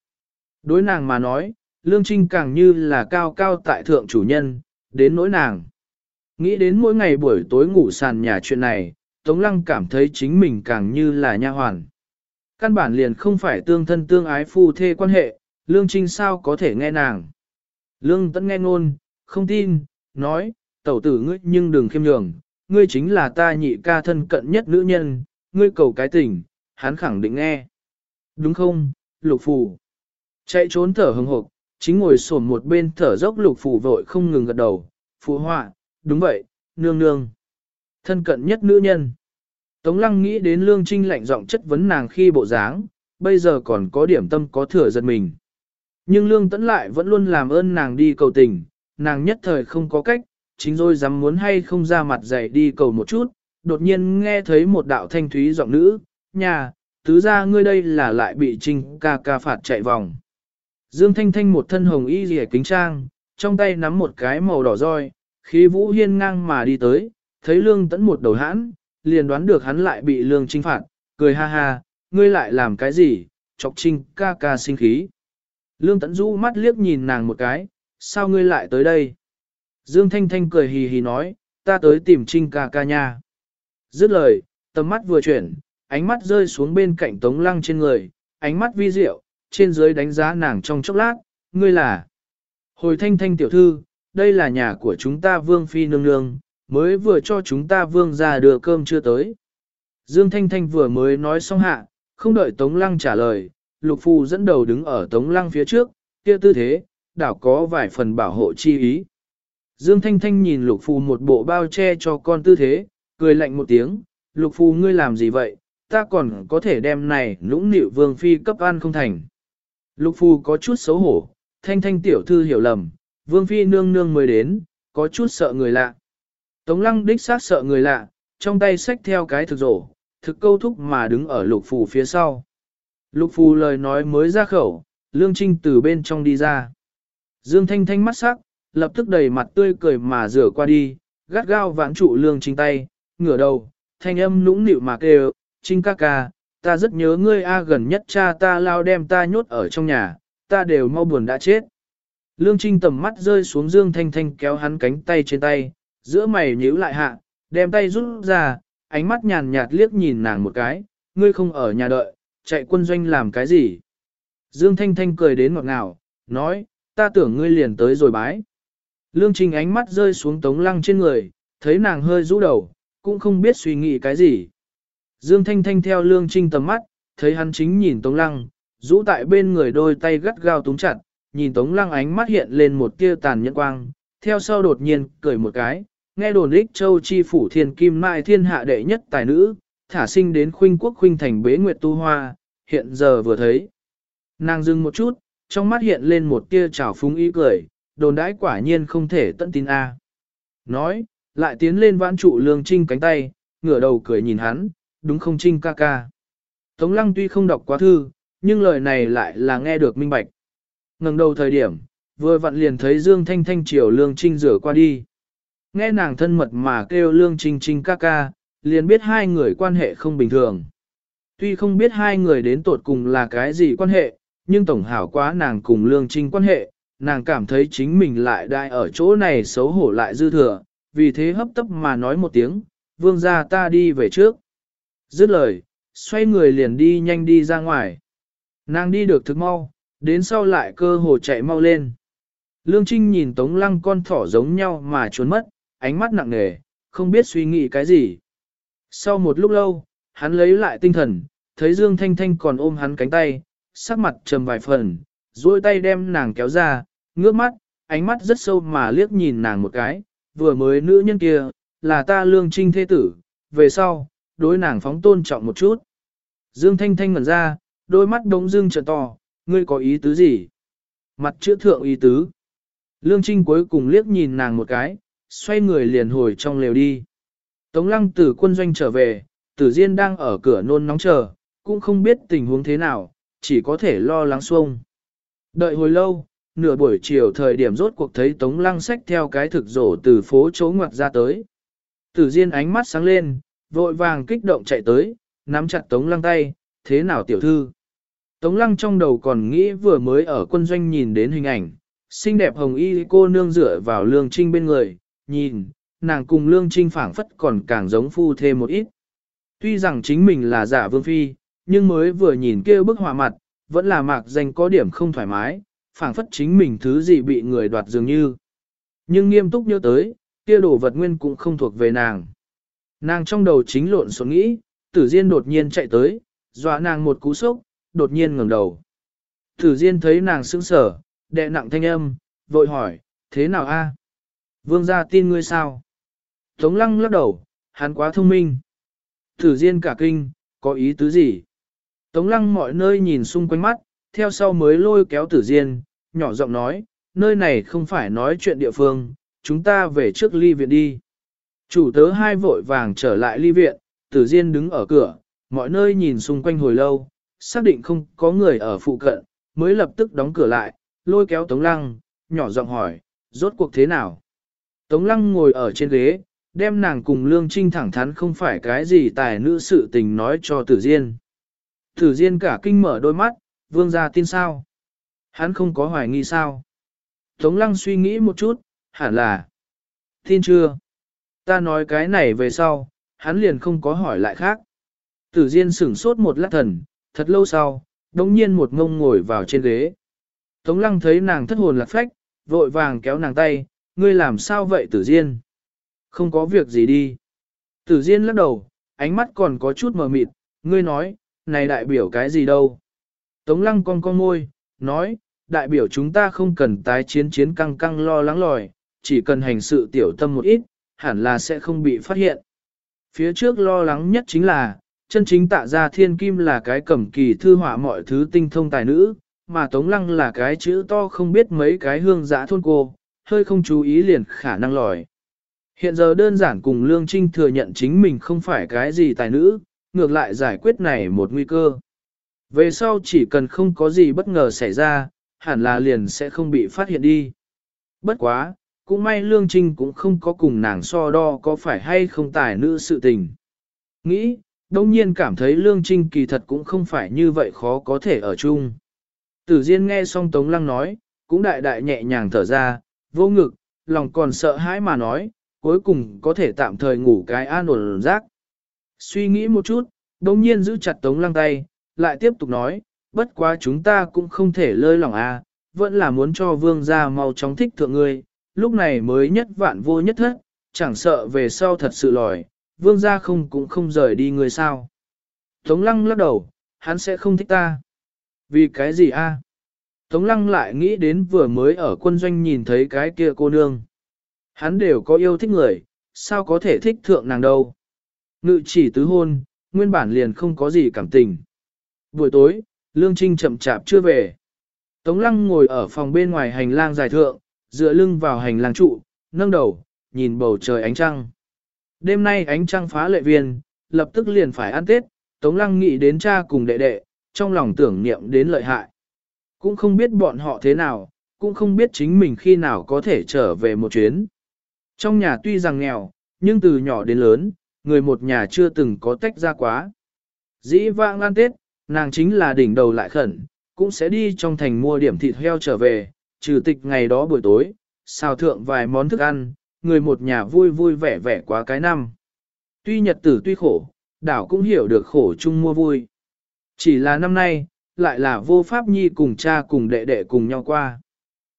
Đối nàng mà nói, lương trinh càng như là cao cao tại thượng chủ nhân, đến nỗi nàng. Nghĩ đến mỗi ngày buổi tối ngủ sàn nhà chuyện này, Tống Lăng cảm thấy chính mình càng như là nha hoàn. Căn bản liền không phải tương thân tương ái phu thê quan hệ, Lương Trinh sao có thể nghe nàng. Lương Tấn nghe ngôn, không tin, nói, tẩu tử ngươi nhưng đừng khiêm nhường, ngươi chính là ta nhị ca thân cận nhất nữ nhân, ngươi cầu cái tình, hắn khẳng định nghe. Đúng không, lục phù. Chạy trốn thở hừng hộp, chính ngồi sổn một bên thở dốc lục phù vội không ngừng gật đầu, phụ họa, đúng vậy, nương nương. Thân cận nhất nữ nhân. Tống lăng nghĩ đến lương trinh lạnh giọng chất vấn nàng khi bộ dáng, bây giờ còn có điểm tâm có thừa giật mình. Nhưng lương tẫn lại vẫn luôn làm ơn nàng đi cầu tình, nàng nhất thời không có cách, chính rồi dám muốn hay không ra mặt dày đi cầu một chút, đột nhiên nghe thấy một đạo thanh thúy giọng nữ, nhà, tứ ra ngươi đây là lại bị trinh ca ca phạt chạy vòng. Dương Thanh Thanh một thân hồng y rìa kính trang, trong tay nắm một cái màu đỏ roi, khí vũ hiên ngang mà đi tới, thấy lương tẫn một đầu hãn, liền đoán được hắn lại bị lương trinh phạt, cười ha ha, ngươi lại làm cái gì, chọc trinh ca ca sinh khí. Lương tẫn rũ mắt liếc nhìn nàng một cái, sao ngươi lại tới đây? Dương Thanh Thanh cười hì hì nói, ta tới tìm trinh ca ca nha. Dứt lời, tầm mắt vừa chuyển, ánh mắt rơi xuống bên cạnh tống lăng trên người, ánh mắt vi diệu, trên dưới đánh giá nàng trong chốc lát, ngươi là. Hồi thanh thanh tiểu thư, đây là nhà của chúng ta vương phi nương nương, mới vừa cho chúng ta vương ra đưa cơm chưa tới. Dương Thanh Thanh vừa mới nói xong hạ, không đợi Tống Lăng trả lời, Lục Phu dẫn đầu đứng ở Tống Lăng phía trước, kia tư thế, đảo có vài phần bảo hộ chi ý. Dương Thanh Thanh nhìn Lục Phù một bộ bao che cho con tư thế, cười lạnh một tiếng, Lục Phù ngươi làm gì vậy, ta còn có thể đem này nũng nịu vương phi cấp ăn không thành. Lục Phù có chút xấu hổ, Thanh Thanh tiểu thư hiểu lầm, vương phi nương nương mới đến, có chút sợ người lạ. Tống lăng đích xác sợ người lạ, trong tay xách theo cái thực rổ, thực câu thúc mà đứng ở lục phù phía sau. Lục phù lời nói mới ra khẩu, lương trinh từ bên trong đi ra. Dương thanh thanh mắt sắc, lập tức đầy mặt tươi cười mà rửa qua đi, gắt gao vãn trụ lương trinh tay, ngửa đầu, thanh âm nũng nịu mà kêu, trinh ca ca, ta rất nhớ ngươi a gần nhất cha ta lao đem ta nhốt ở trong nhà, ta đều mau buồn đã chết. Lương Trinh tầm mắt rơi xuống Dương Thanh Thanh kéo hắn cánh tay trên tay, giữa mày nhíu lại hạ, đem tay rút ra, ánh mắt nhàn nhạt liếc nhìn nàng một cái, ngươi không ở nhà đợi, chạy quân doanh làm cái gì? Dương Thanh Thanh cười đến ngọt ngào, nói, ta tưởng ngươi liền tới rồi bái. Lương Trình ánh mắt rơi xuống tống lăng trên người, thấy nàng hơi rũ đầu, cũng không biết suy nghĩ cái gì. Dương Thanh Thanh theo Lương Trinh tầm mắt, thấy hắn chính nhìn tống lăng, rũ tại bên người đôi tay gắt gao túng chặt, nhìn tống lăng ánh mắt hiện lên một tia tàn nhẫn quang, theo sau đột nhiên cười một cái, nghe đồn ích châu chi phủ thiên kim mai thiên hạ đệ nhất tài nữ, thả sinh đến khuynh quốc khuynh thành bế nguyệt tu hoa, hiện giờ vừa thấy. Nàng dừng một chút, trong mắt hiện lên một tia trào phúng ý cười, đồn đãi quả nhiên không thể tận tin a. Nói, lại tiến lên vãn trụ lương trinh cánh tay, ngửa đầu cười nhìn hắn, đúng không trinh ca ca. Tống lăng tuy không đọc quá thư, nhưng lời này lại là nghe được minh bạch. ngẩng đầu thời điểm, vừa vặn liền thấy Dương Thanh Thanh chiều lương trinh rửa qua đi. Nghe nàng thân mật mà kêu lương trinh trinh ca ca, liền biết hai người quan hệ không bình thường. Tuy không biết hai người đến tột cùng là cái gì quan hệ, nhưng tổng hảo quá nàng cùng lương trinh quan hệ, nàng cảm thấy chính mình lại đại ở chỗ này xấu hổ lại dư thừa, vì thế hấp tấp mà nói một tiếng, vương gia ta đi về trước. Dứt lời, xoay người liền đi nhanh đi ra ngoài. Nàng đi được thực mau, đến sau lại cơ hồ chạy mau lên. Lương Trinh nhìn Tống Lăng con thỏ giống nhau mà trốn mất, ánh mắt nặng nề, không biết suy nghĩ cái gì. Sau một lúc lâu, hắn lấy lại tinh thần, thấy Dương Thanh Thanh còn ôm hắn cánh tay, sắc mặt trầm vài phần, duỗi tay đem nàng kéo ra, ngước mắt, ánh mắt rất sâu mà liếc nhìn nàng một cái, vừa mới nữ nhân kia, là ta lương trinh thế tử, về sau, đối nàng phóng tôn trọng một chút. Dương Thanh Thanh ngẩn ra, đôi mắt đống dương trợ to, ngươi có ý tứ gì? Mặt chữa thượng ý tứ. Lương Trinh cuối cùng liếc nhìn nàng một cái, xoay người liền hồi trong lều đi. Tống lăng từ quân doanh trở về, tử diên đang ở cửa nôn nóng chờ, cũng không biết tình huống thế nào, chỉ có thể lo lắng xuông. Đợi hồi lâu, nửa buổi chiều thời điểm rốt cuộc thấy tống lăng xách theo cái thực rổ từ phố chỗ ngoặt ra tới. Tử diên ánh mắt sáng lên, vội vàng kích động chạy tới, nắm chặt tống lăng tay, thế nào tiểu thư? Tống lăng trong đầu còn nghĩ vừa mới ở quân doanh nhìn đến hình ảnh, xinh đẹp hồng y cô nương dựa vào lương trinh bên người, nhìn, nàng cùng lương trinh phảng phất còn càng giống phu thêm một ít. Tuy rằng chính mình là giả vương phi, nhưng mới vừa nhìn kia bức họa mặt, vẫn là mạc danh có điểm không thoải mái, phảng phất chính mình thứ gì bị người đoạt dường như. Nhưng nghiêm túc nhớ tới, kia đồ vật nguyên cũng không thuộc về nàng. Nàng trong đầu chính lộn xộn nghĩ, tử diên đột nhiên chạy tới, dọa nàng một cú sốc, đột nhiên ngẩng đầu. Tử diên thấy nàng sững sở, đệ nặng thanh âm, vội hỏi, thế nào a? Vương gia tin ngươi sao? Tống lăng lắc đầu, hắn quá thông minh. tử Diên cả kinh, có ý tứ gì? Tống lăng mọi nơi nhìn xung quanh mắt, theo sau mới lôi kéo tử diên, nhỏ giọng nói, nơi này không phải nói chuyện địa phương, chúng ta về trước ly viện đi. Chủ tớ hai vội vàng trở lại ly viện, tử diên đứng ở cửa, mọi nơi nhìn xung quanh hồi lâu, xác định không có người ở phụ cận, mới lập tức đóng cửa lại, lôi kéo Tống Lăng, nhỏ giọng hỏi, rốt cuộc thế nào? Tống Lăng ngồi ở trên ghế, đem nàng cùng Lương Trinh thẳng thắn không phải cái gì tài nữ sự tình nói cho Tử Diên. Tử Diên cả kinh mở đôi mắt, vương gia tin sao? Hắn không có hoài nghi sao? Tống Lăng suy nghĩ một chút, hẳn là. Tin chưa? Ta nói cái này về sau, hắn liền không có hỏi lại khác. Tử Diên sửng sốt một lát thần, thật lâu sau, đống nhiên một ngông ngồi vào trên ghế. Tống Lăng thấy nàng thất hồn lạc phách, vội vàng kéo nàng tay, ngươi làm sao vậy Tử Diên? Không có việc gì đi. Tử Diên lắc đầu, ánh mắt còn có chút mờ mịt, ngươi nói, này đại biểu cái gì đâu? Tống Lăng con con môi, nói, đại biểu chúng ta không cần tái chiến chiến căng căng lo lắng lòi, chỉ cần hành sự tiểu tâm một ít, hẳn là sẽ không bị phát hiện. Phía trước lo lắng nhất chính là, chân chính tạ ra thiên kim là cái cẩm kỳ thư họa mọi thứ tinh thông tài nữ, mà Tống Lăng là cái chữ to không biết mấy cái hương giã thôn cô, hơi không chú ý liền khả năng lòi. Hiện giờ đơn giản cùng Lương Trinh thừa nhận chính mình không phải cái gì tài nữ, ngược lại giải quyết này một nguy cơ. Về sau chỉ cần không có gì bất ngờ xảy ra, hẳn là liền sẽ không bị phát hiện đi. Bất quá, cũng may Lương Trinh cũng không có cùng nàng so đo có phải hay không tài nữ sự tình. Nghĩ, đông nhiên cảm thấy Lương Trinh kỳ thật cũng không phải như vậy khó có thể ở chung. Tử Diên nghe xong Tống Lăng nói, cũng đại đại nhẹ nhàng thở ra, vô ngực, lòng còn sợ hãi mà nói, cuối cùng có thể tạm thời ngủ cái an ổn rác. Suy nghĩ một chút, đồng nhiên giữ chặt Tống Lăng tay, lại tiếp tục nói, bất quá chúng ta cũng không thể lơi lòng a, à, vẫn là muốn cho vương gia mau chóng thích thượng ngươi, lúc này mới nhất vạn vô nhất thất, chẳng sợ về sau thật sự lòi, vương gia không cũng không rời đi ngươi sao. Tống lăng lắc đầu, hắn sẽ không thích ta. Vì cái gì a? Tống lăng lại nghĩ đến vừa mới ở quân doanh nhìn thấy cái kia cô nương. Hắn đều có yêu thích người, sao có thể thích thượng nàng đâu. Ngự chỉ tứ hôn, nguyên bản liền không có gì cảm tình. Buổi tối, Lương Trinh chậm chạp chưa về. Tống Lăng ngồi ở phòng bên ngoài hành lang dài thượng, dựa lưng vào hành lang trụ, nâng đầu, nhìn bầu trời ánh trăng. Đêm nay ánh trăng phá lệ viên, lập tức liền phải ăn Tết, Tống Lăng nghĩ đến cha cùng đệ đệ, trong lòng tưởng niệm đến lợi hại. Cũng không biết bọn họ thế nào, cũng không biết chính mình khi nào có thể trở về một chuyến. Trong nhà tuy rằng nghèo, nhưng từ nhỏ đến lớn, người một nhà chưa từng có tách ra quá. Dĩ vãng Lan Tết, nàng chính là đỉnh đầu lại khẩn, cũng sẽ đi trong thành mua điểm thịt heo trở về, trừ tịch ngày đó buổi tối, xào thượng vài món thức ăn, người một nhà vui vui vẻ vẻ quá cái năm. Tuy nhật tử tuy khổ, đảo cũng hiểu được khổ chung mua vui. Chỉ là năm nay, lại là vô pháp nhi cùng cha cùng đệ đệ cùng nhau qua.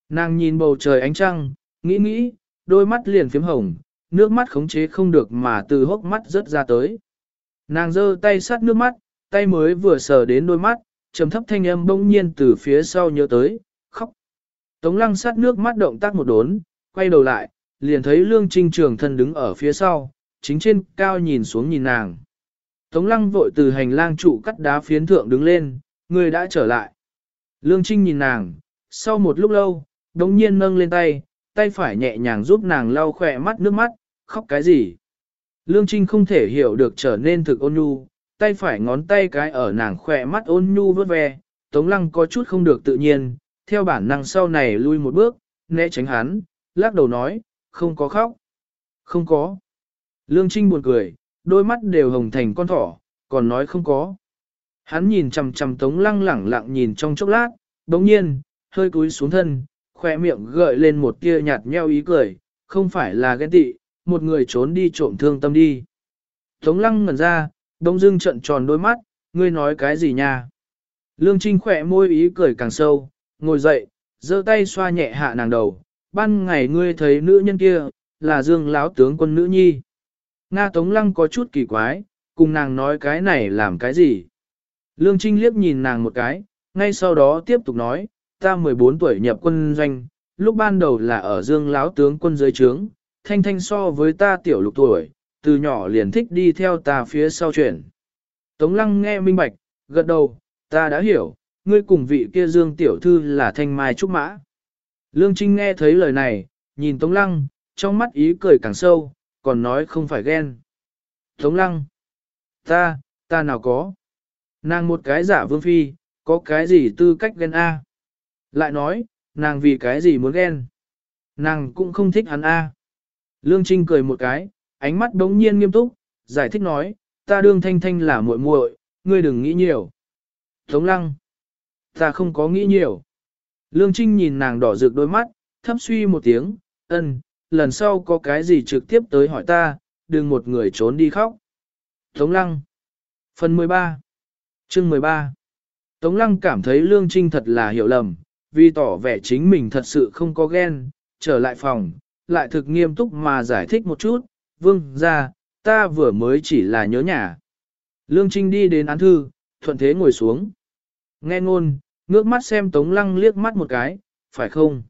Nàng nhìn bầu trời ánh trăng, nghĩ nghĩ, đôi mắt liền phím hồng, nước mắt khống chế không được mà từ hốc mắt rớt ra tới. Nàng giơ tay sát nước mắt, tay mới vừa sờ đến đôi mắt, trầm thấp thanh âm bỗng nhiên từ phía sau nhớ tới, khóc. Tống lăng sát nước mắt động tác một đốn, quay đầu lại, liền thấy lương trinh trường thân đứng ở phía sau, chính trên cao nhìn xuống nhìn nàng. Tống lăng vội từ hành lang trụ cắt đá phiến thượng đứng lên, người đã trở lại. Lương trinh nhìn nàng, sau một lúc lâu, đống nhiên nâng lên tay, tay phải nhẹ nhàng giúp nàng lau khỏe mắt nước mắt, khóc cái gì. Lương trinh không thể hiểu được trở nên thực ôn nhu, tay phải ngón tay cái ở nàng khỏe mắt ôn nhu vớt ve, Tống Lăng có chút không được tự nhiên, theo bản năng sau này lui một bước, né tránh hắn, lắc đầu nói, không có khóc. Không có. Lương Trinh buồn cười, đôi mắt đều hồng thành con thỏ, còn nói không có. Hắn nhìn chằm chằm Tống Lăng lẳng lặng nhìn trong chốc lát, đồng nhiên, hơi cúi xuống thân, khỏe miệng gợi lên một tia nhạt nheo ý cười, không phải là ghen tị, một người trốn đi trộm thương tâm đi. Tống Lăng ngẩn ra, Đông dưng trận tròn đôi mắt, ngươi nói cái gì nha? Lương Trinh khỏe môi ý cười càng sâu, ngồi dậy, giơ tay xoa nhẹ hạ nàng đầu. Ban ngày ngươi thấy nữ nhân kia, là dương láo tướng quân nữ nhi. Nga Tống Lăng có chút kỳ quái, cùng nàng nói cái này làm cái gì? Lương Trinh liếc nhìn nàng một cái, ngay sau đó tiếp tục nói, ta 14 tuổi nhập quân doanh, lúc ban đầu là ở dương láo tướng quân dưới trướng, thanh thanh so với ta tiểu lục tuổi, từ nhỏ liền thích đi theo ta phía sau chuyển. Tống lăng nghe minh bạch, gật đầu, ta đã hiểu, ngươi cùng vị kia dương tiểu thư là thanh mai trúc mã. Lương Trinh nghe thấy lời này, nhìn Tống lăng, trong mắt ý cười càng sâu, còn nói không phải ghen. Tống lăng, ta, Ta nào có. Nàng một cái giả vương phi, có cái gì tư cách ghen A. Lại nói, nàng vì cái gì muốn ghen. Nàng cũng không thích hắn A. Lương Trinh cười một cái, ánh mắt đống nhiên nghiêm túc, giải thích nói, ta đương thanh thanh là muội muội, ngươi đừng nghĩ nhiều. Tống lăng, ta không có nghĩ nhiều. Lương Trinh nhìn nàng đỏ rực đôi mắt, thấp suy một tiếng, ân, lần sau có cái gì trực tiếp tới hỏi ta, đừng một người trốn đi khóc. Tống lăng, phần 13, chương 13. Tống lăng cảm thấy Lương Trinh thật là hiểu lầm, vì tỏ vẻ chính mình thật sự không có ghen, trở lại phòng, lại thực nghiêm túc mà giải thích một chút, vương ra, ta vừa mới chỉ là nhớ nhà. Lương Trinh đi đến án thư, thuận thế ngồi xuống. Nghe ngôn, ngước mắt xem Tống Lăng liếc mắt một cái, phải không?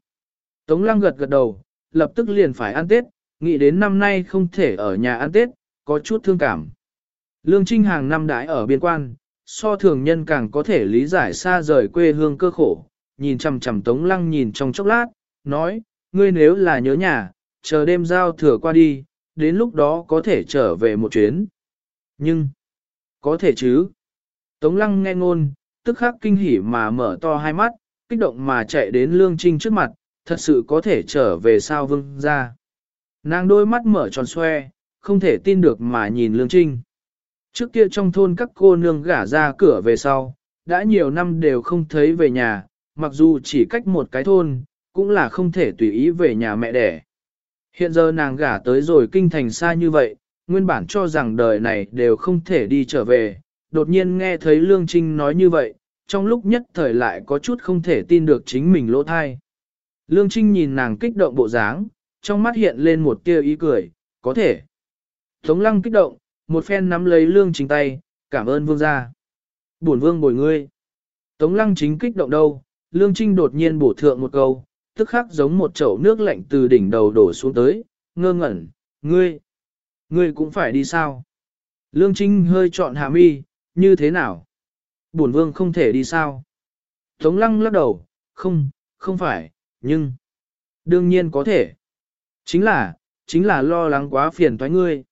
Tống Lăng gật gật đầu, lập tức liền phải ăn Tết, nghĩ đến năm nay không thể ở nhà ăn Tết, có chút thương cảm. Lương Trinh hàng năm đãi ở biên quan, so thường nhân càng có thể lý giải xa rời quê hương cơ khổ, nhìn chằm chằm Tống Lăng nhìn trong chốc lát, nói, ngươi nếu là nhớ nhà, chờ đêm giao thừa qua đi, đến lúc đó có thể trở về một chuyến. Nhưng, có thể chứ. Tống lăng nghe ngôn, tức khắc kinh hỉ mà mở to hai mắt, kích động mà chạy đến lương trinh trước mặt, thật sự có thể trở về sao vương ra. Nàng đôi mắt mở tròn xoe, không thể tin được mà nhìn lương trinh. Trước kia trong thôn các cô nương gả ra cửa về sau, đã nhiều năm đều không thấy về nhà, mặc dù chỉ cách một cái thôn, cũng là không thể tùy ý về nhà mẹ đẻ. Hiện giờ nàng gả tới rồi kinh thành xa như vậy, nguyên bản cho rằng đời này đều không thể đi trở về, đột nhiên nghe thấy Lương Trinh nói như vậy, trong lúc nhất thời lại có chút không thể tin được chính mình lỗ thai. Lương Trinh nhìn nàng kích động bộ dáng, trong mắt hiện lên một tia ý cười, có thể. Tống lăng kích động, một phen nắm lấy Lương Trinh tay, cảm ơn vương gia. Bổn vương bồi ngươi. Tống lăng chính kích động đâu, Lương Trinh đột nhiên bổ thượng một câu, tức khắc giống một chậu nước lạnh từ đỉnh đầu đổ xuống tới, ngơ ngẩn, ngươi, ngươi cũng phải đi sao? Lương Trinh hơi trọn hạ mi, như thế nào? Bổn vương không thể đi sao? Tống lăng lắc đầu, không, không phải, nhưng, đương nhiên có thể. Chính là, chính là lo lắng quá phiền toái ngươi.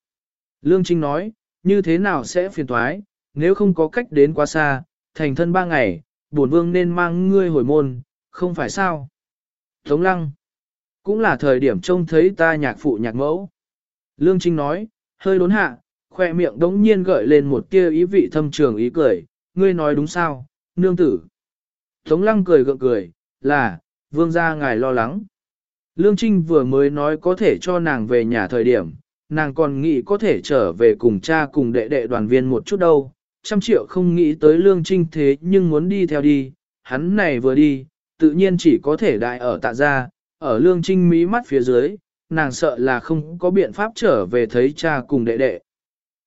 Lương Trinh nói, như thế nào sẽ phiền toái, nếu không có cách đến quá xa, thành thân ba ngày, bổn vương nên mang ngươi hồi môn, không phải sao? Tống lăng, cũng là thời điểm trông thấy ta nhạc phụ nhạc mẫu. Lương Trinh nói, hơi đốn hạ, khoe miệng đống nhiên gợi lên một tia ý vị thâm trường ý cười, ngươi nói đúng sao, nương tử. Tống lăng cười gượng cười, là, vương gia ngài lo lắng. Lương Trinh vừa mới nói có thể cho nàng về nhà thời điểm, nàng còn nghĩ có thể trở về cùng cha cùng đệ đệ đoàn viên một chút đâu. Trăm triệu không nghĩ tới Lương Trinh thế nhưng muốn đi theo đi, hắn này vừa đi, tự nhiên chỉ có thể đại ở tạ gia, ở lương trinh mí mắt phía dưới, nàng sợ là không có biện pháp trở về thấy cha cùng đệ đệ.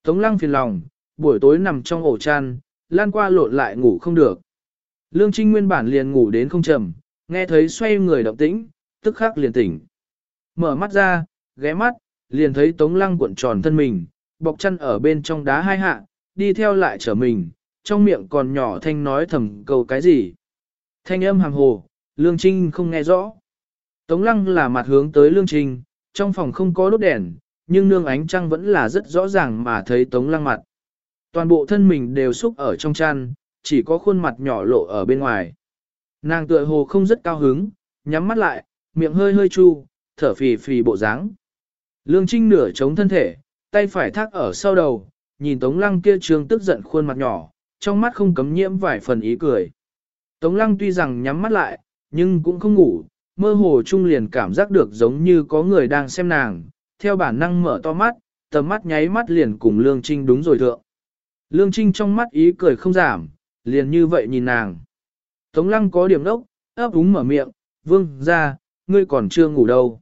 Tống lăng phiền lòng, buổi tối nằm trong ổ chăn, lan qua lộn lại ngủ không được. Lương trinh nguyên bản liền ngủ đến không trầm, nghe thấy xoay người động tĩnh, tức khắc liền tỉnh. Mở mắt ra, ghé mắt, liền thấy tống lăng cuộn tròn thân mình, bọc chân ở bên trong đá hai hạ, đi theo lại trở mình, trong miệng còn nhỏ thanh nói thầm câu cái gì. Thanh âm hàm hồ, Lương Trinh không nghe rõ. Tống lăng là mặt hướng tới Lương Trinh, trong phòng không có đốt đèn, nhưng nương ánh trăng vẫn là rất rõ ràng mà thấy Tống lăng mặt. Toàn bộ thân mình đều xúc ở trong chăn, chỉ có khuôn mặt nhỏ lộ ở bên ngoài. Nàng tựa hồ không rất cao hứng, nhắm mắt lại, miệng hơi hơi chu, thở phì phì bộ dáng. Lương Trinh nửa chống thân thể, tay phải thác ở sau đầu, nhìn Tống Lăng kia trương tức giận khuôn mặt nhỏ, trong mắt không cấm nhiễm vài phần ý cười. Tống lăng tuy rằng nhắm mắt lại, nhưng cũng không ngủ, mơ hồ trung liền cảm giác được giống như có người đang xem nàng, theo bản năng mở to mắt, tầm mắt nháy mắt liền cùng Lương Trinh đúng rồi thượng. Lương Trinh trong mắt ý cười không giảm, liền như vậy nhìn nàng. Tống lăng có điểm đốc, ấp úng mở miệng, vương ra, ngươi còn chưa ngủ đâu.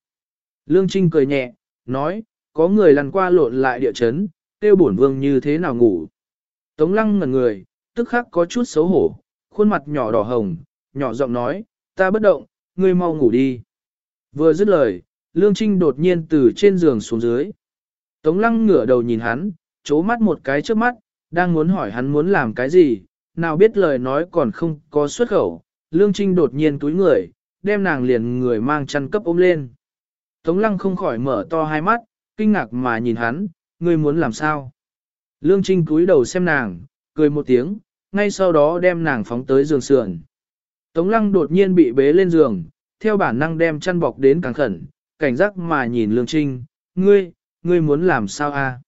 Lương Trinh cười nhẹ, nói, có người lăn qua lộn lại địa chấn, tiêu bổn vương như thế nào ngủ. Tống lăng ngẩn người, tức khắc có chút xấu hổ, khuôn mặt nhỏ đỏ hồng, nhỏ giọng nói, ta bất động, ngươi mau ngủ đi. Vừa dứt lời, Lương Trinh đột nhiên từ trên giường xuống dưới. Tống lăng ngửa đầu nhìn hắn, chố mắt một cái trước mắt, đang muốn hỏi hắn muốn làm cái gì, nào biết lời nói còn không có xuất khẩu. Lương Trinh đột nhiên túi người, đem nàng liền người mang chăn cấp ôm lên. Tống lăng không khỏi mở to hai mắt, kinh ngạc mà nhìn hắn, ngươi muốn làm sao? Lương Trinh cúi đầu xem nàng, cười một tiếng, ngay sau đó đem nàng phóng tới giường sườn. Tống lăng đột nhiên bị bế lên giường, theo bản năng đem chăn bọc đến càng khẩn, cảnh giác mà nhìn Lương Trinh, ngươi, ngươi muốn làm sao a?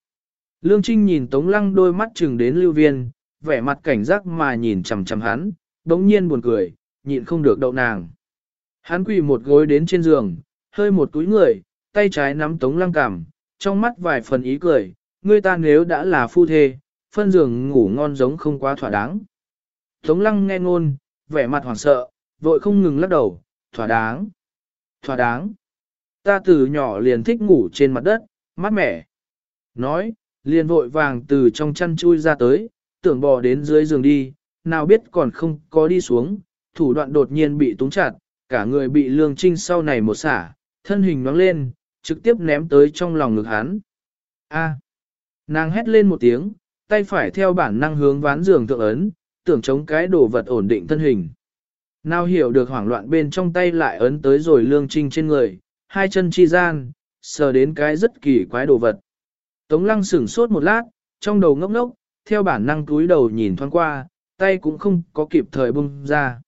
Lương Trinh nhìn Tống lăng đôi mắt chừng đến lưu viên, vẻ mặt cảnh giác mà nhìn chằm chằm hắn, đống nhiên buồn cười, nhịn không được đậu nàng. Hắn quỳ một gối đến trên giường, hơi một túi người, tay trái nắm Tống lăng cằm, trong mắt vài phần ý cười, ngươi ta nếu đã là phu thê, phân giường ngủ ngon giống không quá thỏa đáng. Tống lăng nghe ngôn, vẻ mặt hoảng sợ, vội không ngừng lắc đầu, thỏa đáng, thỏa đáng. Ta từ nhỏ liền thích ngủ trên mặt đất, mát mẻ. Nói, liền vội vàng từ trong chăn chui ra tới, tưởng bò đến dưới giường đi, nào biết còn không có đi xuống, thủ đoạn đột nhiên bị túng chặt, cả người bị lương trinh sau này một xả, thân hình nóng lên, trực tiếp ném tới trong lòng ngực hắn. A. Nàng hét lên một tiếng, tay phải theo bản năng hướng ván giường thượng ấn, tưởng chống cái đồ vật ổn định thân hình. Nào hiểu được hoảng loạn bên trong tay lại ấn tới rồi lương trinh trên người, hai chân chi gian, sờ đến cái rất kỳ quái đồ vật. Tống lăng sửng sốt một lát, trong đầu ngốc ngốc, theo bản năng túi đầu nhìn thoáng qua, tay cũng không có kịp thời bung ra.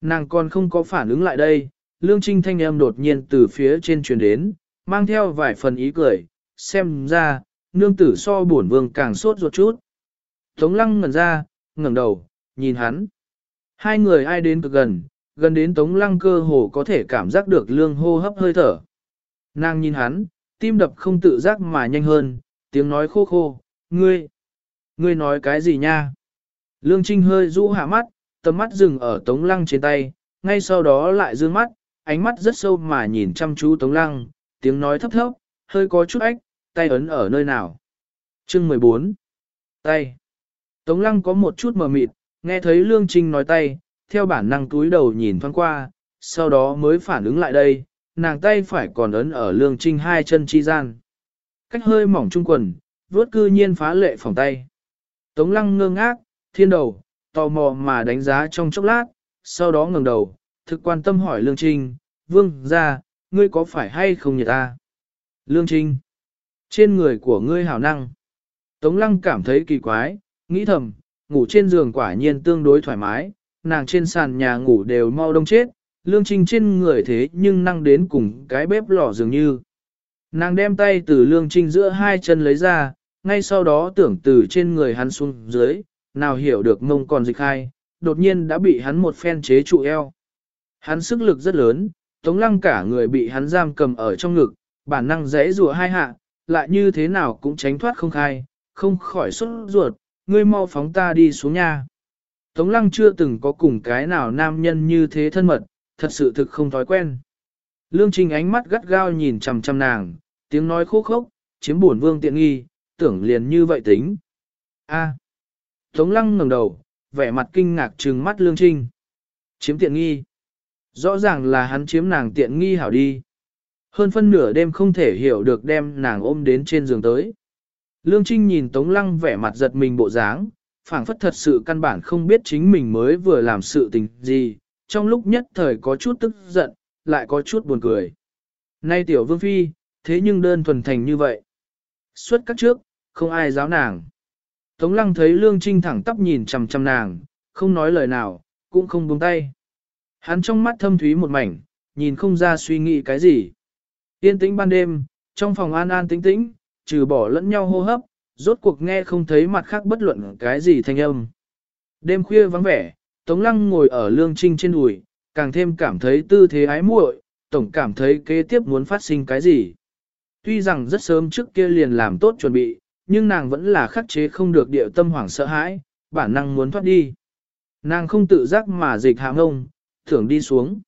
Nàng còn không có phản ứng lại đây, lương trinh thanh âm đột nhiên từ phía trên truyền đến, mang theo vài phần ý cười, xem ra, nương tử so bổn vương càng sốt ruột chút. Tống lăng ngẩn ra, ngẩng đầu, nhìn hắn. Hai người ai đến cực gần, gần đến tống lăng cơ hồ có thể cảm giác được lương hô hấp hơi thở. Nàng nhìn hắn, tim đập không tự giác mà nhanh hơn, tiếng nói khô khô, ngươi, ngươi nói cái gì nha? Lương Trinh hơi rũ hạ mắt, tầm mắt dừng ở tống lăng trên tay, ngay sau đó lại dương mắt, ánh mắt rất sâu mà nhìn chăm chú tống lăng, tiếng nói thấp thấp, hơi có chút ách, tay ấn ở nơi nào. Chương 14 Tay Tống lăng có một chút mờ mịt, nghe thấy Lương Trinh nói tay, theo bản năng túi đầu nhìn thoáng qua, sau đó mới phản ứng lại đây, nàng tay phải còn ấn ở Lương Trinh hai chân chi gian. Cách hơi mỏng trung quần, vuốt cư nhiên phá lệ phòng tay. Tống lăng ngơ ngác, thiên đầu, tò mò mà đánh giá trong chốc lát, sau đó ngẩng đầu, thực quan tâm hỏi Lương Trinh, vương ra, ngươi có phải hay không nhỉ ta? Lương Trinh, trên người của ngươi hảo năng. Tống lăng cảm thấy kỳ quái, nghĩ thầm, ngủ trên giường quả nhiên tương đối thoải mái, nàng trên sàn nhà ngủ đều mau đông chết, lương trinh trên người thế nhưng năng đến cùng cái bếp lò dường như. Nàng đem tay từ lương trinh giữa hai chân lấy ra, ngay sau đó tưởng từ trên người hắn xuống dưới, nào hiểu được mông còn dịch hai, đột nhiên đã bị hắn một phen chế trụ eo. Hắn sức lực rất lớn, tống lăng cả người bị hắn giam cầm ở trong ngực, bản năng dễ rùa hai hạ, lại như thế nào cũng tránh thoát không khai, không khỏi xuất ruột, ngươi mau phóng ta đi xuống nha. Tống lăng chưa từng có cùng cái nào nam nhân như thế thân mật, thật sự thực không thói quen. Lương Trình ánh mắt gắt gao nhìn chằm chằm nàng, tiếng nói khô khốc, chiếm buồn vương tiện nghi, tưởng liền như vậy tính. A. Tống lăng ngẩng đầu, vẻ mặt kinh ngạc trừng mắt Lương Trinh. Chiếm tiện nghi. Rõ ràng là hắn chiếm nàng tiện nghi hảo đi. Hơn phân nửa đêm không thể hiểu được đem nàng ôm đến trên giường tới. Lương Trinh nhìn Tống Lăng vẻ mặt giật mình bộ dáng, phảng phất thật sự căn bản không biết chính mình mới vừa làm sự tình gì, trong lúc nhất thời có chút tức giận, lại có chút buồn cười. Nay tiểu vương phi, thế nhưng đơn thuần thành như vậy. Suốt các trước, không ai giáo nàng. Tống lăng thấy lương trinh thẳng tắp nhìn chằm chằm nàng, không nói lời nào, cũng không buông tay. Hắn trong mắt thâm thúy một mảnh, nhìn không ra suy nghĩ cái gì. Yên tĩnh ban đêm, trong phòng an an tĩnh tĩnh, trừ bỏ lẫn nhau hô hấp, rốt cuộc nghe không thấy mặt khác bất luận cái gì thanh âm. Đêm khuya vắng vẻ, Tống Lăng ngồi ở lương trinh trên đùi, càng thêm cảm thấy tư thế ái muội, tổng cảm thấy kế tiếp muốn phát sinh cái gì. Tuy rằng rất sớm trước kia liền làm tốt chuẩn bị, nhưng nàng vẫn là khắc chế không được điệu tâm hoảng sợ hãi, bản năng muốn thoát đi. Nàng không tự giác mà dịch hạ ngông, thưởng đi xuống.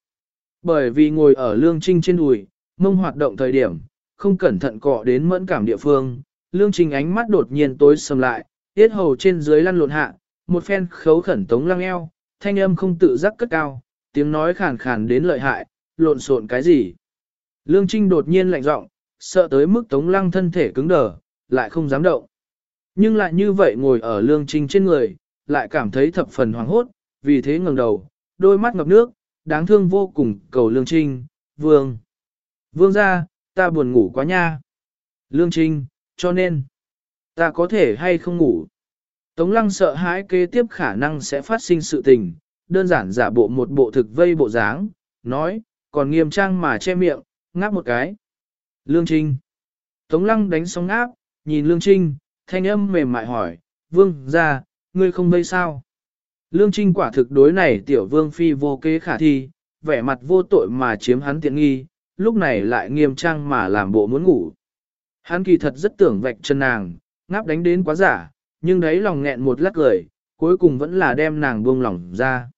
Bởi vì ngồi ở lương trinh trên đùi, mông hoạt động thời điểm, không cẩn thận cọ đến mẫn cảm địa phương, lương trình ánh mắt đột nhiên tối sầm lại, tiết hầu trên dưới lăn lộn hạ, một phen khấu khẩn tống lăng eo, thanh âm không tự giác cất cao, tiếng nói khàn khàn đến lợi hại, lộn xộn cái gì. Lương Trinh đột nhiên lạnh giọng, sợ tới mức tống lăng thân thể cứng đờ, lại không dám động. Nhưng lại như vậy ngồi ở lương Trinh trên người, lại cảm thấy thập phần hoảng hốt, vì thế ngẩng đầu, đôi mắt ngập nước, đáng thương vô cùng cầu lương Trinh, vương. Vương ra, ta buồn ngủ quá nha. Lương Trinh, cho nên, ta có thể hay không ngủ. Tống lăng sợ hãi kế tiếp khả năng sẽ phát sinh sự tình, đơn giản giả bộ một bộ thực vây bộ dáng, nói, còn nghiêm trang mà che miệng, ngáp một cái. Lương Trinh. Tống lăng đánh sóng ngáp, nhìn Lương Trinh, thanh âm mềm mại hỏi, vương ra, ngươi không vây sao? Lương Trinh quả thực đối này tiểu vương phi vô kế khả thi, vẻ mặt vô tội mà chiếm hắn tiện nghi, lúc này lại nghiêm trang mà làm bộ muốn ngủ. Hắn kỳ thật rất tưởng vạch chân nàng, ngáp đánh đến quá giả, nhưng đấy lòng nghẹn một lát cười, cuối cùng vẫn là đem nàng buông lỏng ra.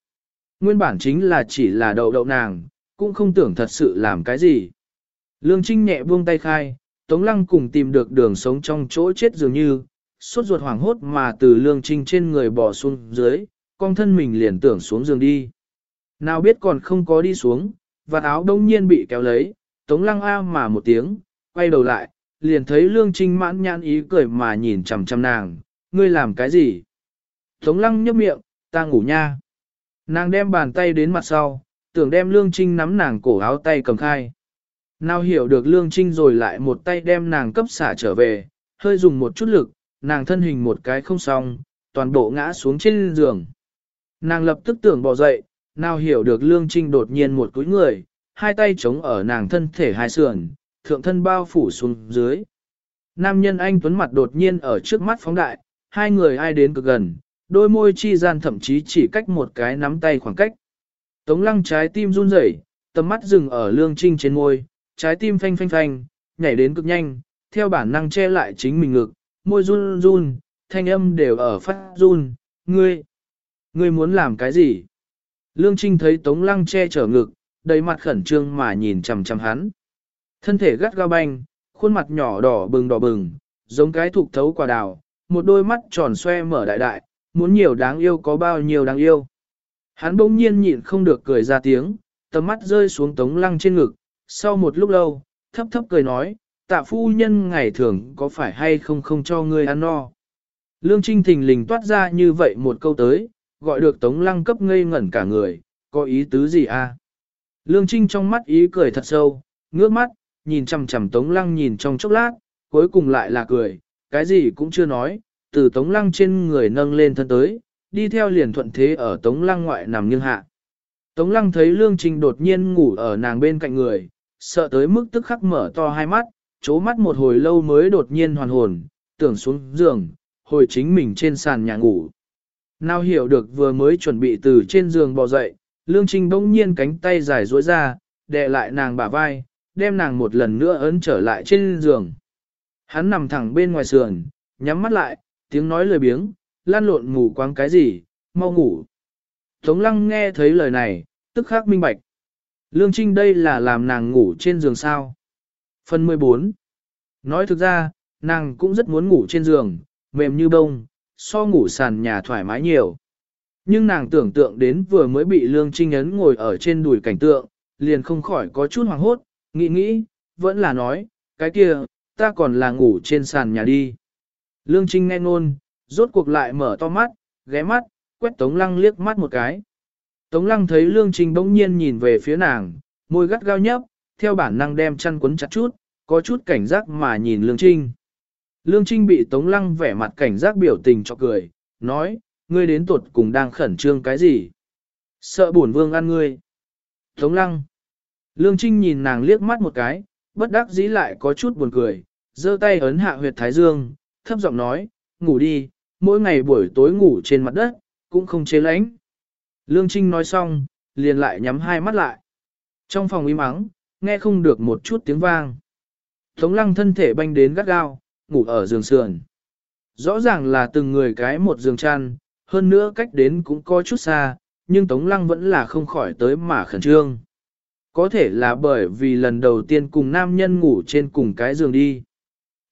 Nguyên bản chính là chỉ là đậu đậu nàng, cũng không tưởng thật sự làm cái gì. Lương Trinh nhẹ buông tay khai, Tống Lăng cùng tìm được đường sống trong chỗ chết dường như, suốt ruột hoảng hốt mà từ Lương Trinh trên người bỏ xuống dưới, con thân mình liền tưởng xuống giường đi. Nào biết còn không có đi xuống, và áo đông nhiên bị kéo lấy, Tống Lăng a mà một tiếng, quay đầu lại, liền thấy Lương Trinh mãn nhãn ý cười mà nhìn chằm chằm nàng, ngươi làm cái gì? Tống Lăng nhấp miệng, ta ngủ nha. Nàng đem bàn tay đến mặt sau, tưởng đem Lương Trinh nắm nàng cổ áo tay cầm khai. Nào hiểu được Lương Trinh rồi lại một tay đem nàng cấp xả trở về, hơi dùng một chút lực, nàng thân hình một cái không xong, toàn bộ ngã xuống trên giường. Nàng lập tức tưởng bỏ dậy, nào hiểu được Lương Trinh đột nhiên một cúi người, hai tay chống ở nàng thân thể hai sườn, thượng thân bao phủ xuống dưới. Nam nhân anh tuấn mặt đột nhiên ở trước mắt phóng đại, hai người ai đến cực gần, đôi môi chi gian thậm chí chỉ cách một cái nắm tay khoảng cách. Tống lăng trái tim run rẩy, tầm mắt dừng ở lương trinh trên môi, trái tim phanh phanh phanh, nhảy đến cực nhanh, theo bản năng che lại chính mình ngực, môi run run, thanh âm đều ở phát run, ngươi, ngươi muốn làm cái gì? Lương Trinh thấy Tống Lăng che chở ngực, đầy mặt khẩn trương mà nhìn chằm chằm hắn. Thân thể gắt gao banh, khuôn mặt nhỏ đỏ bừng đỏ bừng, giống cái thục thấu quả đào, một đôi mắt tròn xoe mở đại đại, muốn nhiều đáng yêu có bao nhiêu đáng yêu. Hắn bỗng nhiên nhịn không được cười ra tiếng, tầm mắt rơi xuống Tống Lăng trên ngực, sau một lúc lâu, thấp thấp cười nói, tạ phu nhân ngày thường có phải hay không không cho ngươi ăn no. Lương Trinh thình lình toát ra như vậy một câu tới, gọi được Tống Lăng cấp ngây ngẩn cả người, có ý tứ gì a? À? Lương Trinh trong mắt ý cười thật sâu, ngước mắt, nhìn chằm chằm Tống Lăng nhìn trong chốc lát, cuối cùng lại là cười, cái gì cũng chưa nói, từ Tống Lăng trên người nâng lên thân tới, đi theo liền thuận thế ở Tống Lăng ngoại nằm nghiêng hạ. Tống Lăng thấy Lương Trinh đột nhiên ngủ ở nàng bên cạnh người, sợ tới mức tức khắc mở to hai mắt, chố mắt một hồi lâu mới đột nhiên hoàn hồn, tưởng xuống giường, hồi chính mình trên sàn nhà ngủ. Nào hiểu được vừa mới chuẩn bị từ trên giường bò dậy, Lương Trinh bỗng nhiên cánh tay dài duỗi ra, đè lại nàng bả vai, đem nàng một lần nữa ấn trở lại trên giường. Hắn nằm thẳng bên ngoài sườn, nhắm mắt lại, tiếng nói lười biếng, lan lộn ngủ quáng cái gì, mau ngủ. Tống lăng nghe thấy lời này, tức khắc minh bạch. Lương Trinh đây là làm nàng ngủ trên giường sao. Phần 14 Nói thực ra, nàng cũng rất muốn ngủ trên giường, mềm như bông, so ngủ sàn nhà thoải mái nhiều. Nhưng nàng tưởng tượng đến vừa mới bị Lương Trinh ấn ngồi ở trên đùi cảnh tượng, liền không khỏi có chút hoảng hốt, nghĩ nghĩ, vẫn là nói, cái kia, ta còn là ngủ trên sàn nhà đi. Lương Trinh nghe ngôn, rốt cuộc lại mở to mắt, ghé mắt, quét Tống Lăng liếc mắt một cái. Tống Lăng thấy Lương Trinh bỗng nhiên nhìn về phía nàng, môi gắt gao nhấp, theo bản năng đem chăn quấn chặt chút, có chút cảnh giác mà nhìn Lương Trinh. Lương Trinh bị Tống Lăng vẻ mặt cảnh giác biểu tình cho cười, nói, ngươi đến tuột cùng đang khẩn trương cái gì? Sợ bổn vương ăn ngươi. Tống Lăng. Lương Trinh nhìn nàng liếc mắt một cái, bất đắc dĩ lại có chút buồn cười, giơ tay ấn hạ huyệt thái dương, thấp giọng nói, ngủ đi, mỗi ngày buổi tối ngủ trên mặt đất, cũng không chế lánh. Lương Trinh nói xong, liền lại nhắm hai mắt lại. Trong phòng im ắng, nghe không được một chút tiếng vang. Tống lăng thân thể banh đến gắt gao, ngủ ở giường sườn. Rõ ràng là từng người cái một giường chăn, hơn nữa cách đến cũng có chút xa, nhưng Tống lăng vẫn là không khỏi tới mà khẩn trương. Có thể là bởi vì lần đầu tiên cùng nam nhân ngủ trên cùng cái giường đi.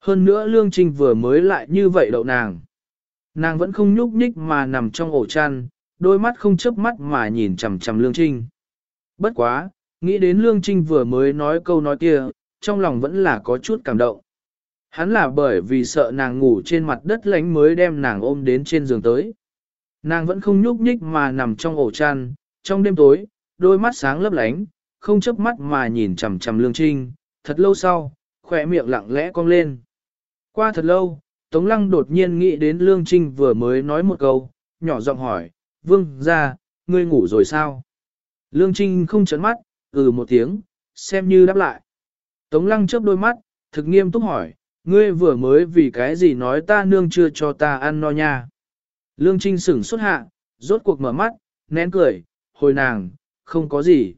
Hơn nữa Lương Trinh vừa mới lại như vậy đậu nàng. Nàng vẫn không nhúc nhích mà nằm trong ổ chăn, đôi mắt không chớp mắt mà nhìn chằm chằm Lương Trinh. Bất quá, nghĩ đến Lương Trinh vừa mới nói câu nói kia, trong lòng vẫn là có chút cảm động. Hắn là bởi vì sợ nàng ngủ trên mặt đất lánh mới đem nàng ôm đến trên giường tới. Nàng vẫn không nhúc nhích mà nằm trong ổ chăn, trong đêm tối, đôi mắt sáng lấp lánh, không chớp mắt mà nhìn chằm chằm Lương Trinh, thật lâu sau, khỏe miệng lặng lẽ cong lên. Qua thật lâu, Tống Lăng đột nhiên nghĩ đến Lương Trinh vừa mới nói một câu, nhỏ giọng hỏi, vương ra, ngươi ngủ rồi sao? Lương Trinh không chấn mắt, ừ một tiếng, xem như đáp lại. Tống Lăng chớp đôi mắt, thực nghiêm túc hỏi, ngươi vừa mới vì cái gì nói ta nương chưa cho ta ăn no nha? Lương Trinh sửng xuất hạ, rốt cuộc mở mắt, nén cười, hồi nàng, không có gì.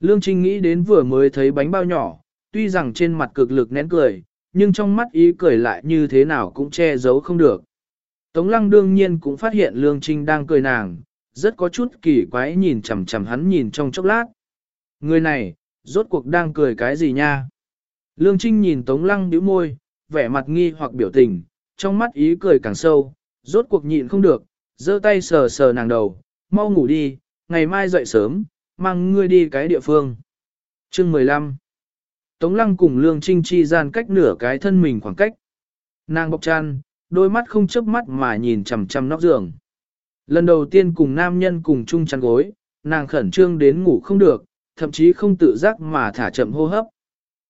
Lương Trinh nghĩ đến vừa mới thấy bánh bao nhỏ, tuy rằng trên mặt cực lực nén cười, nhưng trong mắt ý cười lại như thế nào cũng che giấu không được. Tống lăng đương nhiên cũng phát hiện Lương Trinh đang cười nàng, rất có chút kỳ quái nhìn chằm chằm hắn nhìn trong chốc lát. Người này, rốt cuộc đang cười cái gì nha? Lương Trinh nhìn Tống lăng bĩu môi, vẻ mặt nghi hoặc biểu tình, trong mắt ý cười càng sâu, rốt cuộc nhịn không được, giơ tay sờ sờ nàng đầu, mau ngủ đi, ngày mai dậy sớm, mang ngươi đi cái địa phương. Chương 15 Tống lăng cùng Lương Trinh chi gian cách nửa cái thân mình khoảng cách. Nàng bọc chăn, đôi mắt không chớp mắt mà nhìn chằm chằm nóc giường. Lần đầu tiên cùng nam nhân cùng chung chăn gối, nàng khẩn trương đến ngủ không được, thậm chí không tự giác mà thả chậm hô hấp.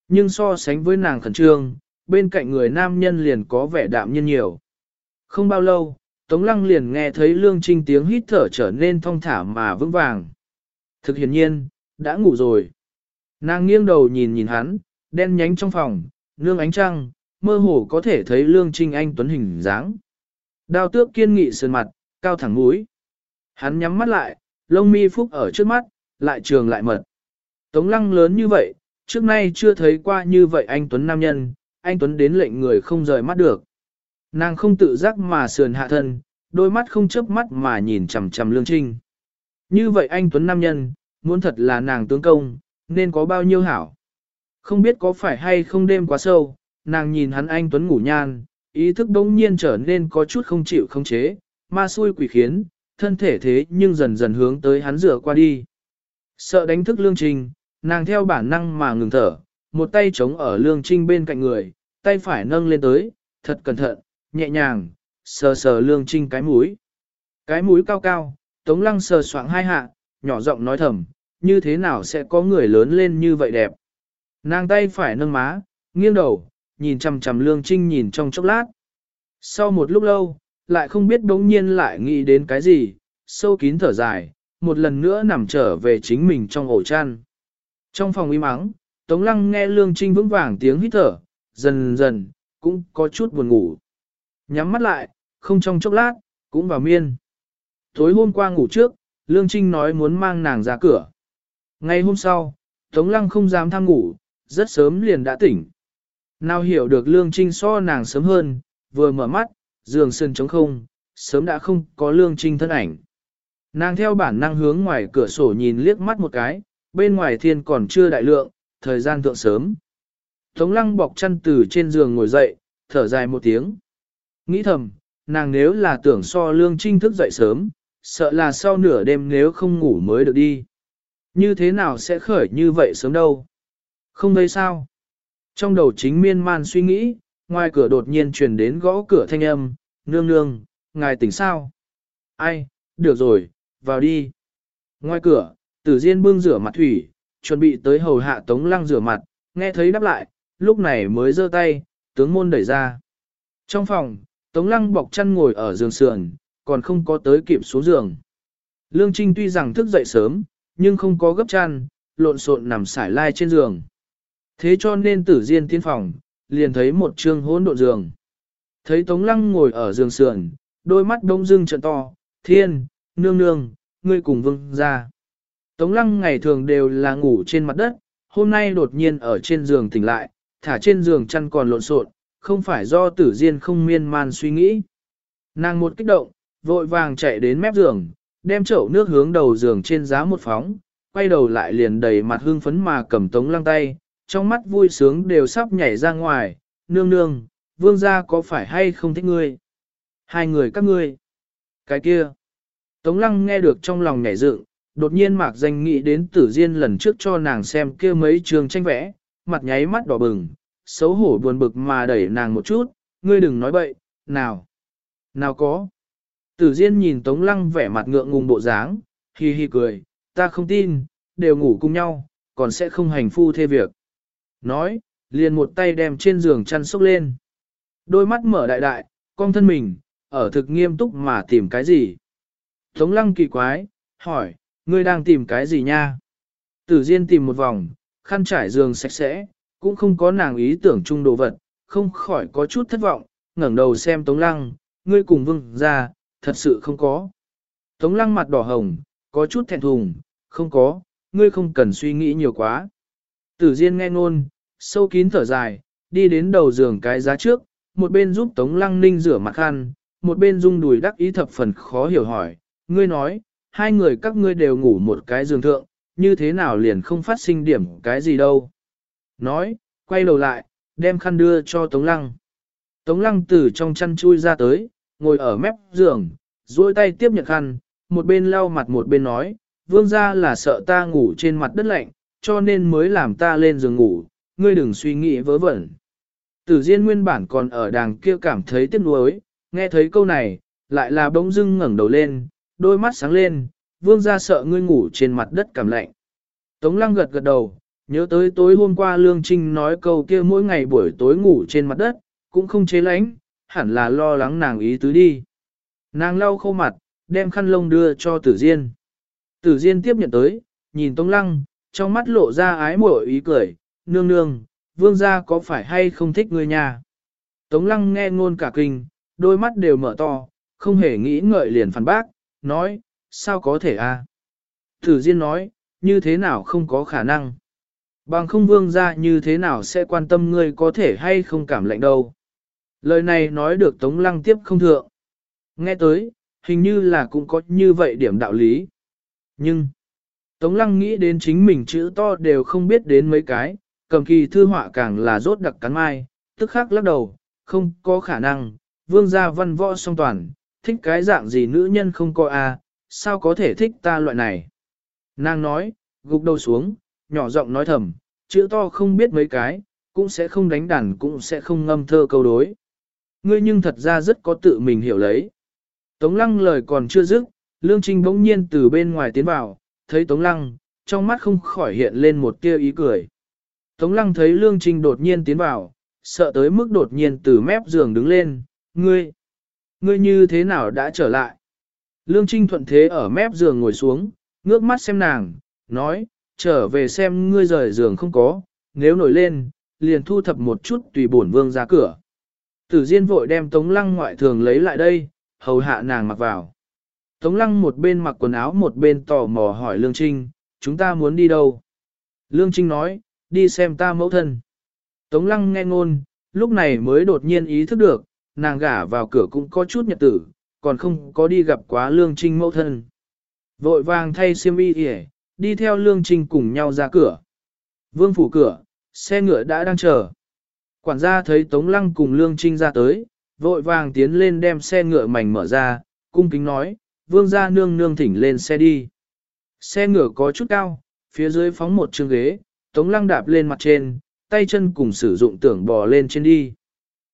Nhưng so sánh với nàng khẩn trương, bên cạnh người nam nhân liền có vẻ đạm nhiên nhiều. Không bao lâu, Tống Lăng liền nghe thấy Lương Trinh tiếng hít thở trở nên thong thả mà vững vàng. Thực hiện nhiên, đã ngủ rồi. Nàng nghiêng đầu nhìn nhìn hắn, đen nhánh trong phòng, nương ánh trăng, mơ hồ có thể thấy Lương Trinh Anh tuấn hình dáng. Đao tước kiên nghị sườn mặt, cao thẳng mũi. Hắn nhắm mắt lại, lông mi phúc ở trước mắt, lại trường lại mật. Tống lăng lớn như vậy, trước nay chưa thấy qua như vậy anh Tuấn nam nhân, anh Tuấn đến lệnh người không rời mắt được. Nàng không tự giác mà sườn hạ thân, đôi mắt không chớp mắt mà nhìn chằm chằm lương trinh. Như vậy anh Tuấn nam nhân, muốn thật là nàng tướng công, nên có bao nhiêu hảo. Không biết có phải hay không đêm quá sâu, nàng nhìn hắn anh Tuấn ngủ nhan, ý thức đống nhiên trở nên có chút không chịu không chế, ma xui quỷ khiến, thân thể thế nhưng dần dần hướng tới hắn rửa qua đi. Sợ đánh thức lương trinh, nàng theo bản năng mà ngừng thở, một tay chống ở lương trinh bên cạnh người, tay phải nâng lên tới, thật cẩn thận, nhẹ nhàng, sờ sờ lương trinh cái mũi. Cái mũi cao cao, tống lăng sờ soạng hai hạ, nhỏ giọng nói thầm, như thế nào sẽ có người lớn lên như vậy đẹp. Nàng tay phải nâng má, nghiêng đầu, nhìn chằm chằm lương trinh nhìn trong chốc lát. Sau một lúc lâu, lại không biết đống nhiên lại nghĩ đến cái gì, sâu kín thở dài, một lần nữa nằm trở về chính mình trong ổ chăn. Trong phòng im ắng, Tống Lăng nghe Lương Trinh vững vàng tiếng hít thở, dần dần, cũng có chút buồn ngủ. Nhắm mắt lại, không trong chốc lát, cũng vào miên. Tối hôm qua ngủ trước, Lương Trinh nói muốn mang nàng ra cửa. Ngày hôm sau, Tống Lăng không dám tham ngủ, rất sớm liền đã tỉnh. Nào hiểu được Lương Trinh so nàng sớm hơn, vừa mở mắt, giường sân trống không, sớm đã không có Lương Trinh thân ảnh. Nàng theo bản năng hướng ngoài cửa sổ nhìn liếc mắt một cái, bên ngoài thiên còn chưa đại lượng, thời gian thượng sớm. Tống lăng bọc chăn từ trên giường ngồi dậy, thở dài một tiếng. Nghĩ thầm, nàng nếu là tưởng so lương trinh thức dậy sớm, sợ là sau nửa đêm nếu không ngủ mới được đi. Như thế nào sẽ khởi như vậy sớm đâu? Không thấy sao? Trong đầu chính miên man suy nghĩ, ngoài cửa đột nhiên truyền đến gõ cửa thanh âm, nương nương, ngài tỉnh sao? Ai, được rồi, vào đi. Ngoài cửa, tử diên bưng rửa mặt thủy, chuẩn bị tới hầu hạ tống lăng rửa mặt, nghe thấy đáp lại, lúc này mới giơ tay, tướng môn đẩy ra. Trong phòng, tống lăng bọc chăn ngồi ở giường sườn, còn không có tới kịp xuống giường. Lương Trinh tuy rằng thức dậy sớm, nhưng không có gấp chăn, lộn xộn nằm sải lai trên giường. Thế cho nên tử diên tiến phòng, liền thấy một trương hỗn độn giường. Thấy Tống Lăng ngồi ở giường sườn, đôi mắt đông dưng trận to, thiên, nương nương, ngươi cùng vương ra. Tống lăng ngày thường đều là ngủ trên mặt đất, hôm nay đột nhiên ở trên giường tỉnh lại, thả trên giường chăn còn lộn xộn, không phải do tử diên không miên man suy nghĩ. Nàng một kích động, vội vàng chạy đến mép giường, đem chậu nước hướng đầu giường trên giá một phóng, quay đầu lại liền đầy mặt hương phấn mà cầm tống lăng tay, trong mắt vui sướng đều sắp nhảy ra ngoài, nương nương, vương gia có phải hay không thích ngươi? Hai người các ngươi. Cái kia. Tống lăng nghe được trong lòng nhảy dựng, đột nhiên mạc danh nghĩ đến tử diên lần trước cho nàng xem kia mấy trường tranh vẽ, mặt nháy mắt đỏ bừng, xấu hổ buồn bực mà đẩy nàng một chút, ngươi đừng nói bậy, nào, nào có. Tử diên nhìn tống lăng vẻ mặt ngượng ngùng bộ dáng, hi hi cười, ta không tin, đều ngủ cùng nhau, còn sẽ không hành phu thê việc. Nói, liền một tay đem trên giường chăn sốc lên. Đôi mắt mở đại đại, con thân mình, ở thực nghiêm túc mà tìm cái gì. Tống lăng kỳ quái, hỏi, ngươi đang tìm cái gì nha? Tử Diên tìm một vòng, khăn trải giường sạch sẽ, cũng không có nàng ý tưởng chung đồ vật, không khỏi có chút thất vọng, ngẩng đầu xem Tống Lăng, ngươi cùng vương ra, thật sự không có. Tống Lăng mặt đỏ hồng, có chút thẹn thùng, không có, ngươi không cần suy nghĩ nhiều quá. Tử Diên nghe ngôn, sâu kín thở dài, đi đến đầu giường cái giá trước, một bên giúp Tống Lăng Ninh rửa mặt khăn, một bên rung đùi đắc ý thập phần khó hiểu hỏi, ngươi nói, hai người các ngươi đều ngủ một cái giường thượng, như thế nào liền không phát sinh điểm cái gì đâu. Nói, quay đầu lại, đem khăn đưa cho Tống Lăng. Tống Lăng từ trong chăn chui ra tới, ngồi ở mép giường, duỗi tay tiếp nhận khăn, một bên lau mặt một bên nói, vương gia là sợ ta ngủ trên mặt đất lạnh, cho nên mới làm ta lên giường ngủ, ngươi đừng suy nghĩ vớ vẩn. Tử Diên nguyên bản còn ở đàng kia cảm thấy tiếc nuối, nghe thấy câu này, lại là bỗng dưng ngẩng đầu lên, đôi mắt sáng lên, vương gia sợ ngươi ngủ trên mặt đất cảm lạnh. Tống lăng gật gật đầu, nhớ tới tối hôm qua Lương Trinh nói câu kia mỗi ngày buổi tối ngủ trên mặt đất, cũng không chế lánh, hẳn là lo lắng nàng ý tứ đi. Nàng lau khô mặt, đem khăn lông đưa cho tử diên. Tử diên tiếp nhận tới, nhìn Tống lăng, trong mắt lộ ra ái mộ ý cười, nương nương, vương gia có phải hay không thích ngươi nhà? Tống lăng nghe ngôn cả kinh, đôi mắt đều mở to, không hề nghĩ ngợi liền phản bác, nói, sao có thể à? a? Tử Diên nói, như thế nào không có khả năng. Bằng không vương ra như thế nào sẽ quan tâm ngươi có thể hay không cảm lạnh đâu. Lời này nói được Tống Lăng tiếp không thượng. Nghe tới, hình như là cũng có như vậy điểm đạo lý. Nhưng, Tống Lăng nghĩ đến chính mình chữ to đều không biết đến mấy cái, cầm kỳ thư họa càng là rốt đặc cắn mai, tức khắc lắc đầu, không có khả năng, vương gia văn võ song toàn, thích cái dạng gì nữ nhân không coi a, sao có thể thích ta loại này. Nàng nói, gục đầu xuống, nhỏ giọng nói thầm, chữ to không biết mấy cái, cũng sẽ không đánh đàn cũng sẽ không ngâm thơ câu đối. Ngươi nhưng thật ra rất có tự mình hiểu lấy. Tống lăng lời còn chưa dứt, Lương Trinh bỗng nhiên từ bên ngoài tiến vào, thấy Tống lăng, trong mắt không khỏi hiện lên một tia ý cười. Tống lăng thấy Lương Trinh đột nhiên tiến vào, sợ tới mức đột nhiên từ mép giường đứng lên, ngươi, ngươi như thế nào đã trở lại? Lương Trinh thuận thế ở mép giường ngồi xuống, ngước mắt xem nàng, nói, trở về xem ngươi rời giường không có, nếu nổi lên, liền thu thập một chút tùy bổn vương ra cửa. Tử Diên vội đem Tống Lăng ngoại thường lấy lại đây, hầu hạ nàng mặc vào. Tống Lăng một bên mặc quần áo một bên tò mò hỏi Lương Trinh, chúng ta muốn đi đâu? Lương Trinh nói, đi xem ta mẫu thân. Tống Lăng nghe ngôn, lúc này mới đột nhiên ý thức được, nàng gả vào cửa cũng có chút nhật tử, còn không có đi gặp quá Lương Trinh mẫu thân. Vội vàng thay xiêm y hề, đi theo Lương Trinh cùng nhau ra cửa. Vương phủ cửa, xe ngựa đã đang chờ. Quản gia thấy Tống Lăng cùng Lương Trinh ra tới, vội vàng tiến lên đem xe ngựa mảnh mở ra, cung kính nói, vương gia nương nương thỉnh lên xe đi. Xe ngựa có chút cao, phía dưới phóng một chương ghế, Tống Lăng đạp lên mặt trên, tay chân cùng sử dụng tưởng bò lên trên đi.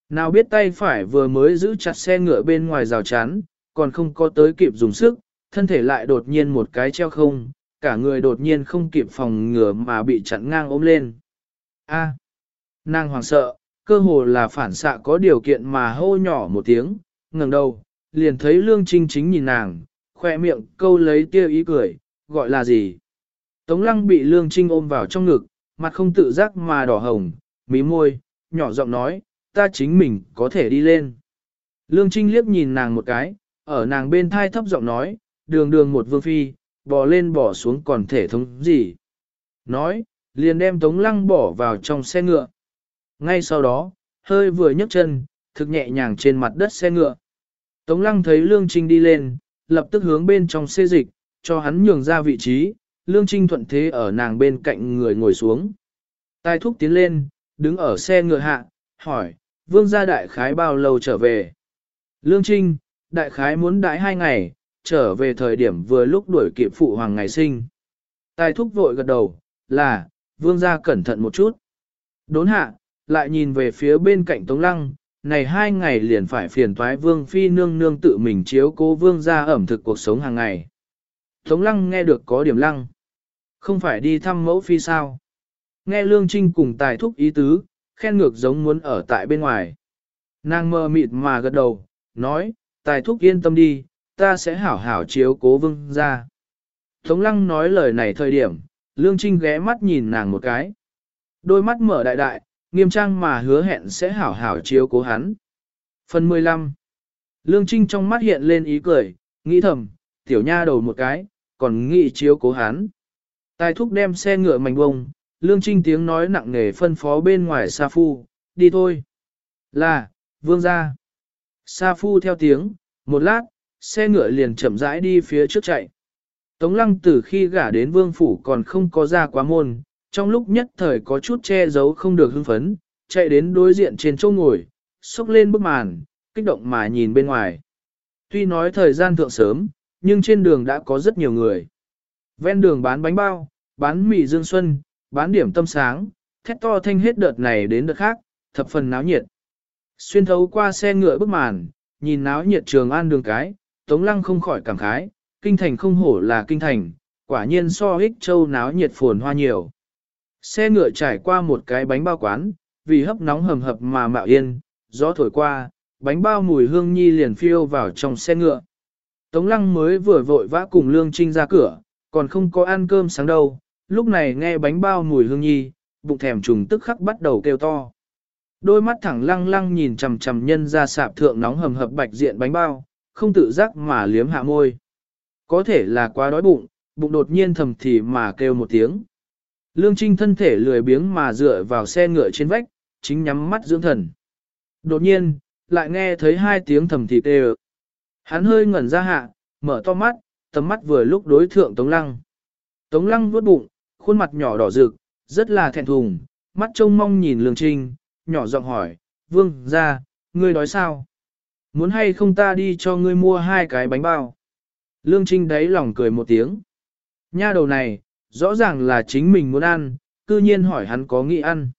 Nào biết tay phải vừa mới giữ chặt xe ngựa bên ngoài rào chắn, còn không có tới kịp dùng sức, thân thể lại đột nhiên một cái treo không, cả người đột nhiên không kịp phòng ngừa mà bị chặn ngang ôm lên. A, nàng hoàng sợ, cơ hồ là phản xạ có điều kiện mà hô nhỏ một tiếng, ngẩng đầu, liền thấy Lương Trinh chính nhìn nàng, khoe miệng câu lấy tia ý cười, gọi là gì? Tống lăng bị Lương Trinh ôm vào trong ngực, mặt không tự giác mà đỏ hồng, mí môi, nhỏ giọng nói, ta chính mình có thể đi lên. Lương Trinh liếc nhìn nàng một cái, ở nàng bên thai thấp giọng nói, đường đường một vương phi, bỏ lên bỏ xuống còn thể thống gì. Nói, liền đem Tống Lăng bỏ vào trong xe ngựa. Ngay sau đó, hơi vừa nhấc chân, thực nhẹ nhàng trên mặt đất xe ngựa. Tống Lăng thấy Lương Trinh đi lên, lập tức hướng bên trong xe dịch, cho hắn nhường ra vị trí, Lương Trinh thuận thế ở nàng bên cạnh người ngồi xuống. Tai thúc tiến lên, đứng ở xe ngựa hạ, hỏi, vương gia đại khái bao lâu trở về? Lương Trinh, đại khái muốn đãi hai ngày, trở về thời điểm vừa lúc đuổi kịp phụ hoàng ngày sinh. Tài thúc vội gật đầu, là, vương gia cẩn thận một chút. Đốn hạ, lại nhìn về phía bên cạnh Tống Lăng, này hai ngày liền phải phiền toái vương phi nương nương tự mình chiếu cố vương gia ẩm thực cuộc sống hàng ngày. Tống Lăng nghe được có điểm lăng. Không phải đi thăm mẫu phi sao? Nghe Lương Trinh cùng tài thúc ý tứ, khen ngược giống muốn ở tại bên ngoài. Nàng mơ mịt mà gật đầu, nói, tài thúc yên tâm đi, ta sẽ hảo hảo chiếu cố vương ra. Tống lăng nói lời này thời điểm, Lương Trinh ghé mắt nhìn nàng một cái. Đôi mắt mở đại đại, nghiêm trang mà hứa hẹn sẽ hảo hảo chiếu cố hắn. Phần 15 Lương Trinh trong mắt hiện lên ý cười, nghĩ thầm, tiểu nha đầu một cái, còn nghĩ chiếu cố hắn. Tài thúc đem xe ngựa mảnh bông, Lương Trinh tiếng nói nặng nề phân phó bên ngoài Sa Phu, đi thôi. Là, vương ra. Sa Phu theo tiếng, một lát, xe ngựa liền chậm rãi đi phía trước chạy. Tống lăng từ khi gả đến vương phủ còn không có ra quá môn, trong lúc nhất thời có chút che giấu không được hưng phấn, chạy đến đối diện trên chỗ ngồi, xúc lên bức màn, kích động mà nhìn bên ngoài. Tuy nói thời gian thượng sớm, nhưng trên đường đã có rất nhiều người. Ven đường bán bánh bao, bán mì dương xuân, bán điểm tâm sáng, thét to thanh hết đợt này đến đợt khác, thập phần náo nhiệt. Xuyên thấu qua xe ngựa bức màn, nhìn náo nhiệt trường an đường cái, Tống Lăng không khỏi cảm khái, kinh thành không hổ là kinh thành, quả nhiên so ích châu náo nhiệt phồn hoa nhiều. Xe ngựa trải qua một cái bánh bao quán, vì hấp nóng hầm hập mà mạo yên, gió thổi qua, bánh bao mùi hương nhi liền phiêu vào trong xe ngựa. Tống lăng mới vừa vội vã cùng Lương Trinh ra cửa, còn không có ăn cơm sáng đâu, lúc này nghe bánh bao mùi hương nhi, bụng thèm trùng tức khắc bắt đầu kêu to. Đôi mắt thẳng lăng lăng nhìn chằm chằm nhân ra sạp thượng nóng hầm hập bạch diện bánh bao, không tự giác mà liếm hạ môi. Có thể là quá đói bụng, bụng đột nhiên thầm thì mà kêu một tiếng. Lương Trinh thân thể lười biếng mà dựa vào xe ngựa trên vách, chính nhắm mắt dưỡng thần. Đột nhiên, lại nghe thấy hai tiếng thầm thì kêu. Hắn hơi ngẩn ra hạ, mở to mắt, tầm mắt vừa lúc đối thượng Tống Lăng. Tống Lăng vuốt bụng, khuôn mặt nhỏ đỏ rực, rất là thẹn thùng, mắt trông mong nhìn Lương Trinh, nhỏ giọng hỏi, Vương, ra, ngươi đói sao? Muốn hay không ta đi cho ngươi mua hai cái bánh bao? Lương Trinh đáy lòng cười một tiếng. Nha đầu này, rõ ràng là chính mình muốn ăn, cư nhiên hỏi hắn có nghĩ ăn.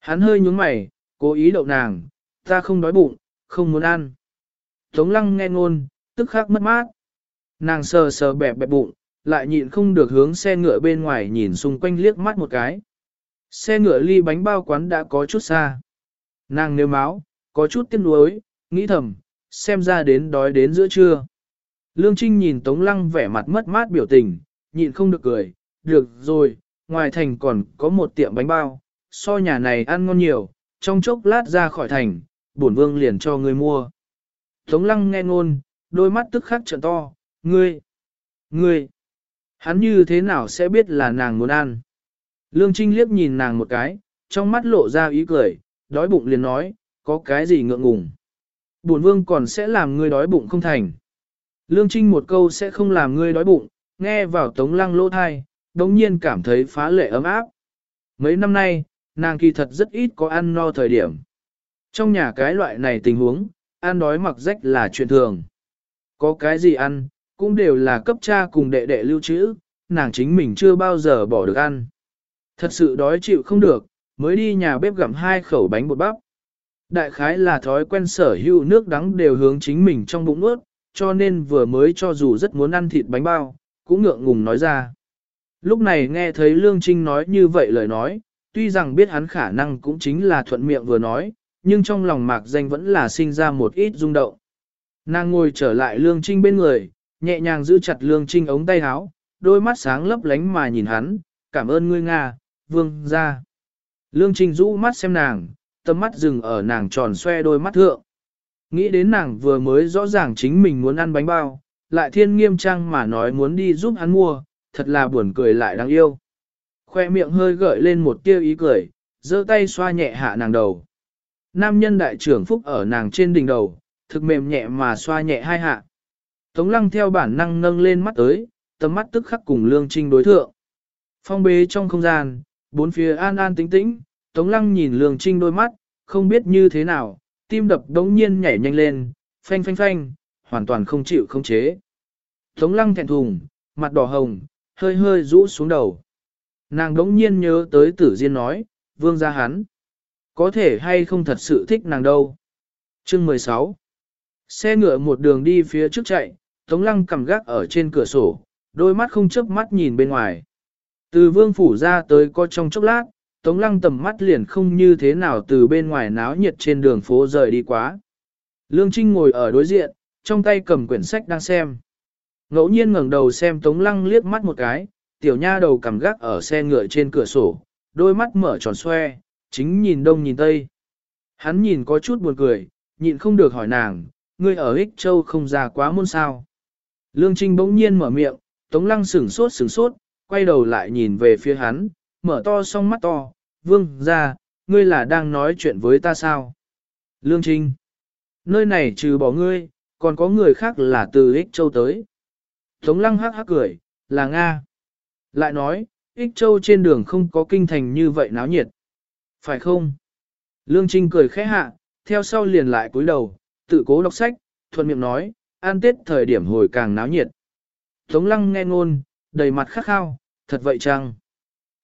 Hắn hơi nhúng mày, cố ý đậu nàng, ta không đói bụng, không muốn ăn. Tống lăng nghe ngôn, tức khắc mất mát. Nàng sờ sờ bẹp bẹp bụng, lại nhịn không được hướng xe ngựa bên ngoài nhìn xung quanh liếc mắt một cái. Xe ngựa ly bánh bao quán đã có chút xa. Nàng nêu máu, có chút tiếc nuối, nghĩ thầm, xem ra đến đói đến giữa trưa. Lương Trinh nhìn Tống Lăng vẻ mặt mất mát biểu tình, nhịn không được cười, được rồi, ngoài thành còn có một tiệm bánh bao, so nhà này ăn ngon nhiều, trong chốc lát ra khỏi thành, bổn vương liền cho ngươi mua. Tống Lăng nghe ngôn, đôi mắt tức khắc trợn to, ngươi, ngươi, hắn như thế nào sẽ biết là nàng muốn ăn. Lương Trinh liếc nhìn nàng một cái, trong mắt lộ ra ý cười, đói bụng liền nói, có cái gì ngượng ngùng. Bổn vương còn sẽ làm ngươi đói bụng không thành. Lương Trinh một câu sẽ không làm ngươi đói bụng, nghe vào tống lăng lỗ thai, đồng nhiên cảm thấy phá lệ ấm áp. Mấy năm nay, nàng kỳ thật rất ít có ăn no thời điểm. Trong nhà cái loại này tình huống, ăn đói mặc rách là chuyện thường. Có cái gì ăn, cũng đều là cấp cha cùng đệ đệ lưu trữ, nàng chính mình chưa bao giờ bỏ được ăn. Thật sự đói chịu không được, mới đi nhà bếp gặm hai khẩu bánh bột bắp. Đại khái là thói quen sở hữu nước đắng đều hướng chính mình trong bụng nuốt, cho nên vừa mới cho dù rất muốn ăn thịt bánh bao, cũng ngượng ngùng nói ra. Lúc này nghe thấy Lương Trinh nói như vậy lời nói, tuy rằng biết hắn khả năng cũng chính là thuận miệng vừa nói, nhưng trong lòng mạc danh vẫn là sinh ra một ít rung động. Nàng ngồi trở lại Lương Trinh bên người, nhẹ nhàng giữ chặt Lương Trinh ống tay áo, đôi mắt sáng lấp lánh mà nhìn hắn, cảm ơn ngươi Nga, vương ra. Lương Trinh rũ mắt xem nàng, tầm mắt dừng ở nàng tròn xoe đôi mắt thượng. Nghĩ đến nàng vừa mới rõ ràng chính mình muốn ăn bánh bao, lại thiên nghiêm trang mà nói muốn đi giúp hắn mua, thật là buồn cười lại đáng yêu. Khoe miệng hơi gợi lên một tia ý cười, giơ tay xoa nhẹ hạ nàng đầu. Nam nhân đại trưởng phúc ở nàng trên đỉnh đầu, thực mềm nhẹ mà xoa nhẹ hai hạ. Tống lăng theo bản năng nâng lên mắt tới, tầm mắt tức khắc cùng lương trinh đối thượng. Phong bế trong không gian, bốn phía an an tĩnh tĩnh, tống lăng nhìn lương trinh đôi mắt, không biết như thế nào, tim đập đống nhiên nhảy nhanh lên, phanh phanh phanh, hoàn toàn không chịu không chế. Tống lăng thẹn thùng, mặt đỏ hồng, hơi hơi rũ xuống đầu. Nàng đống nhiên nhớ tới tử diên nói, vương gia hắn. Có thể hay không thật sự thích nàng đâu. Chương 16 Xe ngựa một đường đi phía trước chạy, Tống lăng cầm gác ở trên cửa sổ, đôi mắt không chớp mắt nhìn bên ngoài. Từ vương phủ ra tới có trong chốc lát, Tống lăng tầm mắt liền không như thế nào từ bên ngoài náo nhiệt trên đường phố rời đi quá. Lương Trinh ngồi ở đối diện, trong tay cầm quyển sách đang xem. Ngẫu nhiên ngẩng đầu xem Tống lăng liếc mắt một cái, tiểu nha đầu cầm gác ở xe ngựa trên cửa sổ, đôi mắt mở tròn xoe, chính nhìn đông nhìn tây. Hắn nhìn có chút buồn cười, nhịn không được hỏi nàng, ngươi ở Ích Châu không ra quá môn sao. Lương Trinh bỗng nhiên mở miệng, Tống Lăng sửng sốt sửng sốt, quay đầu lại nhìn về phía hắn, mở to song mắt to, vương ra, ngươi là đang nói chuyện với ta sao? Lương Trinh, nơi này trừ bỏ ngươi, còn có người khác là từ Ích Châu tới. Tống Lăng hắc hắc cười, là Nga. Lại nói, Ích Châu trên đường không có kinh thành như vậy náo nhiệt. Phải không? Lương Trinh cười khẽ hạ, theo sau liền lại cúi đầu, tự cố đọc sách, thuận miệng nói, an tết thời điểm hồi càng náo nhiệt. Tống lăng nghe ngôn, đầy mặt khắc khao, thật vậy chăng?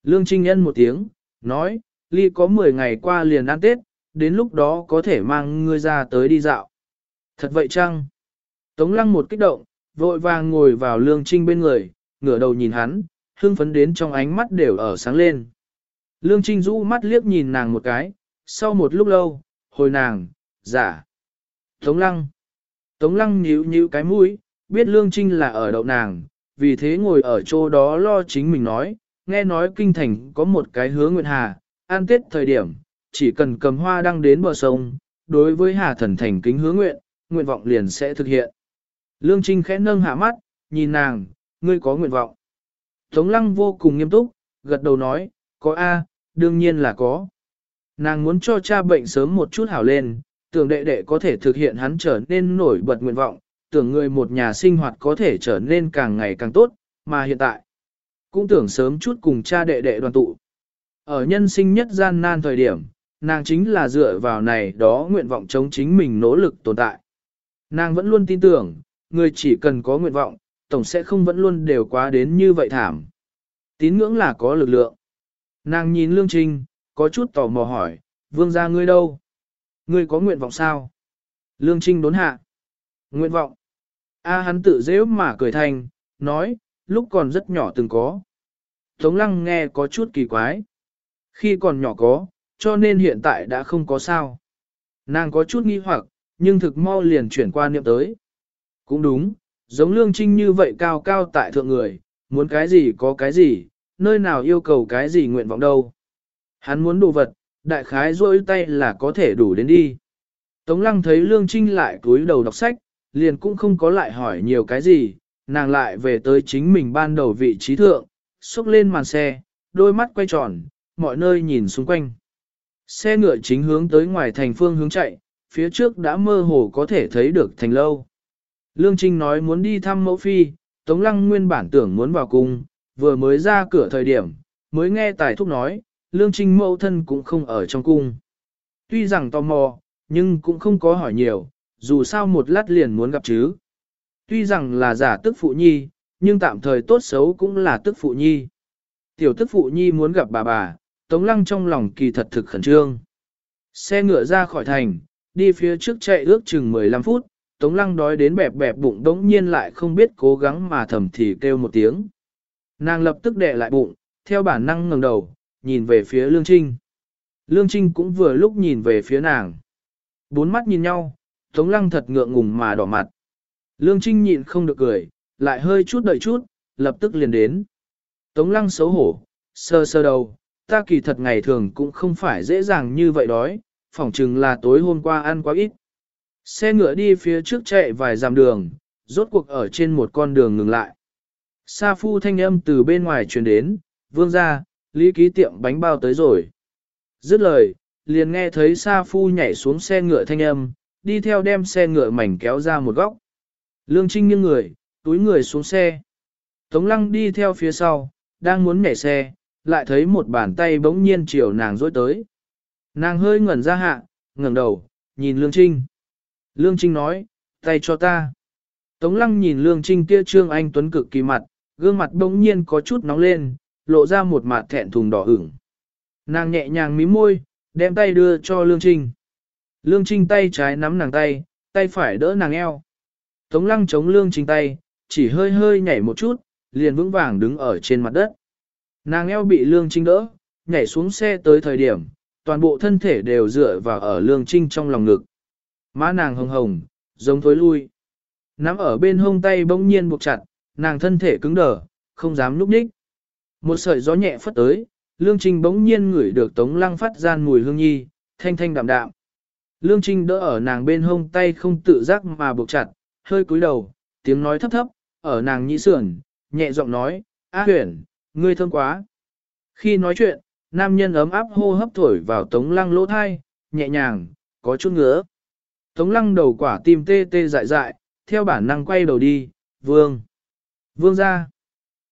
Lương Trinh nhân một tiếng, nói, ly có 10 ngày qua liền ăn tết, đến lúc đó có thể mang ngươi ra tới đi dạo. Thật vậy chăng? Tống lăng một kích động, vội vàng ngồi vào lương trinh bên người, ngửa đầu nhìn hắn, hương phấn đến trong ánh mắt đều ở sáng lên. Lương trinh rũ mắt liếc nhìn nàng một cái, sau một lúc lâu, hồi nàng, giả. Tống lăng. Tống lăng nhíu nhíu cái mũi, biết lương trinh là ở đậu nàng, vì thế ngồi ở chỗ đó lo chính mình nói, nghe nói kinh thành có một cái hứa nguyện hà, an tết thời điểm, chỉ cần cầm hoa đăng đến bờ sông, đối với hà thần thành kính hứa nguyện, nguyện vọng liền sẽ thực hiện. Lương Trinh khẽ nâng hạ mắt, nhìn nàng, ngươi có nguyện vọng. Tống lăng vô cùng nghiêm túc, gật đầu nói, có A, đương nhiên là có. Nàng muốn cho cha bệnh sớm một chút hảo lên, tưởng đệ đệ có thể thực hiện hắn trở nên nổi bật nguyện vọng, tưởng người một nhà sinh hoạt có thể trở nên càng ngày càng tốt, mà hiện tại, cũng tưởng sớm chút cùng cha đệ đệ đoàn tụ. Ở nhân sinh nhất gian nan thời điểm, nàng chính là dựa vào này đó nguyện vọng chống chính mình nỗ lực tồn tại. Nàng vẫn luôn tin tưởng, người chỉ cần có nguyện vọng, tổng sẽ không vẫn luôn đều quá đến như vậy thảm. Tín ngưỡng là có lực lượng. Nàng nhìn Lương Trinh, có chút tò mò hỏi, vương gia ngươi đâu? Ngươi có nguyện vọng sao? Lương Trinh đốn hạ. Nguyện vọng. A hắn tự dễ mà cười thành, nói, lúc còn rất nhỏ từng có. Tống lăng nghe có chút kỳ quái. Khi còn nhỏ có, cho nên hiện tại đã không có sao. Nàng có chút nghi hoặc, nhưng thực mau liền chuyển qua niệm tới. Cũng đúng, giống lương trinh như vậy cao cao tại thượng người, muốn cái gì có cái gì, nơi nào yêu cầu cái gì nguyện vọng đâu. Hắn muốn đồ vật, đại khái rôi tay là có thể đủ đến đi. Tống lăng thấy lương trinh lại cúi đầu đọc sách, liền cũng không có lại hỏi nhiều cái gì, nàng lại về tới chính mình ban đầu vị trí thượng, xúc lên màn xe, đôi mắt quay tròn, mọi nơi nhìn xung quanh. Xe ngựa chính hướng tới ngoài thành phương hướng chạy, phía trước đã mơ hồ có thể thấy được thành lâu. Lương Trinh nói muốn đi thăm mẫu phi, Tống Lăng nguyên bản tưởng muốn vào cung, vừa mới ra cửa thời điểm, mới nghe tài thúc nói, Lương Trinh mẫu thân cũng không ở trong cung. Tuy rằng tò mò, nhưng cũng không có hỏi nhiều, dù sao một lát liền muốn gặp chứ. Tuy rằng là giả tức phụ nhi, nhưng tạm thời tốt xấu cũng là tức phụ nhi. Tiểu tức phụ nhi muốn gặp bà bà, Tống Lăng trong lòng kỳ thật thực khẩn trương. Xe ngựa ra khỏi thành, đi phía trước chạy ước chừng 15 phút, Tống Lăng đói đến bẹp bẹp bụng đống nhiên lại không biết cố gắng mà thầm thì kêu một tiếng. Nàng lập tức đè lại bụng, theo bản năng ngẩng đầu, nhìn về phía Lương Trinh. Lương Trinh cũng vừa lúc nhìn về phía nàng. Bốn mắt nhìn nhau, Tống Lăng thật ngượng ngùng mà đỏ mặt. Lương Trinh nhịn không được cười, lại hơi chút đợi chút, lập tức liền đến. Tống Lăng xấu hổ, sơ sơ đầu, ta kỳ thật ngày thường cũng không phải dễ dàng như vậy đói, phỏng chừng là tối hôm qua ăn quá ít. Xe ngựa đi phía trước chạy vài dặm đường, rốt cuộc ở trên một con đường ngừng lại. Sa phu thanh âm từ bên ngoài truyền đến, vương ra, lý ký tiệm bánh bao tới rồi. Dứt lời, liền nghe thấy Sa phu nhảy xuống xe ngựa thanh âm, đi theo đem xe ngựa mảnh kéo ra một góc. Lương Trinh nghiêng người, túi người xuống xe. Tống lăng đi theo phía sau, đang muốn nhảy xe, lại thấy một bàn tay bỗng nhiên chiều nàng dối tới. Nàng hơi ngẩn ra hạ, ngẩng đầu, nhìn Lương Trinh. Lương Trinh nói, tay cho ta. Tống lăng nhìn Lương Trinh kia trương anh tuấn cực kỳ mặt, gương mặt bỗng nhiên có chút nóng lên, lộ ra một mặt thẹn thùng đỏ ửng. Nàng nhẹ nhàng mím môi, đem tay đưa cho Lương Trinh. Lương Trinh tay trái nắm nàng tay, tay phải đỡ nàng eo. Tống lăng chống Lương Trinh tay, chỉ hơi hơi nhảy một chút, liền vững vàng đứng ở trên mặt đất. Nàng eo bị Lương Trinh đỡ, nhảy xuống xe tới thời điểm, toàn bộ thân thể đều dựa vào ở Lương Trinh trong lòng ngực. Má nàng hồng hồng, giống thối lui. Nắm ở bên hông tay bỗng nhiên buộc chặt, nàng thân thể cứng đờ, không dám núp nhích. Một sợi gió nhẹ phất tới, Lương Trinh bỗng nhiên ngửi được Tống Lăng phát gian mùi hương nhi, thanh thanh đạm đạm. Lương Trinh đỡ ở nàng bên hông tay không tự giác mà buộc chặt, hơi cúi đầu, tiếng nói thấp thấp, ở nàng nhĩ sườn, nhẹ giọng nói, A huyển, ngươi thơm quá. Khi nói chuyện, nam nhân ấm áp hô hấp thổi vào Tống Lăng lỗ thai, nhẹ nhàng, có chút ngứa. Tống Lăng đầu quả tim tê tê dại dại, theo bản năng quay đầu đi, vương. Vương ra.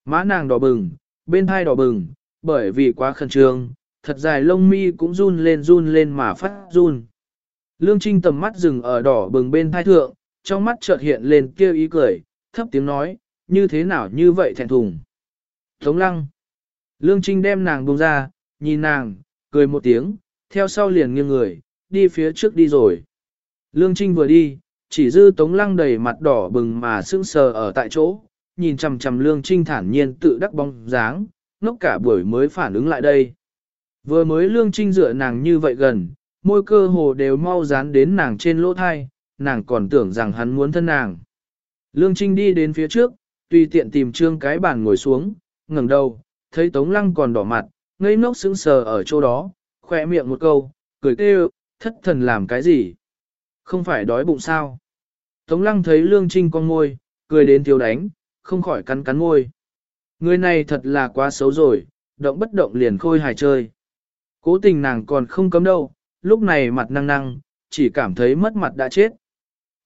Má nàng đỏ bừng, bên hai đỏ bừng, bởi vì quá khẩn trương, thật dài lông mi cũng run lên run lên mà phát run. Lương Trinh tầm mắt dừng ở đỏ bừng bên thai thượng, trong mắt chợt hiện lên kêu ý cười, thấp tiếng nói, như thế nào như vậy thẹn thùng. Tống lăng. Lương Trinh đem nàng buông ra, nhìn nàng, cười một tiếng, theo sau liền nghiêng người, đi phía trước đi rồi. Lương Trinh vừa đi, chỉ dư tống lăng đầy mặt đỏ bừng mà sững sờ ở tại chỗ, nhìn chằm chằm Lương Trinh thản nhiên tự đắc bóng dáng, ngốc cả buổi mới phản ứng lại đây. Vừa mới Lương Trinh dựa nàng như vậy gần, môi cơ hồ đều mau dán đến nàng trên lỗ thai, nàng còn tưởng rằng hắn muốn thân nàng. Lương Trinh đi đến phía trước, tùy tiện tìm trương cái bàn ngồi xuống, ngẩng đầu, thấy Tống Lăng còn đỏ mặt, ngây ngốc sững sờ ở chỗ đó, khỏe miệng một câu, cười kêu, thất thần làm cái gì? Không phải đói bụng sao? Tống Lăng thấy Lương Trinh con ngôi, cười đến thiếu đánh, không khỏi cắn cắn môi. Người này thật là quá xấu rồi, động bất động liền khôi hài chơi. Cố tình nàng còn không cấm đâu, lúc này mặt năng năng, chỉ cảm thấy mất mặt đã chết.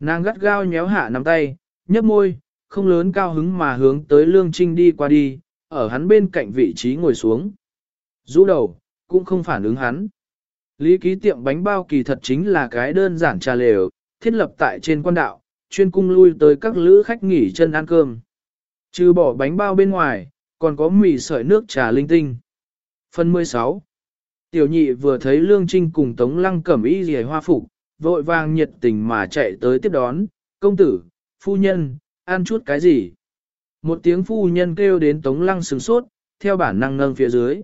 Nàng gắt gao nhéo hạ nắm tay, nhấp môi, không lớn cao hứng mà hướng tới Lương Trinh đi qua đi, ở hắn bên cạnh vị trí ngồi xuống. Rũ đầu, cũng không phản ứng hắn. Lý ký tiệm bánh bao kỳ thật chính là cái đơn giản trà lều, thiết lập tại trên quan đạo, chuyên cung lui tới các lữ khách nghỉ chân ăn cơm. Trừ bỏ bánh bao bên ngoài, còn có mì sợi nước trà linh tinh. Phần 16 Tiểu nhị vừa thấy Lương Trinh cùng Tống Lăng cẩm y rìa hoa phục, vội vàng nhiệt tình mà chạy tới tiếp đón, công tử, phu nhân, ăn chút cái gì? Một tiếng phu nhân kêu đến Tống Lăng sừng sốt, theo bản năng nâng phía dưới.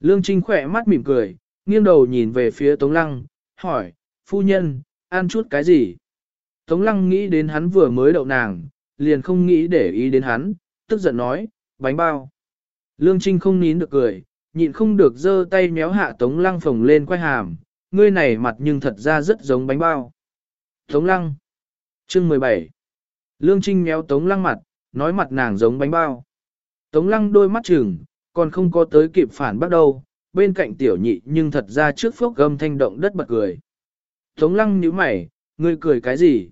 Lương Trinh khỏe mắt mỉm cười, nghiêng đầu nhìn về phía Tống Lăng, hỏi, phu nhân, ăn chút cái gì? Tống Lăng nghĩ đến hắn vừa mới đậu nàng, liền không nghĩ để ý đến hắn, tức giận nói, bánh bao. Lương Trinh không nín được cười, nhịn không được giơ tay méo hạ Tống Lăng phồng lên quay hàm, ngươi này mặt nhưng thật ra rất giống bánh bao. Tống Lăng Chương 17 Lương Trinh méo Tống Lăng mặt, nói mặt nàng giống bánh bao. Tống Lăng đôi mắt trừng, còn không có tới kịp phản bắt đầu, bên cạnh tiểu nhị nhưng thật ra trước phốc gầm thanh động đất bật cười. Tống Lăng nhíu mày, ngươi cười cái gì?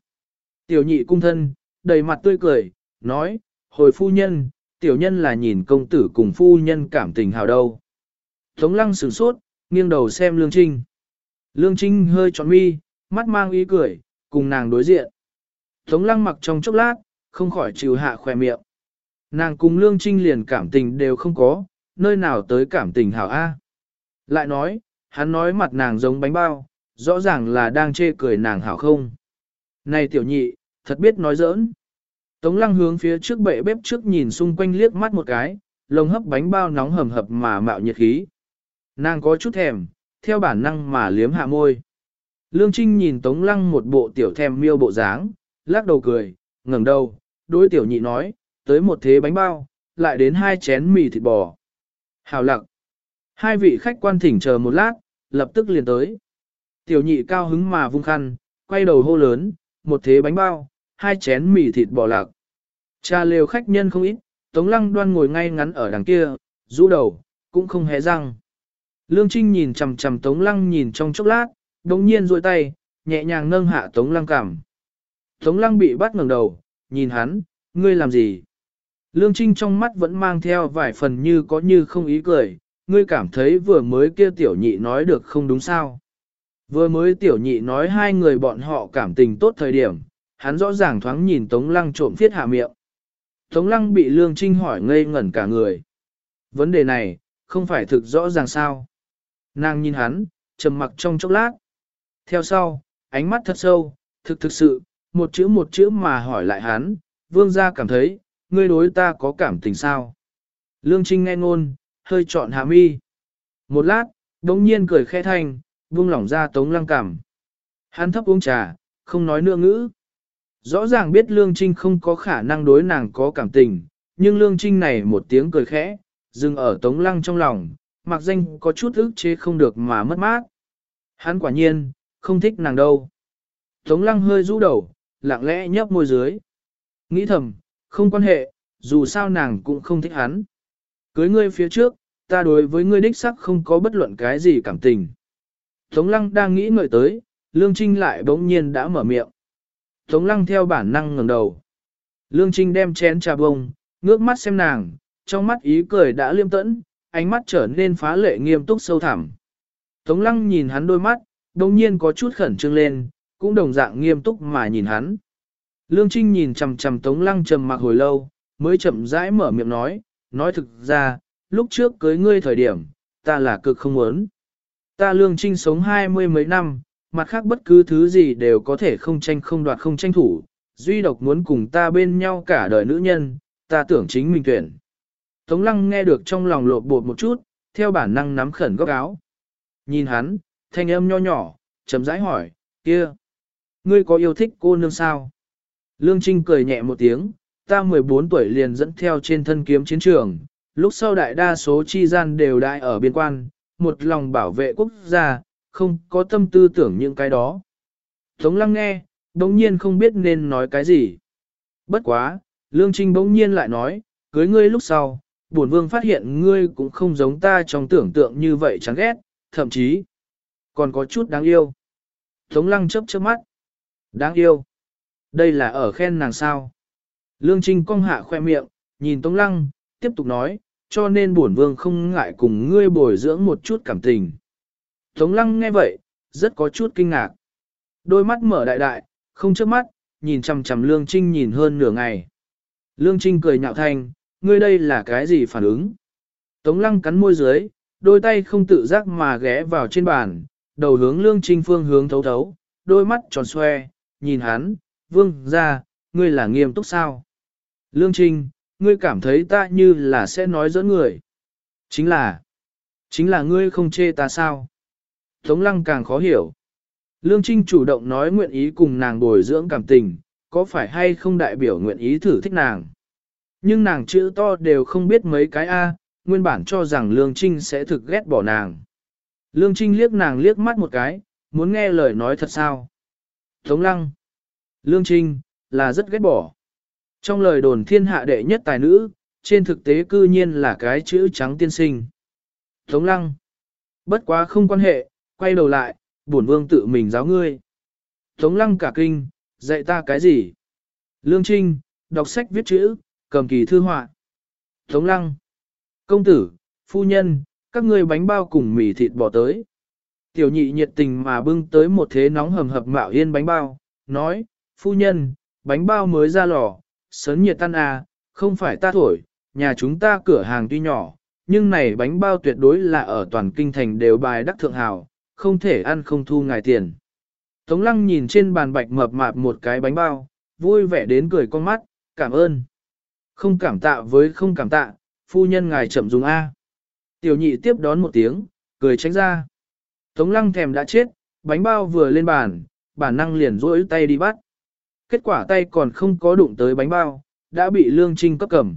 Tiểu nhị cung thân, đầy mặt tươi cười, nói, hồi phu nhân, tiểu nhân là nhìn công tử cùng phu nhân cảm tình hào đâu. Tống lăng sửng sốt, nghiêng đầu xem Lương Trinh. Lương Trinh hơi trọn mi, mắt mang ý cười, cùng nàng đối diện. Tống lăng mặc trong chốc lát, không khỏi chịu hạ khỏe miệng. Nàng cùng Lương Trinh liền cảm tình đều không có, nơi nào tới cảm tình hảo A. Lại nói, hắn nói mặt nàng giống bánh bao, rõ ràng là đang chê cười nàng hảo không. Này tiểu nhị, thật biết nói giỡn. Tống lăng hướng phía trước bệ bếp trước nhìn xung quanh liếc mắt một cái, lồng hấp bánh bao nóng hầm hập mà mạo nhiệt khí. Nàng có chút thèm, theo bản năng mà liếm hạ môi. Lương Trinh nhìn Tống Lăng một bộ tiểu thèm miêu bộ dáng, lắc đầu cười, ngẩng đầu, đối tiểu nhị nói, tới một thế bánh bao, lại đến hai chén mì thịt bò. Hào lặng. Hai vị khách quan thỉnh chờ một lát, lập tức liền tới. Tiểu nhị cao hứng mà vung khăn, quay đầu hô lớn, một thế bánh bao, hai chén mì thịt bò lạc. Cha lều khách nhân không ít, Tống Lăng đoan ngồi ngay ngắn ở đằng kia, rũ đầu, cũng không hé răng. Lương Trinh nhìn chằm chằm Tống Lăng nhìn trong chốc lát, đồng nhiên duỗi tay, nhẹ nhàng nâng hạ Tống Lăng cảm. Tống Lăng bị bắt ngẩng đầu, nhìn hắn, ngươi làm gì? Lương Trinh trong mắt vẫn mang theo vài phần như có như không ý cười, ngươi cảm thấy vừa mới kia tiểu nhị nói được không đúng sao? Vừa mới tiểu nhị nói hai người bọn họ cảm tình tốt thời điểm, hắn rõ ràng thoáng nhìn Tống Lăng trộm phiết hạ miệng. Tống Lăng bị Lương Trinh hỏi ngây ngẩn cả người. Vấn đề này, không phải thực rõ ràng sao? Nàng nhìn hắn, trầm mặc trong chốc lát. Theo sau, ánh mắt thật sâu, thực thực sự, một chữ một chữ mà hỏi lại hắn, vương gia cảm thấy, ngươi đối ta có cảm tình sao? Lương Trinh nghe ngôn, hơi trọn hạ mi. Một lát, đống nhiên cười khẽ thanh, buông lỏng ra tống lăng cảm. Hắn thấp uống trà, không nói nữa ngữ. Rõ ràng biết Lương Trinh không có khả năng đối nàng có cảm tình, nhưng Lương Trinh này một tiếng cười khẽ, dừng ở tống lăng trong lòng, mặc danh có chút ức chế không được mà mất mát. Hắn quả nhiên, không thích nàng đâu. Tống lăng hơi rũ đầu, lặng lẽ nhấp môi dưới. Nghĩ thầm, không quan hệ, dù sao nàng cũng không thích hắn. Cưới ngươi phía trước, ta đối với ngươi đích sắc không có bất luận cái gì cảm tình. Tống lăng đang nghĩ ngợi tới, Lương Trinh lại bỗng nhiên đã mở miệng. Tống lăng theo bản năng ngẩng đầu. Lương Trinh đem chén trà bông, ngước mắt xem nàng, trong mắt ý cười đã liêm tẫn, ánh mắt trở nên phá lệ nghiêm túc sâu thẳm. Tống lăng nhìn hắn đôi mắt, đồng nhiên có chút khẩn trương lên, cũng đồng dạng nghiêm túc mà nhìn hắn. Lương Trinh nhìn chầm chầm Tống lăng trầm mặc hồi lâu, mới chậm rãi mở miệng nói, nói thực ra, lúc trước cưới ngươi thời điểm, ta là cực không muốn. Ta lương trinh sống hai mươi mấy năm, mặt khác bất cứ thứ gì đều có thể không tranh không đoạt không tranh thủ, duy độc muốn cùng ta bên nhau cả đời nữ nhân, ta tưởng chính mình tuyển. Tống lăng nghe được trong lòng lột bột một chút, theo bản năng nắm khẩn góc áo. Nhìn hắn, thanh âm nho nhỏ, chấm rãi hỏi, kia, ngươi có yêu thích cô nương sao? Lương Trinh cười nhẹ một tiếng, ta 14 tuổi liền dẫn theo trên thân kiếm chiến trường, lúc sau đại đa số chi gian đều đại ở biên quan, một lòng bảo vệ quốc gia, không có tâm tư tưởng những cái đó. Tống lăng nghe, bỗng nhiên không biết nên nói cái gì. Bất quá, Lương Trinh bỗng nhiên lại nói, cưới ngươi lúc sau, bổn vương phát hiện ngươi cũng không giống ta trong tưởng tượng như vậy chán ghét, thậm chí, còn có chút đáng yêu. Tống lăng chớp chớp mắt. Đáng yêu. Đây là ở khen nàng sao. Lương Trinh cong hạ khoe miệng, nhìn Tống lăng, tiếp tục nói, cho nên bổn vương không ngại cùng ngươi bồi dưỡng một chút cảm tình. Tống lăng nghe vậy, rất có chút kinh ngạc. Đôi mắt mở đại đại, không chớp mắt, nhìn chằm chằm Lương Trinh nhìn hơn nửa ngày. Lương Trinh cười nhạo thanh, ngươi đây là cái gì phản ứng? Tống lăng cắn môi dưới, đôi tay không tự giác mà ghé vào trên bàn, đầu hướng Lương Trinh phương hướng thấu thấu, đôi mắt tròn xoe, nhìn hắn, vương ra, ngươi là nghiêm túc sao? Lương Trinh, ngươi cảm thấy ta như là sẽ nói giỡn người. Chính là, chính là ngươi không chê ta sao? Tống lăng càng khó hiểu. Lương Trinh chủ động nói nguyện ý cùng nàng bồi dưỡng cảm tình, có phải hay không đại biểu nguyện ý thử thích nàng. Nhưng nàng chữ to đều không biết mấy cái A, nguyên bản cho rằng Lương Trinh sẽ thực ghét bỏ nàng. Lương Trinh liếc nàng liếc mắt một cái, muốn nghe lời nói thật sao. Tống lăng. Lương Trinh, là rất ghét bỏ. Trong lời đồn thiên hạ đệ nhất tài nữ, trên thực tế cư nhiên là cái chữ trắng tiên sinh. Tống lăng. Bất quá không quan hệ, quay đầu lại, bổn vương tự mình giáo ngươi. Tống lăng cả kinh, dạy ta cái gì? Lương Trinh, đọc sách viết chữ, cầm kỳ thư họa. Tống lăng. Công tử, phu nhân, các ngươi bánh bao cùng mì thịt bỏ tới. Tiểu nhị nhiệt tình mà bưng tới một thế nóng hầm hập mạo yên bánh bao, nói, phu nhân, bánh bao mới ra lò, sớn nhiệt tan à, không phải ta thổi, nhà chúng ta cửa hàng tuy nhỏ, nhưng này bánh bao tuyệt đối là ở toàn kinh thành đều bài đắc thượng hào, không thể ăn không thu ngài tiền. Tống lăng nhìn trên bàn bạch mập mạp một cái bánh bao, vui vẻ đến cười con mắt, cảm ơn. Không cảm tạ với không cảm tạ, phu nhân ngài chậm dùng A. Tiểu nhị tiếp đón một tiếng, cười tránh ra. Tống lăng thèm đã chết, bánh bao vừa lên bàn, bản năng liền rỗi tay đi bắt. Kết quả tay còn không có đụng tới bánh bao, đã bị Lương Trinh cấp cầm.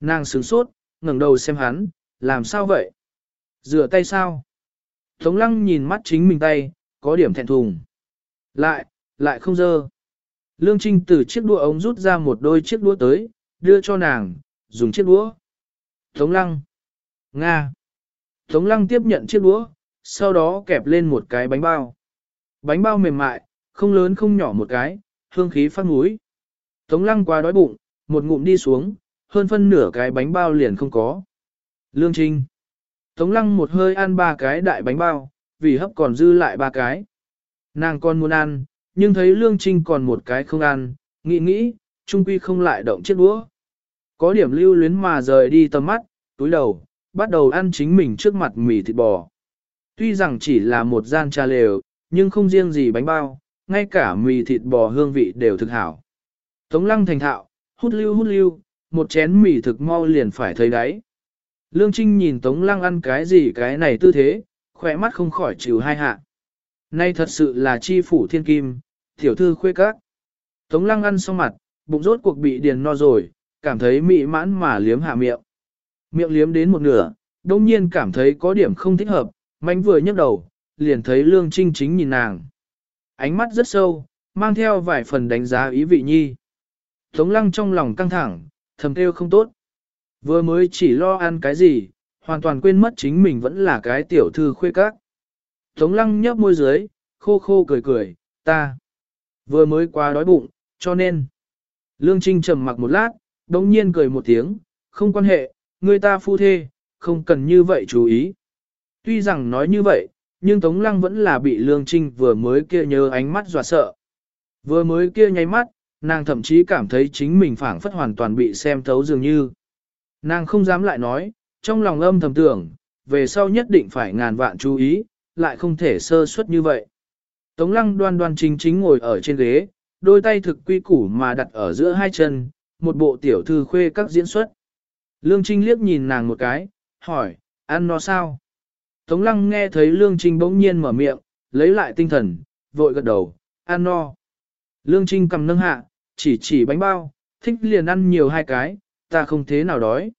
Nàng sướng sốt, ngẩng đầu xem hắn, làm sao vậy? Rửa tay sao? Tống lăng nhìn mắt chính mình tay, có điểm thẹn thùng. Lại, lại không dơ. Lương Trinh từ chiếc đũa ống rút ra một đôi chiếc đũa tới, đưa cho nàng, dùng chiếc đũa. Tống lăng. Nga. Tống lăng tiếp nhận chiếc đũa, sau đó kẹp lên một cái bánh bao. Bánh bao mềm mại, không lớn không nhỏ một cái, hương khí phát mũi. Tống lăng qua đói bụng, một ngụm đi xuống, hơn phân nửa cái bánh bao liền không có. Lương Trinh. Tống lăng một hơi ăn ba cái đại bánh bao, vì hấp còn dư lại ba cái. Nàng còn muốn ăn, nhưng thấy Lương Trinh còn một cái không ăn, nghĩ nghĩ, trung quy không lại động chiếc đũa. Có điểm lưu luyến mà rời đi tầm mắt, túi đầu, bắt đầu ăn chính mình trước mặt mì thịt bò. Tuy rằng chỉ là một gian trà lều, nhưng không riêng gì bánh bao, ngay cả mì thịt bò hương vị đều thực hảo. Tống lăng thành thạo, hút lưu hút lưu, một chén mì thực mau liền phải thấy đáy. Lương Trinh nhìn Tống Lăng ăn cái gì cái này tư thế, khỏe mắt không khỏi chịu hai hạ. Nay thật sự là chi phủ thiên kim, tiểu thư khuê các. Tống Lăng ăn xong mặt, bụng rốt cuộc bị điền no rồi, cảm thấy mị mãn mà liếm hạ miệng. Miệng liếm đến một nửa, đông nhiên cảm thấy có điểm không thích hợp, mánh vừa nhấc đầu, liền thấy Lương Trinh chính nhìn nàng. Ánh mắt rất sâu, mang theo vài phần đánh giá ý vị nhi. Tống lăng trong lòng căng thẳng, thầm kêu không tốt. Vừa mới chỉ lo ăn cái gì, hoàn toàn quên mất chính mình vẫn là cái tiểu thư khuê các. Tống lăng nhấp môi dưới, khô khô cười cười, ta vừa mới quá đói bụng, cho nên. Lương Trinh trầm mặc một lát, đồng nhiên cười một tiếng, không quan hệ, người ta phu thê, không cần như vậy chú ý. Tuy rằng nói như vậy, nhưng Tống Lăng vẫn là bị Lương Trinh vừa mới kia nhớ ánh mắt dọa sợ. Vừa mới kia nháy mắt, nàng thậm chí cảm thấy chính mình phảng phất hoàn toàn bị xem thấu dường như. Nàng không dám lại nói, trong lòng âm thầm tưởng, về sau nhất định phải ngàn vạn chú ý, lại không thể sơ suất như vậy. Tống lăng đoan đoan chính chính ngồi ở trên ghế, đôi tay thực quy củ mà đặt ở giữa hai chân, một bộ tiểu thư khuê các diễn xuất. Lương Trinh liếc nhìn nàng một cái, hỏi, ăn no sao? Tống lăng nghe thấy Lương Trinh bỗng nhiên mở miệng, lấy lại tinh thần, vội gật đầu, ăn no. Lương Trinh cầm nâng hạ, chỉ chỉ bánh bao, thích liền ăn nhiều hai cái, ta không thế nào đói.